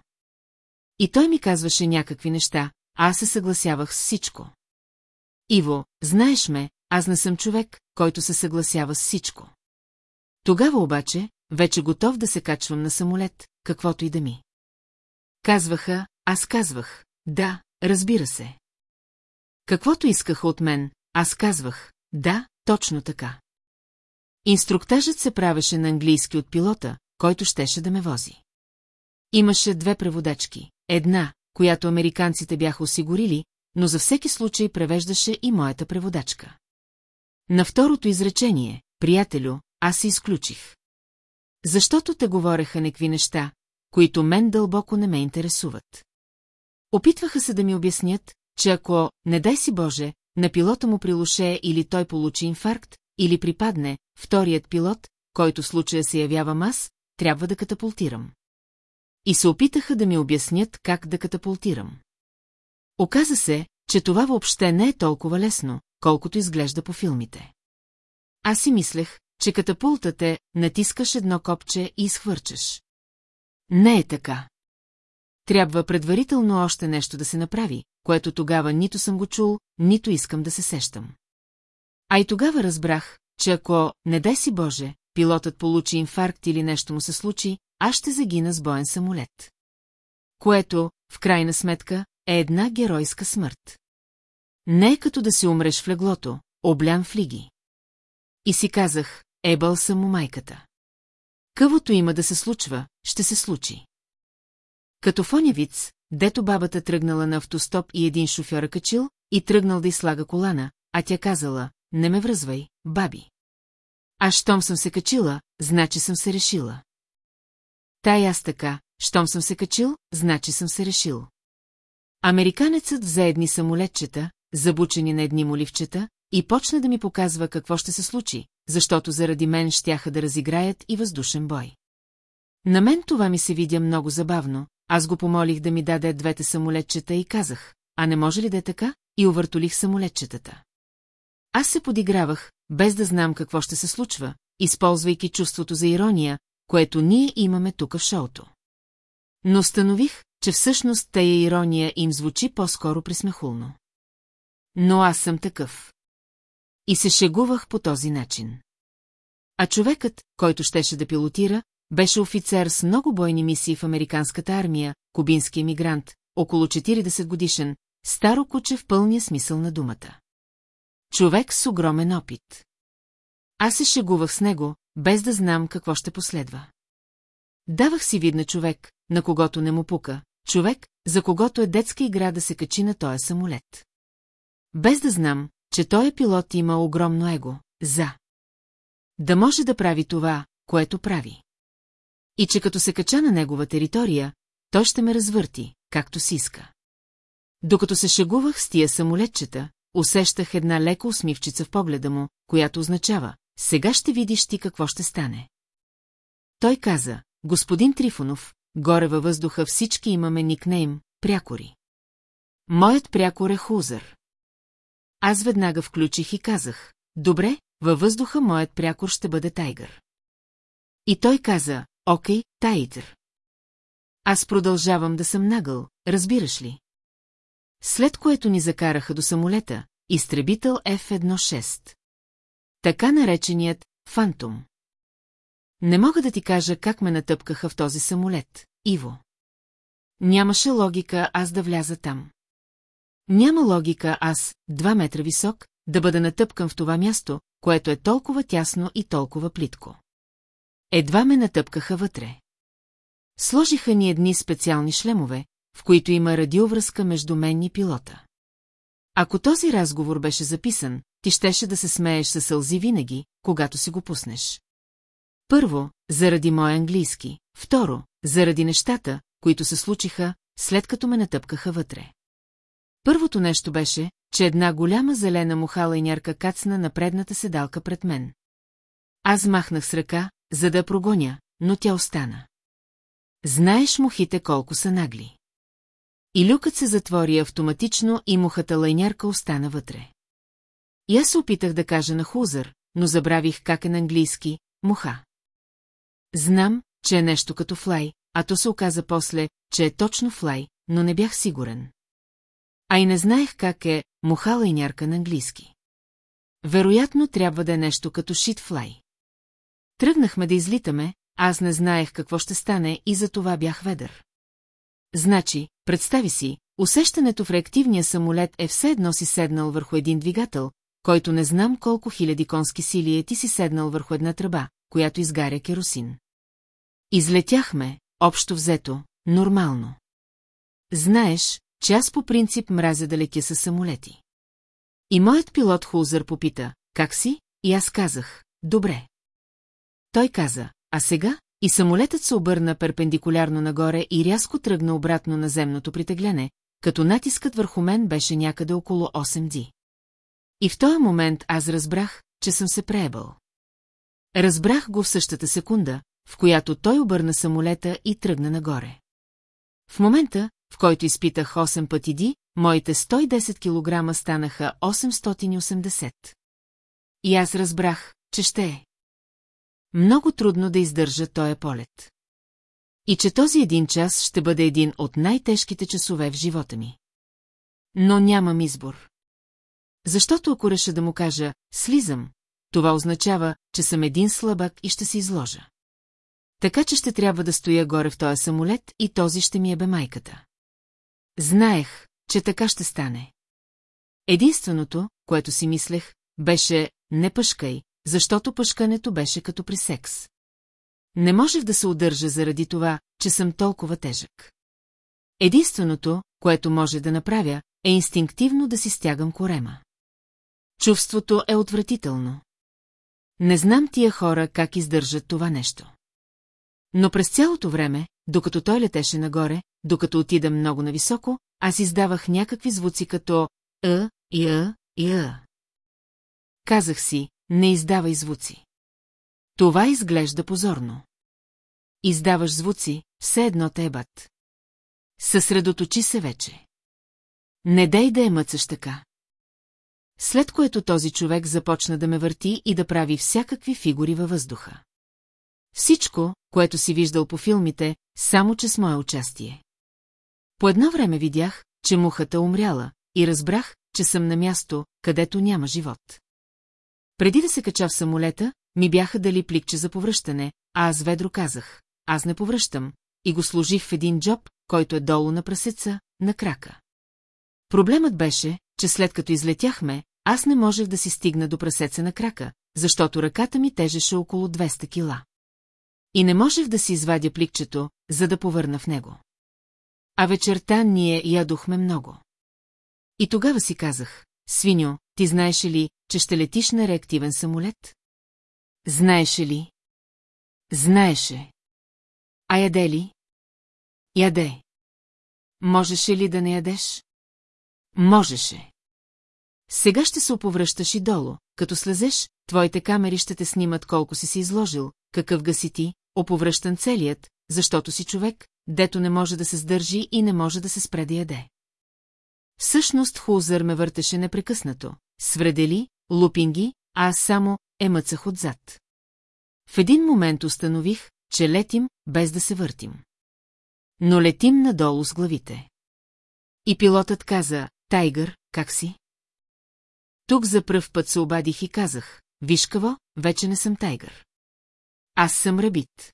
И той ми казваше някакви неща, а аз се съгласявах с всичко. Иво, знаеш ме, аз не съм човек, който се съгласява с всичко. Тогава обаче, вече готов да се качвам на самолет, каквото и да ми. Казваха, аз казвах, да, разбира се. Каквото искаха от мен, аз казвах, да, точно така. Инструктажът се правеше на английски от пилота, който щеше да ме вози. Имаше две преводачки. Една, която американците бяха осигурили, но за всеки случай превеждаше и моята преводачка. На второто изречение, приятелю, аз се изключих. Защото те говореха некви неща, които мен дълбоко не ме интересуват. Опитваха се да ми обяснят, че ако, не дай си Боже, на пилота му прилуше или той получи инфаркт, или припадне, вторият пилот, който случая се явявам аз, трябва да катапултирам. И се опитаха да ми обяснят как да катапултирам. Оказа се, че това въобще не е толкова лесно, колкото изглежда по филмите. Аз си мислех, че катапултът е, натискаш едно копче и изхвърчаш. Не е така. Трябва предварително още нещо да се направи, което тогава нито съм го чул, нито искам да се сещам. А и тогава разбрах, че ако, не дай си Боже, пилотът получи инфаркт или нещо му се случи, аз ще загина с боен самолет. Което, в крайна сметка, е една геройска смърт. Не е като да си умреш в леглото, облян в лиги. И си казах, ебъл съм у майката. Къвото има да се случва, ще се случи. Като фонявиц, дето бабата тръгнала на автостоп и един шофьор качил, и тръгнал да излага колана, а тя казала, не ме връзвай, баби. А щом съм се качила, значи съм се решила. Тай аз така, щом съм се качил, значи съм се решил. Американецът взе едни самолетчета, забучени на едни моливчета, и почна да ми показва какво ще се случи, защото заради мен щяха да разиграят и въздушен бой. На мен това ми се видя много забавно, аз го помолих да ми даде двете самолетчета и казах, а не може ли да е така, и увъртолих самолетчетата. Аз се подигравах, без да знам какво ще се случва, използвайки чувството за ирония, което ние имаме тук в шоуто. Но установих, че всъщност тая ирония им звучи по-скоро присмехулно. Но аз съм такъв. И се шегувах по този начин. А човекът, който щеше да пилотира, беше офицер с много бойни мисии в американската армия, кубински емигрант, около 40 годишен, старо куче в пълния смисъл на думата. Човек с огромен опит. Аз се шегувах с него, без да знам какво ще последва. Давах си видна човек, на когото не му пука, човек, за когото е детска игра да се качи на този самолет. Без да знам, че той е пилот има огромно его, за. Да може да прави това, което прави. И че като се кача на негова територия, той ще ме развърти, както си иска. Докато се шегувах с тия самолетчета, усещах една лека усмивчица в погледа му, която означава, сега ще видиш ти какво ще стане. Той каза, господин Трифонов, горе във въздуха всички имаме никнейм, прякори. Моят прякор е Хузър. Аз веднага включих и казах, добре, във въздуха моят прякор ще бъде Тайгър. И той каза, окей, Тайгър. Аз продължавам да съм нагъл, разбираш ли? След което ни закараха до самолета, изтребител F-16. Така нареченият «Фантом». Не мога да ти кажа как ме натъпкаха в този самолет, Иво. Нямаше логика аз да вляза там. Няма логика аз, два метра висок, да бъда натъпкан в това място, което е толкова тясно и толкова плитко. Едва ме натъпкаха вътре. Сложиха ни едни специални шлемове, в които има радиовръзка между мен и пилота. Ако този разговор беше записан, ти щеше да се смееш със сълзи винаги, когато си го пуснеш. Първо, заради мой английски, второ, заради нещата, които се случиха, след като ме натъпкаха вътре. Първото нещо беше, че една голяма зелена мухала и нярка кацна на предната седалка пред мен. Аз махнах с ръка, за да прогоня, но тя остана. Знаеш мухите колко са нагли. И люкът се затвори автоматично и мухата лайнярка остана вътре. И аз се опитах да кажа на Хузър, но забравих как е на английски «муха». Знам, че е нещо като флай, а то се оказа после, че е точно флай, но не бях сигурен. А и не знаех как е «муха лайнярка» на английски. Вероятно трябва да е нещо като «шит-флай». Тръгнахме да излитаме, аз не знаех какво ще стане и за това бях ведър. Значи, представи си, усещането в реактивния самолет е все едно си седнал върху един двигател, който не знам колко хиляди конски сили е ти си седнал върху една тръба, която изгаря керосин. Излетяхме, общо взето, нормално. Знаеш, че аз по принцип мразя да летя с самолети. И моят пилот Хулзър попита, как си? И аз казах, добре. Той каза, а сега? И самолетът се обърна перпендикулярно нагоре и рязко тръгна обратно на земното притегляне, като натискът върху мен беше някъде около 8 ди. И в този момент аз разбрах, че съм се преебал. Разбрах го в същата секунда, в която той обърна самолета и тръгна нагоре. В момента, в който изпитах 8 пъти ди, моите 110 кг станаха 880. И аз разбрах, че ще е. Много трудно да издържа този полет. И че този един час ще бъде един от най-тежките часове в живота ми. Но нямам избор. Защото ако реша да му кажа «слизам», това означава, че съм един слабак и ще се изложа. Така че ще трябва да стоя горе в този самолет и този ще ми е бе майката. Знаех, че така ще стане. Единственото, което си мислех, беше «не пъшкай», защото пъшкането беше като при секс. Не можех да се удържа заради това, че съм толкова тежък. Единственото, което може да направя, е инстинктивно да си стягам корема. Чувството е отвратително. Не знам тия хора как издържат това нещо. Но през цялото време, докато той летеше нагоре, докато отида много нависоко, аз издавах някакви звуци като «ъ», Я, я. Казах си, не издавай звуци. Това изглежда позорно. Издаваш звуци, все едно те ебат. Съсредоточи се вече. Не дай да е мъцаш така. След което този човек започна да ме върти и да прави всякакви фигури във въздуха. Всичко, което си виждал по филмите, само че с мое участие. По едно време видях, че мухата умряла, и разбрах, че съм на място, където няма живот. Преди да се кача в самолета, ми бяха дали пликче за повръщане, а аз ведро казах, аз не повръщам, и го сложих в един джоб, който е долу на прасеца, на крака. Проблемът беше, че след като излетяхме, аз не можех да си стигна до прасеца на крака, защото ръката ми тежеше около 200 кила. И не можех да си извадя пликчето, за да повърна в него. А вечерта ние ядохме много. И тогава си казах, свиньо, ти знаеш ли, че ще летиш на реактивен самолет? Знаеше ли? Знаеше. А яде ли? Яде. Можеше ли да не ядеш? Можеше. Сега ще се оповръщаш и долу, като слезеш, твоите камери ще те снимат колко си си изложил, какъв га си ти, оповръщан целият, защото си човек, дето не може да се сдържи и не може да се спре да яде. Всъщност Хузър ме въртеше непрекъснато, свредели, лупинги, а аз само е мъцах отзад. В един момент установих, че летим, без да се въртим. Но летим надолу с главите. И пилотът каза, Тайгър, как си? Тук за пръв път се обадих и казах, виж какво, вече не съм Тайгър. Аз съм рабит.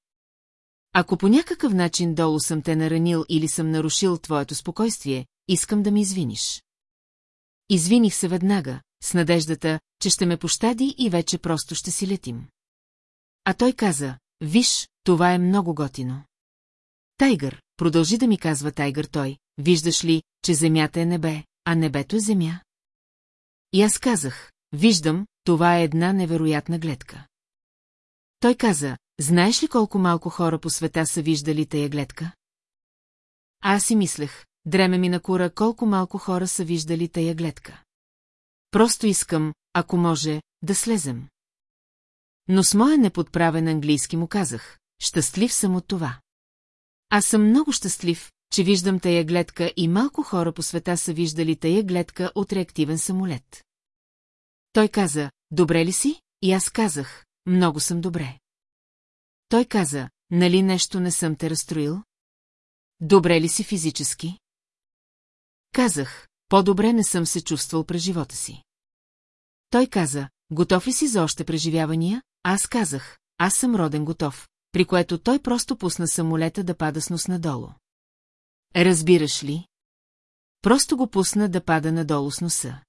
Ако по някакъв начин долу съм те наранил или съм нарушил твоето спокойствие, искам да ми извиниш. Извиних се веднага, с надеждата, че ще ме пощади и вече просто ще си летим. А той каза, виж, това е много готино. Тайгър, продължи да ми казва Тайгър той, виждаш ли, че земята е небе, а небето е земя? И аз казах, виждам, това е една невероятна гледка. Той каза, знаеш ли колко малко хора по света са виждали тая гледка? А аз си мислех, дреме ми на кура колко малко хора са виждали тая гледка. Просто искам, ако може, да слезем. Но с моя неподправен английски му казах, щастлив съм от това. Аз съм много щастлив, че виждам тая гледка и малко хора по света са виждали тая гледка от реактивен самолет. Той каза, добре ли си? И аз казах, много съм добре. Той каза, нали нещо не съм те разстроил? Добре ли си физически? Казах, по-добре не съм се чувствал през живота си. Той каза, готов ли си за още преживявания? Аз казах, аз съм роден готов, при което той просто пусна самолета да пада с нос надолу. Разбираш ли? Просто го пусна да пада надолу с носа.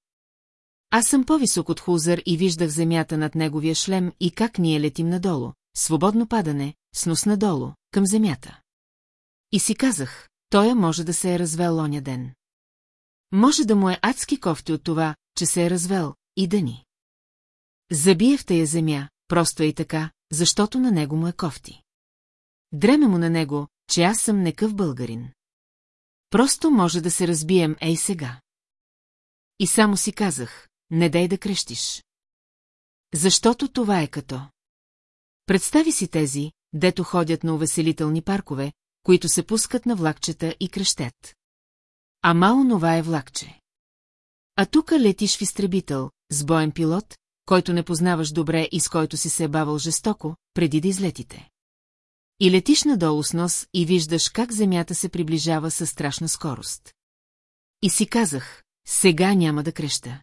Аз съм по-висок от Хузър и виждах земята над неговия шлем и как ние летим надолу, свободно падане, с нос надолу, към земята. И си казах, той може да се е развел оня ден. Може да му е адски кофти от това, че се е развел, и да ни. Забие в тая земя, просто е и така, защото на него му е кофти. Дреме му на него, че аз съм некъв българин. Просто може да се разбием ей сега. И само си казах, не дай да крещиш. Защото това е като. Представи си тези, дето ходят на увеселителни паркове, които се пускат на влакчета и крещят. Ама онова е влакче. А тука летиш в изтребител, с боен пилот, който не познаваш добре и с който си се е бавал жестоко, преди да излетите. И летиш надолу с нос и виждаш как земята се приближава със страшна скорост. И си казах, сега няма да креща.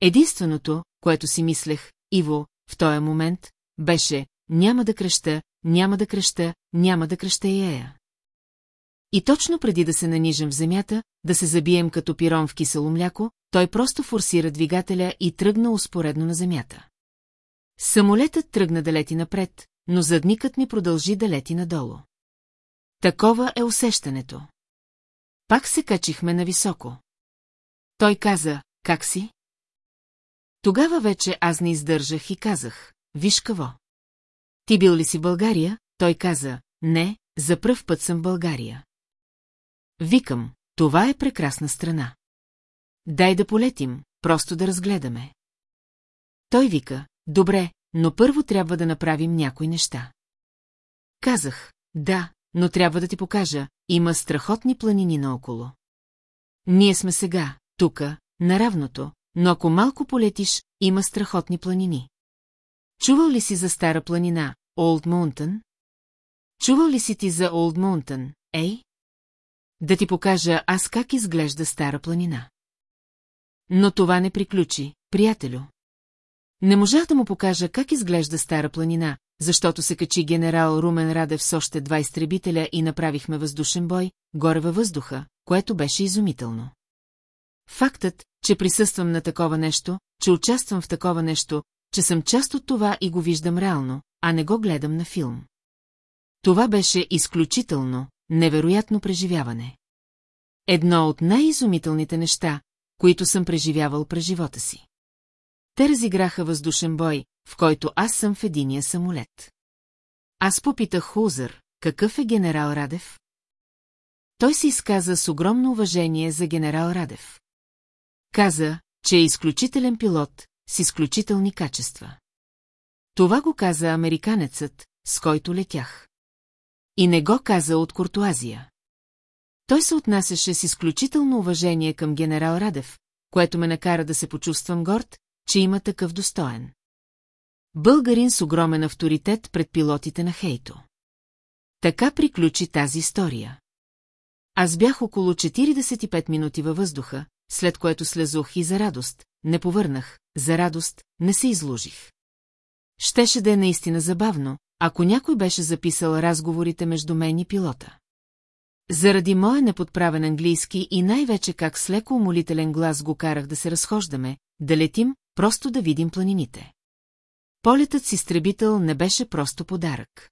Единственото, което си мислех, Иво, в този момент, беше, няма да креща, няма да креща, няма да креща и ея. И точно преди да се нанижем в земята, да се забием като пирон в кисело мляко, той просто форсира двигателя и тръгна успоредно на земята. Самолетът тръгна да лети напред, но задникът ми продължи да лети надолу. Такова е усещането. Пак се качихме нависоко. Той каза, как си? Тогава вече аз не издържах и казах, виж какво. Ти бил ли си България? Той каза, не, за пръв път съм България. Викам, това е прекрасна страна. дай да полетим, просто да разгледаме. Той вика, добре, но първо трябва да направим някои неща. Казах, да, но трябва да ти покажа, има страхотни планини наоколо. Ние сме сега, тука, на равното, но ако малко полетиш, има страхотни планини. Чувал ли си за стара планина, Олд Mountain? Чувал ли си ти за Олд Mountain, ей? Да ти покажа аз как изглежда стара планина. Но това не приключи, приятелю. Не можах да му покажа как изглежда стара планина, защото се качи генерал Румен Радев с още два изтребителя и направихме въздушен бой, горе във въздуха, което беше изумително. Фактът, че присъствам на такова нещо, че участвам в такова нещо, че съм част от това и го виждам реално, а не го гледам на филм. Това беше изключително, невероятно преживяване. Едно от най-изумителните неща, които съм преживявал през живота си. Те разиграха въздушен бой, в който аз съм в единия самолет. Аз попитах Хузър, какъв е генерал Радев? Той се изказа с огромно уважение за генерал Радев. Каза, че е изключителен пилот, с изключителни качества. Това го каза американецът, с който летях. И не го каза от Куртуазия. Той се отнасяше с изключително уважение към генерал Радев, което ме накара да се почувствам горд, че има такъв достоен. Българин с огромен авторитет пред пилотите на Хейто. Така приключи тази история. Аз бях около 45 минути във въздуха, след което слезох и за радост, не повърнах, за радост, не се изложих. Щеше да е наистина забавно, ако някой беше записал разговорите между мен и пилота. Заради моя неподправен английски и най-вече как с леко умолителен глас го карах да се разхождаме, да летим, просто да видим планините. Полетът с изтребител не беше просто подарък.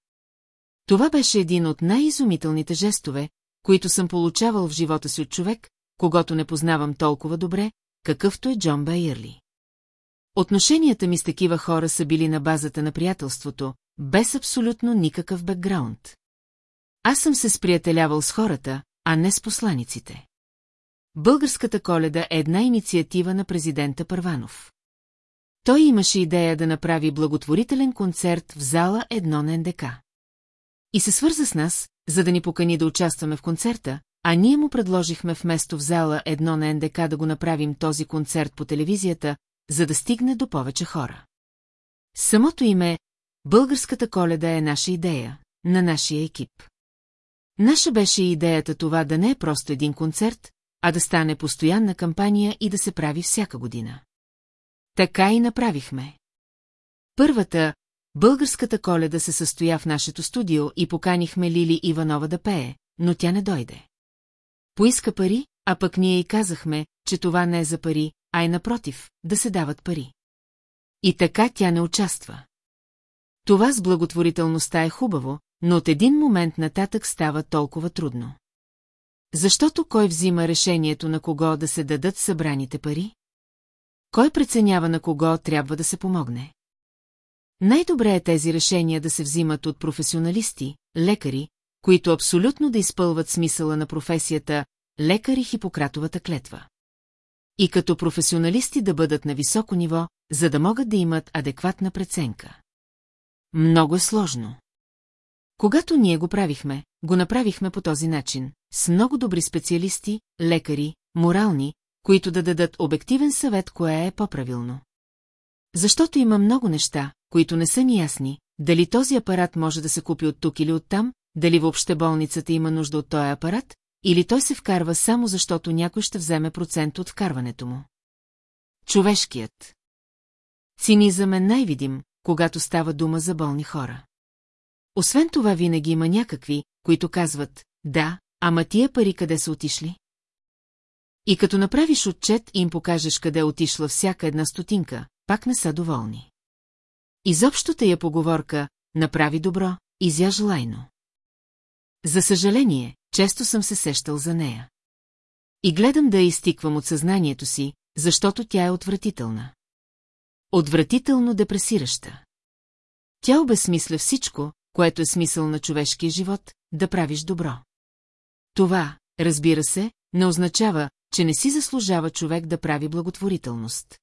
Това беше един от най-изумителните жестове, които съм получавал в живота си от човек, когато не познавам толкова добре, какъвто е Джон Байерли. Отношенията ми с такива хора са били на базата на приятелството, без абсолютно никакъв бекграунд. Аз съм се сприятелявал с хората, а не с посланиците. Българската коледа е една инициатива на президента Първанов. Той имаше идея да направи благотворителен концерт в зала едно на НДК. И се свърза с нас, за да ни покани да участваме в концерта, а ние му предложихме вместо в зала едно на НДК да го направим този концерт по телевизията, за да стигне до повече хора. Самото име Българската коледа е наша идея, на нашия екип. Наша беше идеята това да не е просто един концерт, а да стане постоянна кампания и да се прави всяка година. Така и направихме. Първата, българската коледа се състоя в нашето студио и поканихме Лили Иванова да пее, но тя не дойде. Поиска пари, а пък ние и казахме, че това не е за пари, а е напротив, да се дават пари. И така тя не участва. Това с благотворителността е хубаво, но от един момент нататък става толкова трудно. Защото кой взима решението на кого да се дадат събраните пари? Кой преценява на кого трябва да се помогне? Най-добре е тези решения да се взимат от професионалисти, лекари, които абсолютно да изпълват смисъла на професията лекари Хипократовата клетва. И като професионалисти да бъдат на високо ниво, за да могат да имат адекватна преценка. Много е сложно. Когато ние го правихме, го направихме по този начин, с много добри специалисти, лекари, морални, които да дадат обективен съвет, кое е по-правилно. Защото има много неща, които не са ни ясни, дали този апарат може да се купи от тук или от там, дали въобще болницата има нужда от този апарат, или той се вкарва само защото някой ще вземе процент от вкарването му. Човешкият. Цинизъм е най-видим, когато става дума за болни хора. Освен това винаги има някакви, които казват, да, ама тия пари къде са отишли? И като направиш отчет и им покажеш къде е отишла всяка една стотинка, пак не са доволни. Изобщо тая поговорка «направи добро, изя желайно». За съжаление, често съм се сещал за нея. И гледам да я изтиквам от съзнанието си, защото тя е отвратителна. Отвратително депресираща. Тя обесмисля всичко, което е смисъл на човешкия живот, да правиш добро. Това, разбира се, не означава, че не си заслужава човек да прави благотворителност.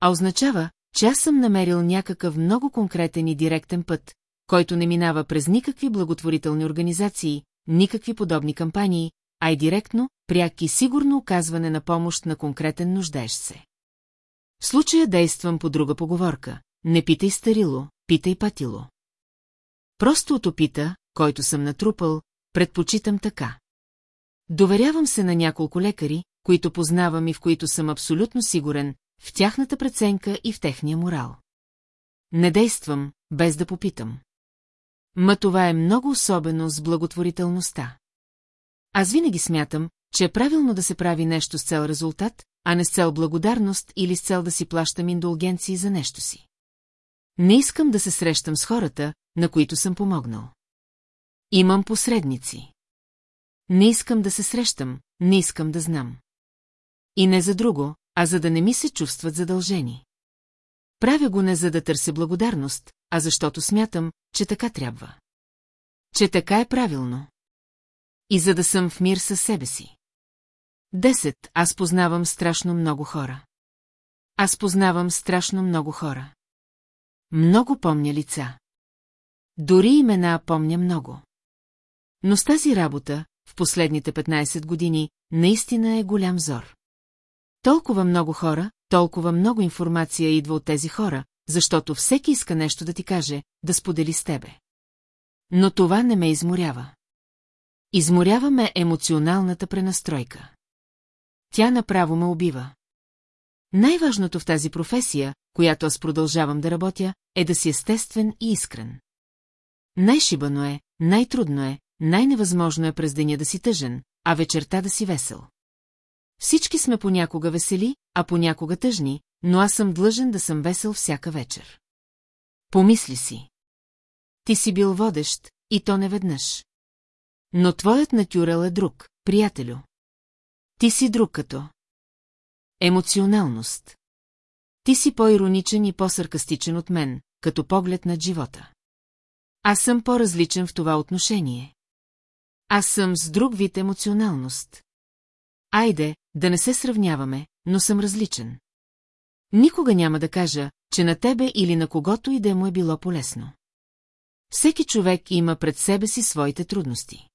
А означава, че аз съм намерил някакъв много конкретен и директен път, който не минава през никакви благотворителни организации, никакви подобни кампании, а е директно, пряк и сигурно оказване на помощ на конкретен нуждаещ се. В случая действам по друга поговорка. Не питай старило, питай патило. Просто от опита, който съм натрупал, предпочитам така. Доверявам се на няколко лекари, които познавам и в които съм абсолютно сигурен, в тяхната преценка и в техния морал. Не действам, без да попитам. Ма това е много особено с благотворителността. Аз винаги смятам, че е правилно да се прави нещо с цел резултат, а не с цел благодарност или с цел да си плащам индулгенции за нещо си. Не искам да се срещам с хората, на които съм помогнал. Имам посредници. Не искам да се срещам, не искам да знам. И не за друго, а за да не ми се чувстват задължени. Правя го не за да търся благодарност, а защото смятам, че така трябва. Че така е правилно. И за да съм в мир със себе си. Десет, аз познавам страшно много хора. Аз познавам страшно много хора. Много помня лица. Дори имена помня много. Но с тази работа, в последните 15 години, наистина е голям зор. Толкова много хора, толкова много информация идва от тези хора, защото всеки иска нещо да ти каже, да сподели с тебе. Но това не ме изморява. Изморяваме емоционалната пренастройка. Тя направо ме убива. Най-важното в тази професия, която аз продължавам да работя, е да си естествен и искрен. Най-шибано е, най-трудно е, най-невъзможно е през деня да си тъжен, а вечерта да си весел. Всички сме понякога весели, а понякога тъжни, но аз съм длъжен да съм весел всяка вечер. Помисли си. Ти си бил водещ, и то не веднъж. Но твоят натюрел е друг, приятелю. Ти си друг като. Емоционалност. Ти си по-ироничен и по-саркастичен от мен, като поглед над живота. Аз съм по-различен в това отношение. Аз съм с друг вид емоционалност. Айде, да не се сравняваме, но съм различен. Никога няма да кажа, че на тебе или на когото и да му е било полезно. Всеки човек има пред себе си своите трудности.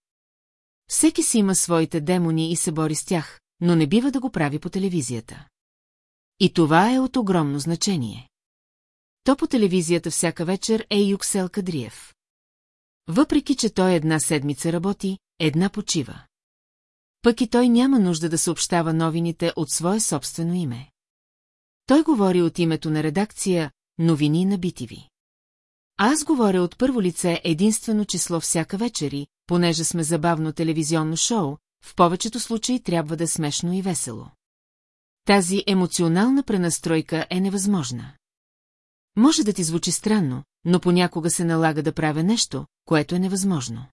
Всеки си има своите демони и се бори с тях, но не бива да го прави по телевизията. И това е от огромно значение. То по телевизията всяка вечер е Юксел Кадриев. Въпреки, че той една седмица работи, една почива. Пък и той няма нужда да съобщава новините от свое собствено име. Той говори от името на редакция «Новини на битиви». Аз говоря от първо лице единствено число всяка вечери, понеже сме забавно телевизионно шоу, в повечето случаи трябва да е смешно и весело. Тази емоционална пренастройка е невъзможна. Може да ти звучи странно, но понякога се налага да правя нещо, което е невъзможно.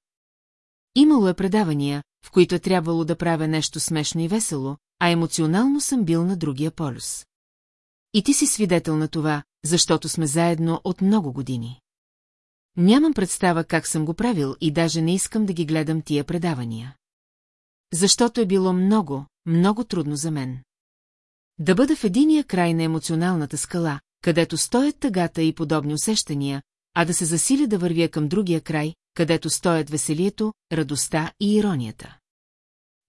Имало е предавания, в които е трябвало да правя нещо смешно и весело, а емоционално съм бил на другия полюс. И ти си свидетел на това, защото сме заедно от много години. Нямам представа как съм го правил и даже не искам да ги гледам тия предавания. Защото е било много, много трудно за мен. Да бъда в единия край на емоционалната скала, където стоят тъгата и подобни усещания, а да се засиля да вървя към другия край, където стоят веселието, радостта и иронията.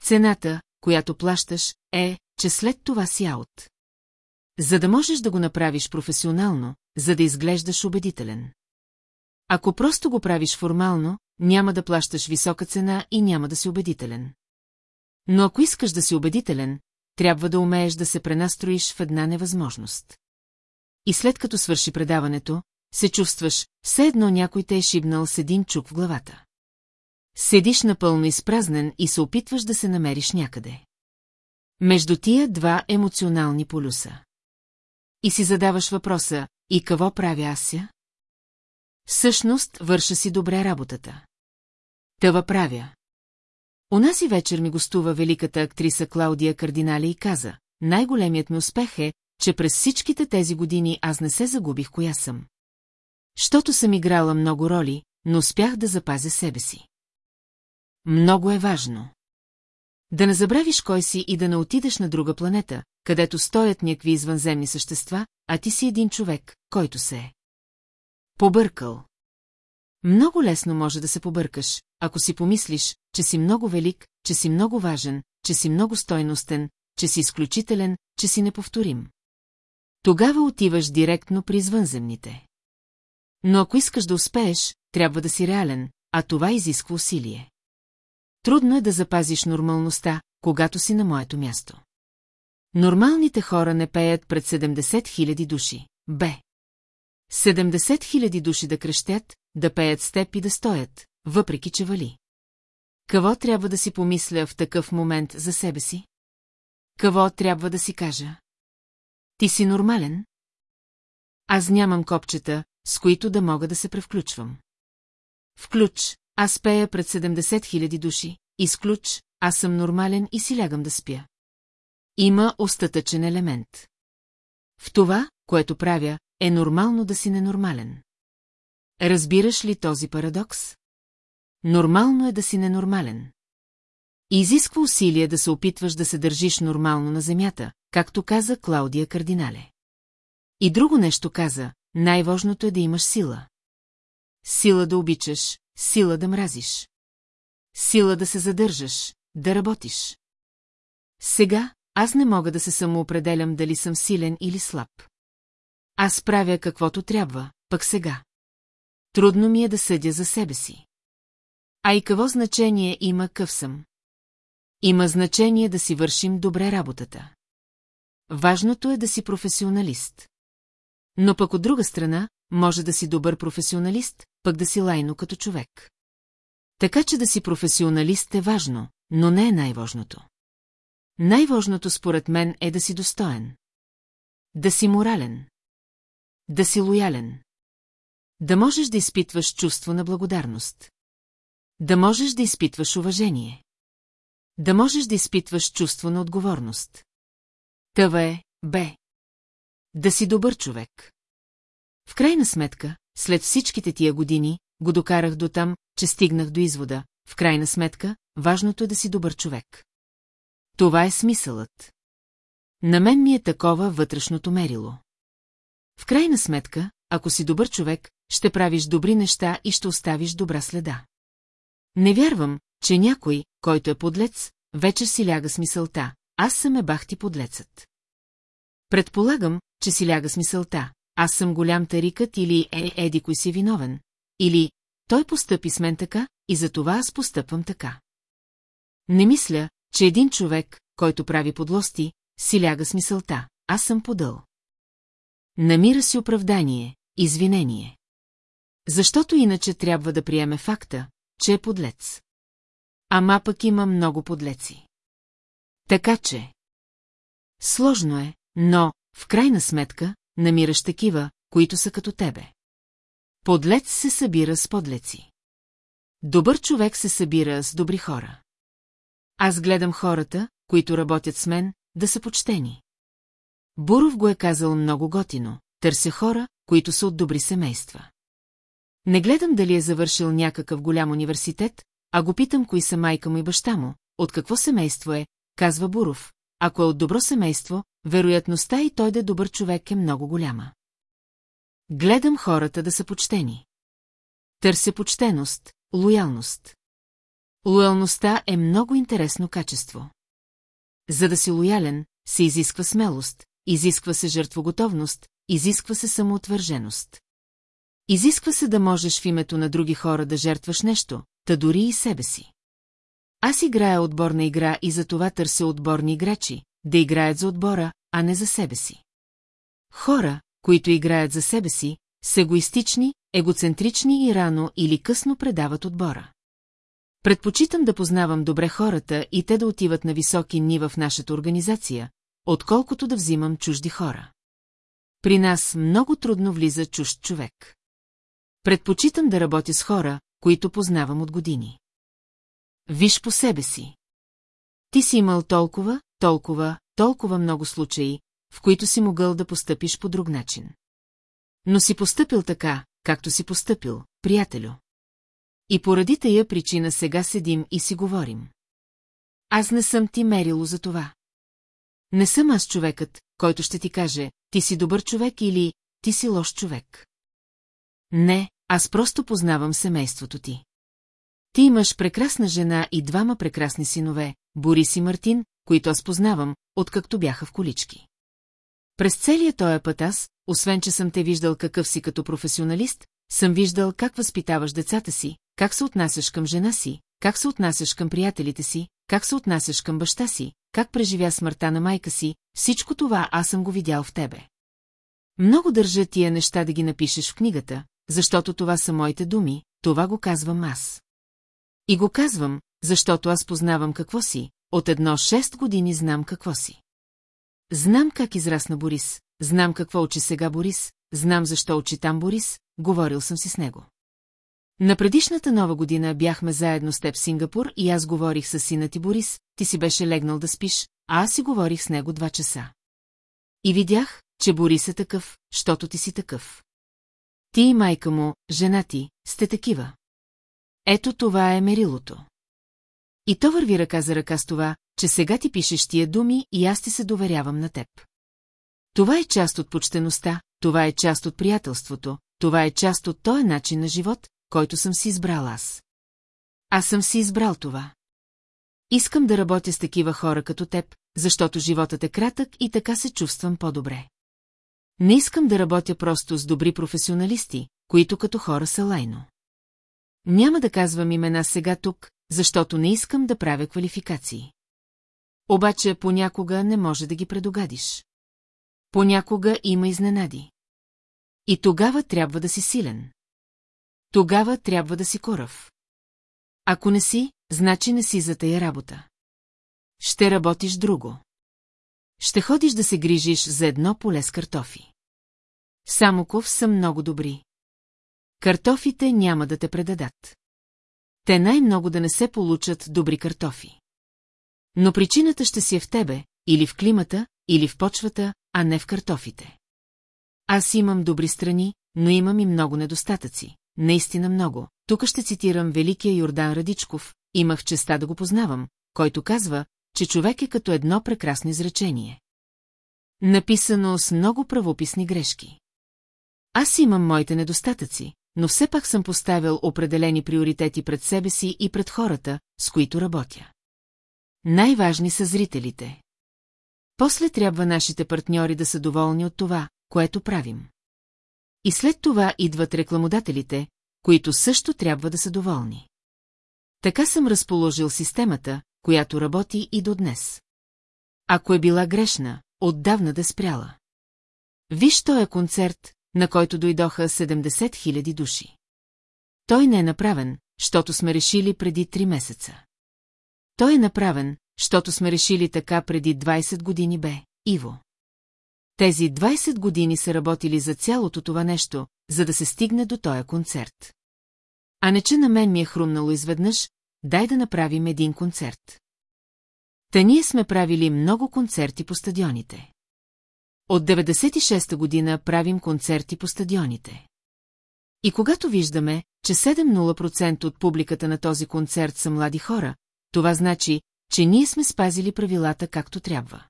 Цената, която плащаш, е, че след това си аут. За да можеш да го направиш професионално, за да изглеждаш убедителен. Ако просто го правиш формално, няма да плащаш висока цена и няма да си убедителен. Но ако искаш да си убедителен, трябва да умееш да се пренастроиш в една невъзможност. И след като свърши предаването, се чувстваш, все едно някой те е шибнал с един чук в главата. Седиш напълно изпразнен и се опитваш да се намериш някъде. Между тия два емоционални полюса. И си задаваш въпроса, и какво правя аз ся? Всъщност, върша си добре работата. Тъва правя. Унази вечер ми гостува великата актриса Клаудия Кардинали и каза, най-големият ми успех е, че през всичките тези години аз не се загубих коя съм. Щото съм играла много роли, но успях да запазя себе си. Много е важно. Да не забравиш кой си и да не отидеш на друга планета, където стоят някакви извънземни същества, а ти си един човек, който се е. Побъркал. Много лесно може да се побъркаш, ако си помислиш, че си много велик, че си много важен, че си много стойностен, че си изключителен, че си неповторим. Тогава отиваш директно при извънземните. Но ако искаш да успееш, трябва да си реален, а това изисква усилие. Трудно е да запазиш нормалността, когато си на моето място. Нормалните хора не пеят пред 70 000 души. Б. 70 000 души да крещят, да пеят с теб и да стоят, въпреки че вали. Какво трябва да си помисля в такъв момент за себе си? Какво трябва да си кажа? Ти си нормален? Аз нямам копчета, с които да мога да се превключвам. Включ, аз пея пред 70 000 души, изключ, аз съм нормален и си лягам да спя. Има остатъчен елемент. В това, което правя, е нормално да си ненормален. Разбираш ли този парадокс? Нормално е да си ненормален. изисква усилие да се опитваш да се държиш нормално на земята, както каза Клаудия Кардинале. И друго нещо каза, най-важното е да имаш сила. Сила да обичаш, сила да мразиш. Сила да се задържаш, да работиш. Сега аз не мога да се самоопределям дали съм силен или слаб. Аз правя каквото трябва, пък сега. Трудно ми е да съдя за себе си. А и какво значение има къв съм? Има значение да си вършим добре работата. Важното е да си професионалист. Но пък от друга страна, може да си добър професионалист, пък да си лайно като човек. Така че да си професионалист е важно, но не е най-важното. Най-важното според мен е да си достоен. Да си морален. Да си лоялен. Да можеш да изпитваш чувство на благодарност. Да можеш да изпитваш уважение. Да можеш да изпитваш чувство на отговорност. Това е, бе. Да си добър човек. В крайна сметка, след всичките тия години, го докарах до там, че стигнах до извода. В крайна сметка, важното е да си добър човек. Това е смисълът. На мен ми е такова вътрешното мерило. В крайна сметка, ако си добър човек, ще правиш добри неща и ще оставиш добра следа. Не вярвам, че някой, който е подлец, вечер си ляга с мисълта, аз съм е бахти подлецът. Предполагам, че си ляга с мисълта, аз съм голям тарикът или е, еди кой си виновен, или той постъпи с мен така и за това аз постъпвам така. Не мисля, че един човек, който прави подлости, си ляга с мисълта, аз съм подъл. Намира си оправдание, извинение. Защото иначе трябва да приеме факта, че е подлец. Ама пък има много подлеци. Така че... Сложно е, но, в крайна сметка, намираш такива, които са като тебе. Подлец се събира с подлеци. Добър човек се събира с добри хора. Аз гледам хората, които работят с мен, да са почтени. Буров го е казал много готино, търся хора, които са от добри семейства. Не гледам дали е завършил някакъв голям университет, а го питам кои са майка му и баща му, от какво семейство е, казва Буров. Ако е от добро семейство, вероятността и той да е добър човек е много голяма. Гледам хората да са почтени. Търся почтеност, лоялност. Лоялността е много интересно качество. За да си лоялен, се изисква смелост, изисква се жертвоготовност, изисква се самоотвърженост. Изисква се да можеш в името на други хора да жертваш нещо, та дори и себе си. Аз играя отборна игра и за това търся отборни играчи, да играят за отбора, а не за себе си. Хора, които играят за себе си, са егоистични, егоцентрични и рано или късно предават отбора. Предпочитам да познавам добре хората и те да отиват на високи нива в нашата организация, отколкото да взимам чужди хора. При нас много трудно влиза чужд човек. Предпочитам да работя с хора, които познавам от години. Виж по себе си. Ти си имал толкова, толкова, толкова много случаи, в които си могъл да постъпиш по друг начин. Но си постъпил така, както си постъпил, приятелю. И поради тая причина сега седим и си говорим. Аз не съм ти мерило за това. Не съм аз човекът, който ще ти каже, ти си добър човек или ти си лош човек. Не, аз просто познавам семейството ти. Ти имаш прекрасна жена и двама прекрасни синове, Борис и Мартин, които аз познавам, откакто бяха в колички. През целия този път аз, освен че съм те виждал какъв си като професионалист, съм виждал как възпитаваш децата си, как се отнасяш към жена си, как се отнасяш към приятелите си, как се отнасяш към баща си, как преживя смъртта на майка си, всичко това аз съм го видял в тебе. Много държа тия неща да ги напишеш в книгата, защото това са моите думи, това го казвам аз. И го казвам, защото аз познавам какво си, от едно шест години знам какво си. Знам как израсна Борис, знам какво учи сега Борис, знам защо учи там Борис, говорил съм си с него. На предишната нова година бяхме заедно с теб в Сингапур и аз говорих с сина ти Борис, ти си беше легнал да спиш, а аз си говорих с него два часа. И видях, че Борис е такъв, щото ти си такъв. Ти и майка му, жена ти, сте такива. Ето това е мерилото. И то върви ръка за ръка с това, че сега ти пишеш тия думи и аз ти се доверявам на теб. Това е част от почтеността, това е част от приятелството, това е част от този начин на живот, който съм си избрал аз. Аз съм си избрал това. Искам да работя с такива хора като теб, защото животът е кратък и така се чувствам по-добре. Не искам да работя просто с добри професионалисти, които като хора са лайно. Няма да казвам имена сега тук, защото не искам да правя квалификации. Обаче понякога не може да ги предогадиш. Понякога има изненади. И тогава трябва да си силен. Тогава трябва да си корав. Ако не си, значи не си за тая работа. Ще работиш друго. Ще ходиш да се грижиш за едно поле с картофи. Самоков са много добри. Картофите няма да те предадат. Те най-много да не се получат добри картофи. Но причината ще си е в тебе, или в климата, или в почвата, а не в картофите. Аз имам добри страни, но имам и много недостатъци. Наистина много. Тук ще цитирам великия Йордан Радичков, имах честа да го познавам, който казва, че човек е като едно прекрасно изречение. Написано с много правописни грешки. Аз имам моите недостатъци, но все пак съм поставил определени приоритети пред себе си и пред хората, с които работя. Най-важни са зрителите. После трябва нашите партньори да са доволни от това, което правим. И след това идват рекламодателите, които също трябва да са доволни. Така съм разположил системата, която работи и до днес. Ако е била грешна, отдавна да спряла. Виж той е концерт, на който дойдоха 70 000 души. Той не е направен, защото сме решили преди 3 месеца. Той е направен, защото сме решили така преди 20 години бе, Иво. Тези 20 години са работили за цялото това нещо, за да се стигне до този концерт. А не че на мен ми е хрумнало изведнъж, дай да направим един концерт. Та ние сме правили много концерти по стадионите. От 96-та година правим концерти по стадионите. И когато виждаме, че 7-0% от публиката на този концерт са млади хора, това значи, че ние сме спазили правилата както трябва.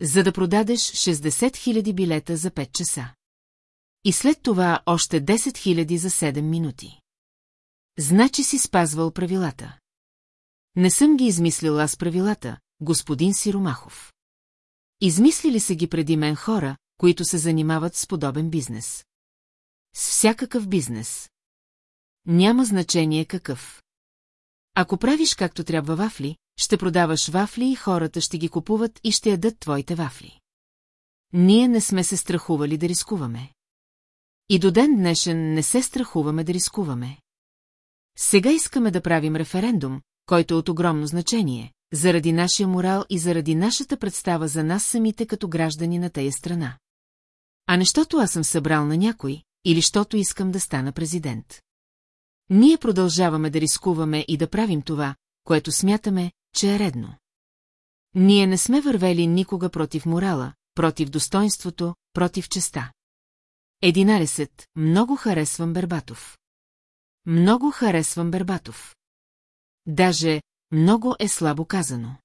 За да продадеш 60 000 билета за 5 часа. И след това още 10 000 за 7 минути. Значи си спазвал правилата. Не съм ги измислил аз правилата, господин Сиромахов. Измислили са ги преди мен хора, които се занимават с подобен бизнес. С всякакъв бизнес. Няма значение какъв. Ако правиш както трябва вафли, ще продаваш вафли и хората ще ги купуват и ще ядат твоите вафли. Ние не сме се страхували да рискуваме. И до ден днешен не се страхуваме да рискуваме. Сега искаме да правим референдум, който е от огромно значение, заради нашия морал и заради нашата представа за нас самите като граждани на тая страна. А нещото аз съм събрал на някой, или щото искам да стана президент. Ние продължаваме да рискуваме и да правим това, което смятаме, че е редно. Ние не сме вървели никога против морала, против достоинството, против честа. 11. Много харесвам Бербатов. Много харесвам Бербатов. Даже много е слабо казано.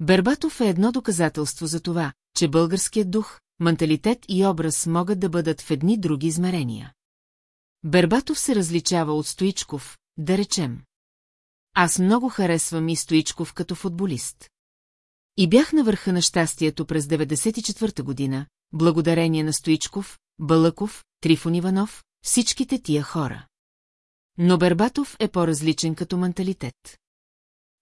Бербатов е едно доказателство за това, че българският дух, менталитет и образ могат да бъдат в едни други измерения. Бербатов се различава от Стоичков, да речем. Аз много харесвам и Стоичков като футболист. И бях на върха на щастието през 94-та година, благодарение на Стоичков, Балъков, Трифон Иванов, всичките тия хора. Но Бербатов е по-различен като менталитет.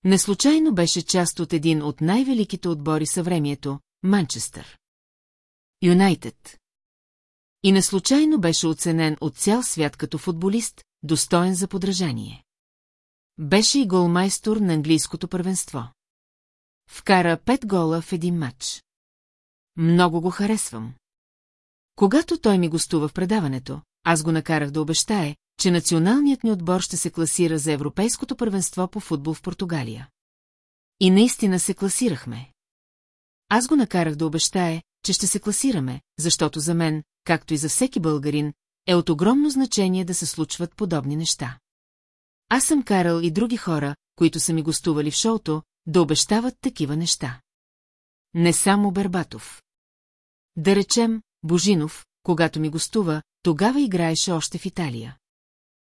Неслучайно беше част от един от най-великите отбори съвремието – Манчестър. Юнайтед. И неслучайно беше оценен от цял свят като футболист, достоен за подражание. Беше и голмайстор на английското първенство. Вкара пет гола в един матч. Много го харесвам. Когато той ми гостува в предаването, аз го накарах да обещае, че националният ни отбор ще се класира за Европейското първенство по футбол в Португалия. И наистина се класирахме. Аз го накарах да обещае, че ще се класираме, защото за мен, както и за всеки българин, е от огромно значение да се случват подобни неща. Аз съм карал и други хора, които са ми гостували в шоуто, да обещават такива неща. Не само Бербатов. Да речем, Божинов, когато ми гостува, тогава играеше още в Италия.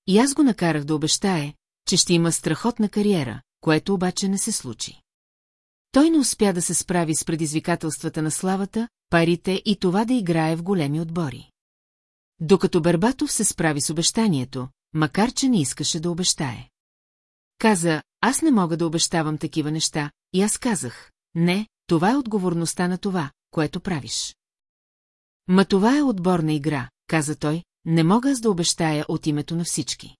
И аз го накарах да обещае, че ще има страхотна кариера, което обаче не се случи. Той не успя да се справи с предизвикателствата на славата, парите и това да играе в големи отбори. Докато Бербатов се справи с обещанието, макар че не искаше да обещае. Каза, аз не мога да обещавам такива неща, и аз казах, не, това е отговорността на това, което правиш. Ма това е отборна игра, каза той, не мога аз да обещая от името на всички.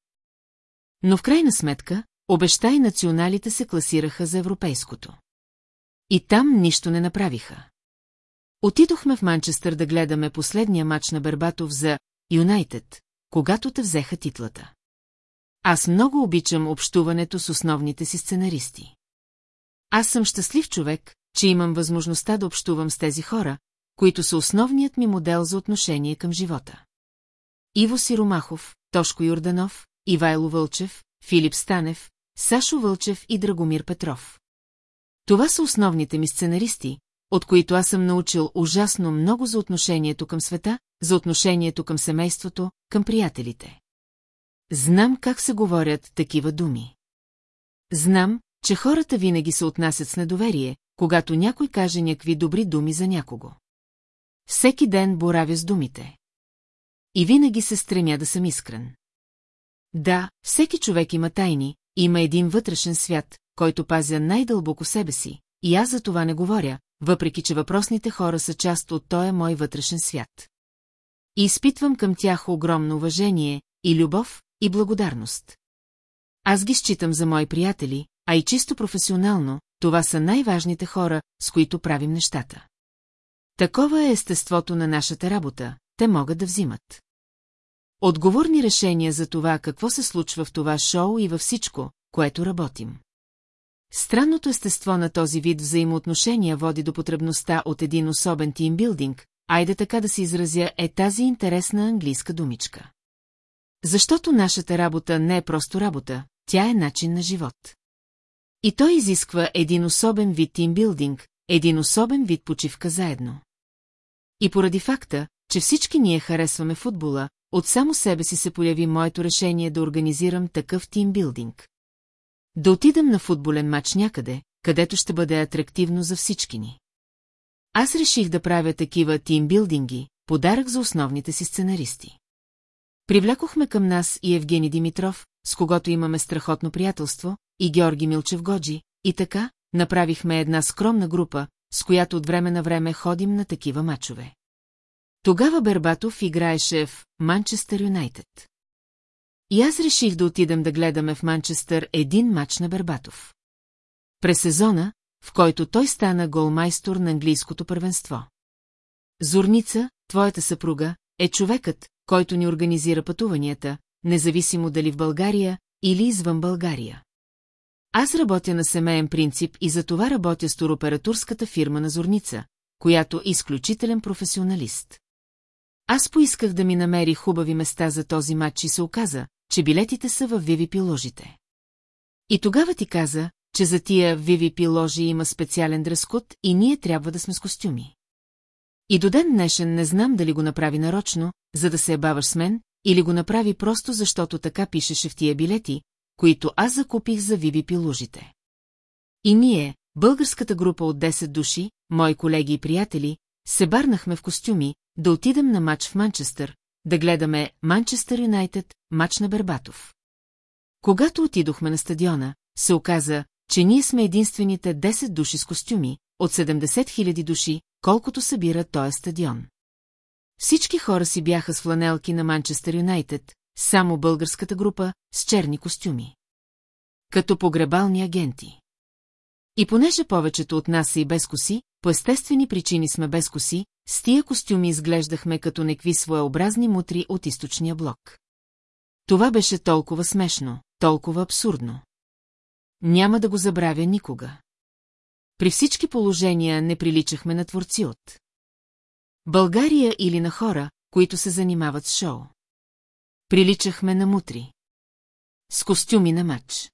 Но в крайна сметка, обеща и националите се класираха за европейското. И там нищо не направиха. Отидохме в Манчестър да гледаме последния матч на Бербатов за Юнайтед, когато те взеха титлата. Аз много обичам общуването с основните си сценаристи. Аз съм щастлив човек, че имам възможността да общувам с тези хора, които са основният ми модел за отношение към живота. Иво Сиромахов, Тошко Юрданов, Ивайло Вълчев, Филип Станев, Сашо Вълчев и Драгомир Петров. Това са основните ми сценаристи, от които аз съм научил ужасно много за отношението към света, за отношението към семейството, към приятелите. Знам как се говорят такива думи. Знам, че хората винаги се отнасят с недоверие, когато някой каже някакви добри думи за някого. Всеки ден боравя с думите. И винаги се стремя да съм искрен. Да, всеки човек има тайни, има един вътрешен свят, който пазя най-дълбоко себе си, и аз за това не говоря, въпреки че въпросните хора са част от този мой вътрешен свят. И изпитвам към тях огромно уважение, и любов, и благодарност. Аз ги считам за мои приятели, а и чисто професионално, това са най-важните хора, с които правим нещата. Такова е естеството на нашата работа, те могат да взимат. Отговорни решения за това какво се случва в това шоу и във всичко, което работим. Странното естество на този вид взаимоотношения води до потребността от един особен тимбилдинг, айде така да се изразя е тази интересна английска думичка. Защото нашата работа не е просто работа, тя е начин на живот. И той изисква един особен вид тимбилдинг, един особен вид почивка заедно. И поради факта, че всички ние харесваме футбола, от само себе си се появи моето решение да организирам такъв тимбилдинг. Да отидем на футболен матч някъде, където ще бъде атрактивно за всички ни. Аз реших да правя такива тимбилдинги, подарък за основните си сценаристи. Привлякохме към нас и Евгений Димитров, с когото имаме страхотно приятелство, и Георги Милчев Годжи, и така, направихме една скромна група, с която от време на време ходим на такива мачове. Тогава Бербатов играеше в Манчестър Юнайтед. И аз реших да отидем да гледаме в Манчестър един мач на Бербатов. През сезона, в който той стана голмайстор на английското първенство. Зорница, твоята съпруга, е човекът, който ни организира пътуванията, независимо дали в България или извън България. Аз работя на семейен принцип и за това работя с туропературската фирма на Зорница, която е изключителен професионалист. Аз поисках да ми намери хубави места за този матч и се оказа, че билетите са във VIP ложите. И тогава ти каза, че за тия VVP ложи има специален дръскот и ние трябва да сме с костюми. И до ден днешен не знам дали го направи нарочно, за да се ебаваш с мен, или го направи просто защото така пишеше в тия билети, които аз закупих за VVP ложите. И ние, българската група от 10 души, мои колеги и приятели, се барнахме в костюми, да отидем на матч в Манчестър, да гледаме Манчестър Юнайтед, матч на Бербатов. Когато отидохме на стадиона, се оказа, че ние сме единствените 10 души с костюми, от 70 000 души, колкото събира този стадион. Всички хора си бяха с фланелки на Манчестър Юнайтед, само българската група с черни костюми. Като погребални агенти. И понеже повечето от нас са и без коси, по естествени причини сме без коси, с тия костюми изглеждахме като некви своеобразни мутри от източния блок. Това беше толкова смешно, толкова абсурдно. Няма да го забравя никога. При всички положения не приличахме на творци от България или на хора, които се занимават с шоу. Приличахме на мутри. С костюми на матч.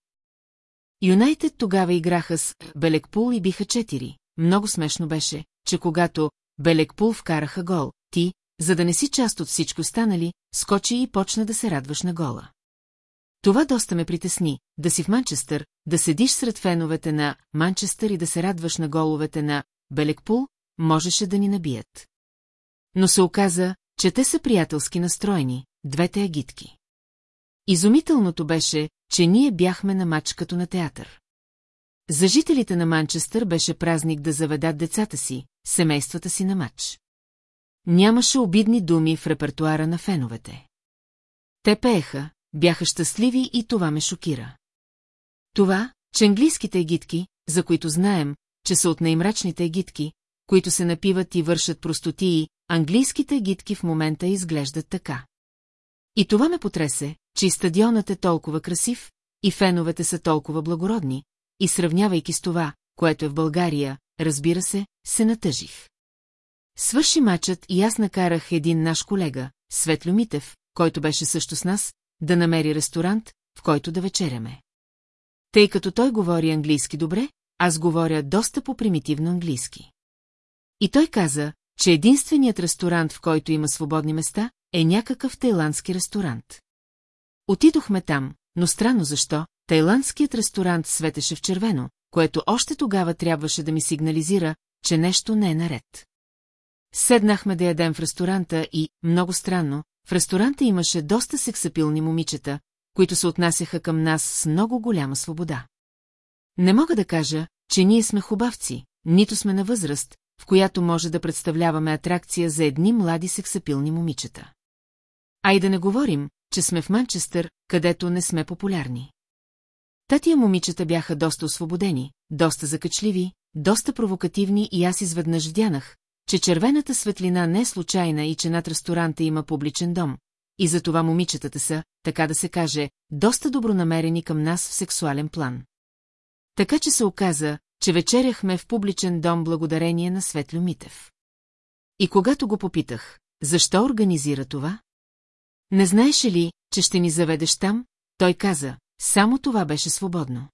Юнайтед тогава играха с Белекпул и биха четири. Много смешно беше, че когато Белекпул вкараха гол, ти, за да не си част от всичко останали, скочи и почна да се радваш на гола. Това доста ме притесни, да си в Манчестър, да седиш сред феновете на Манчестър и да се радваш на головете на Белекпул, можеше да ни набият. Но се оказа, че те са приятелски настроени, двете агитки. Изумителното беше, че ние бяхме на матч като на театър. За жителите на Манчестър беше празник да заведат децата си, семействата си на матч. Нямаше обидни думи в репертуара на феновете. Те пееха, бяха щастливи и това ме шокира. Това, че английските егитки, за които знаем, че са от най-мрачните егитки, които се напиват и вършат простотии, английските егитки в момента изглеждат така. И това ме потресе, че и стадионът е толкова красив, и феновете са толкова благородни, и сравнявайки с това, което е в България, разбира се, се натъжих. Свърши мачът и аз накарах един наш колега, Светлю Митев, който беше също с нас, да намери ресторант, в който да вечеряме. Тъй като той говори английски добре, аз говоря доста по-примитивно английски. И той каза, че единственият ресторант, в който има свободни места, е някакъв тайландски ресторант. Отидохме там, но странно защо, тайландският ресторант светеше в червено, което още тогава трябваше да ми сигнализира, че нещо не е наред. Седнахме да ядем в ресторанта и, много странно, в ресторанта имаше доста сексапилни момичета, които се отнасяха към нас с много голяма свобода. Не мога да кажа, че ние сме хубавци, нито сме на възраст, в която може да представляваме атракция за едни млади сексапилни момичета. А и да не говорим, че сме в Манчестър, където не сме популярни. Татия момичета бяха доста освободени, доста закачливи, доста провокативни и аз изведнъж вдянах, че червената светлина не е случайна и че над ресторанта има публичен дом, и затова момичетата са, така да се каже, доста добронамерени към нас в сексуален план. Така че се оказа, че вечеряхме в публичен дом благодарение на Светлю Митев. И когато го попитах, защо организира това? Не знаеше ли, че ще ни заведеш там? Той каза, само това беше свободно.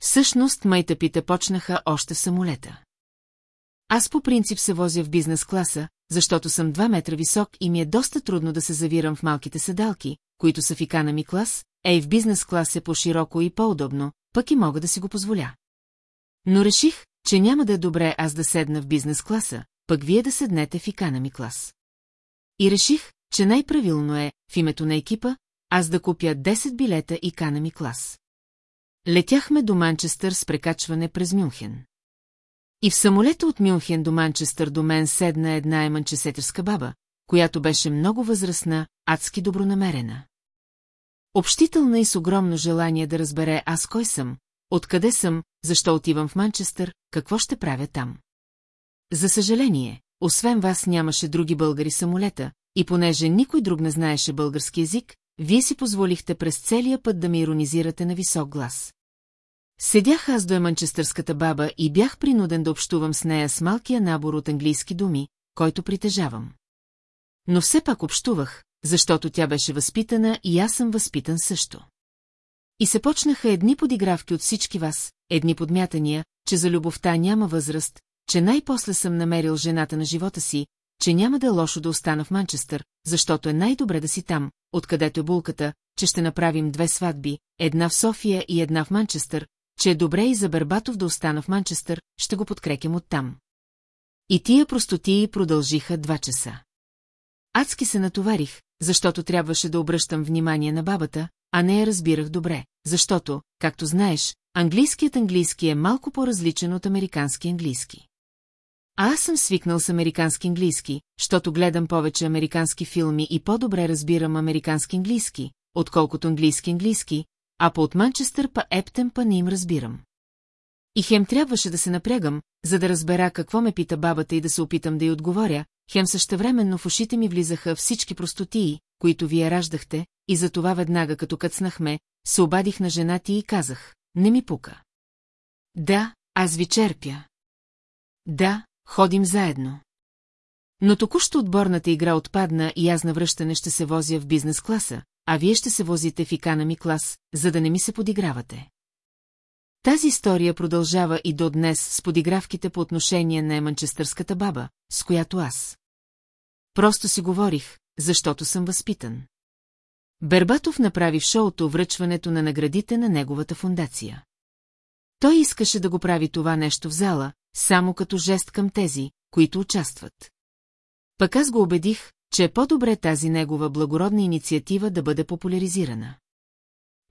Всъщност майтъпите почнаха още в самолета. Аз по принцип се возя в бизнес класа, защото съм 2 метра висок и ми е доста трудно да се завирам в малките седалки, които са в икана клас, ей в бизнес клас е по-широко и по-удобно, пък и мога да си го позволя. Но реших, че няма да е добре аз да седна в бизнес класа, пък вие да седнете в икана клас. И реших, че най-правилно е, в името на екипа, аз да купя 10 билета и кана клас. Летяхме до Манчестър с прекачване през Мюнхен. И в самолета от Мюнхен до Манчестър до мен седна една еманчесетърска баба, която беше много възрастна, адски добронамерена. Общителна и с огромно желание да разбере аз кой съм, откъде съм, защо отивам в Манчестър, какво ще правя там. За съжаление, освен вас нямаше други българи самолета, и понеже никой друг не знаеше български язик, вие си позволихте през целия път да ми иронизирате на висок глас. Седях аз до еманчестърската баба и бях принуден да общувам с нея с малкия набор от английски думи, който притежавам. Но все пак общувах, защото тя беше възпитана и аз съм възпитан също. И се почнаха едни подигравки от всички вас, едни подмятания, че за любовта няма възраст, че най-после съм намерил жената на живота си, че няма да е лошо да остана в Манчестър, защото е най-добре да си там, откъдето е булката, че ще направим две сватби, една в София и една в Манчестър, че е добре и за Бербатов да остана в Манчестър, ще го подкрекям оттам. И тия простотии продължиха два часа. Адски се натоварих, защото трябваше да обръщам внимание на бабата, а не я разбирах добре, защото, както знаеш, английският английски е малко по-различен от американски английски. А аз съм свикнал с американски английски, защото гледам повече американски филми и по-добре разбирам американски английски, отколкото английски английски, а по от Манчестър па Ептен па не им разбирам. И хем трябваше да се напрягам, за да разбера какво ме пита бабата и да се опитам да й отговоря, хем същевременно в ушите ми влизаха всички простотии, които вие раждахте, и за това веднага като къцнахме, се обадих на жена ти и казах, не ми пука. Да, аз ви черпя. Да, ходим заедно. Но току-що отборната игра отпадна и аз на връщане ще се возя в бизнес класа, а вие ще се возите в икана клас, за да не ми се подигравате. Тази история продължава и до днес с подигравките по отношение на манчестърската баба, с която аз. Просто си говорих, защото съм възпитан. Бербатов направи в шоуто връчването на наградите на неговата фундация. Той искаше да го прави това нещо в зала, само като жест към тези, които участват. Пък аз го убедих, че е по-добре тази негова благородна инициатива да бъде популяризирана.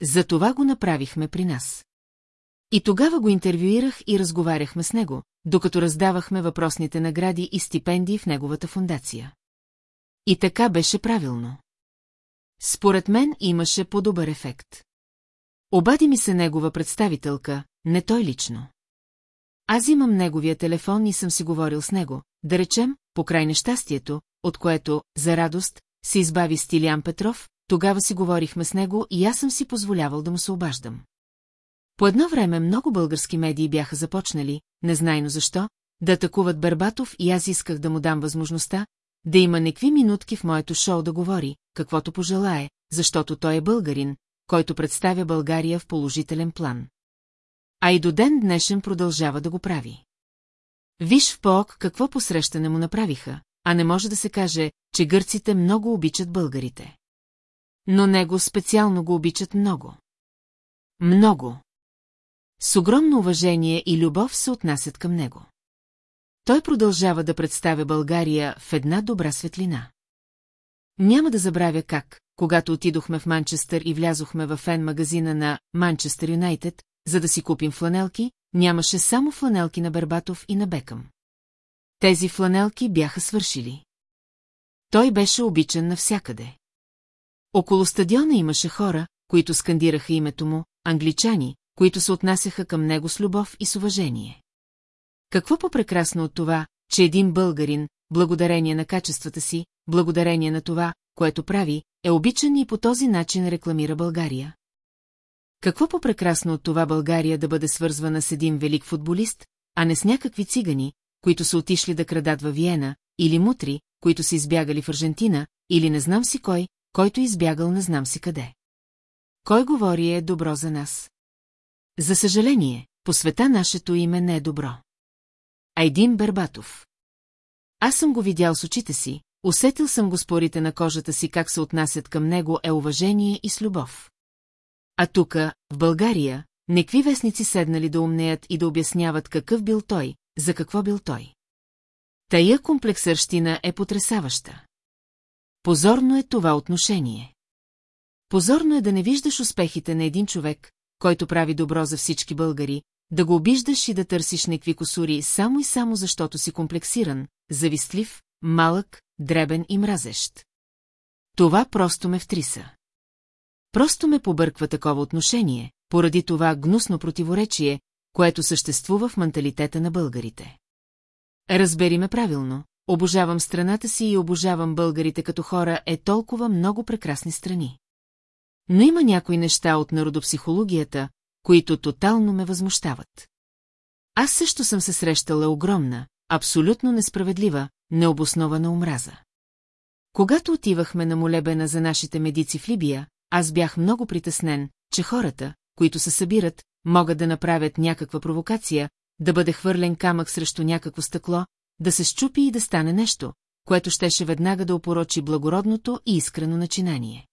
За това го направихме при нас. И тогава го интервюирах и разговаряхме с него, докато раздавахме въпросните награди и стипендии в неговата фундация. И така беше правилно. Според мен имаше по-добър ефект. Обади ми се негова представителка, не той лично. Аз имам неговия телефон и съм си говорил с него, да речем, по край нещастието, от което, за радост, се избави Стилиан Петров, тогава си говорихме с него и аз съм си позволявал да му се обаждам. По едно време много български медии бяха започнали, незнайно защо, да атакуват Бербатов и аз исках да му дам възможността, да има некви минутки в моето шоу да говори, каквото пожелае, защото той е българин, който представя България в положителен план. А и до ден днешен продължава да го прави. Виж в ПОК какво посрещане му направиха, а не може да се каже, че гърците много обичат българите. Но него специално го обичат много. Много. С огромно уважение и любов се отнасят към него. Той продължава да представя България в една добра светлина. Няма да забравя как, когато отидохме в Манчестър и влязохме в фен магазина на Манчестър Юнайтед, за да си купим фланелки, нямаше само фланелки на Бербатов и на Бекъм. Тези фланелки бяха свършили. Той беше обичан навсякъде. Около стадиона имаше хора, които скандираха името му, англичани, които се отнасяха към него с любов и с уважение. Какво по-прекрасно от това, че един българин, благодарение на качествата си, благодарение на това, което прави, е обичан и по този начин рекламира България? Какво по-прекрасно от това България да бъде свързвана с един велик футболист, а не с някакви цигани, които са отишли да крадат във Виена, или мутри, които са избягали в Аржентина, или не знам си кой, който е избягал не знам си къде. Кой говори е добро за нас? За съжаление, по света нашето име не е добро. Айдин Бербатов. Аз съм го видял с очите си, усетил съм го спорите на кожата си как се отнасят към него е уважение и с любов. А тука, в България, некви вестници седнали да умнеят и да обясняват какъв бил той, за какво бил той. Тая комплексърщина е потрясаваща. Позорно е това отношение. Позорно е да не виждаш успехите на един човек, който прави добро за всички българи, да го обиждаш и да търсиш некви косури само и само защото си комплексиран, завистлив, малък, дребен и мразещ. Това просто ме втриса. Просто ме побърква такова отношение, поради това гнусно противоречие, което съществува в менталитета на българите. Разбери ме правилно, обожавам страната си и обожавам българите като хора е толкова много прекрасни страни. Но има някои неща от народопсихологията, които тотално ме възмущават. Аз също съм се срещала огромна, абсолютно несправедлива, необоснована омраза. Когато отивахме на молебена за нашите медици в Либия, аз бях много притеснен, че хората, които се събират, могат да направят някаква провокация, да бъде хвърлен камък срещу някакво стъкло, да се щупи и да стане нещо, което щеше веднага да опорочи благородното и искрено начинание.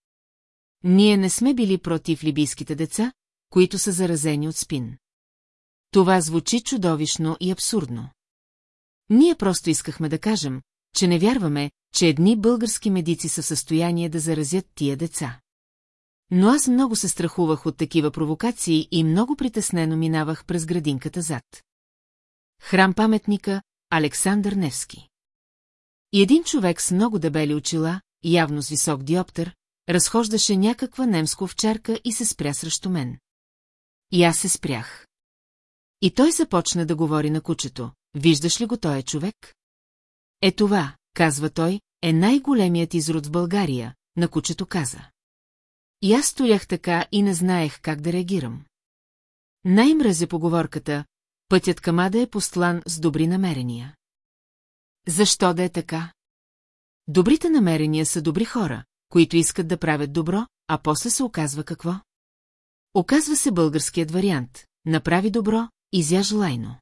Ние не сме били против либийските деца, които са заразени от спин. Това звучи чудовищно и абсурдно. Ние просто искахме да кажем, че не вярваме, че едни български медици са в състояние да заразят тия деца. Но аз много се страхувах от такива провокации и много притеснено минавах през градинката зад. Храм паметника Александър Невски. И един човек с много дебели очила, явно с висок диоптер, разхождаше някаква немска овчарка и се спря срещу мен. И аз се спрях. И той започна да говори на кучето. Виждаш ли го той е човек? Е това, казва той, е най-големият изрод в България, на кучето каза. И аз стоях така и не знаех как да реагирам. Най-мразе поговорката, пътят към Ада е постлан с добри намерения. Защо да е така? Добрите намерения са добри хора, които искат да правят добро, а после се оказва какво? Оказва се българският вариант. Направи добро, изяж лайно.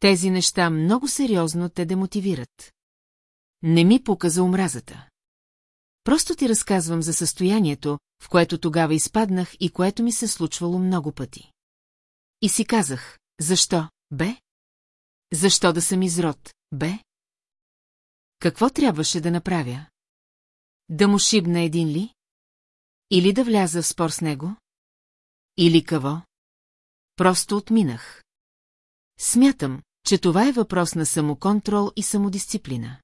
Тези неща много сериозно те демотивират. Не ми показа омразата. Просто ти разказвам за състоянието, в което тогава изпаднах и което ми се случвало много пъти. И си казах, защо, бе? Защо да съм изрод, бе? Какво трябваше да направя? Да му шибна един ли? Или да вляза в спор с него? Или какво? Просто отминах. Смятам, че това е въпрос на самоконтрол и самодисциплина.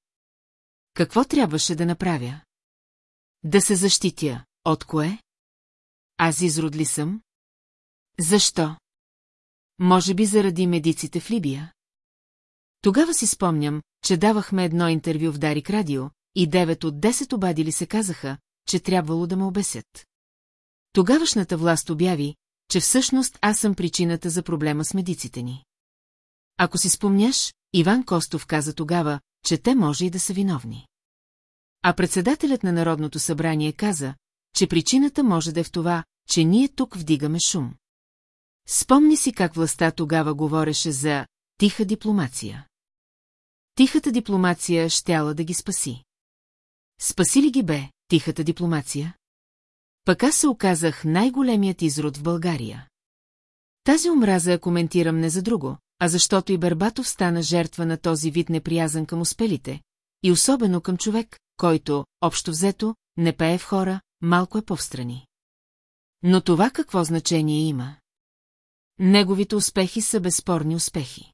Какво трябваше да направя? Да се защитя. От кое? Аз изродли съм? Защо? Може би заради медиците в Либия? Тогава си спомням, че давахме едно интервю в Дарик Радио, и 9 от 10 обадили се казаха, че трябвало да ме обесят. Тогавашната власт обяви, че всъщност аз съм причината за проблема с медиците ни. Ако си спомняш, Иван Костов каза тогава, че те може и да са виновни. А председателят на Народното събрание каза, че причината може да е в това, че ние тук вдигаме шум. Спомни си как властта тогава говореше за тиха дипломация. Тихата дипломация щяла да ги спаси. Спаси ли ги бе, тихата дипломация? Пък аз се оказах най-големият изрод в България. Тази омраза я коментирам не за друго, а защото и Бербатов стана жертва на този вид неприязан към успелите, и особено към човек, който, общо взето, не пее в хора, малко е повстрани. Но това какво значение има? Неговите успехи са безспорни успехи.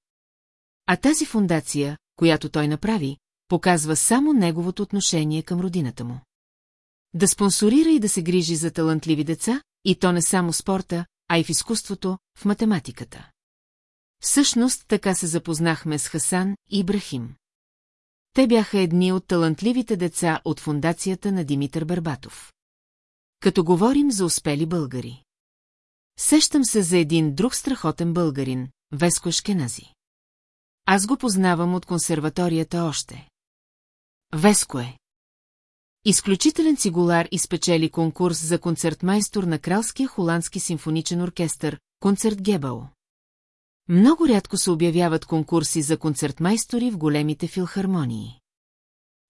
А тази фундация, която той направи, показва само неговото отношение към родината му. Да спонсорира и да се грижи за талантливи деца, и то не само спорта, а и в изкуството, в математиката. Всъщност така се запознахме с Хасан и Ибрахим. Те бяха едни от талантливите деца от фундацията на Димитър Барбатов. Като говорим за успели българи. Сещам се за един друг страхотен българин, Веско Шкенази. Аз го познавам от консерваторията още. Веско е. Изключителен цигулар изпечели конкурс за концертмайстор на Кралския холандски симфоничен оркестър, концерт Гебао. Много рядко се обявяват конкурси за концертмайстори в големите филхармонии.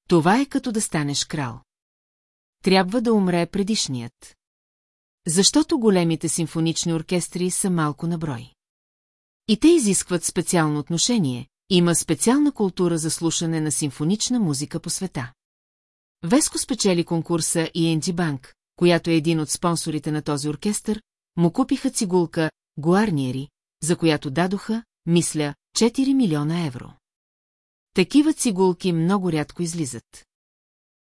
Това е като да станеш крал. Трябва да умре предишният. Защото големите симфонични оркестри са малко на брой. И те изискват специално отношение, има специална култура за слушане на симфонична музика по света. Веско спечели конкурса и Енджи Банк, която е един от спонсорите на този оркестър, му купиха цигулка Гуарниери, за която дадоха, мисля, 4 милиона евро. Такива цигулки много рядко излизат.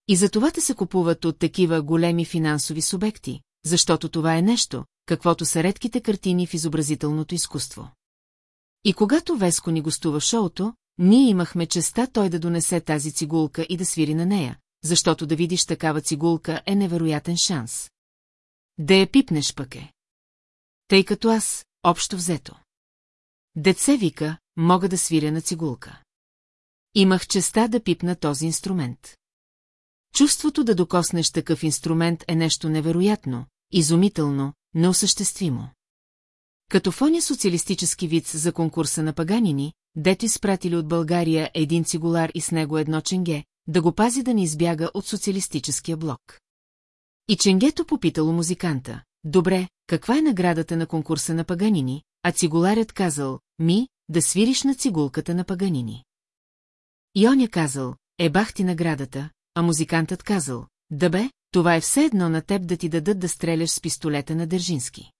И за това те се купуват от такива големи финансови субекти, защото това е нещо, каквото са редките картини в изобразителното изкуство. И когато Веско ни гостува шоуто, ние имахме честа той да донесе тази цигулка и да свири на нея, защото да видиш такава цигулка е невероятен шанс. Да я пипнеш пък е. Тъй като аз, общо взето. Деце вика, мога да свиря на цигулка. Имах честа да пипна този инструмент. Чувството да докоснеш такъв инструмент е нещо невероятно, изумително, неосъществимо. Като фоня социалистически виц за конкурса на Паганини, дето изпратили от България един цигулар и с него едно ченге, да го пази да не избяга от социалистическия блок. И ченгето попитало музиканта, добре, каква е наградата на конкурса на Паганини, а цигуларят казал, ми, да свириш на цигулката на Паганини. И казал, е бах ти наградата, а музикантът казал, да бе, това е все едно на теб да ти дадат да стреляш с пистолета на Държински.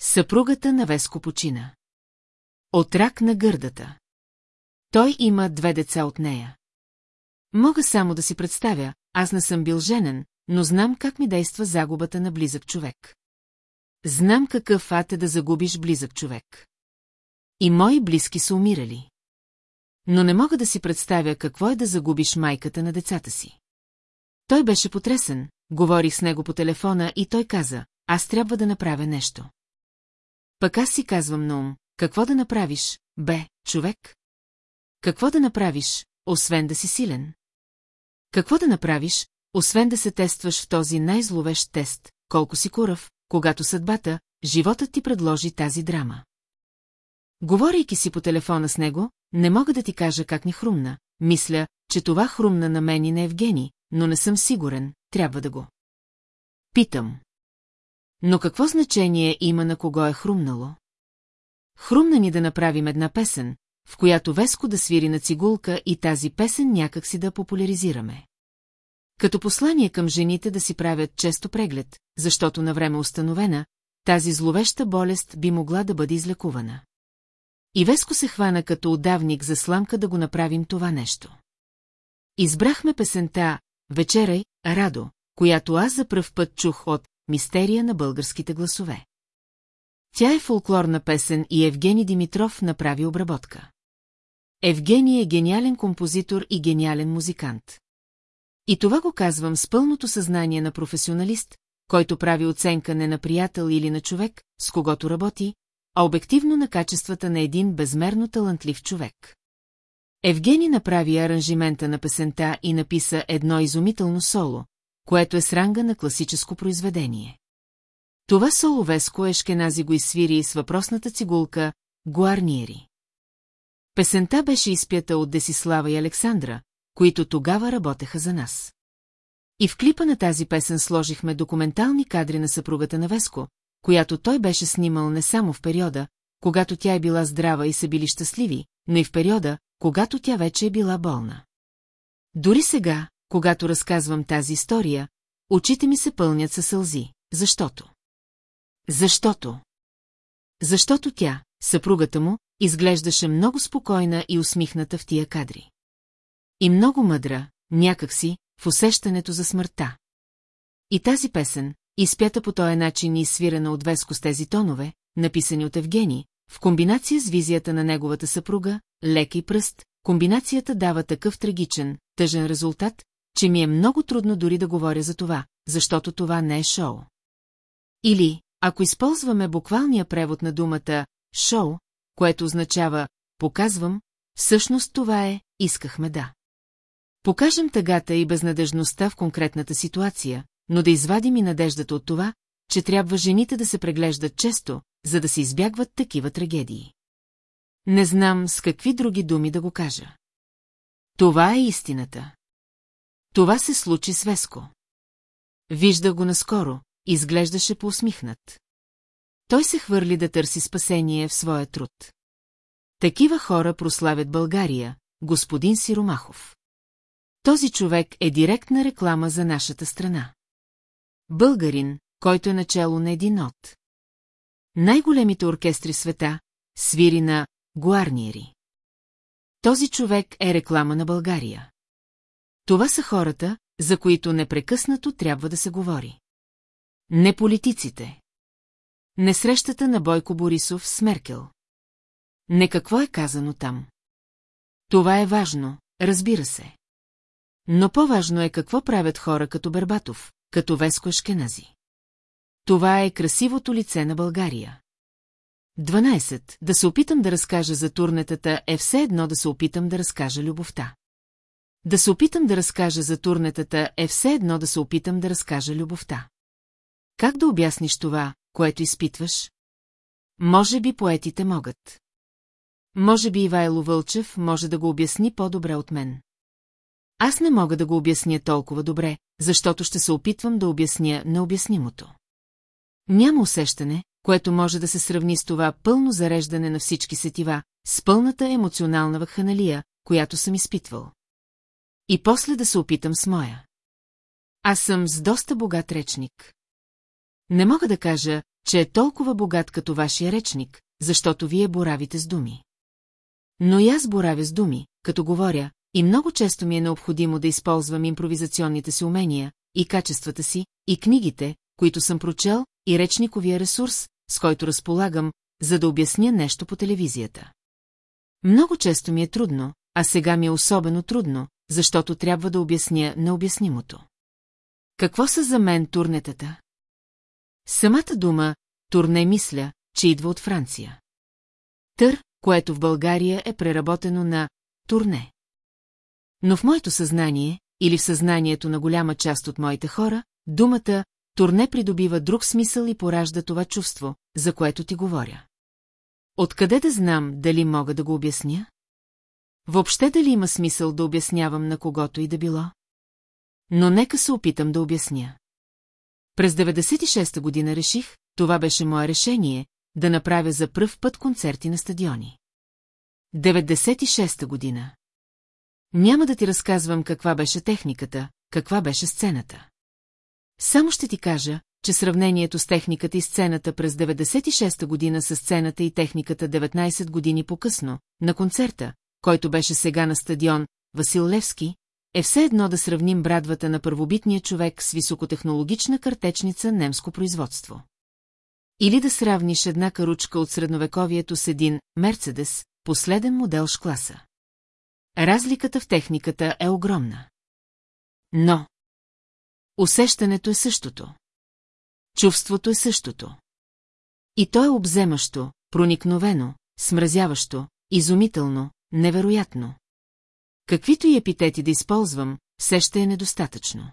Съпругата на Веско почина. От рак на гърдата. Той има две деца от нея. Мога само да си представя, аз не съм бил женен, но знам как ми действа загубата на близък човек. Знам какъв ад е да загубиш близък човек. И мои близки са умирали. Но не мога да си представя какво е да загубиш майката на децата си. Той беше потресен, говорих с него по телефона и той каза, аз трябва да направя нещо. Пък аз си казвам на ум, какво да направиш, бе, човек? Какво да направиш, освен да си силен? Какво да направиш, освен да се тестваш в този най-зловещ тест, колко си курав, когато съдбата, животът ти предложи тази драма. Говорейки си по телефона с него, не мога да ти кажа как ми хрумна. Мисля, че това хрумна на мен и на Евгений, но не съм сигурен, трябва да го. Питам. Но какво значение има на кого е хрумнало? Хрумна ни да направим една песен, в която Веско да свири на цигулка и тази песен някак си да популяризираме. Като послание към жените да си правят често преглед, защото на време установена, тази зловеща болест би могла да бъде излекувана. И Веско се хвана като отдавник за сламка да го направим това нещо. Избрахме песента «Вечерай, Радо», която аз за пръв път чух от «Мистерия на българските гласове». Тя е фолклорна песен и Евгений Димитров направи обработка. Евгений е гениален композитор и гениален музикант. И това го казвам с пълното съзнание на професионалист, който прави оценка не на приятел или на човек, с когото работи, а обективно на качествата на един безмерно талантлив човек. Евгений направи аранжимента на песента и написа едно изумително соло, което е с ранга на класическо произведение. Това соло Веско Ешкенази го изсвири с въпросната цигулка Гуарниери. Песента беше изпята от Десислава и Александра, които тогава работеха за нас. И в клипа на тази песен сложихме документални кадри на съпругата на Веско, която той беше снимал не само в периода, когато тя е била здрава и са били щастливи, но и в периода, когато тя вече е била болна. Дори сега, когато разказвам тази история, очите ми се пълнят със сълзи, защото... Защото... Защото тя, съпругата му, изглеждаше много спокойна и усмихната в тия кадри. И много мъдра, някакси, в усещането за смъртта. И тази песен, изпята по този начин и свирена от Веско с тези тонове, написани от Евгений, в комбинация с визията на неговата съпруга, лек и пръст, комбинацията дава такъв трагичен, тъжен резултат, че ми е много трудно дори да говоря за това, защото това не е шоу. Или, ако използваме буквалния превод на думата «шоу», което означава «показвам», всъщност това е «искахме да». Покажем тъгата и безнадежността в конкретната ситуация, но да извадим и надеждата от това, че трябва жените да се преглеждат често, за да се избягват такива трагедии. Не знам с какви други думи да го кажа. Това е истината. Това се случи с Веско. Вижда го наскоро, изглеждаше поусмихнат. Той се хвърли да търси спасение в своя труд. Такива хора прославят България, господин Сиромахов. Този човек е директна реклама за нашата страна. Българин, който е начало на един от. Най-големите оркестри света, свири на Гуарниери. Този човек е реклама на България. Това са хората, за които непрекъснато трябва да се говори. Не политиците. Не срещата на Бойко Борисов с Меркел. Не какво е казано там. Това е важно, разбира се. Но по-важно е какво правят хора като Бербатов, като Веско Ешкенази. Това е красивото лице на България. 12. Да се опитам да разкажа за турнетата е все едно да се опитам да разкажа любовта. Да се опитам да разкажа за турнетата е все едно да се опитам да разкажа любовта. Как да обясниш това, което изпитваш? Може би поетите могат. Може би Ивайло Вълчев може да го обясни по-добре от мен. Аз не мога да го обясня толкова добре, защото ще се опитвам да обясня необяснимото. Няма усещане, което може да се сравни с това пълно зареждане на всички сетива, с пълната емоционална вакханалия, която съм изпитвал. И после да се опитам с моя. Аз съм с доста богат речник. Не мога да кажа, че е толкова богат като вашия речник, защото вие боравите с думи. Но и аз боравя с думи, като говоря, и много често ми е необходимо да използвам импровизационните си умения, и качествата си, и книгите, които съм прочел, и речниковия ресурс, с който разполагам, за да обясня нещо по телевизията. Много често ми е трудно, а сега ми е особено трудно, защото трябва да обясня необяснимото. Какво са за мен турнетата? Самата дума «турне» мисля, че идва от Франция. Тър, което в България е преработено на «турне». Но в моето съзнание, или в съзнанието на голяма част от моите хора, думата «турне» придобива друг смисъл и поражда това чувство, за което ти говоря. Откъде да знам дали мога да го обясня? Въобще дали има смисъл да обяснявам на когото и да било? Но нека се опитам да обясня. През 96-та година реших, това беше мое решение, да направя за пръв път концерти на стадиони. 96-та година. Няма да ти разказвам каква беше техниката, каква беше сцената. Само ще ти кажа, че сравнението с техниката и сцената през 96-та година с сцената и техниката 19 години по-късно, на концерта, който беше сега на стадион Васил Левски, е все едно да сравним брадвата на първобитния човек с високотехнологична картечница немско производство. Или да сравниш една каручка от средновековието с един Мерцедес, последен модел Ш-класа. Разликата в техниката е огромна. Но... Усещането е същото. Чувството е същото. И то е обземащо, проникновено, смразяващо, изумително, невероятно. Каквито и епитети да използвам, все ще е недостатъчно.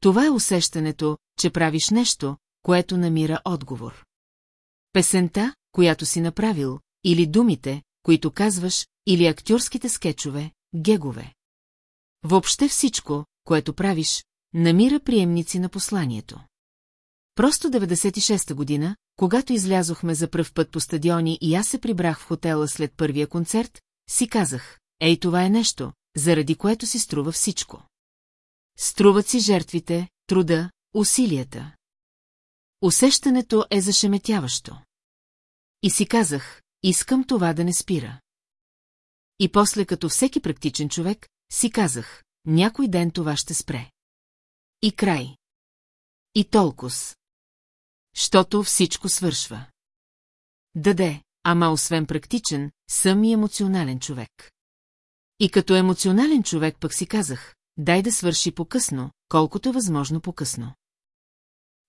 Това е усещането, че правиш нещо, което намира отговор. Песента, която си направил, или думите, които казваш, или актьорските скетчове, гегове. Въобще всичко, което правиш, намира приемници на посланието. Просто 96-та година, когато излязохме за пръв път по стадиони и аз се прибрах в хотела след първия концерт, си казах, ей това е нещо, заради което си струва всичко. Струват си жертвите, труда, усилията. Усещането е зашеметяващо. И си казах, искам това да не спира. И после като всеки практичен човек, си казах, някой ден това ще спре. И край. И толкос. Щото всичко свършва. Даде, ама освен практичен, съм и емоционален човек. И като емоционален човек пък си казах, дай да свърши по-късно, колкото е възможно по-късно.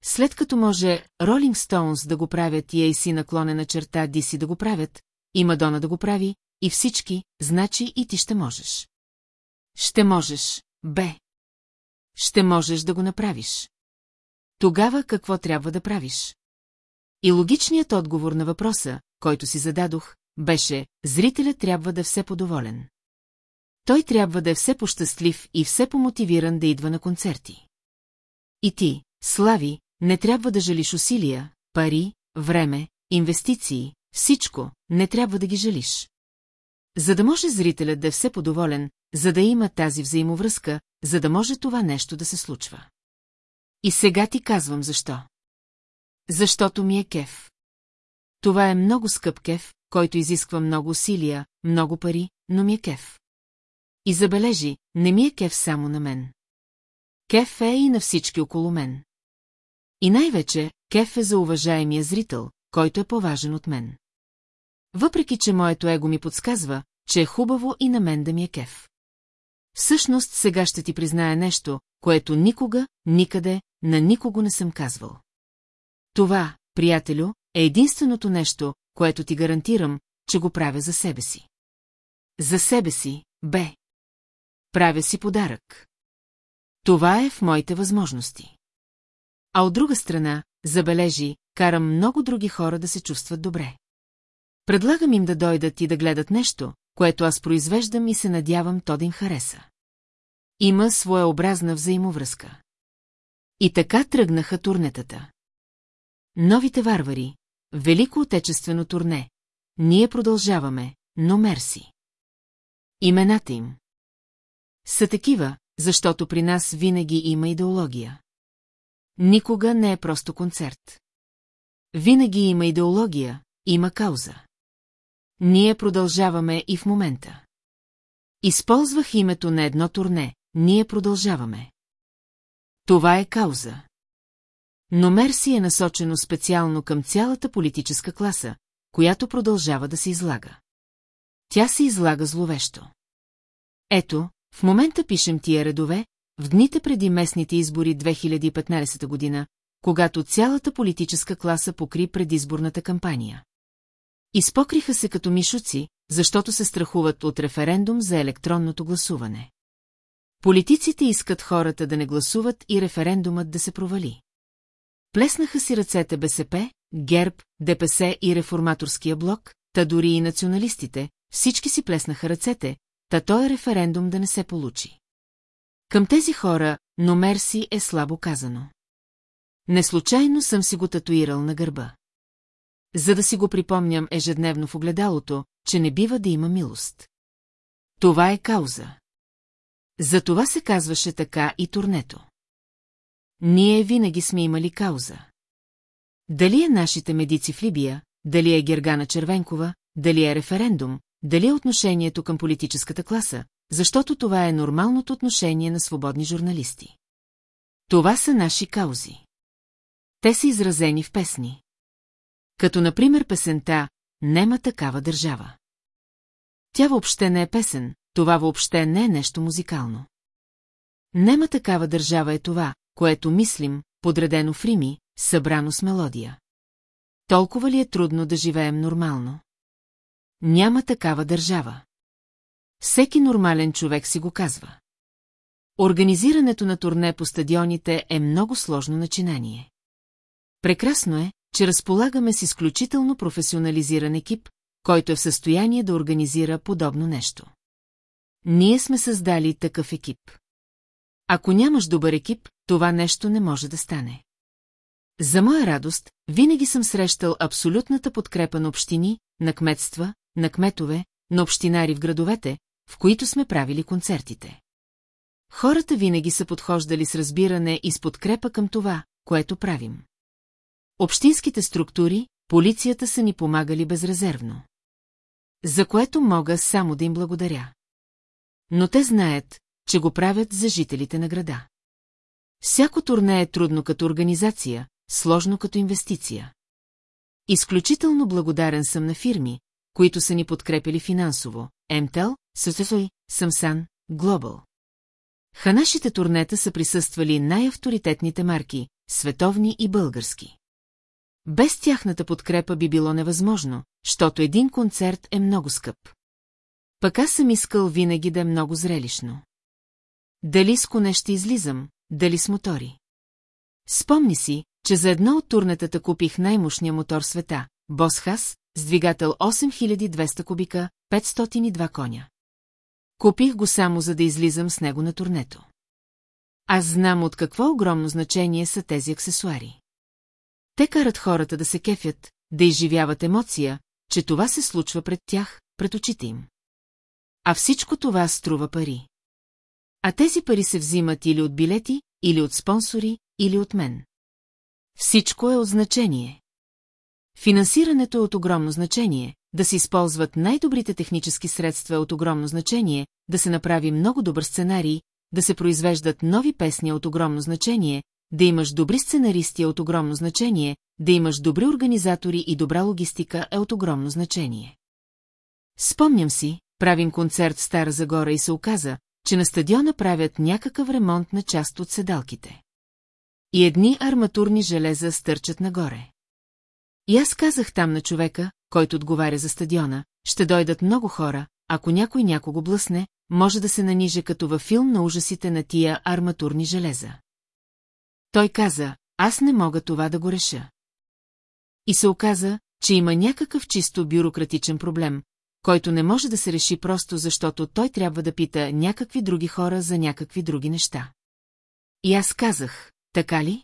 След като може Ролинг Стоунс да го правят и AC наклонена черта DC да го правят, и Мадона да го прави, и всички, значи и ти ще можеш. Ще можеш, бе. Ще можеш да го направиш. Тогава какво трябва да правиш? И логичният отговор на въпроса, който си зададох, беше, зрителят трябва да е все подоволен. Той трябва да е все пощастлив и все помотивиран да идва на концерти. И ти, Слави, не трябва да жалиш усилия, пари, време, инвестиции, всичко, не трябва да ги жалиш. За да може зрителят да е все подоволен, за да има тази взаимовръзка, за да може това нещо да се случва. И сега ти казвам защо. Защото ми е кеф. Това е много скъп кеф, който изисква много усилия, много пари, но ми е кеф. И забележи, не ми е кеф само на мен. Кеф е и на всички около мен. И най-вече, кеф е за уважаемия зрител, който е по-важен от мен. Въпреки, че моето его ми подсказва, че е хубаво и на мен да ми е кеф. Всъщност сега ще ти призная нещо, което никога, никъде, на никого не съм казвал. Това, приятелю, е единственото нещо, което ти гарантирам, че го правя за себе си. За себе си, бе. правя си подарък. Това е в моите възможности. А от друга страна, забележи, карам много други хора да се чувстват добре. Предлагам им да дойдат и да гледат нещо, което аз произвеждам и се надявам то да им хареса. Има своеобразна взаимовръзка. И така тръгнаха турнетата. Новите варвари, Велико отечествено турне. Ние продължаваме, но мерси. Имената им. Са такива, защото при нас винаги има идеология. Никога не е просто концерт. Винаги има идеология, има кауза. Ние продължаваме и в момента. Използвах името на едно турне, ние продължаваме. Това е кауза. Но Мерси е насочено специално към цялата политическа класа, която продължава да се излага. Тя се излага зловещо. Ето, в момента пишем тия редове, в дните преди местните избори 2015 година, когато цялата политическа класа покри предизборната кампания. Изпокриха се като мишуци, защото се страхуват от референдум за електронното гласуване. Политиците искат хората да не гласуват и референдумът да се провали. Плеснаха си ръцете БСП, ГЕРБ, ДПС и реформаторския блок, та дори и националистите, всички си плеснаха ръцете, та той референдум да не се получи. Към тези хора, но мерси е слабо казано. Неслучайно съм си го татуирал на гърба. За да си го припомням ежедневно в огледалото, че не бива да има милост. Това е кауза. За това се казваше така и турнето. Ние винаги сме имали кауза. Дали е нашите медици в Либия, дали е Гергана Червенкова, дали е референдум, дали е отношението към политическата класа, защото това е нормалното отношение на свободни журналисти. Това са наши каузи. Те са изразени в песни. Като например песента «Нема такава държава». Тя въобще не е песен, това въобще не е нещо музикално. Нема такава държава е това, което мислим, подредено в рими, събрано с мелодия. Толкова ли е трудно да живеем нормално? Няма такава държава. Всеки нормален човек си го казва. Организирането на турне по стадионите е много сложно начинание. Прекрасно е, че разполагаме с изключително професионализиран екип, който е в състояние да организира подобно нещо. Ние сме създали такъв екип. Ако нямаш добър екип, това нещо не може да стане. За моя радост, винаги съм срещал абсолютната подкрепа на общини, на кметства, на кметове, на общинари в градовете, в които сме правили концертите. Хората винаги са подхождали с разбиране и с подкрепа към това, което правим. Общинските структури, полицията са ни помагали безрезервно. За което мога само да им благодаря. Но те знаят, че го правят за жителите на града. Всяко турне е трудно като организация, сложно като инвестиция. Изключително благодарен съм на фирми, които са ни подкрепили финансово. МТЛ, СССОИ, Самсан, Глобал. Ханашите турнета са присъствали най-авторитетните марки, световни и български. Без тяхната подкрепа би било невъзможно, защото един концерт е много скъп. Пък аз съм искал винаги да е много зрелищно. Дали с коне ще излизам, дали с мотори. Спомни си, че за едно от турнетата купих най-мощния мотор света, Босхас, с двигател 8200 кубика, 502 коня. Купих го само за да излизам с него на турнето. Аз знам от какво огромно значение са тези аксесуари. Те карат хората да се кефят, да изживяват емоция, че това се случва пред тях, пред очите им. А всичко това струва пари. А тези пари се взимат или от билети, или от спонсори, или от мен. Всичко е от значение. Финансирането е от огромно значение, да се използват най-добрите технически средства е от огромно значение, да се направи много добър сценарий, да се произвеждат нови песни е от огромно значение, да имаш добри сценаристи е от огромно значение, да имаш добри организатори и добра логистика е от огромно значение. Спомням си, правим концерт в Стара Загора и се оказа, че на стадиона правят някакъв ремонт на част от седалките. И едни арматурни железа стърчат нагоре. И аз казах там на човека, който отговаря за стадиона, ще дойдат много хора, ако някой някого блъсне, може да се наниже като във филм на ужасите на тия арматурни железа. Той каза, аз не мога това да го реша. И се оказа, че има някакъв чисто бюрократичен проблем, който не може да се реши просто защото той трябва да пита някакви други хора за някакви други неща. И аз казах, така ли?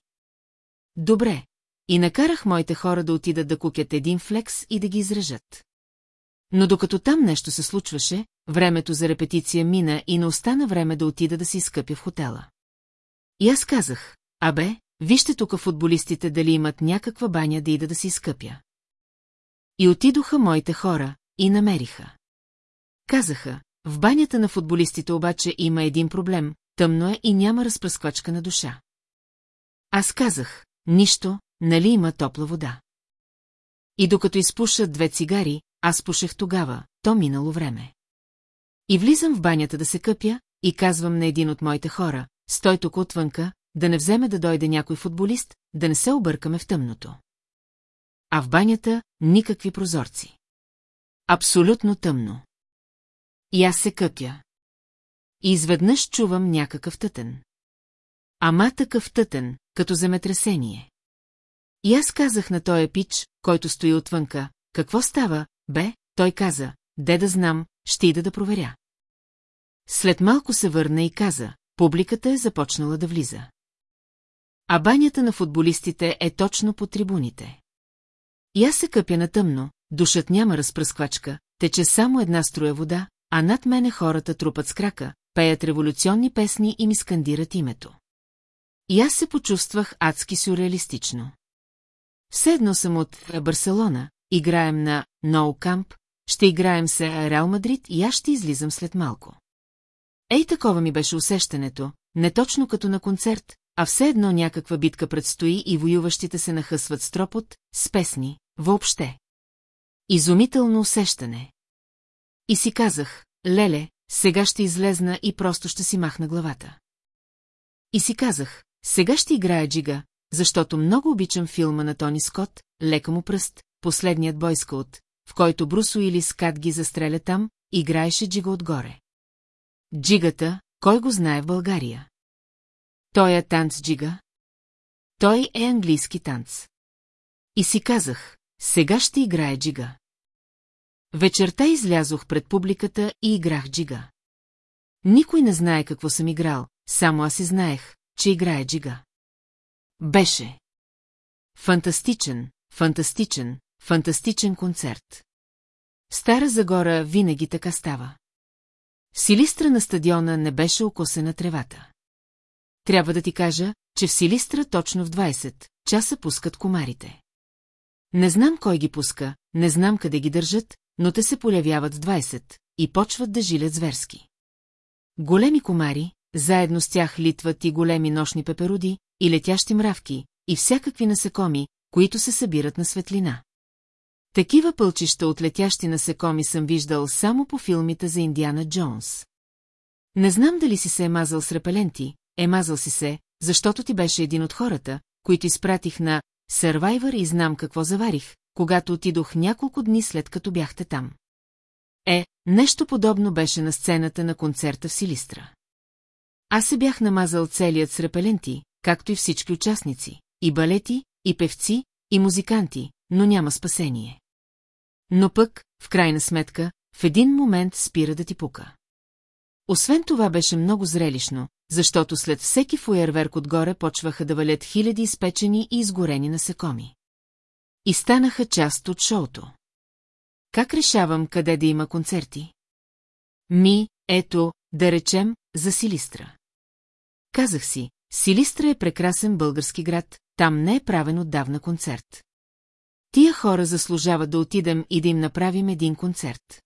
Добре. И накарах моите хора да отидат да кукят един флекс и да ги изрежат. Но докато там нещо се случваше, времето за репетиция мина и не остана време да отида да си изкъпя в хотела. И аз казах, абе, вижте тук футболистите дали имат някаква баня да ида да си изкъпя. И отидоха моите хора, и намериха. Казаха, в банята на футболистите обаче има един проблем, тъмно е и няма разпръсквачка на душа. Аз казах, нищо, нали има топла вода. И докато изпушат две цигари, аз пушех тогава, то минало време. И влизам в банята да се къпя, и казвам на един от моите хора, стой тук отвънка, да не вземе да дойде някой футболист, да не се объркаме в тъмното. А в банята никакви прозорци. Абсолютно тъмно. И аз се къпя. И изведнъж чувам някакъв тътен. Ама такъв тътен, като земетресение. И аз казах на този пич, който стои отвънка, какво става, бе, той каза, де да знам, ще ида да проверя. След малко се върна и каза, публиката е започнала да влиза. А банята на футболистите е точно по трибуните. И аз се къпя на тъмно, душът няма разпръсквачка, тече само една струя вода, а над мене хората трупат с крака, пеят революционни песни и ми скандират името. И аз се почувствах адски сюрреалистично. Все едно съм от Барселона, играем на Ноу Камп, ще играем се Реал Мадрид и аз ще излизам след малко. Ей такова ми беше усещането, не точно като на концерт, а все едно някаква битка предстои и воюващите се нахъсват с тропот, с песни, въобще. Изумително усещане. И си казах, леле, сега ще излезна и просто ще си махна главата. И си казах, сега ще играя джига, защото много обичам филма на Тони Скот, лека му пръст, последният бойскаут, в който Брусо или Скат ги застреля там, играеше джига отгоре. Джигата, кой го знае в България? Той е танц джига? Той е английски танц. И си казах, сега ще играя джига. Вечерта излязох пред публиката и играх джига. Никой не знае какво съм играл, само аз и знаех, че играя джига. Беше. Фантастичен, фантастичен, фантастичен концерт. Стара Загора винаги така става. Силистра на стадиона не беше окосена тревата. Трябва да ти кажа, че в Силистра точно в 20 часа пускат комарите. Не знам кой ги пуска, не знам къде ги държат, но те се полявяват с 20 и почват да жилят зверски. Големи комари, заедно с тях литват и големи нощни пеперуди, и летящи мравки, и всякакви насекоми, които се събират на светлина. Такива пълчища от летящи насекоми съм виждал само по филмите за Индиана Джонс. Не знам дали си се е мазал с репеленти, е мазал си се, защото ти беше един от хората, които изпратих на Сървайвър и знам какво заварих, когато отидох няколко дни след като бяхте там. Е, нещо подобно беше на сцената на концерта в Силистра. Аз се бях намазал целият с репеленти, както и всички участници, и балети, и певци, и музиканти, но няма спасение. Но пък, в крайна сметка, в един момент спира да ти пука. Освен това беше много зрелищно, защото след всеки фуерверк отгоре почваха да валят хиляди изпечени и изгорени насекоми. И станаха част от шоуто. Как решавам къде да има концерти? Ми, ето, да речем, за Силистра. Казах си, Силистра е прекрасен български град, там не е правен отдавна концерт. Тия хора заслужават да отидем и да им направим един концерт.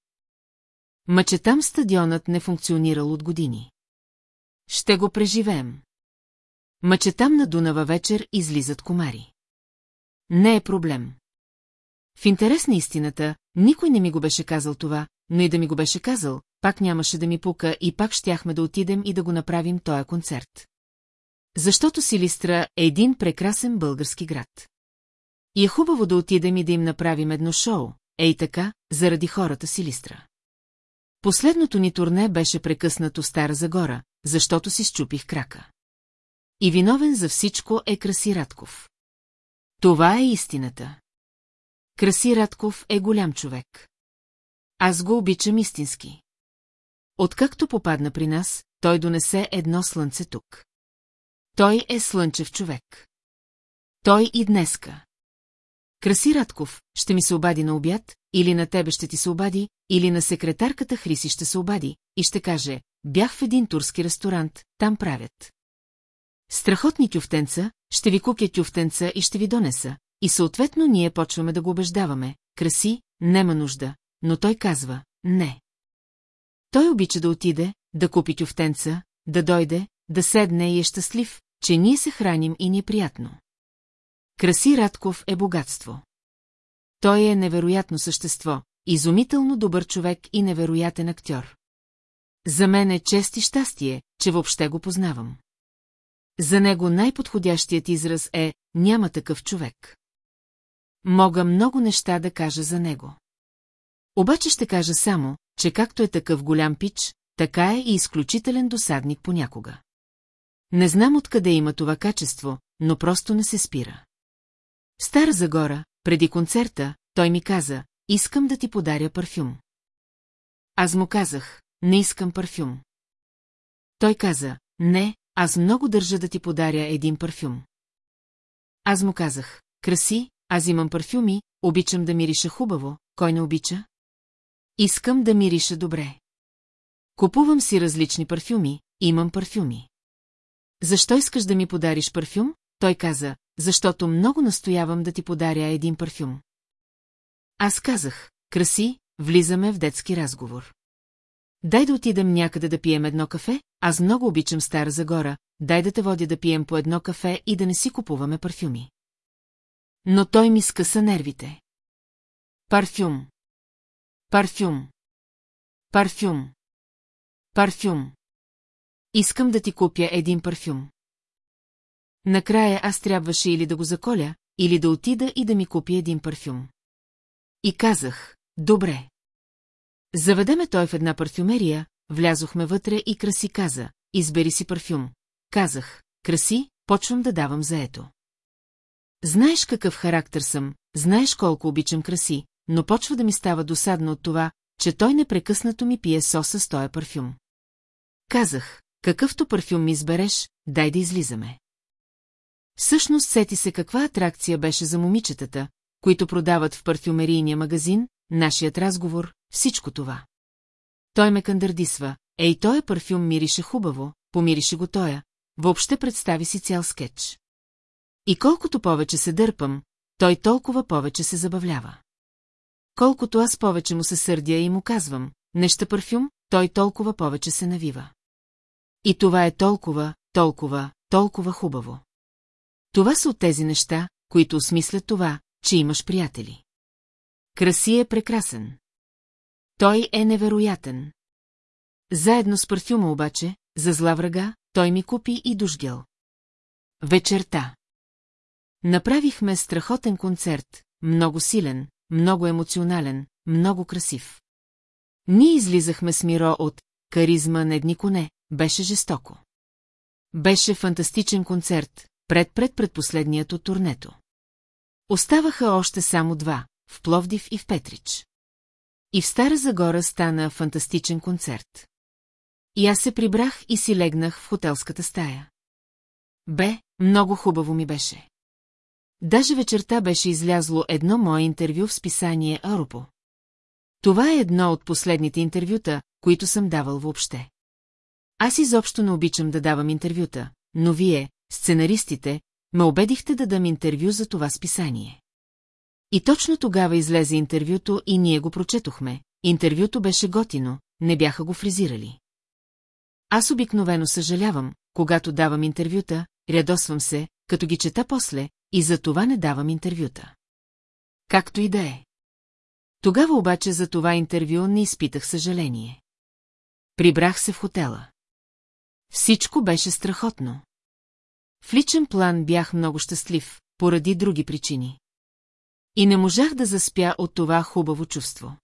Мъче там стадионът не функционирал от години. Ще го преживеем. Мъче там на Дунава вечер излизат комари. Не е проблем. В интерес на истината, никой не ми го беше казал това, но и да ми го беше казал, пак нямаше да ми пука и пак щяхме да отидем и да го направим тоя концерт. Защото Силистра е един прекрасен български град. И е хубаво да отидем и да им направим едно шоу, ей така, заради хората Силистра. Последното ни турне беше прекъснато Стара Загора, защото си щупих крака. И виновен за всичко е Краси Радков. Това е истината. Краси Радков е голям човек. Аз го обичам истински. Откакто попадна при нас, той донесе едно слънце тук. Той е слънчев човек. Той и днеска. Краси Радков, ще ми се обади на обяд, или на тебе ще ти се обади, или на секретарката Хриси ще се обади, и ще каже, бях в един турски ресторант, там правят. Страхотни тюфтенца, ще ви купя тюфтенца и ще ви донеса, и съответно ние почваме да го убеждаваме, краси, нема нужда, но той казва, не. Той обича да отиде, да купи тюфтенца, да дойде, да седне и е щастлив, че ние се храним и ни е приятно. Краси Радков е богатство. Той е невероятно същество, изумително добър човек и невероятен актьор. За мен е чест и щастие, че въобще го познавам. За него най-подходящият израз е «няма такъв човек». Мога много неща да кажа за него. Обаче ще кажа само, че както е такъв голям пич, така е и изключителен досадник понякога. Не знам откъде има това качество, но просто не се спира. Стара Загора, преди концерта, той ми каза, искам да ти подаря парфюм. Аз му казах, не искам парфюм. Той каза, не, аз много държа да ти подаря един парфюм. Аз му казах, краси, аз имам парфюми, обичам да мириша хубаво, кой не обича? Искам да мириша добре. Купувам си различни парфюми, имам парфюми. Защо искаш да ми подариш парфюм? Той каза, защото много настоявам да ти подаря един парфюм. Аз казах, краси, влизаме в детски разговор. Дай да отидем някъде да пием едно кафе, аз много обичам Стара Загора, дай да те водя да пием по едно кафе и да не си купуваме парфюми. Но той ми скъса нервите. Парфюм. Парфюм. Парфюм. Парфюм. Искам да ти купя един парфюм. Накрая аз трябваше или да го заколя, или да отида и да ми купи един парфюм. И казах, добре. Заведеме той в една парфюмерия, влязохме вътре и Краси каза, избери си парфюм. Казах, Краси, почвам да давам заето. Знаеш какъв характер съм, знаеш колко обичам Краси, но почва да ми става досадно от това, че той непрекъснато ми пие соса с тоя парфюм. Казах, какъвто парфюм ми избереш, дай да излизаме. Всъщност сети се каква атракция беше за момичетата, които продават в парфюмерийния магазин, нашият разговор, всичко това. Той ме кандърдисва, ей, той парфюм мирише хубаво, помирише го тоя, въобще представи си цял скетч. И колкото повече се дърпам, той толкова повече се забавлява. Колкото аз повече му се сърдя и му казвам, неща парфюм, той толкова повече се навива. И това е толкова, толкова, толкова хубаво. Това са от тези неща, които осмислят това, че имаш приятели. Краси е прекрасен. Той е невероятен. Заедно с парфюма обаче, за зла врага, той ми купи и душгел. Вечерта. Направихме страхотен концерт, много силен, много емоционален, много красив. Ние излизахме с Миро от «Каризма на едни коне», беше жестоко. Беше фантастичен концерт, пред-пред предпоследният турнето. Оставаха още само два, в Пловдив и в Петрич. И в Стара Загора стана фантастичен концерт. И аз се прибрах и си легнах в хотелската стая. Бе, много хубаво ми беше. Даже вечерта беше излязло едно мое интервю в списание Аропо. Това е едно от последните интервюта, които съм давал въобще. Аз изобщо не обичам да давам интервюта, но вие, сценаристите, ме убедихте да дам интервю за това списание. И точно тогава излезе интервюто и ние го прочетохме. Интервюто беше готино, не бяха го фризирали. Аз обикновено съжалявам, когато давам интервюта, рядосвам се, като ги чета после, и за това не давам интервюта. Както и да е. Тогава обаче за това интервю не изпитах съжаление. Прибрах се в хотела. Всичко беше страхотно. В личен план бях много щастлив, поради други причини. И не можах да заспя от това хубаво чувство.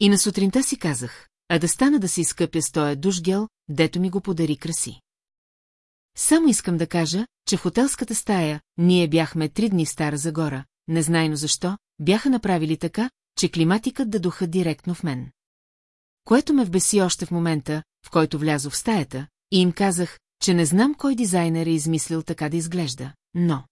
И на сутринта си казах, а да стана да се изкъпя с тоя душгел, дето ми го подари краси. Само искам да кажа, че в хотелската стая, ние бяхме три дни в Стара Загора, незнайно защо, бяха направили така, че климатикът да духа директно в мен. Което ме вбеси още в момента, в който влязох в стаята, и им казах, че не знам кой дизайнер е измислил така да изглежда, но...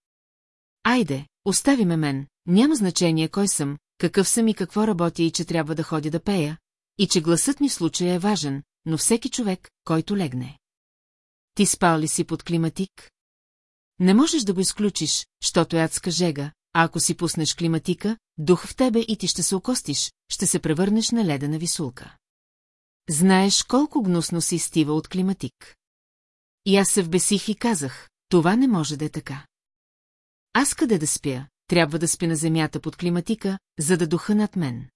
Айде, остави ме мен, няма значение кой съм, какъв съм и какво работя и че трябва да ходя да пея, и че гласът ми в случая е важен, но всеки човек, който легне. Ти спал ли си под климатик? Не можеш да го изключиш, щото е адска жега, а ако си пуснеш климатика, дух в тебе и ти ще се окостиш, ще се превърнеш на ледена висулка. Знаеш колко гнусно си стива от климатик. И аз се вбесих и казах, това не може да е така. Аз къде да спя, трябва да спи на земята под климатика, за да духа над мен.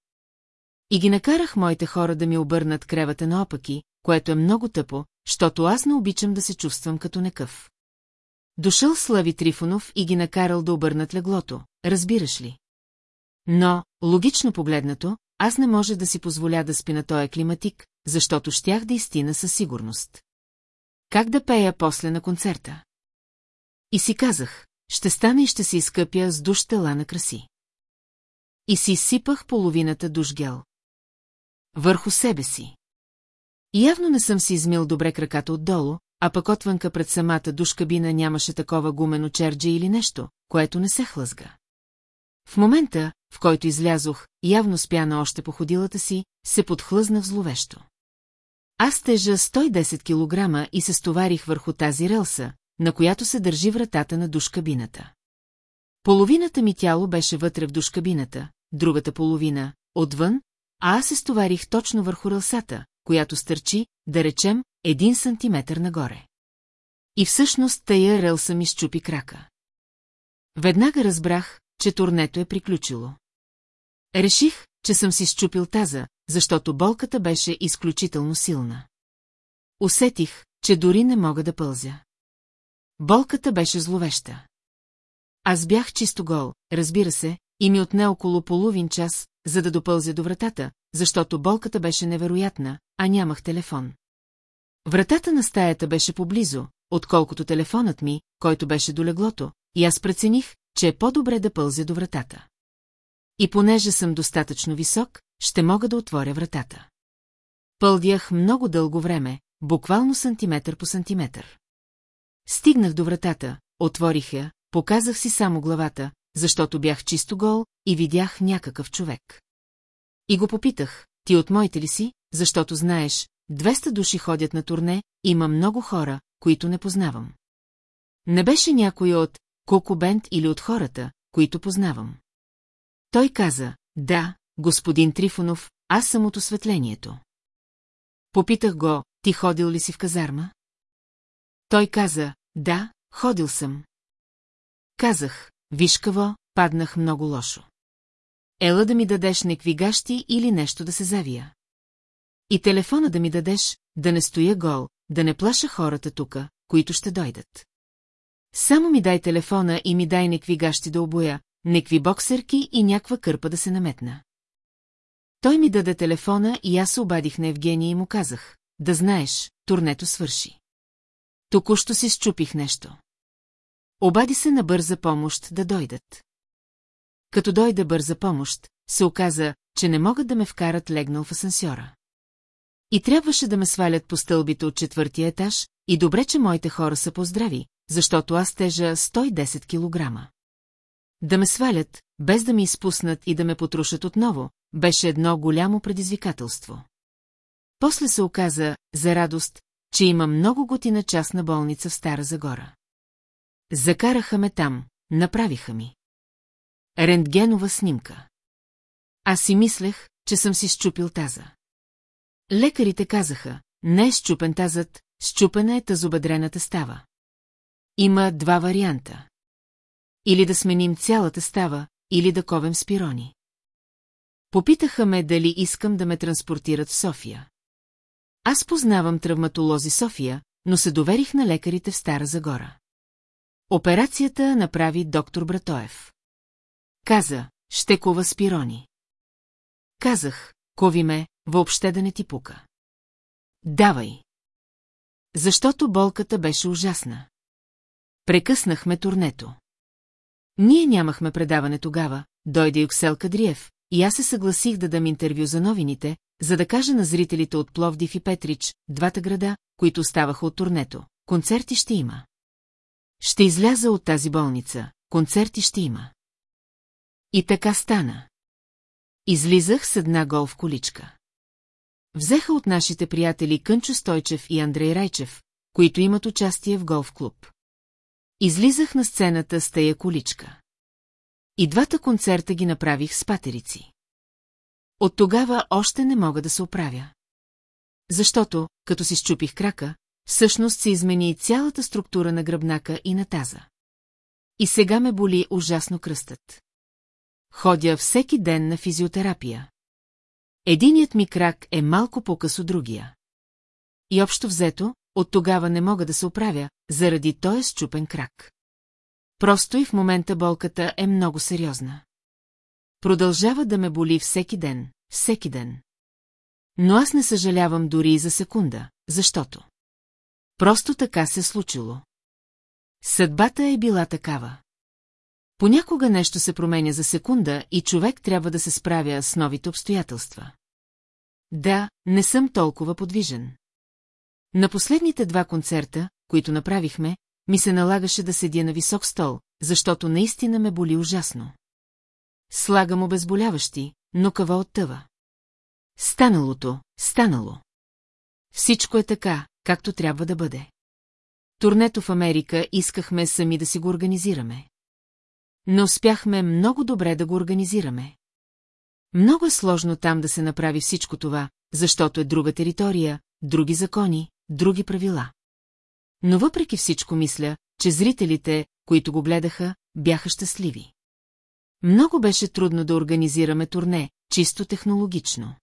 И ги накарах моите хора да ми обърнат кревата наопаки, което е много тъпо, защото аз не обичам да се чувствам като некъв. Дошъл Слави Трифонов и ги накарал да обърнат леглото, разбираш ли? Но, логично погледнато, аз не може да си позволя да спи на този климатик, защото щях да изтина със сигурност. Как да пея после на концерта? И си казах, ще стана и ще се изкъпя с душ тела на краси. И си сипах половината душгел. Върху себе си. Явно не съм си измил добре краката отдолу, а пък отвънка пред самата душкабина нямаше такова гумено черджа или нещо, което не се хлъзга. В момента, в който излязох, явно спяна още по ходилата си, се подхлъзнах зловещо. Аз тежа 110 кг и се стоварих върху тази релса, на която се държи вратата на душкабината. Половината ми тяло беше вътре в душкабината, другата половина – отвън, а аз се стоварих точно върху релсата, която стърчи, да речем, един сантиметър нагоре. И всъщност тая релса ми щупи крака. Веднага разбрах, че турнето е приключило. Реших, че съм си щупил таза, защото болката беше изключително силна. Усетих, че дори не мога да пълзя. Болката беше зловеща. Аз бях чисто гол, разбира се, и ми отне около половин час, за да допълзя до вратата, защото болката беше невероятна, а нямах телефон. Вратата на стаята беше поблизо, отколкото телефонът ми, който беше до леглото, и аз прецених, че е по-добре да пълзя до вратата. И понеже съм достатъчно висок, ще мога да отворя вратата. Пълдях много дълго време, буквално сантиметър по сантиметър. Стигнах до вратата, отворих я, показах си само главата, защото бях чисто гол и видях някакъв човек. И го попитах, ти от моите ли си, защото знаеш, 200 души ходят на турне, има много хора, които не познавам. Не беше някой от Кокобент или от хората, които познавам. Той каза, да, господин Трифонов, аз съм от осветлението. Попитах го, ти ходил ли си в казарма? Той каза, да, ходил съм. Казах, виж какво, паднах много лошо. Ела да ми дадеш некви гащи или нещо да се завия. И телефона да ми дадеш, да не стоя гол, да не плаша хората тука, които ще дойдат. Само ми дай телефона и ми дай некви гащи да обоя, некви боксерки и някаква кърпа да се наметна. Той ми даде телефона и аз се обадих на Евгения и му казах, да знаеш, турнето свърши. Току-що си счупих нещо. Обади се на бърза помощ да дойдат. Като дойде бърза помощ, се оказа, че не могат да ме вкарат легнал в асансьора. И трябваше да ме свалят по стълбите от четвъртия етаж, и добре, че моите хора са поздрави, защото аз тежа 110 килограма. Да ме свалят, без да ми изпуснат и да ме потрушат отново, беше едно голямо предизвикателство. После се оказа, за радост, че има много готина частна болница в Стара Загора. Закараха ме там, направиха ми. Рентгенова снимка. Аз си мислех, че съм си щупил таза. Лекарите казаха, не е щупен тазът, щупена е тазобедрената става. Има два варианта. Или да сменим цялата става, или да ковем спирони. Попитаха ме дали искам да ме транспортират в София. Аз познавам травматолози София, но се доверих на лекарите в Стара Загора. Операцията направи доктор Братоев. Каза, ще кова спирони. Казах, кови ме, въобще да не ти пука. Давай. Защото болката беше ужасна. Прекъснахме турнето. Ние нямахме предаване тогава, дойде Юксел Кадриев, и аз се съгласих да дам интервю за новините, за да кажа на зрителите от Пловдив и Петрич, двата града, които оставаха от турнето. Концерти ще има. Ще изляза от тази болница, концерти ще има. И така стана. Излизах с една голф количка. Взеха от нашите приятели Кънчо Стойчев и Андрей Райчев, които имат участие в голф-клуб. Излизах на сцената с тая количка. И двата концерта ги направих с патерици. От тогава още не мога да се оправя. Защото, като си щупих крака, всъщност се измени и цялата структура на гръбнака и на таза. И сега ме боли ужасно кръстът. Ходя всеки ден на физиотерапия. Единият ми крак е малко по-късо другия. И общо взето, от тогава не мога да се оправя, заради този счупен крак. Просто и в момента болката е много сериозна. Продължава да ме боли всеки ден, всеки ден. Но аз не съжалявам дори и за секунда, защото... Просто така се случило. Съдбата е била такава. Понякога нещо се променя за секунда и човек трябва да се справя с новите обстоятелства. Да, не съм толкова подвижен. На последните два концерта, които направихме, ми се налагаше да седя на висок стол, защото наистина ме боли ужасно. Слагам обезболяващи, но кава оттъва. Станалото, станало. Всичко е така, както трябва да бъде. Турнето в Америка искахме сами да си го организираме. Но успяхме много добре да го организираме. Много е сложно там да се направи всичко това, защото е друга територия, други закони, други правила. Но въпреки всичко мисля, че зрителите, които го гледаха, бяха щастливи. Много беше трудно да организираме турне, чисто технологично.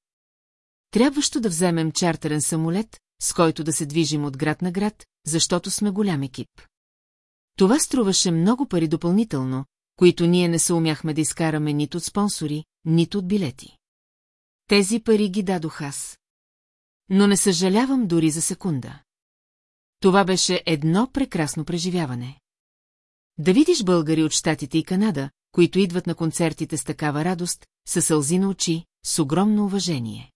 Трябващо да вземем чартерен самолет, с който да се движим от град на град, защото сме голям екип. Това струваше много пари допълнително, които ние не се умяхме да изкараме нито от спонсори, нито от билети. Тези пари ги дадох аз. Но не съжалявам дори за секунда. Това беше едно прекрасно преживяване. Да видиш българи от Штатите и Канада, които идват на концертите с такава радост, със сълзи на очи, с огромно уважение.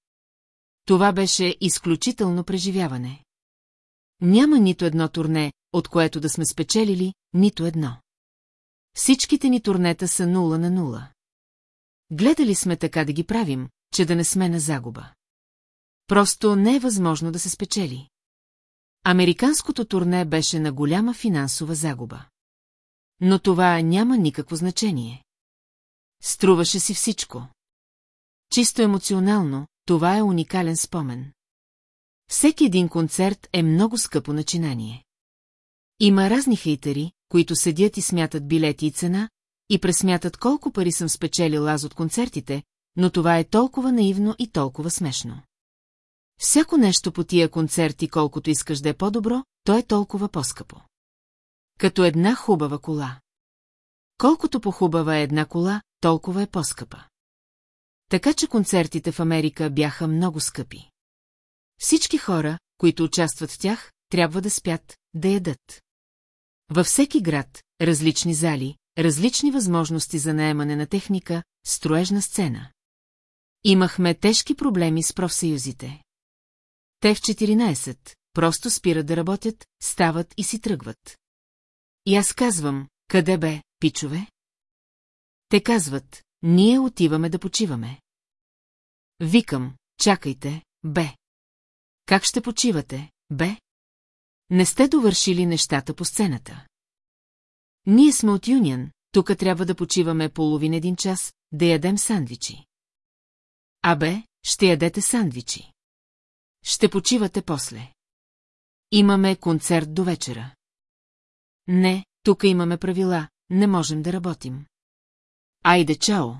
Това беше изключително преживяване. Няма нито едно турне, от което да сме спечелили, нито едно. Всичките ни турнета са нула на нула. Гледали сме така да ги правим, че да не сме на загуба. Просто не е възможно да се спечели. Американското турне беше на голяма финансова загуба. Но това няма никакво значение. Струваше си всичко. Чисто емоционално, това е уникален спомен. Всеки един концерт е много скъпо начинание. Има разни хейтери, които седят и смятат билети и цена, и пресмятат колко пари съм спечелил аз от концертите, но това е толкова наивно и толкова смешно. Всяко нещо по тия концерти, колкото искаш да е по-добро, то е толкова по-скъпо. Като една хубава кола. Колкото по-хубава е една кола, толкова е по-скъпа. Така че концертите в Америка бяха много скъпи. Всички хора, които участват в тях, трябва да спят, да ядат. Във всеки град, различни зали, различни възможности за наемане на техника, строежна сцена. Имахме тежки проблеми с профсъюзите. Те в 14 просто спират да работят, стават и си тръгват. И аз казвам, къде бе, пичове? Те казват, ние отиваме да почиваме. Викам, чакайте, бе. Как ще почивате, бе? Не сте довършили нещата по сцената. Ние сме от Юнион, тук трябва да почиваме половин един час, да ядем сандвичи. Абе, ще ядете сандвичи. Ще почивате после. Имаме концерт до вечера. Не, тук имаме правила, не можем да работим. Айде, чао!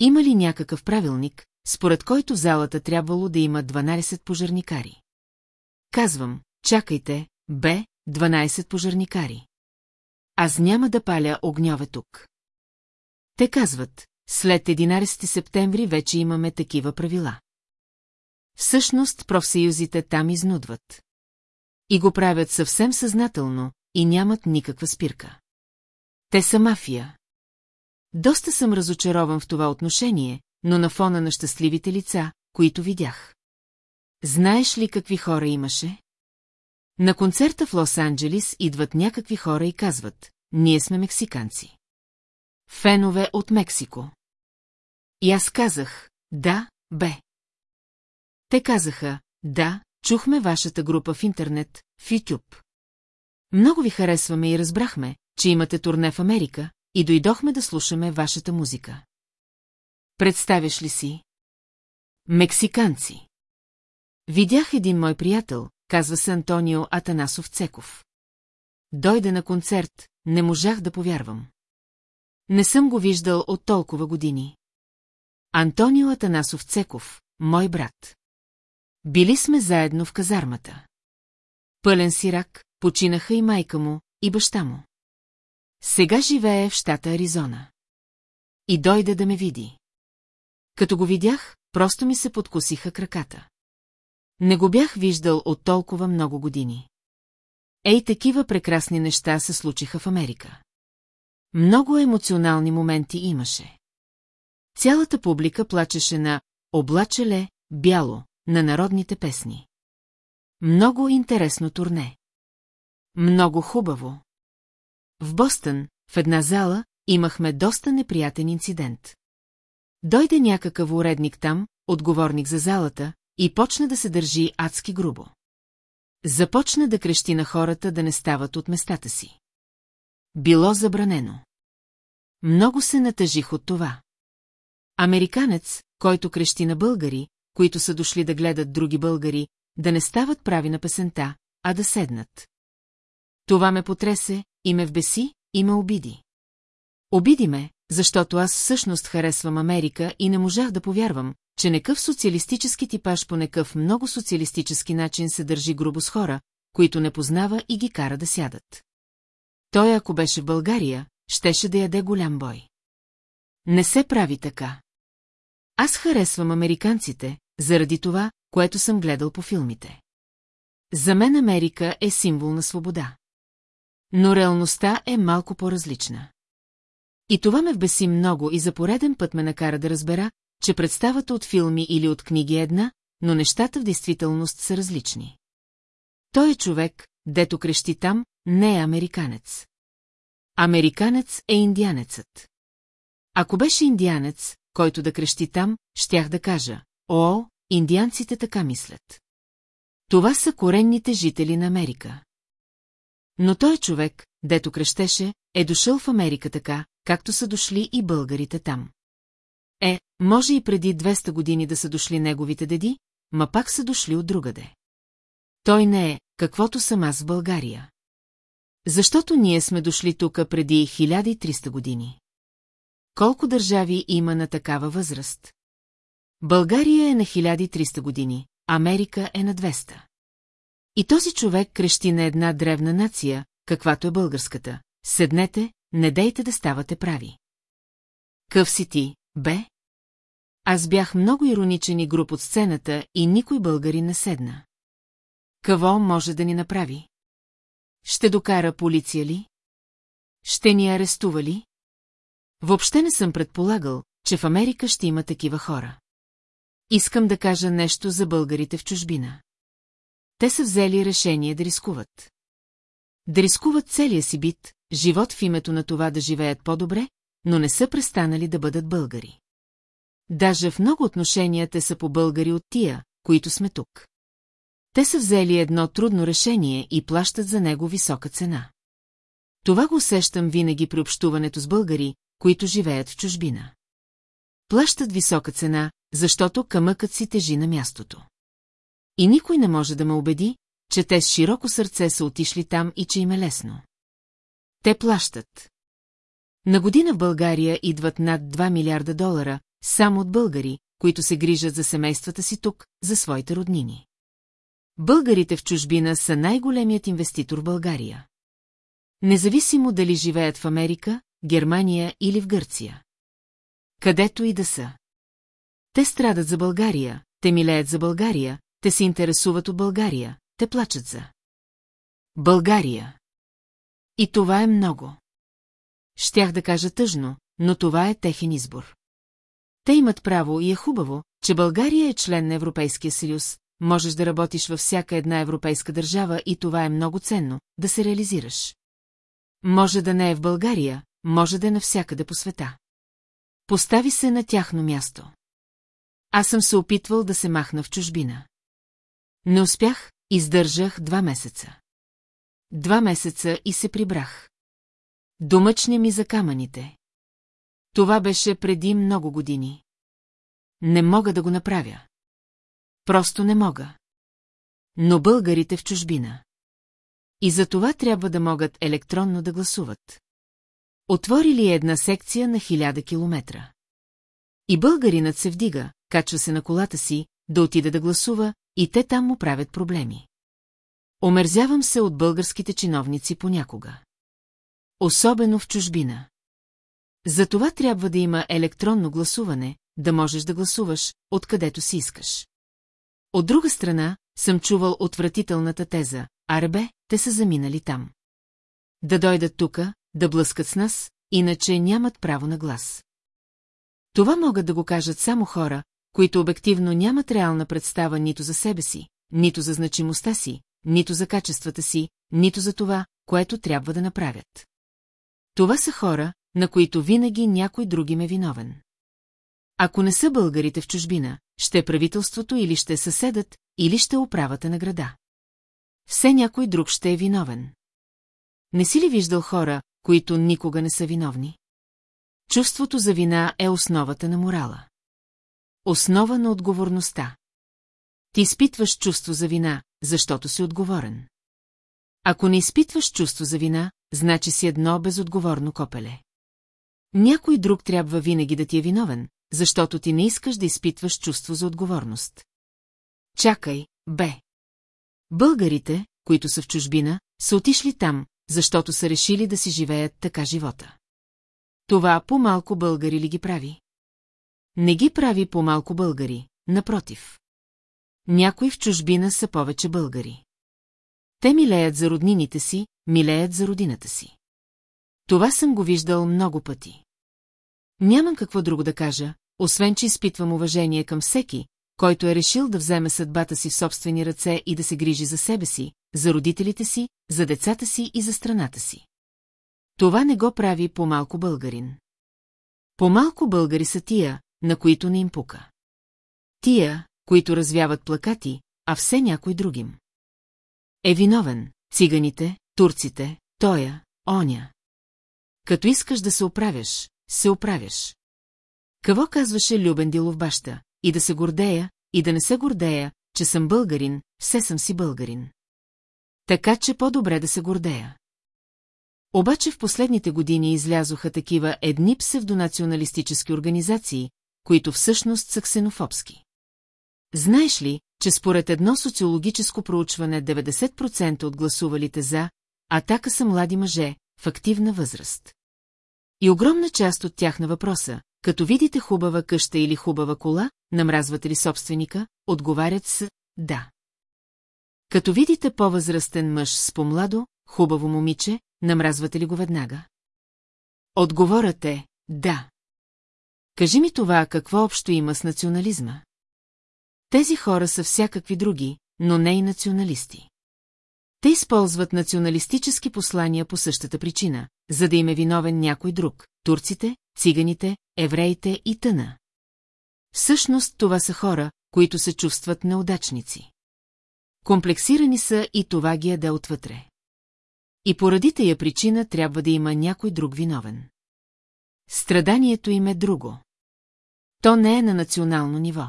Има ли някакъв правилник, според който залата трябвало да има 12 пожарникари? Казвам, чакайте, бе, 12 пожарникари. Аз няма да паля огньове тук. Те казват, след 11 септември вече имаме такива правила. Всъщност профсъюзите там изнудват. И го правят съвсем съзнателно и нямат никаква спирка. Те са мафия. Доста съм разочарован в това отношение, но на фона на щастливите лица, които видях. Знаеш ли какви хора имаше? На концерта в Лос-Анджелис идват някакви хора и казват, ние сме мексиканци. Фенове от Мексико. И аз казах, да, бе. Те казаха, да, чухме вашата група в интернет, в YouTube. Много ви харесваме и разбрахме, че имате турне в Америка, и дойдохме да слушаме вашата музика. Представяш ли си? Мексиканци. Видях един мой приятел, казва се Антонио Атанасов Цеков. Дойде на концерт, не можах да повярвам. Не съм го виждал от толкова години. Антонио Атанасов Цеков, мой брат. Били сме заедно в казармата. Пълен сирак, починаха и майка му, и баща му. Сега живее в щата Аризона. И дойде да ме види. Като го видях, просто ми се подкосиха краката. Не го бях виждал от толкова много години. Ей, такива прекрасни неща се случиха в Америка. Много емоционални моменти имаше. Цялата публика плачеше на «Облачеле, бяло» на народните песни. Много интересно турне. Много хубаво. В Бостън, в една зала, имахме доста неприятен инцидент. Дойде някакъв уредник там, отговорник за залата, и почна да се държи адски грубо. Започна да крещи на хората да не стават от местата си. Било забранено. Много се натъжих от това. Американец, който крещи на българи, които са дошли да гледат други българи, да не стават прави на песента, а да седнат. Това ме потресе, и ме вбеси, и ме обиди. Обиди ме, защото аз всъщност харесвам Америка и не можах да повярвам, че некъв социалистически типаж по некъв много социалистически начин се държи грубо с хора, които не познава и ги кара да сядат. Той, ако беше в България, щеше да яде голям бой. Не се прави така. Аз харесвам американците, заради това, което съм гледал по филмите. За мен Америка е символ на свобода. Но реалността е малко по-различна. И това ме вбеси много и за пореден път ме накара да разбера, че представата от филми или от книги е една, но нещата в действителност са различни. Той е човек, дето крещи там, не е американец. Американец е индианецът. Ако беше индианец, който да крещи там, щях да кажа, о, индианците така мислят. Това са коренните жители на Америка. Но той човек, дето крещеше, е дошъл в Америка така, както са дошли и българите там. Е, може и преди 200 години да са дошли неговите деди, ма пак са дошли от другаде. Той не е, каквото съм аз в България. Защото ние сме дошли тука преди 1300 години. Колко държави има на такава възраст? България е на 1300 години, Америка е на 200. И този човек крещи на една древна нация, каквато е българската. Седнете, не дейте да ставате прави. Къв си ти, бе? Аз бях много ироничен и груп от сцената и никой българи не седна. Какво може да ни направи? Ще докара полиция ли? Ще ни арестува ли? Въобще не съм предполагал, че в Америка ще има такива хора. Искам да кажа нещо за българите в чужбина. Те са взели решение да рискуват. Да рискуват целия си бит, живот в името на това да живеят по-добре, но не са престанали да бъдат българи. Даже в много отношения те са по-българи от тия, които сме тук. Те са взели едно трудно решение и плащат за него висока цена. Това го усещам винаги при общуването с българи, които живеят в чужбина. Плащат висока цена, защото камъкът си тежи на мястото. И никой не може да ме убеди, че те с широко сърце са отишли там и че им е лесно. Те плащат. На година в България идват над 2 милиарда долара, само от българи, които се грижат за семействата си тук, за своите роднини. Българите в чужбина са най-големият инвеститор в България. Независимо дали живеят в Америка, Германия или в Гърция. Където и да са. Те страдат за България, те милеят за България, те се интересуват от България, те плачат за България. И това е много. Щях да кажа тъжно, но това е техен избор. Те имат право и е хубаво, че България е член на Европейския съюз, можеш да работиш във всяка една европейска държава и това е много ценно, да се реализираш. Може да не е в България, може да е навсякъде по света. Постави се на тяхно място. Аз съм се опитвал да се махна в чужбина. Не успях, издържах два месеца. Два месеца и се прибрах. Домъчне ми за камъните. Това беше преди много години. Не мога да го направя. Просто не мога. Но българите в чужбина. И за това трябва да могат електронно да гласуват. Отвори ли една секция на хиляда километра? И българинът се вдига, качва се на колата си, да отиде да гласува, и те там му правят проблеми. Омерзявам се от българските чиновници понякога. Особено в чужбина. За това трябва да има електронно гласуване, да можеш да гласуваш, откъдето си искаш. От друга страна, съм чувал отвратителната теза, арбе, те са заминали там. Да дойдат тука, да блъскат с нас, иначе нямат право на глас. Това могат да го кажат само хора, които обективно нямат реална представа нито за себе си, нито за значимостта си, нито за качествата си, нито за това, което трябва да направят. Това са хора, на които винаги някой други ме виновен. Ако не са българите в чужбина, ще е правителството или ще е съседът, или ще е управата на града. Все някой друг ще е виновен. Не си ли виждал хора, които никога не са виновни? Чувството за вина е основата на морала. Основа на отговорността. Ти изпитваш чувство за вина, защото си отговорен. Ако не изпитваш чувство за вина, значи си едно безотговорно копеле. Някой друг трябва винаги да ти е виновен, защото ти не искаш да изпитваш чувство за отговорност. Чакай, бе. Българите, които са в чужбина, са отишли там, защото са решили да си живеят така живота. Това по-малко българи ли ги прави? Не ги прави по-малко българи, напротив. Някои в чужбина са повече българи. Те милеят за роднините си, милеят за родината си. Това съм го виждал много пъти. Нямам какво друго да кажа, освен че изпитвам уважение към всеки, който е решил да вземе съдбата си в собствени ръце и да се грижи за себе си, за родителите си, за децата си и за страната си. Това не го прави по-малко българин. По-малко българи са тия, на които не им пука. Тия, които развяват плакати, а все някой другим. Е виновен, циганите, турците, тоя, оня. Като искаш да се оправяш, се оправяш. Какво казваше Любен Дилов баща? И да се гордея, и да не се гордея, че съм българин, все съм си българин. Така че по-добре да се гордея. Обаче в последните години излязоха такива едни псевдонационалистически организации, които всъщност са ксенофобски. Знаеш ли, че според едно социологическо проучване 90% от гласувалите за атака са млади мъже в активна възраст. И огромна част от тях на въпроса, като видите хубава къща или хубава кола, намразвате ли собственика, отговарят с «да». Като видите по-възрастен мъж с по-младо, хубаво момиче, намразвате ли го веднага? Отговорът е «да». Кажи ми това какво общо има с национализма? Тези хора са всякакви други, но не и националисти. Те използват националистически послания по същата причина, за да им е виновен някой друг – турците, циганите, евреите и тъна. Всъщност това са хора, които се чувстват неудачници. Комплексирани са и това ги яде отвътре. И поради тая причина трябва да има някой друг виновен. Страданието им е друго. То не е на национално ниво.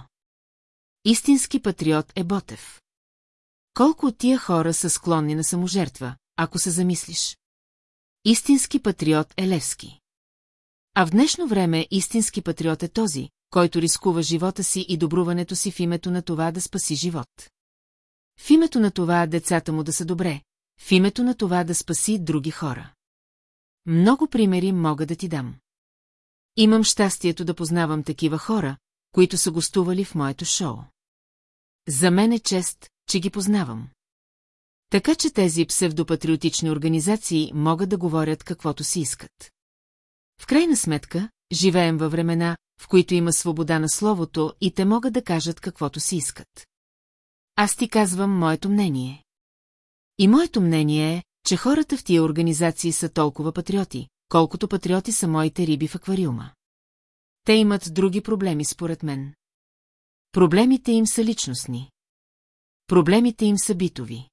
Истински патриот е Ботев. Колко от тия хора са склонни на саможертва, ако се замислиш? Истински патриот е Левски. А в днешно време истински патриот е този, който рискува живота си и добруването си в името на това да спаси живот. В името на това децата му да са добре, в името на това да спаси други хора. Много примери мога да ти дам. Имам щастието да познавам такива хора, които са гостували в моето шоу. За мен е чест, че ги познавам. Така че тези псевдопатриотични организации могат да говорят каквото си искат. В крайна сметка, живеем във времена, в които има свобода на словото и те могат да кажат каквото си искат. Аз ти казвам моето мнение. И моето мнение е, че хората в тия организации са толкова патриоти, колкото патриоти са моите риби в аквариума. Те имат други проблеми според мен. Проблемите им са личностни. Проблемите им са битови.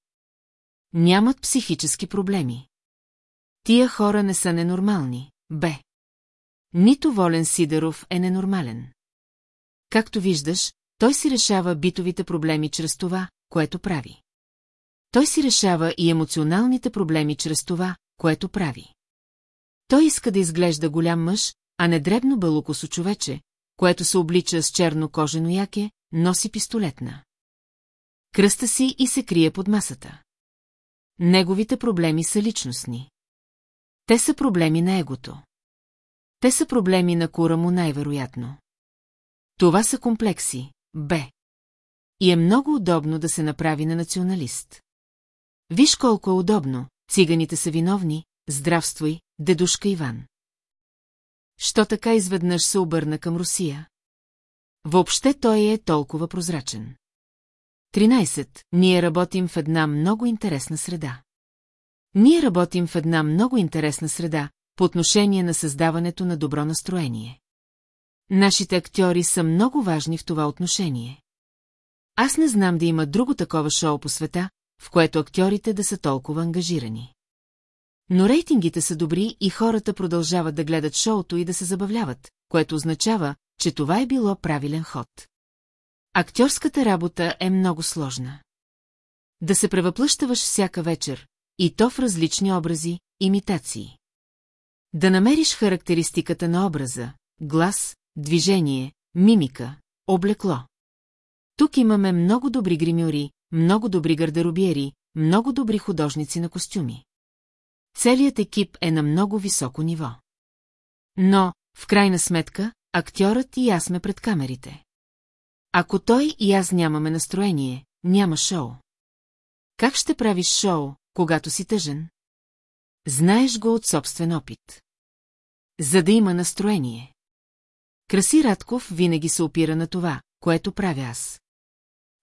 Нямат психически проблеми. Тия хора не са ненормални, бе. Нито Волен Сидеров е ненормален. Както виждаш, той си решава битовите проблеми чрез това, което прави. Той си решава и емоционалните проблеми чрез това, което прави. Той иска да изглежда голям мъж, а не дребно бълокосо човече, което се облича с черно кожено яке, носи пистолетна. Кръста си и се крие под масата. Неговите проблеми са личностни. Те са проблеми на егото. Те са проблеми на кура му най-вероятно. Това са комплекси, Б. И е много удобно да се направи на националист. Виж колко е удобно, циганите са виновни, здравствуй, дедушка Иван. Що така изведнъж се обърна към Русия? Въобще той е толкова прозрачен. 13. Ние работим в една много интересна среда. Ние работим в една много интересна среда по отношение на създаването на добро настроение. Нашите актьори са много важни в това отношение. Аз не знам да има друго такова шоу по света, в което актьорите да са толкова ангажирани. Но рейтингите са добри и хората продължават да гледат шоуто и да се забавляват, което означава, че това е било правилен ход. Актьорската работа е много сложна. Да се превъплъщаваш всяка вечер, и то в различни образи, имитации. Да намериш характеристиката на образа, глас, движение, мимика, облекло. Тук имаме много добри гримюри, много добри гардеробиери, много добри художници на костюми. Целият екип е на много високо ниво. Но, в крайна сметка, актьорът и аз сме пред камерите. Ако той и аз нямаме настроение, няма шоу. Как ще правиш шоу, когато си тъжен? Знаеш го от собствен опит. За да има настроение. Краси Радков винаги се опира на това, което правя аз.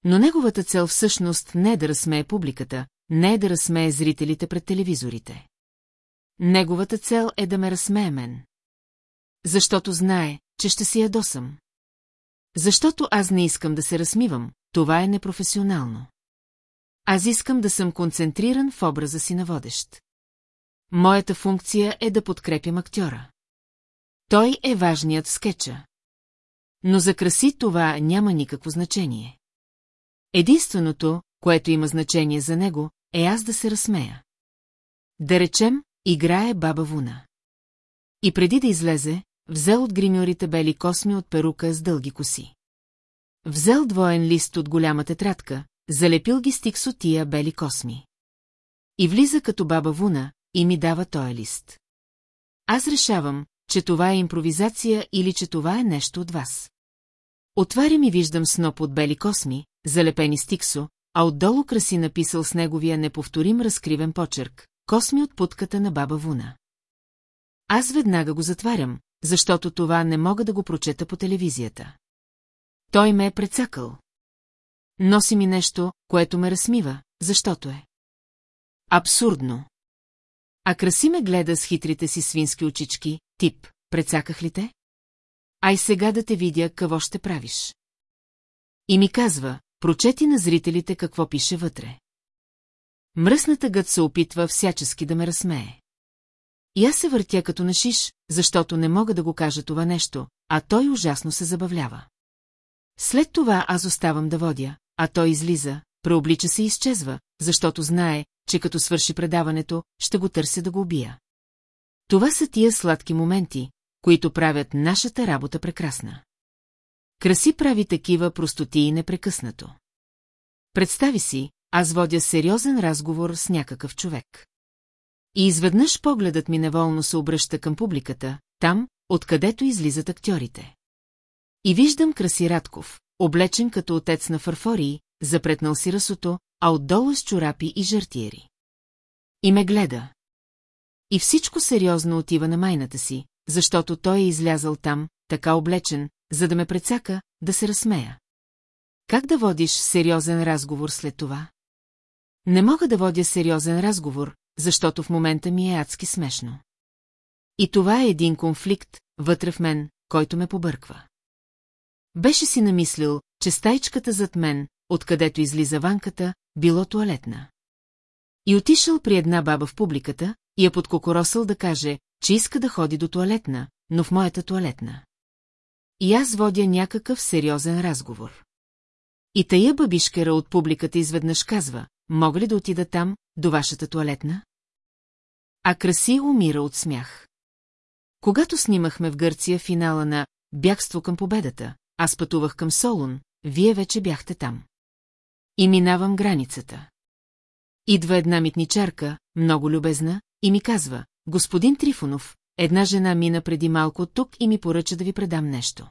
Но неговата цел всъщност не е да разсмее публиката, не е да разсмее зрителите пред телевизорите. Неговата цел е да ме разсмее мен. Защото знае, че ще си ядосам. Защото аз не искам да се размивам, това е непрофесионално. Аз искам да съм концентриран в образа си на водещ. Моята функция е да подкрепям актьора. Той е важният в скетча. Но за краси това няма никакво значение. Единственото, което има значение за него, е аз да се разсмея. Да речем, играе баба Вуна. И преди да излезе, взел от гримьорите бели косми от перука с дълги коси. Взел двоен лист от голяма тетрадка, залепил ги стик с тия бели косми. И влиза като баба Вуна и ми дава този лист. Аз решавам, че това е импровизация или че това е нещо от вас. Отварям и виждам сноп от бели косми, залепени с тиксо, а отдолу краси написал с неговия неповторим разкривен почерк, косми от путката на баба Вуна. Аз веднага го затварям, защото това не мога да го прочета по телевизията. Той ме е прецакал. Носи ми нещо, което ме разсмива, защото е. Абсурдно. А краси ме гледа с хитрите си свински очички, тип, прецаках ли те? Ай сега да те видя какво ще правиш. И ми казва, прочети на зрителите какво пише вътре. Мръсната гът се опитва всячески да ме разсмее. И аз се въртя като на шиш, защото не мога да го кажа това нещо, а той ужасно се забавлява. След това аз оставам да водя, а той излиза, преоблича се и изчезва, защото знае, че като свърши предаването, ще го търся да го убия. Това са тия сладки моменти, които правят нашата работа прекрасна. Краси прави такива простотии непрекъснато. Представи си, аз водя сериозен разговор с някакъв човек. И изведнъж погледът ми неволно се обръща към публиката, там, откъдето излизат актьорите. И виждам Краси Радков, облечен като отец на фарфории, запретнал си расото, а отдолу с чорапи и жартиери. И ме гледа. И всичко сериозно отива на майната си, защото той е излязъл там, така облечен, за да ме прецака, да се разсмея. Как да водиш сериозен разговор след това? Не мога да водя сериозен разговор, защото в момента ми е адски смешно. И това е един конфликт, вътре в мен, който ме побърква. Беше си намислил, че стайчката зад мен, откъдето излиза ванката, било туалетна. И отишъл при една баба в публиката и я подкокоросъл да каже, че иска да ходи до туалетна, но в моята туалетна. И аз водя някакъв сериозен разговор. И тая бабишкера от публиката изведнъж казва, мога ли да отида там, до вашата туалетна? А Краси умира от смях. Когато снимахме в Гърция финала на «Бягство към победата», аз пътувах към Солун, вие вече бяхте там. И минавам границата. Идва една митничарка, много любезна, и ми казва, господин Трифонов, една жена мина преди малко тук и ми поръча да ви предам нещо.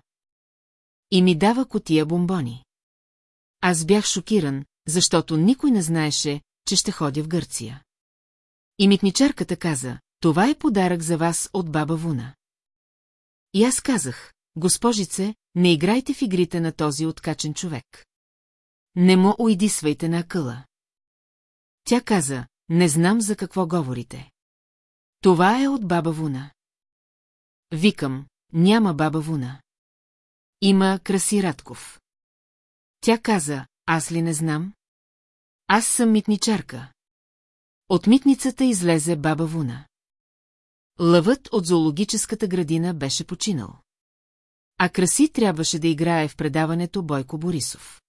И ми дава котия бомбони. Аз бях шокиран, защото никой не знаеше, че ще ходя в Гърция. И митничарката каза, това е подарък за вас от баба Вуна. И аз казах, госпожице, не играйте в игрите на този откачен човек. Не му уйдисвайте на акъла. Тя каза, не знам за какво говорите. Това е от баба Вуна. Викам, няма баба Вуна. Има Краси Радков. Тя каза, аз ли не знам? Аз съм митничарка. От митницата излезе баба Вуна. Лъвът от зоологическата градина беше починал. А Краси трябваше да играе в предаването Бойко Борисов.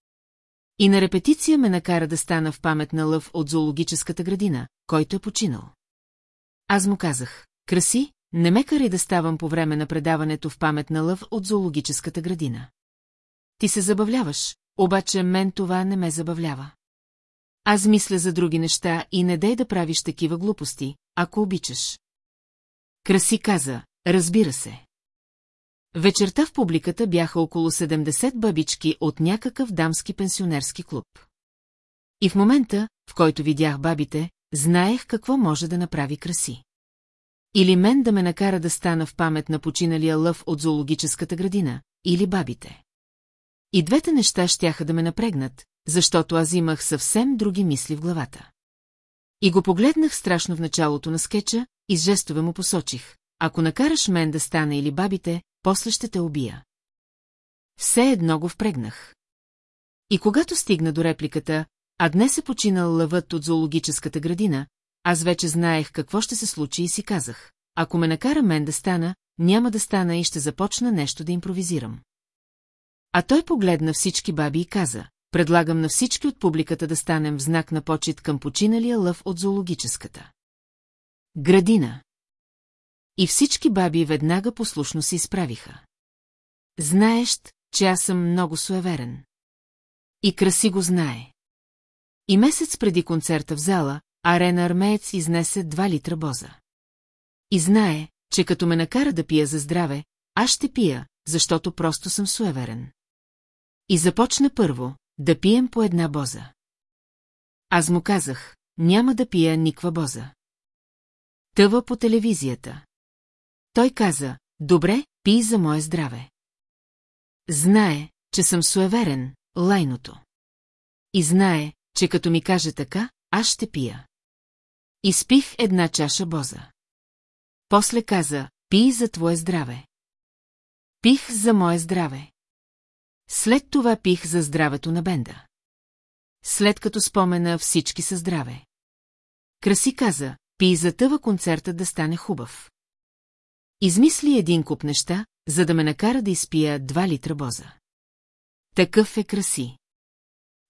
И на репетиция ме накара да стана в памет на лъв от зоологическата градина, който е починал. Аз му казах, Краси, не ме карай да ставам по време на предаването в памет на лъв от зоологическата градина. Ти се забавляваш, обаче мен това не ме забавлява. Аз мисля за други неща и не дай да правиш такива глупости, ако обичаш. Краси каза, разбира се. Вечерта в публиката бяха около 70 бабички от някакъв дамски пенсионерски клуб. И в момента, в който видях бабите, знаех какво може да направи Краси. Или мен да ме накара да стана в памет на починалия лъв от зоологическата градина, или бабите. И двете неща щяха да ме напрегнат, защото аз имах съвсем други мисли в главата. И го погледнах страшно в началото на скетча и с жестове му посочих. Ако накараш мен да стана или бабите, после ще те убия. Все едно го впрегнах. И когато стигна до репликата, а днес е починал лъвът от зоологическата градина, аз вече знаех какво ще се случи и си казах. Ако ме накара мен да стана, няма да стана и ще започна нещо да импровизирам. А той погледна всички баби и каза, предлагам на всички от публиката да станем в знак на почет към починалия лъв от зоологическата. Градина. И всички баби веднага послушно се изправиха. Знаеш, че аз съм много суеверен. И Краси го знае. И месец преди концерта в зала, Арена Армеец изнесе 2 литра боза. И знае, че като ме накара да пия за здраве, аз ще пия, защото просто съм суеверен. И започна първо, да пием по една боза. Аз му казах, няма да пия никва боза. Тъва по телевизията. Той каза, добре, пий за мое здраве. Знае, че съм суеверен, лайното. И знае, че като ми каже така, аз ще пия. Изпих една чаша боза. После каза, пий за твое здраве. Пих за мое здраве. След това пих за здравето на бенда. След като спомена всички са здраве. Краси каза, пий за тъва концерта да стане хубав. Измисли един куп неща, за да ме накара да изпия два литра боза. Такъв е краси.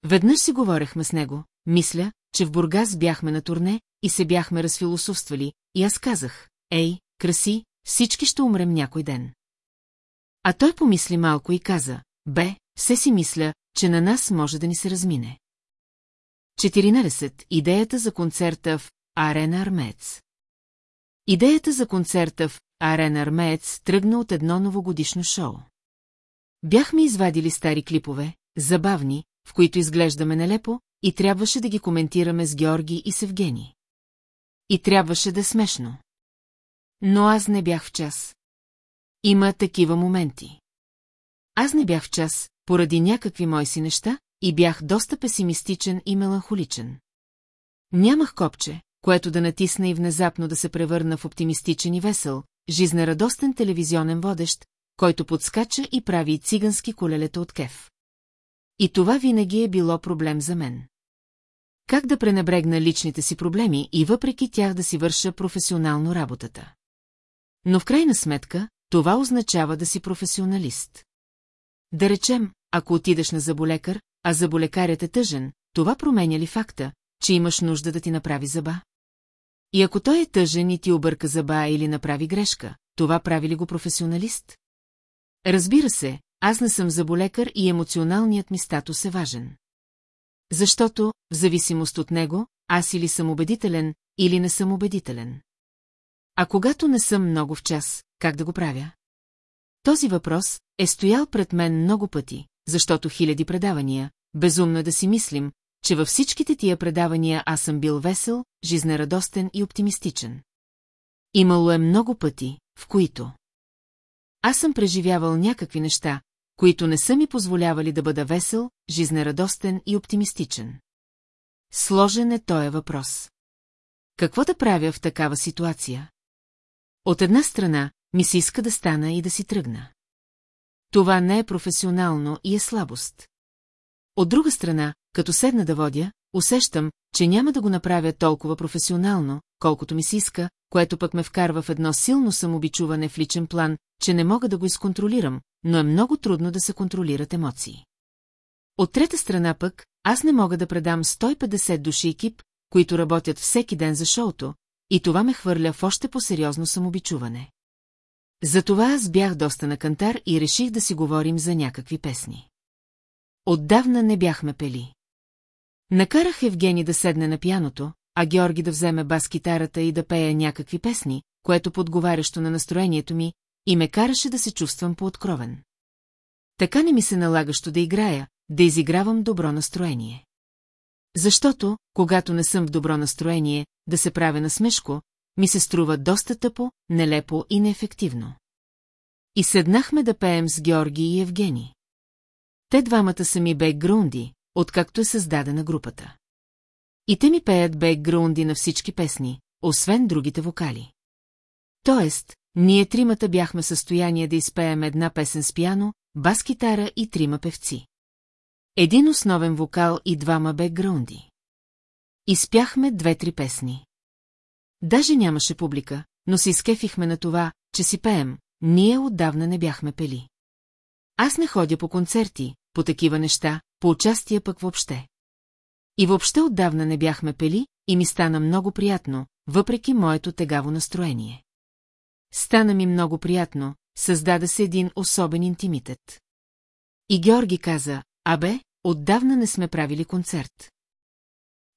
Веднъж си говорехме с него, мисля, че в Бургас бяхме на турне и се бяхме разфилософствали, и аз казах, ей, краси, всички ще умрем някой ден. А той помисли малко и каза, бе, все си мисля, че на нас може да ни се размине. 14. Идеята за концерта в Арена Армеец Идеята за концерта в Арена Армеец тръгна от едно новогодишно шоу. Бяхме извадили стари клипове, забавни, в които изглеждаме нелепо, и трябваше да ги коментираме с Георги и с Евгений. И трябваше да е смешно. Но аз не бях в час. Има такива моменти. Аз не бях в час, поради някакви мои си неща, и бях доста песимистичен и меланхоличен. Нямах копче, което да натисна и внезапно да се превърна в оптимистичен и весел, жизнерадостен телевизионен водещ, който подскача и прави цигански колелета от кеф. И това винаги е било проблем за мен. Как да пренебрегна личните си проблеми и въпреки тях да си върша професионално работата. Но в крайна сметка, това означава да си професионалист. Да речем, ако отидеш на заболекар, а заболекарят е тъжен, това променя ли факта, че имаш нужда да ти направи зъба? И ако той е тъжен и ти обърка зъба или направи грешка, това прави ли го професионалист? Разбира се, аз не съм заболекар и емоционалният ми статус е важен. Защото, в зависимост от него, аз или съм убедителен, или не съм убедителен. А когато не съм много в час, как да го правя? Този въпрос е стоял пред мен много пъти, защото хиляди предавания, безумно е да си мислим, че във всичките тия предавания аз съм бил весел, жизнерадостен и оптимистичен. Имало е много пъти, в които аз съм преживявал някакви неща, които не са ми позволявали да бъда весел, жизнерадостен и оптимистичен. Сложен е този въпрос. Какво да правя в такава ситуация? От една страна, ми се иска да стана и да си тръгна. Това не е професионално и е слабост. От друга страна, като седна да водя, усещам, че няма да го направя толкова професионално, колкото ми се иска, което пък ме вкарва в едно силно самобичуване в личен план, че не мога да го изконтролирам, но е много трудно да се контролират емоции. От трета страна пък, аз не мога да предам 150 души екип, които работят всеки ден за шоуто, и това ме хвърля в още по-сериозно самобичуване. Затова аз бях доста на кантар и реших да си говорим за някакви песни. Отдавна не бяхме пели. Накарах Евгений да седне на пяното, а Георги да вземе бас-китарата и да пее някакви песни, което подговарящо на настроението ми, и ме караше да се чувствам по-откровен. Така не ми се налагащо да играя, да изигравам добро настроение. Защото, когато не съм в добро настроение, да се правя на смешко, ми се струва доста тъпо, нелепо и неефективно. И седнахме да пеем с Георги и Евгений. Те двамата са ми бекграунди, откакто е създадена групата. И те ми пеят бекграунди на всички песни, освен другите вокали. Тоест, ние тримата бяхме в състояние да изпеем една песен с пиано, бас-китара и трима певци. Един основен вокал и двама бекграунди. Изпяхме две-три песни. Даже нямаше публика, но се изкефихме на това, че си пеем, ние отдавна не бяхме пели. Аз не ходя по концерти, по такива неща, по участие пък въобще. И въобще отдавна не бяхме пели, и ми стана много приятно, въпреки моето тегаво настроение. Стана ми много приятно, създаде се един особен интимитет. И Георги каза, абе, отдавна не сме правили концерт.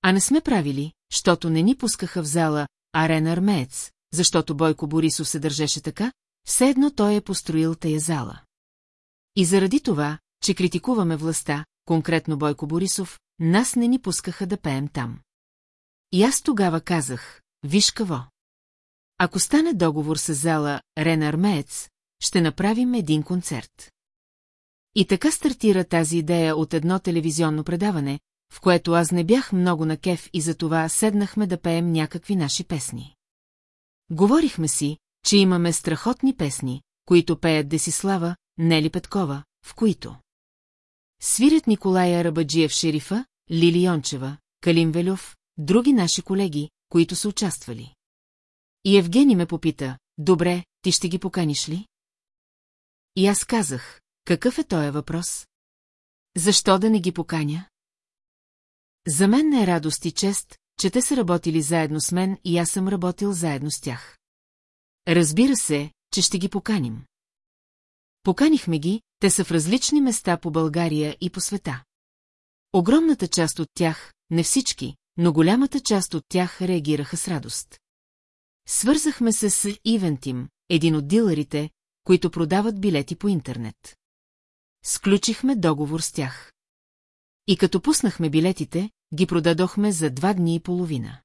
А не сме правили, защото не ни пускаха в зала Арена Армеец, защото Бойко Борисов се държеше така, все едно той е построил тая зала. И заради това, че критикуваме властта, конкретно Бойко Борисов, нас не ни пускаха да пеем там. И аз тогава казах, виж какво. Ако стане договор с зала Рен Армеец, ще направим един концерт. И така стартира тази идея от едно телевизионно предаване, в което аз не бях много на кеф и за това седнахме да пеем някакви наши песни. Говорихме си, че имаме страхотни песни, които пеят Десислава, Нели Петкова, в които. Свирят Николая Рабаджиев Шерифа, Лили Йончева, Калин Велюв, други наши колеги, които са участвали. И Евгений ме попита, добре, ти ще ги поканиш ли? И аз казах, какъв е този въпрос? Защо да не ги поканя? За мен не е радост и чест, че те са работили заедно с мен и аз съм работил заедно с тях. Разбира се, че ще ги поканим. Поканихме ги, те са в различни места по България и по света. Огромната част от тях, не всички, но голямата част от тях реагираха с радост. Свързахме се с Ивентим, един от дилърите, които продават билети по интернет. Сключихме договор с тях. И като пуснахме билетите, ги продадохме за два дни и половина.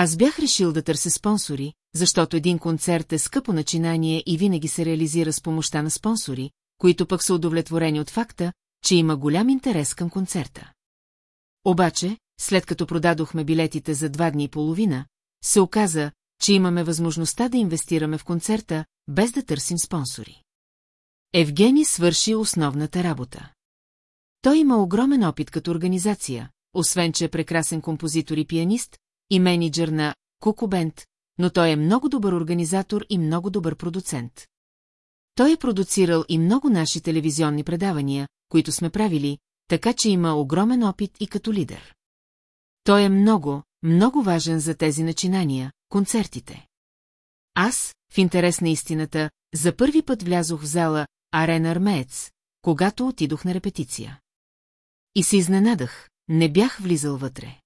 Аз бях решил да търся спонсори, защото един концерт е скъпо начинание и винаги се реализира с помощта на спонсори, които пък са удовлетворени от факта, че има голям интерес към концерта. Обаче, след като продадохме билетите за два дни и половина, се оказа, че имаме възможността да инвестираме в концерта, без да търсим спонсори. Евгений свърши основната работа. Той има огромен опит като организация, освен че е прекрасен композитор и пианист, и менеджер на Кукубент, но той е много добър организатор и много добър продуцент. Той е продуцирал и много наши телевизионни предавания, които сме правили, така че има огромен опит и като лидер. Той е много, много важен за тези начинания, концертите. Аз, в интерес на истината, за първи път влязох в зала Арена Армеец, когато отидох на репетиция. И се изненадах, не бях влизал вътре.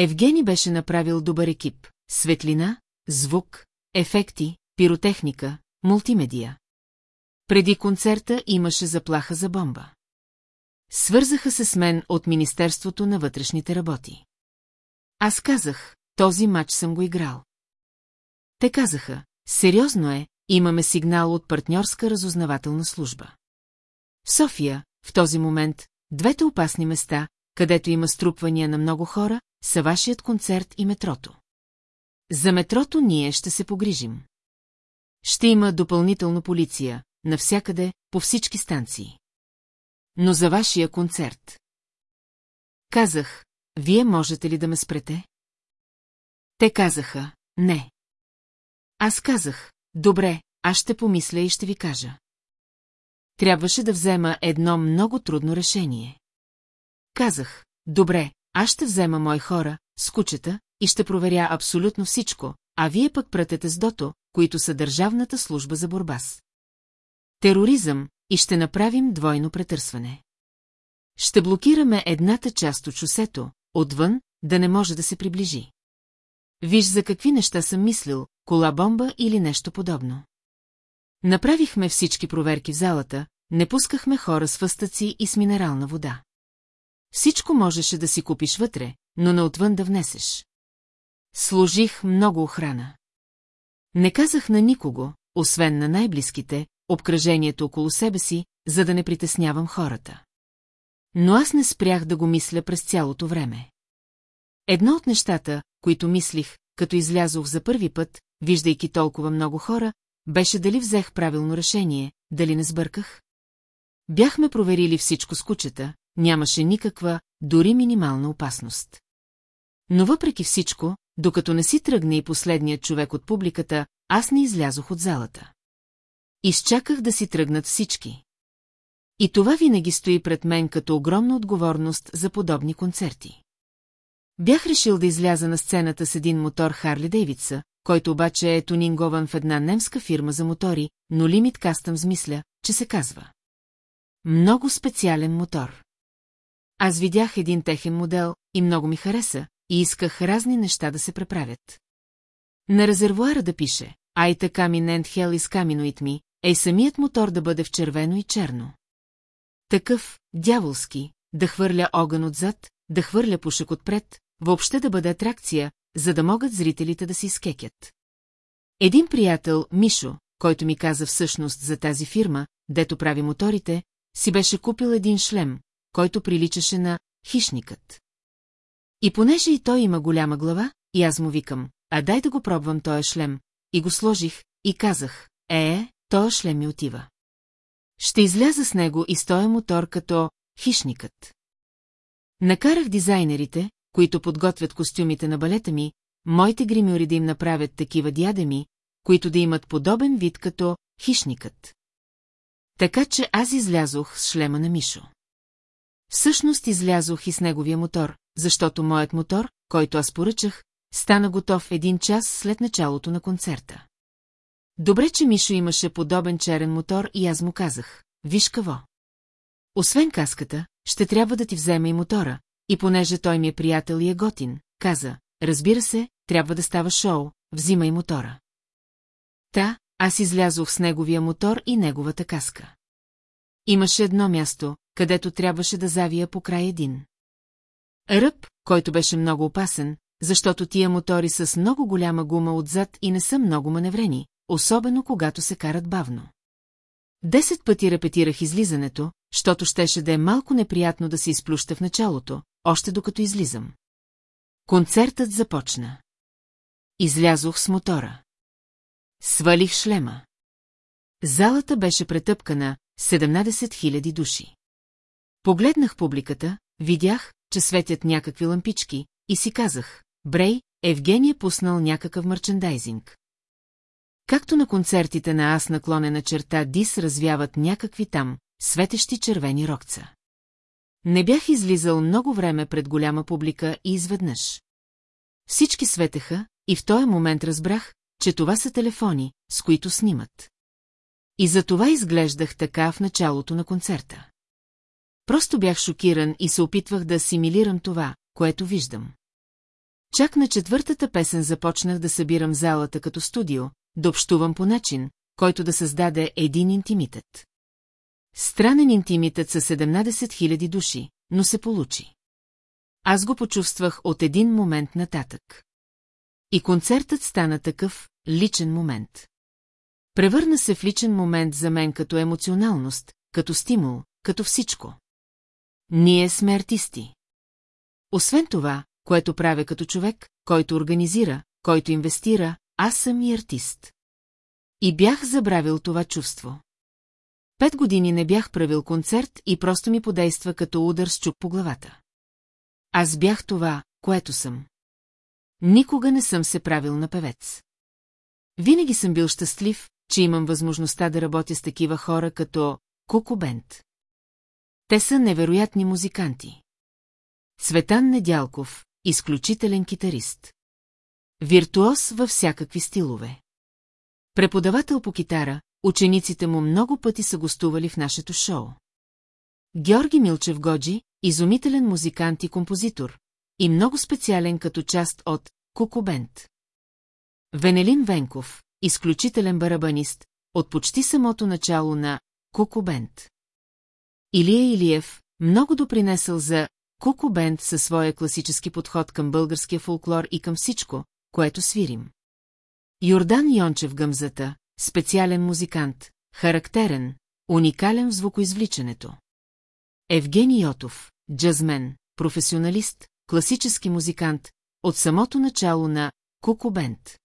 Евгений беше направил добър екип, светлина, звук, ефекти, пиротехника, мултимедия. Преди концерта имаше заплаха за бомба. Свързаха се с мен от Министерството на вътрешните работи. Аз казах, този матч съм го играл. Те казаха, сериозно е, имаме сигнал от партньорска разузнавателна служба. В София, в този момент, двете опасни места, където има струпвания на много хора, са вашият концерт и метрото. За метрото ние ще се погрижим. Ще има допълнително полиция, навсякъде, по всички станции. Но за вашия концерт. Казах, вие можете ли да ме спрете? Те казаха, не. Аз казах, добре, аз ще помисля и ще ви кажа. Трябваше да взема едно много трудно решение. Казах, добре, аз ще взема мои хора, с кучета, и ще проверя абсолютно всичко, а вие пък пратете с Дото, които са Държавната служба за борба с тероризъм, и ще направим двойно претърсване. Ще блокираме едната част от шосето, отвън, да не може да се приближи. Виж за какви неща съм мислил, кола-бомба или нещо подобно. Направихме всички проверки в залата, не пускахме хора с фъстъци и с минерална вода. Всичко можеше да си купиш вътре, но не отвън да внесеш. Служих много охрана. Не казах на никого, освен на най-близките, обкръжението около себе си, за да не притеснявам хората. Но аз не спрях да го мисля през цялото време. Едно от нещата, които мислих, като излязох за първи път, виждайки толкова много хора, беше дали взех правилно решение, дали не сбърках. Бяхме проверили всичко с кучета, нямаше никаква, дори минимална опасност. Но въпреки всичко, докато не си тръгне и последният човек от публиката, аз не излязох от залата. Изчаках да си тръгнат всички. И това винаги стои пред мен като огромна отговорност за подобни концерти. Бях решил да изляза на сцената с един мотор Харли Дейвидса, който обаче е тунингован в една немска фирма за мотори, но Лимит Кастъм мисля, че се казва. Много специален мотор. Аз видях един техен модел и много ми хареса, и исках разни неща да се преправят. На резервуара да пише «I coming and hell is coming with me», е самият мотор да бъде в червено и черно. Такъв, дяволски, да хвърля огън отзад, да хвърля пушек отпред, въобще да бъде атракция, за да могат зрителите да се изкекят. Един приятел, Мишо, който ми каза всъщност за тази фирма, дето прави моторите, си беше купил един шлем, който приличаше на хищникът. И понеже и той има голяма глава, и аз му викам, а дай да го пробвам този шлем, и го сложих, и казах, е, този шлем ми отива. Ще изляза с него и с този мотор като хищникът. Накарах дизайнерите, които подготвят костюмите на балета ми, моите гримюри да им направят такива диадеми, които да имат подобен вид като хищникът. Така че аз излязох с шлема на Мишо. Всъщност излязох и с неговия мотор, защото моят мотор, който аз поръчах, стана готов един час след началото на концерта. Добре, че Мишо имаше подобен черен мотор и аз му казах, виж какво. Освен каската, ще трябва да ти вземе и мотора, и понеже той ми е приятел и е готин, каза, разбира се, трябва да става шоу, взимай мотора. Та, аз излязох с неговия мотор и неговата каска. Имаше едно място, където трябваше да завия по край един. Ръб, който беше много опасен, защото тия мотори са с много голяма гума отзад и не са много маневрени, особено когато се карат бавно. Десет пъти репетирах излизането, защото щеше да е малко неприятно да се изплюща в началото, още докато излизам. Концертът започна. Излязох с мотора. Свалих шлема. Залата беше претъпкана, 17 000 души. Погледнах публиката, видях, че светят някакви лампички, и си казах, Брей, Евгений е пуснал някакъв мерчендайзинг. Както на концертите на аз наклонена черта Дис развяват някакви там, светещи червени рокца. Не бях излизал много време пред голяма публика и изведнъж. Всички светеха, и в този момент разбрах, че това са телефони, с които снимат. И за това изглеждах така в началото на концерта. Просто бях шокиран и се опитвах да асимилирам това, което виждам. Чак на четвъртата песен започнах да събирам залата като студио, да общувам по начин, който да създаде един интимитет. Странен интимитет са 17 000 души, но се получи. Аз го почувствах от един момент нататък. И концертът стана такъв личен момент. Превърна се в личен момент за мен като емоционалност, като стимул, като всичко. Ние сме артисти. Освен това, което правя като човек, който организира, който инвестира, аз съм и артист. И бях забравил това чувство. Пет години не бях правил концерт и просто ми подейства като удар с чук по главата. Аз бях това, което съм. Никога не съм се правил на певец. Винаги съм бил щастлив, че имам възможността да работя с такива хора като Куко Бент. Те са невероятни музиканти. Цветан Недялков, изключителен китарист. Виртуоз във всякакви стилове. Преподавател по китара, учениците му много пъти са гостували в нашето шоу. Георги Милчев Годжи, изумителен музикант и композитор, и много специален като част от Кукубент. Венелин Венков, изключителен барабанист, от почти самото начало на Кукубент. Илия Илиев, много допринесъл за Кукубент със своя класически подход към българския фолклор и към всичко, което свирим. Йордан Йончев гъмзата, специален музикант, характерен, уникален в звукоизвличането. Евгений Йотов, джазмен, професионалист, класически музикант, от самото начало на Кукубент.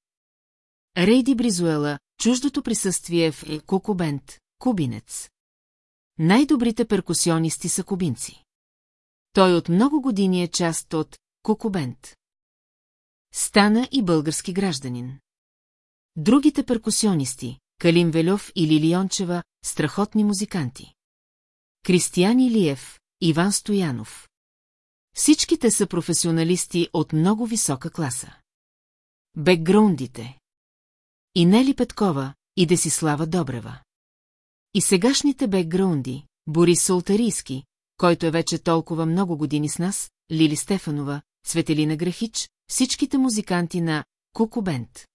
Рейди Бризуела, чуждото присъствие в Кукубент, кубинец. Най-добрите перкусионисти са кубинци. Той от много години е част от Кукубент. Стана и български гражданин. Другите перкусионисти, Калин Велев и Лилиончева, страхотни музиканти. Кристиян Илиев, Иван Стоянов. Всичките са професионалисти от много висока класа. Бекграундите. И Нели Петкова, и Десислава Добрева. И сегашните бекграунди, Борис Солтарийски, който е вече толкова много години с нас, Лили Стефанова, Светелина Грехич, всичките музиканти на Кукубент.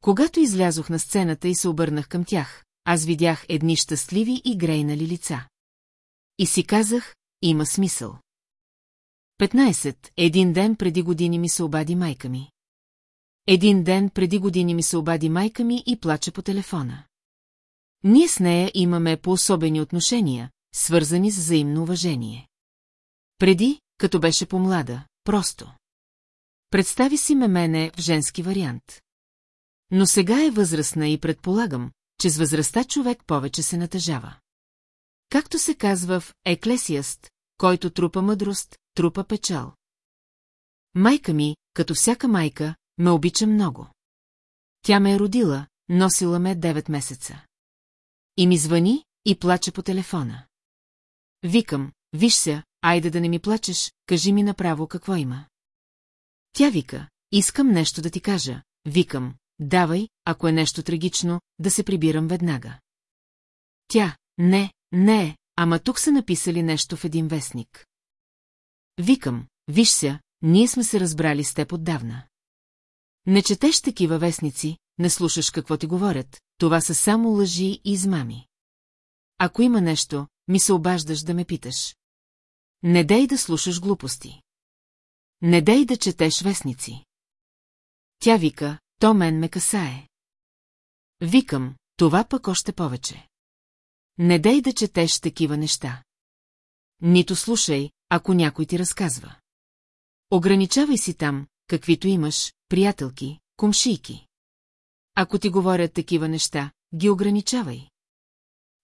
Когато излязох на сцената и се обърнах към тях, аз видях едни щастливи и грейнали лица. И си казах, има смисъл. 15. Един ден преди години ми се обади майка ми. Един ден преди години ми се обади майка ми и плаче по телефона. Ние с нея имаме по-особени отношения, свързани с взаимно уважение. Преди, като беше по-млада, просто. Представи си ме мене в женски вариант. Но сега е възрастна и предполагам, че с възрастта човек повече се натъжава. Както се казва в Еклесиаст, който трупа мъдрост, трупа печал. Майка ми, като всяка майка, ме обича много. Тя ме е родила, носила ме 9 месеца. И ми звъни и плаче по телефона. Викам, виж се, айде да не ми плачеш, кажи ми направо какво има. Тя вика, искам нещо да ти кажа. Викам, давай, ако е нещо трагично, да се прибирам веднага. Тя, не, не, ама тук са написали нещо в един вестник. Викам, виж се, ние сме се разбрали с теб отдавна. Не четеш такива вестници, не слушаш какво ти говорят, това са само лъжи и измами. Ако има нещо, ми се обаждаш да ме питаш. Не дей да слушаш глупости. Не дей да четеш вестници. Тя вика, то мен ме касае. Викам, това пък още повече. Не дей да четеш такива неща. Нито слушай, ако някой ти разказва. Ограничавай си там, каквито имаш, приятелки, комшийки. Ако ти говорят такива неща, ги ограничавай.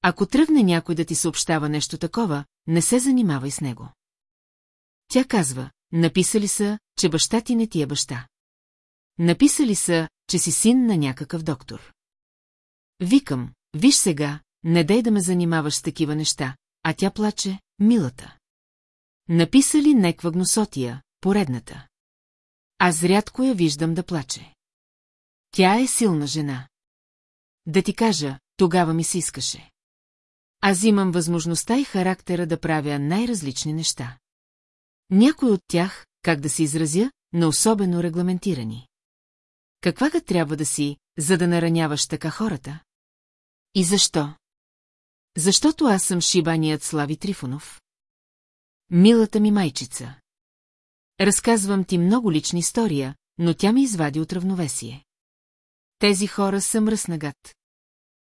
Ако тръгне някой да ти съобщава нещо такова, не се занимавай с него. Тя казва, написали са, че баща ти не ти е баща. Написали са, че си син на някакъв доктор. Викам, виж сега, не дай да ме занимаваш с такива неща, а тя плаче, милата. Написали неква гносотия, поредната. Аз рядко я виждам да плаче. Тя е силна жена. Да ти кажа, тогава ми се искаше. Аз имам възможността и характера да правя най-различни неща. Някой от тях, как да се изразя, на особено регламентирани. Каква га трябва да си, за да нараняваш така хората? И защо? Защото аз съм шибаният Слави Трифонов. Милата ми майчица. Разказвам ти много лична история, но тя ме извади от равновесие. Тези хора са мръснагат.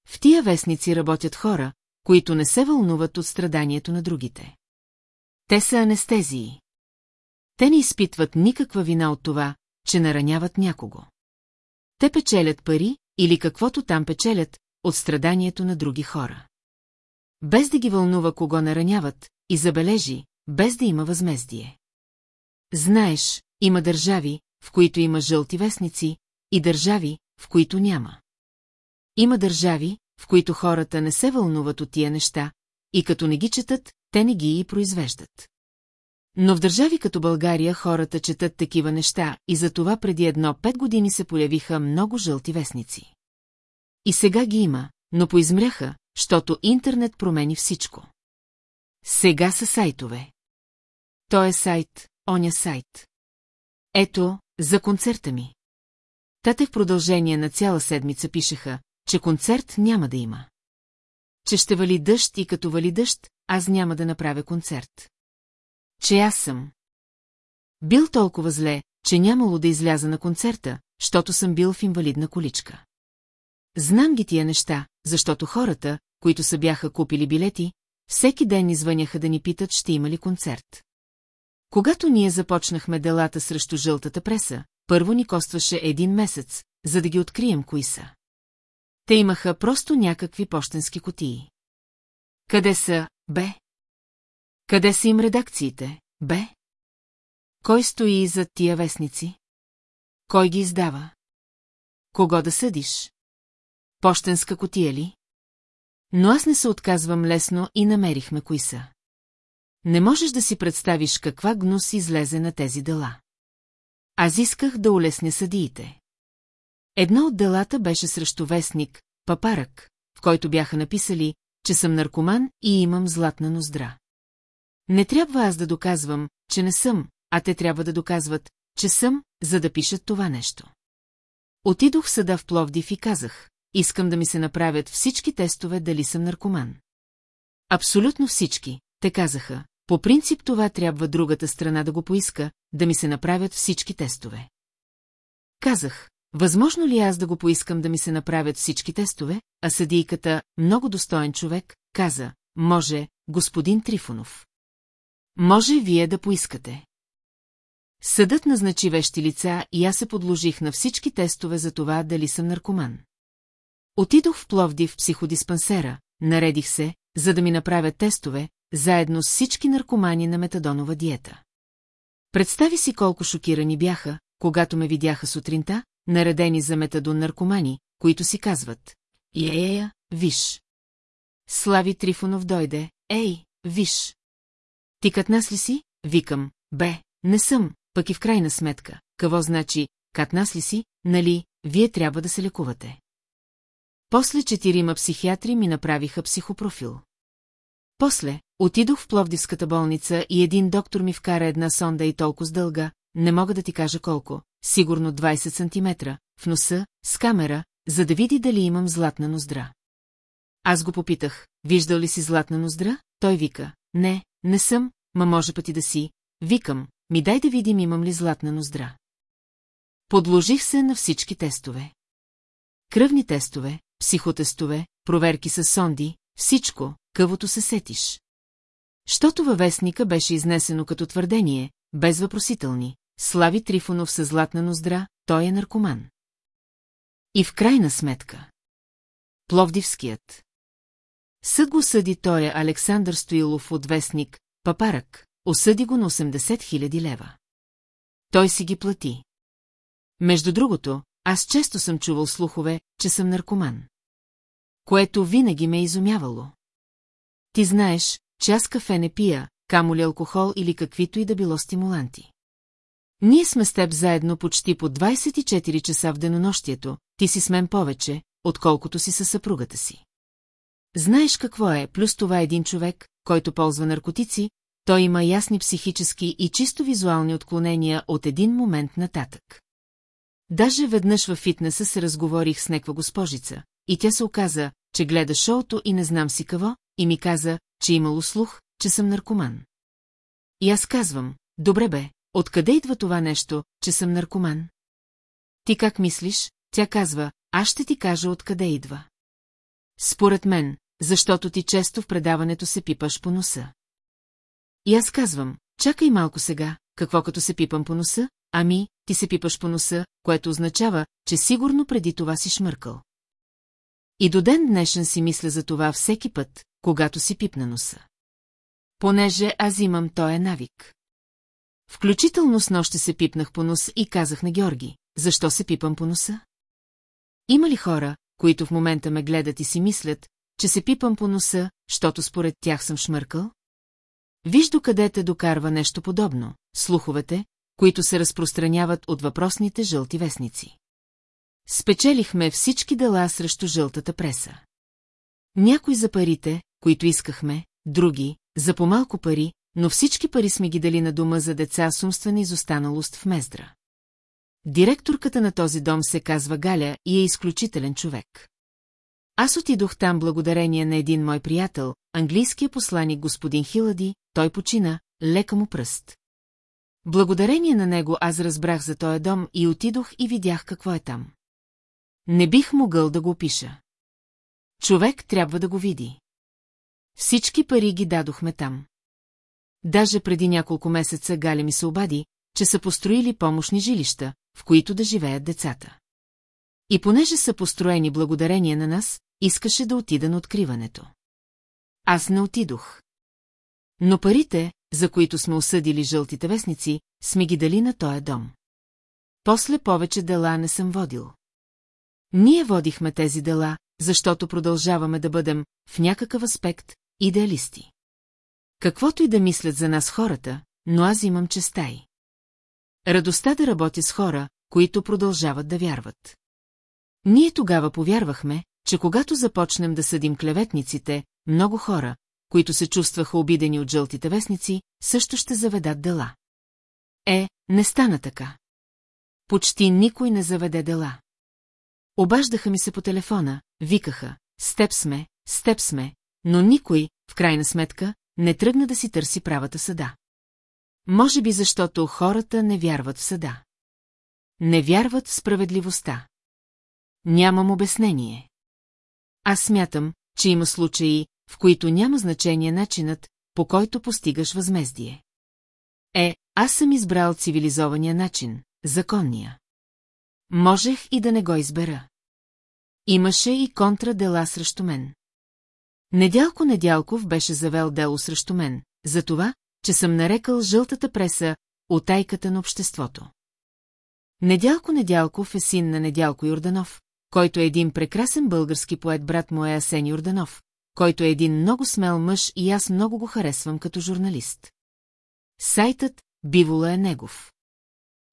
В тия вестници работят хора, които не се вълнуват от страданието на другите. Те са анестезии. Те не изпитват никаква вина от това, че нараняват някого. Те печелят пари, или каквото там печелят, от страданието на други хора. Без да ги вълнува кого нараняват, и забележи, без да има възмездие. Знаеш, има държави, в които има жълти вестници, и държави, в които няма. Има държави, в които хората не се вълнуват от тия неща, и като не ги четат, те не ги и произвеждат. Но в държави като България хората четат такива неща и затова преди едно пет години се появиха много жълти вестници. И сега ги има, но поизмряха, защото интернет промени всичко. Сега са сайтове. Той е сайт, оня сайт. Ето, за концерта ми. Тате в продължение на цяла седмица пишеха, че концерт няма да има. Че ще вали дъжд и като вали дъжд, аз няма да направя концерт. Че аз съм. Бил толкова зле, че нямало да изляза на концерта, защото съм бил в инвалидна количка. Знам ги тия неща, защото хората, които са бяха купили билети, всеки ден извъняха да ни питат, ще има ли концерт. Когато ние започнахме делата срещу жълтата преса, първо ни костваше един месец, за да ги открием кои са. Те имаха просто някакви почтенски котии. Къде са, бе? Къде са им редакциите, бе? Кой стои зад тия вестници? Кой ги издава? Кого да съдиш? Пощенска котия ли? Но аз не се отказвам лесно и намерихме кои са. Не можеш да си представиш каква гнус излезе на тези дела. Аз исках да улесня съдиите. Едно от делата беше срещу вестник, Папарък, в който бяха написали, че съм наркоман и имам златна ноздра. Не трябва аз да доказвам, че не съм, а те трябва да доказват, че съм, за да пишат това нещо. Отидох в съда в Пловдив и казах, искам да ми се направят всички тестове дали съм наркоман. Абсолютно всички, те казаха, по принцип това трябва другата страна да го поиска, да ми се направят всички тестове. Казах, възможно ли аз да го поискам да ми се направят всички тестове, а съдийката, много достоен човек, каза, може, господин Трифонов. Може вие да поискате. Съдът назначи вещи лица и аз се подложих на всички тестове за това дали съм наркоман. Отидох в Пловди в психодиспансера, наредих се, за да ми направят тестове, заедно с всички наркомани на метадонова диета. Представи си колко шокирани бяха, когато ме видяха сутринта, наредени за метадон наркомани, които си казват. Ея, виж. Слави Трифонов дойде, ей, виж. Ти катнас ли си? Викам, бе, не съм, пък и в крайна сметка. Какво значи, катнас ли си, нали, вие трябва да се лекувате. После четирима психиатри ми направиха психопрофил. После, отидох в Пловдивската болница и един доктор ми вкара една сонда и толкова с дълга, не мога да ти кажа колко, сигурно 20 сантиметра, в носа, с камера, за да види дали имам златна ноздра. аз го попитах, виждал ли си златна ноздра? Той вика, не, не съм, ма може пъти да си. Викам, ми дай да видим имам ли златна ноздра. Подложих се на всички тестове. Кръвни тестове, психотестове, проверки с сонди, всичко, къвото се сетиш. Щото във вестника беше изнесено като твърдение, без въпросителни. Слави Трифонов със златна ноздра, той е наркоман. И в крайна сметка. Пловдивският. Съд го съди той е Александър Стоилов от вестник, Папарък, осъди го на 80 000 лева. Той си ги плати. Между другото, аз често съм чувал слухове, че съм наркоман. Което винаги ме е изумявало. Ти знаеш, че аз кафе не пия, камо ли алкохол или каквито и да било стимуланти. Ние сме с теб заедно почти по 24 часа в денонощието, ти си с мен повече, отколкото си със съпругата си. Знаеш какво е, плюс това един човек, който ползва наркотици, той има ясни психически и чисто визуални отклонения от един момент нататък. Даже веднъж във фитнеса се разговорих с неква госпожица, и тя се оказа, че гледа шоуто и не знам си какво, и ми каза, че имало слух, че съм наркоман. И аз казвам, добре бе, откъде идва това нещо, че съм наркоман? Ти как мислиш? Тя казва, аз ще ти кажа откъде идва. Според мен, защото ти често в предаването се пипаш по носа. И аз казвам, чакай малко сега, какво като се пипам по носа? Ами, ти се пипаш по носа, което означава, че сигурно преди това си шмъркал. И до ден днешен си мисля за това всеки път, когато си пипна носа. Понеже аз имам тоя навик. Включително с нощ се пипнах по нос и казах на Георги, защо се пипам по носа? Има ли хора, които в момента ме гледат и си мислят, че се пипам по носа, защото според тях съм шмъркал? Виж докъде те докарва нещо подобно, слуховете, които се разпространяват от въпросните жълти вестници. Спечелихме всички дела срещу жълтата преса. Някой за парите, които искахме, други, за по-малко пари, но всички пари сме ги дали на дома за деца с умствена изостаналост в Мездра. Директорката на този дом се казва Галя и е изключителен човек. Аз отидох там благодарение на един мой приятел, английския посланик господин Хилади, той почина, лека му пръст. Благодарение на него аз разбрах за този дом и отидох и видях какво е там. Не бих могъл да го опиша. Човек трябва да го види. Всички пари ги дадохме там. Даже преди няколко месеца Галя ми се обади, че са построили помощни жилища, в които да живеят децата. И понеже са построени благодарение на нас, искаше да отида на откриването. Аз не отидох. Но парите, за които сме осъдили жълтите вестници, сме ги дали на тоя дом. После повече дела не съм водил. Ние водихме тези дела, защото продължаваме да бъдем, в някакъв аспект, идеалисти. Каквото и да мислят за нас хората, но аз имам честай. Радостта да работя с хора, които продължават да вярват. Ние тогава повярвахме, че когато започнем да съдим клеветниците, много хора, които се чувстваха обидени от жълтите вестници, също ще заведат дела. Е, не стана така. Почти никой не заведе дела. Обаждаха ми се по телефона, викаха, с сме, с сме, но никой, в крайна сметка, не тръгна да си търси правата съда. Може би защото хората не вярват в съда. Не вярват в справедливостта. Нямам обяснение. Аз смятам, че има случаи, в които няма значение начинът, по който постигаш възмездие. Е, аз съм избрал цивилизования начин, законния. Можех и да не го избера. Имаше и контрадела срещу мен. Недялко Недялков беше завел дело срещу мен, за това, че съм нарекал жълтата преса отайката на обществото. Недялко Недялков е син на Недялко Йорданов, който е един прекрасен български поет брат му е Асен Йорданов, който е един много смел мъж и аз много го харесвам като журналист. Сайтът Бивола е негов.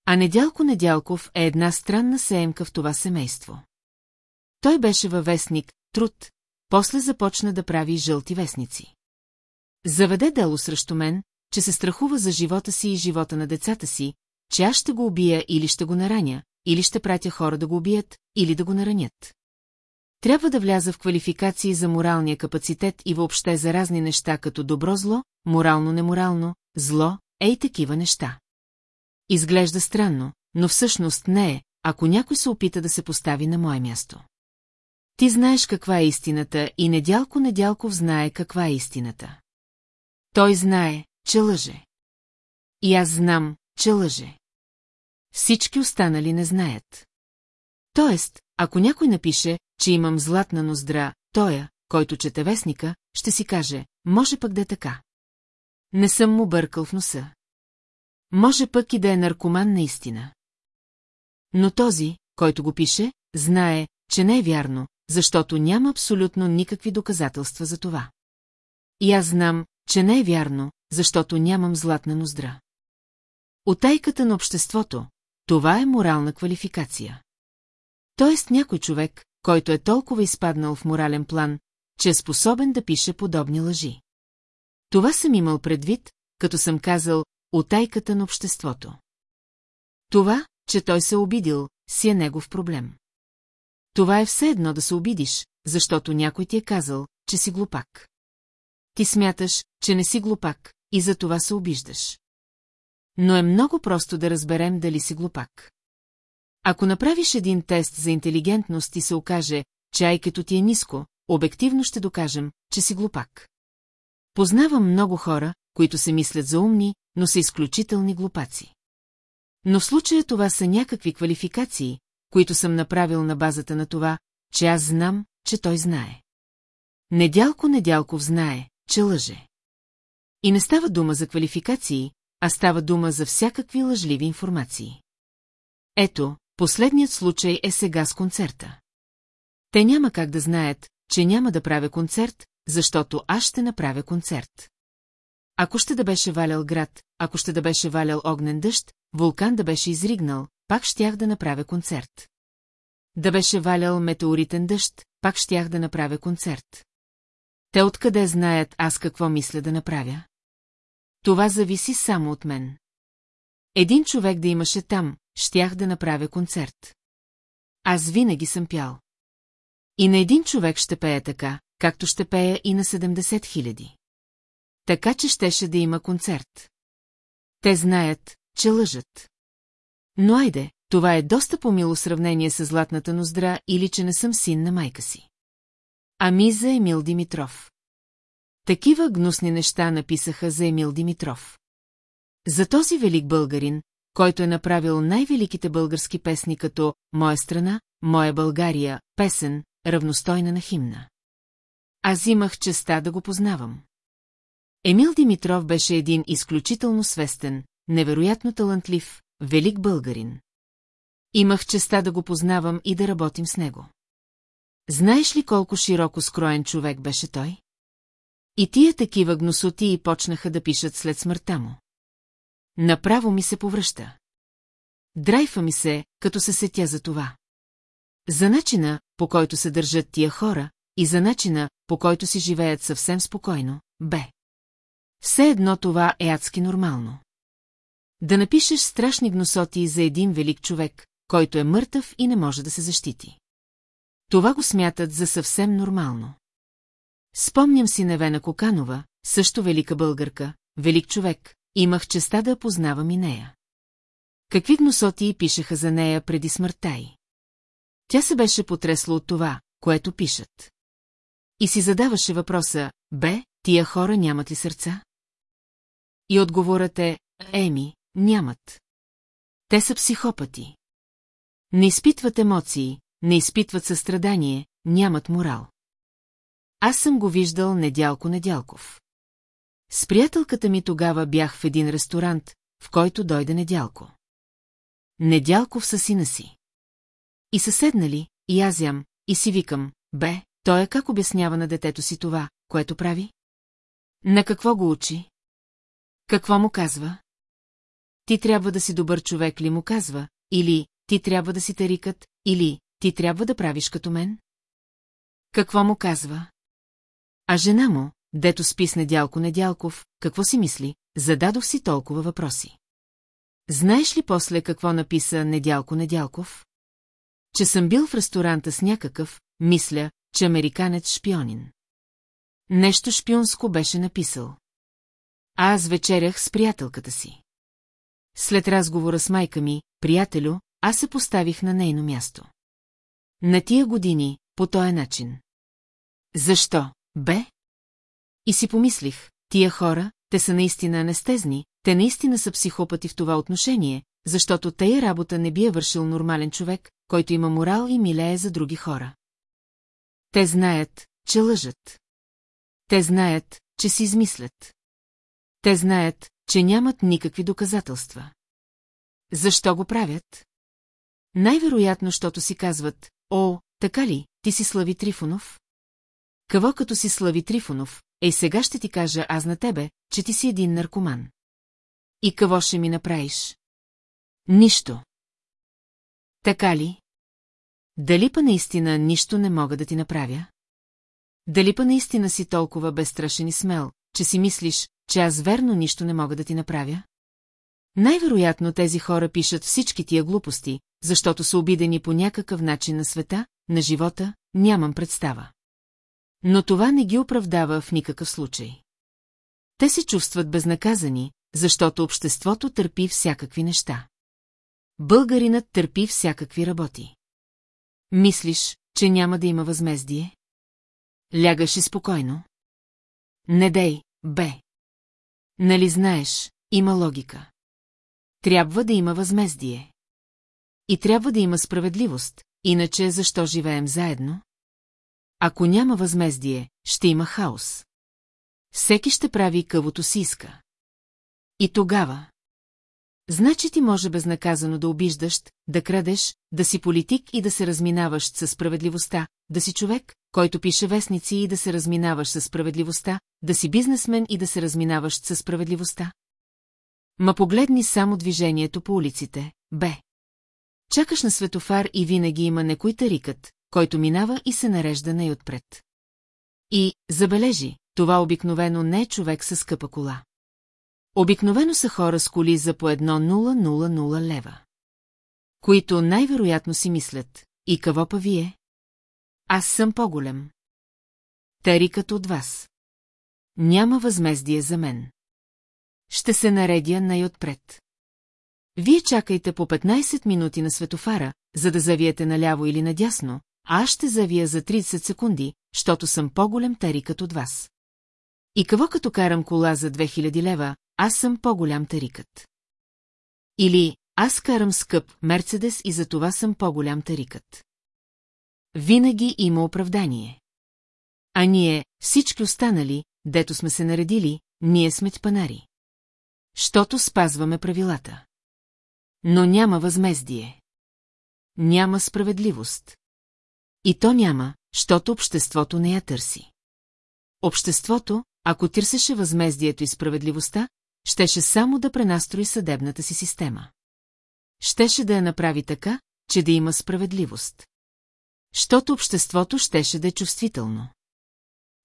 А Недялко Недялков е една странна сеемка в това семейство. Той беше във вестник Труд, после започна да прави жълти вестници. Заведе дело срещу мен, че се страхува за живота си и живота на децата си, че аз ще го убия или ще го нараня, или ще пратя хора да го убият, или да го наранят. трябва да вляза в квалификации за моралния капацитет и въобще за разни неща като добро-зло, морално-неморално, зло, ей такива неща. Изглежда странно, но всъщност не е, ако някой се опита да се постави на мое място. Ти знаеш каква е истината и недялко недялков знае каква е истината. Той знае, че лъже. И аз знам, че лъже. Всички останали не знаят. Тоест, ако някой напише, че имам златна ноздра, тоя, който чете вестника, ще си каже, може пък да е така. Не съм му бъркал в носа. Може пък и да е наркоман наистина. Но този, който го пише, знае, че не е вярно, защото няма абсолютно никакви доказателства за това. И аз знам, че не е вярно, защото нямам златна ноздра. Отайката на обществото, това е морална квалификация. Тоест някой човек, който е толкова изпаднал в морален план, че е способен да пише подобни лъжи. Това съм имал предвид, като съм казал «отайката на обществото». Това, че той се обидил, си е негов проблем. Това е все едно да се обидиш, защото някой ти е казал, че си глупак. Ти смяташ, че не си глупак, и за това се обиждаш. Но е много просто да разберем дали си глупак. Ако направиш един тест за интелигентност и се окаже, че айкето ти е ниско, обективно ще докажем, че си глупак. Познавам много хора, които се мислят за умни, но са изключителни глупаци. Но в случая това са някакви квалификации, които съм направил на базата на това, че аз знам, че той знае. Недялко Недялков знае, че лъже. И не става дума за квалификации, а става дума за всякакви лъжливи информации. Ето, последният случай е сега с концерта. Те няма как да знаят, че няма да правя концерт, защото аз ще направя концерт. Ако ще да беше валял град, ако ще да беше валял огнен дъжд, вулкан да беше изригнал, пак щях да направя концерт. Да беше валял метеоритен дъжд, пак щях да направя концерт. Те откъде знаят аз какво мисля да направя? Това зависи само от мен. Един човек да имаше там, щях да направя концерт. Аз винаги съм пял. И на един човек ще пея така, както ще пея и на 70 хиляди. Така че щеше да има концерт. Те знаят, че лъжат. Но айде, това е доста по-мило сравнение с златната ноздра или че не съм син на майка си. Ами за Емил Димитров. Такива гнусни неща написаха за Емил Димитров. За този велик българин, който е направил най-великите български песни като «Моя страна», «Моя България», песен, равностойна на химна. Аз имах честа да го познавам. Емил Димитров беше един изключително свестен, невероятно талантлив, велик българин. Имах честа да го познавам и да работим с него. Знаеш ли колко широко скроен човек беше той? И тия такива гносоти и почнаха да пишат след смъртта му. Направо ми се повръща. Драйфа ми се, като се сетя за това. За начина, по който се държат тия хора, и за начина, по който си живеят съвсем спокойно, бе. Все едно това е адски нормално. Да напишеш страшни гносоти за един велик човек, който е мъртъв и не може да се защити. Това го смятат за съвсем нормално. Спомням си Невена Коканова, също велика българка, велик човек, имах честа да познавам и нея. Какви гносоти пишеха за нея преди смъртта й. Тя се беше потресла от това, което пишат. И си задаваше въпроса, бе, тия хора нямат ли сърца? И отговорът е, еми, нямат. Те са психопати. Не изпитват емоции, не изпитват състрадание, нямат морал. Аз съм го виждал Недялко Недялков. С приятелката ми тогава бях в един ресторант, в който дойде Недялко. Недялков със сина си. И са седнали, и аз ям, и си викам, бе, той е как обяснява на детето си това, което прави? На какво го учи? Какво му казва? Ти трябва да си добър човек ли му казва, или ти трябва да си тарикът, или ти трябва да правиш като мен? Какво му казва? А жена му, дето спи с Недялко Недялков, какво си мисли, зададох си толкова въпроси. Знаеш ли после какво написа Недялко Недялков? че съм бил в ресторанта с някакъв, мисля, че американец шпионин. Нещо шпионско беше написал. А аз вечерях с приятелката си. След разговора с майка ми, приятелю, аз се поставих на нейно място. На тия години, по този начин. Защо, бе? И си помислих, тия хора, те са наистина анестезни, те наистина са психопати в това отношение, защото тая работа не би е вършил нормален човек, който има морал и милее за други хора. Те знаят, че лъжат. Те знаят, че си измислят. Те знаят, че нямат никакви доказателства. Защо го правят? Най-вероятно, защото си казват, о, така ли, ти си Слави Трифонов? Какво като си Слави Трифонов, ей сега ще ти кажа аз на тебе, че ти си един наркоман. И какво ще ми направиш? Нищо. Така ли? Дали па наистина нищо не мога да ти направя? Дали па наистина си толкова безстрашен и смел, че си мислиш, че аз верно нищо не мога да ти направя? Най-вероятно тези хора пишат всички тия глупости, защото са обидени по някакъв начин на света, на живота, нямам представа. Но това не ги оправдава в никакъв случай. Те се чувстват безнаказани, защото обществото търпи всякакви неща. Българинът търпи всякакви работи. Мислиш, че няма да има възмездие? Лягаш и спокойно. Не дей, бе. Нали знаеш, има логика. Трябва да има възмездие. И трябва да има справедливост, иначе защо живеем заедно? Ако няма възмездие, ще има хаос. Всеки ще прави къвото си иска. И тогава... Значи ти може безнаказано да обиждаш, да крадеш, да си политик и да се разминаваш със справедливостта, да си човек, който пише вестници и да се разминаваш със справедливостта, да си бизнесмен и да се разминаваш със справедливостта. Ма погледни само движението по улиците, бе. Чакаш на светофар и винаги има некой тарикът, който минава и се нарежда най-отпред. И, забележи, това обикновено не е човек с скъпа кола. Обикновено са хора с коли за по едно 000 лева. Които най-вероятно си мислят, и какво па вие? Аз съм по-голем. Тарикът от вас. Няма възмездие за мен. Ще се наредя най-отпред. Вие чакайте по 15 минути на светофара, за да завиете наляво или надясно, а аз ще завия за 30 секунди, защото съм по-голем тарикът от вас. И какво като карам кола за 2000 лева, аз съм по-голям тарикът. Или аз карам скъп Мерцедес и за това съм по-голям тарикът. Винаги има оправдание. А ние, всички останали, дето сме се наредили, ние сме тпанари. Щото спазваме правилата. Но няма възмездие. Няма справедливост. И то няма, щото обществото не я търси. Обществото, ако търсеше възмездието и справедливостта, щеше само да пренастрои съдебната си система. Щеше да я направи така, че да има справедливост. Щото обществото щеше да е чувствително.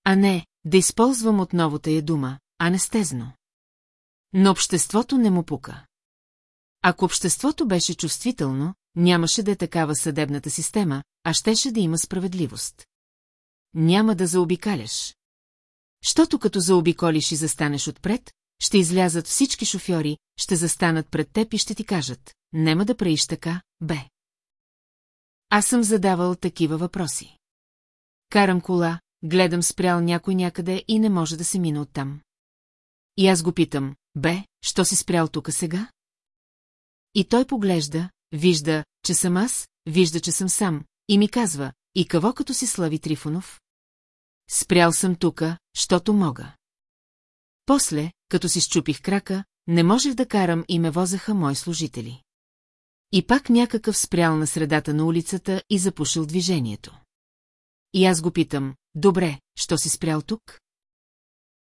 А не, да използвам отново тая дума, анестезно. Но обществото не му пука. Ако обществото беше чувствително, нямаше да е такава съдебната система, а щеше да има справедливост. Няма да заобикаляш. Щото като заобиколиш и застанеш отпред, ще излязат всички шофьори, ще застанат пред теб и ще ти кажат, нема да праиш така, бе. Аз съм задавал такива въпроси. Карам кола, гледам спрял някой някъде и не може да се мина оттам. И аз го питам, бе, що си спрял тука сега? И той поглежда, вижда, че съм аз, вижда, че съм сам, и ми казва, и какво като си Слави Трифонов? Спрял съм тука, щото мога. После, като си щупих крака, не можех да карам и ме возеха мои служители. И пак някакъв спрял на средата на улицата и запушил движението. И аз го питам, добре, що си спрял тук?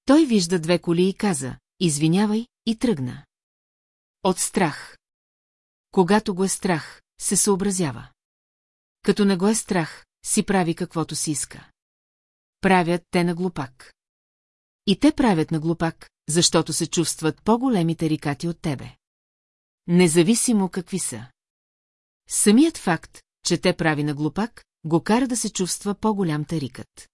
Той вижда две коли и каза, извинявай, и тръгна. От страх. Когато го е страх, се съобразява. Като не го е страх, си прави каквото си иска. Правят те на глупак. И те правят на глупак, защото се чувстват по-големи тарикати от тебе. Независимо какви са. Самият факт, че те прави на глупак, го кара да се чувства по-голям тарикът.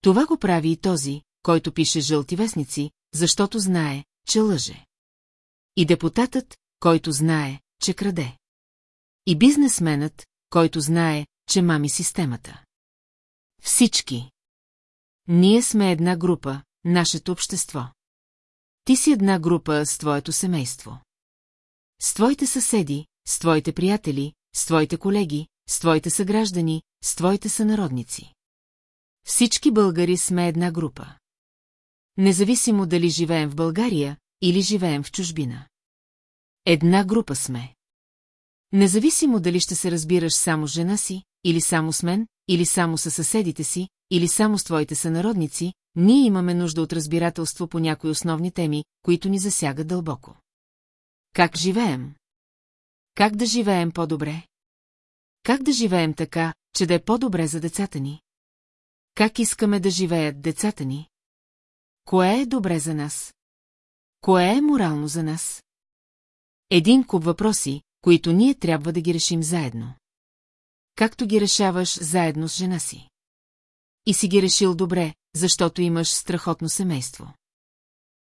Това го прави и този, който пише жълти вестници, защото знае, че лъже. И депутатът, който знае, че краде. И бизнесменът, който знае, че мами системата. Всички. Ние сме една група, нашето общество. Ти си една група с твоето семейство. С твоите съседи, с твоите приятели, с твоите колеги, с твоите съграждани, с твоите сънародници. Всички българи сме една група. Независимо дали живеем в България или живеем в чужбина. Една група сме. Независимо дали ще се разбираш само жена си, или само с мен, или само с съседите си, или само с твоите сънародници, ние имаме нужда от разбирателство по някои основни теми, които ни засягат дълбоко. Как живеем? Как да живеем по-добре? Как да живеем така, че да е по-добре за децата ни? Как искаме да живеят децата ни? Кое е добре за нас? Кое е морално за нас? Един куп въпроси, които ние трябва да ги решим заедно. Както ги решаваш заедно с жена си. И си ги решил добре, защото имаш страхотно семейство.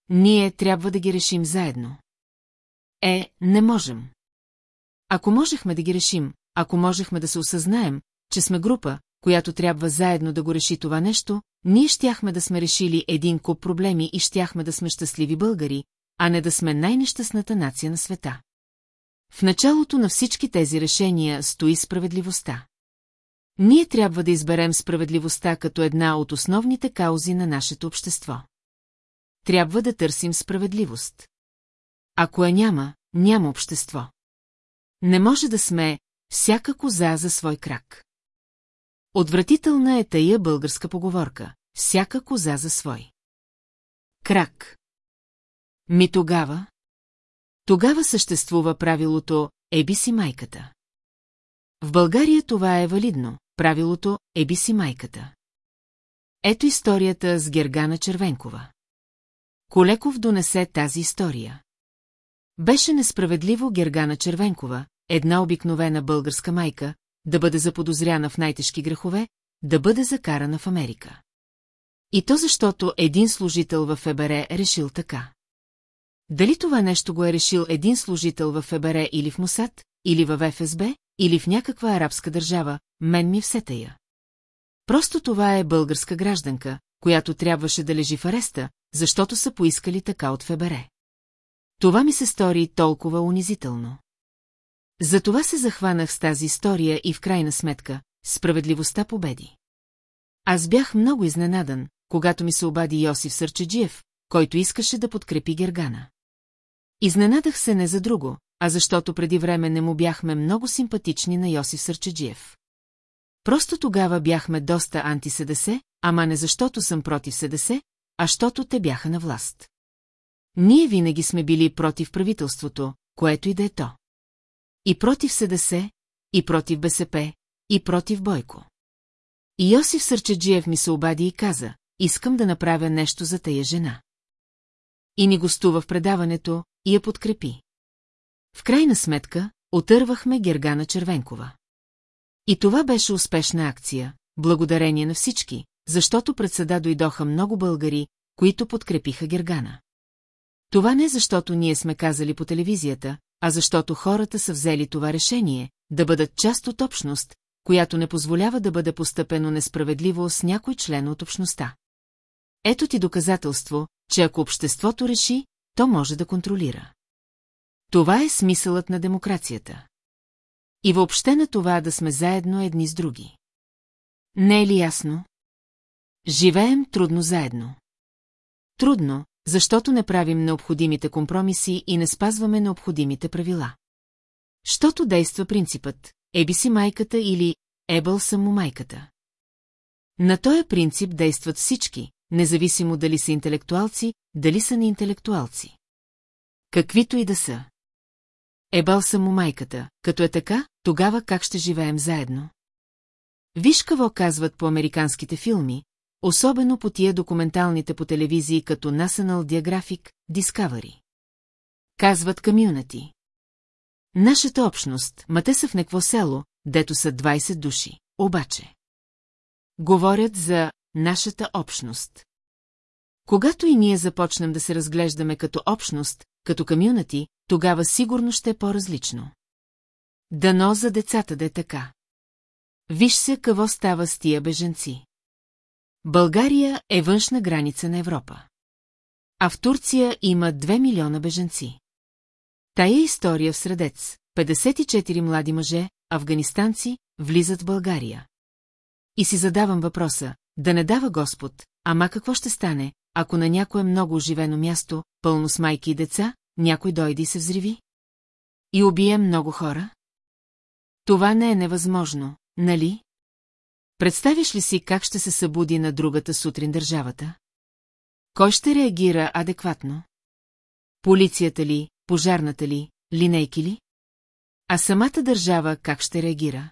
Ние трябва да ги решим заедно. Е, не можем. Ако можехме да ги решим, ако можехме да се осъзнаем, че сме група, която трябва заедно да го реши това нещо, ние щяхме да сме решили един куп проблеми и щяхме да сме щастливи българи, а не да сме най-нещастната нация на света. В началото на всички тези решения стои справедливостта. Ние трябва да изберем справедливостта като една от основните каузи на нашето общество. Трябва да търсим справедливост. Ако я няма, няма общество. Не може да сме всяка коза за свой крак. Отвратителна е тая българска поговорка. Всяка коза за свой. Крак. Ми тогава? Тогава съществува правилото «Еби си майката». В България това е валидно, правилото «Еби си майката». Ето историята с Гергана Червенкова. Колеков донесе тази история. Беше несправедливо Гергана Червенкова, една обикновена българска майка, да бъде заподозряна в най-тежки грехове, да бъде закарана в Америка. И то защото един служител в ФБР решил така. Дали това нещо го е решил един служител в ФБР или в Мусад, или в ФСБ, или в някаква арабска държава, мен ми все тая. Просто това е българска гражданка, която трябваше да лежи в ареста, защото са поискали така от ФБР. Това ми се стори толкова унизително. Затова се захванах с тази история и в крайна сметка, справедливостта победи. Аз бях много изненадан, когато ми се обади Йосиф Сърчеджиев, който искаше да подкрепи Гергана. Изненадах се не за друго, а защото преди време не му бяхме много симпатични на Йосиф Сърчеджиев. Просто тогава бяхме доста анти-СДС, ама не защото съм против СДС, а защото те бяха на власт. Ние винаги сме били против правителството, което и да е то. И против СДС, и против БСП, и против Бойко. Йосиф Сърчеджиев ми се обади и каза, искам да направя нещо за тая жена. И ни гостува в предаването, и я подкрепи. В крайна сметка, отървахме Гергана Червенкова. И това беше успешна акция, благодарение на всички, защото пред съда дойдоха много българи, които подкрепиха Гергана. Това не защото ние сме казали по телевизията, а защото хората са взели това решение, да бъдат част от общност, която не позволява да бъде постъпено несправедливо с някой член от общността. Ето ти доказателство, че ако обществото реши, то може да контролира. Това е смисълът на демокрацията. И въобще на това да сме заедно едни с други. Не е ли ясно? Живеем трудно заедно. Трудно, защото не правим необходимите компромиси и не спазваме необходимите правила. Щото действа принципът «Еби си майката» или «Ебъл съм му майката». На този принцип действат всички, независимо дали са интелектуалци, дали са неинтелектуалци. Каквито и да са. Ебал съм му майката, като е така, тогава как ще живеем заедно? Виж какво казват по американските филми, особено по тия документалните по телевизии като National Geographic, Discovery. Казват комюнити. Нашата общност, ма те са в некво село, дето са 20 души, обаче. Говорят за нашата общност. Когато и ние започнем да се разглеждаме като общност, като камюнати, тогава сигурно ще е по-различно. Дано за децата да е така. Виж се какво става с тия беженци. България е външна граница на Европа. А в Турция има 2 милиона беженци. Тая история в Средец, 54 млади мъже, афганистанци, влизат в България. И си задавам въпроса, да не дава Господ, ама какво ще стане, ако на някое много оживено място, пълно с майки и деца, някой дойде и се взриви? И убие много хора? Това не е невъзможно, нали? Представиш ли си как ще се събуди на другата сутрин държавата? Кой ще реагира адекватно? Полицията ли, пожарната ли, линейки ли? А самата държава как ще реагира?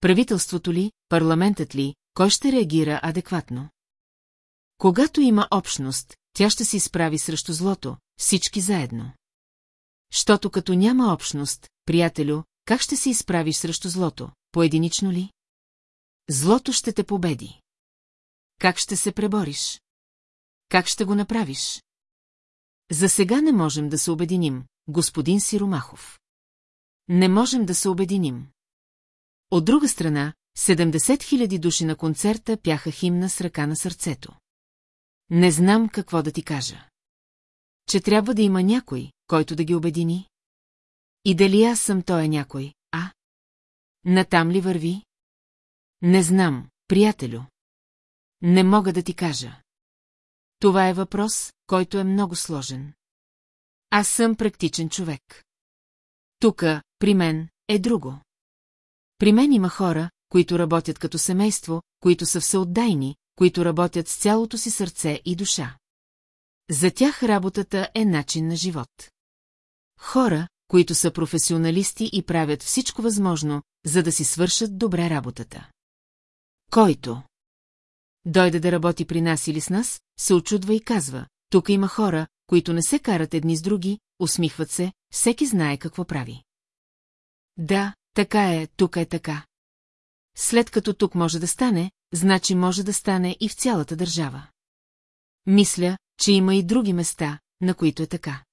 Правителството ли, парламентът ли, кой ще реагира адекватно? Когато има общност, тя ще се изправи срещу злото, всички заедно. Щото като няма общност, приятелю, как ще се изправиш срещу злото, поединично ли? Злото ще те победи. Как ще се пребориш? Как ще го направиш? За сега не можем да се обединим, господин Сиромахов. Не можем да се обединим. От друга страна, 70 000 души на концерта пяха химна с ръка на сърцето. Не знам какво да ти кажа. Че трябва да има някой, който да ги обедини? И дали аз съм той някой, а? Натам ли върви? Не знам, приятелю. Не мога да ти кажа. Това е въпрос, който е много сложен. Аз съм практичен човек. Тука, при мен, е друго. При мен има хора, които работят като семейство, които са всеотдайни, които работят с цялото си сърце и душа. За тях работата е начин на живот. Хора, които са професионалисти и правят всичко възможно, за да си свършат добре работата. Който дойде да работи при нас или с нас, се очудва и казва, тук има хора, които не се карат едни с други, усмихват се, всеки знае какво прави. Да, така е, тук е така. След като тук може да стане, значи може да стане и в цялата държава. Мисля, че има и други места, на които е така.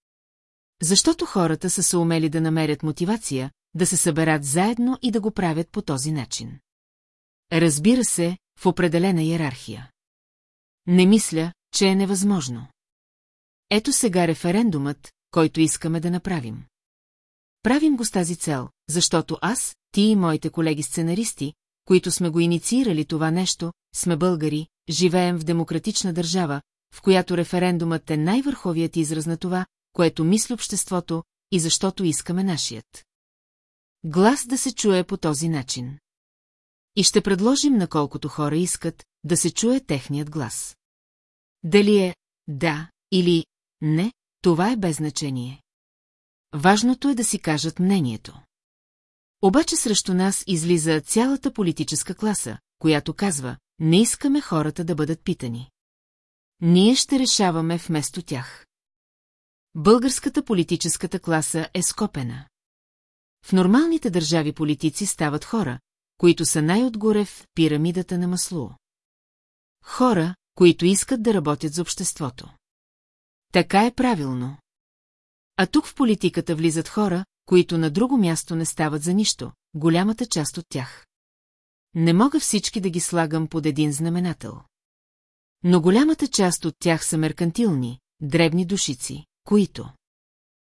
Защото хората са се умели да намерят мотивация, да се съберат заедно и да го правят по този начин. Разбира се, в определена иерархия. Не мисля, че е невъзможно. Ето сега референдумът, който искаме да направим. Правим го с тази цел, защото аз, ти и моите колеги-сценаристи, които сме го инициирали това нещо, сме българи, живеем в демократична държава, в която референдумът е най-върховият израз на това, което мисли обществото и защото искаме нашият. Глас да се чуе по този начин. И ще предложим на колкото хора искат да се чуе техният глас. Дали е да или не, това е без значение. Важното е да си кажат мнението. Обаче срещу нас излиза цялата политическа класа, която казва, не искаме хората да бъдат питани. Ние ще решаваме вместо тях. Българската политическата класа е скопена. В нормалните държави политици стават хора, които са най-отгоре в пирамидата на масло. Хора, които искат да работят за обществото. Така е правилно. А тук в политиката влизат хора, които на друго място не стават за нищо, голямата част от тях. Не мога всички да ги слагам под един знаменател. Но голямата част от тях са меркантилни, дребни душици, които...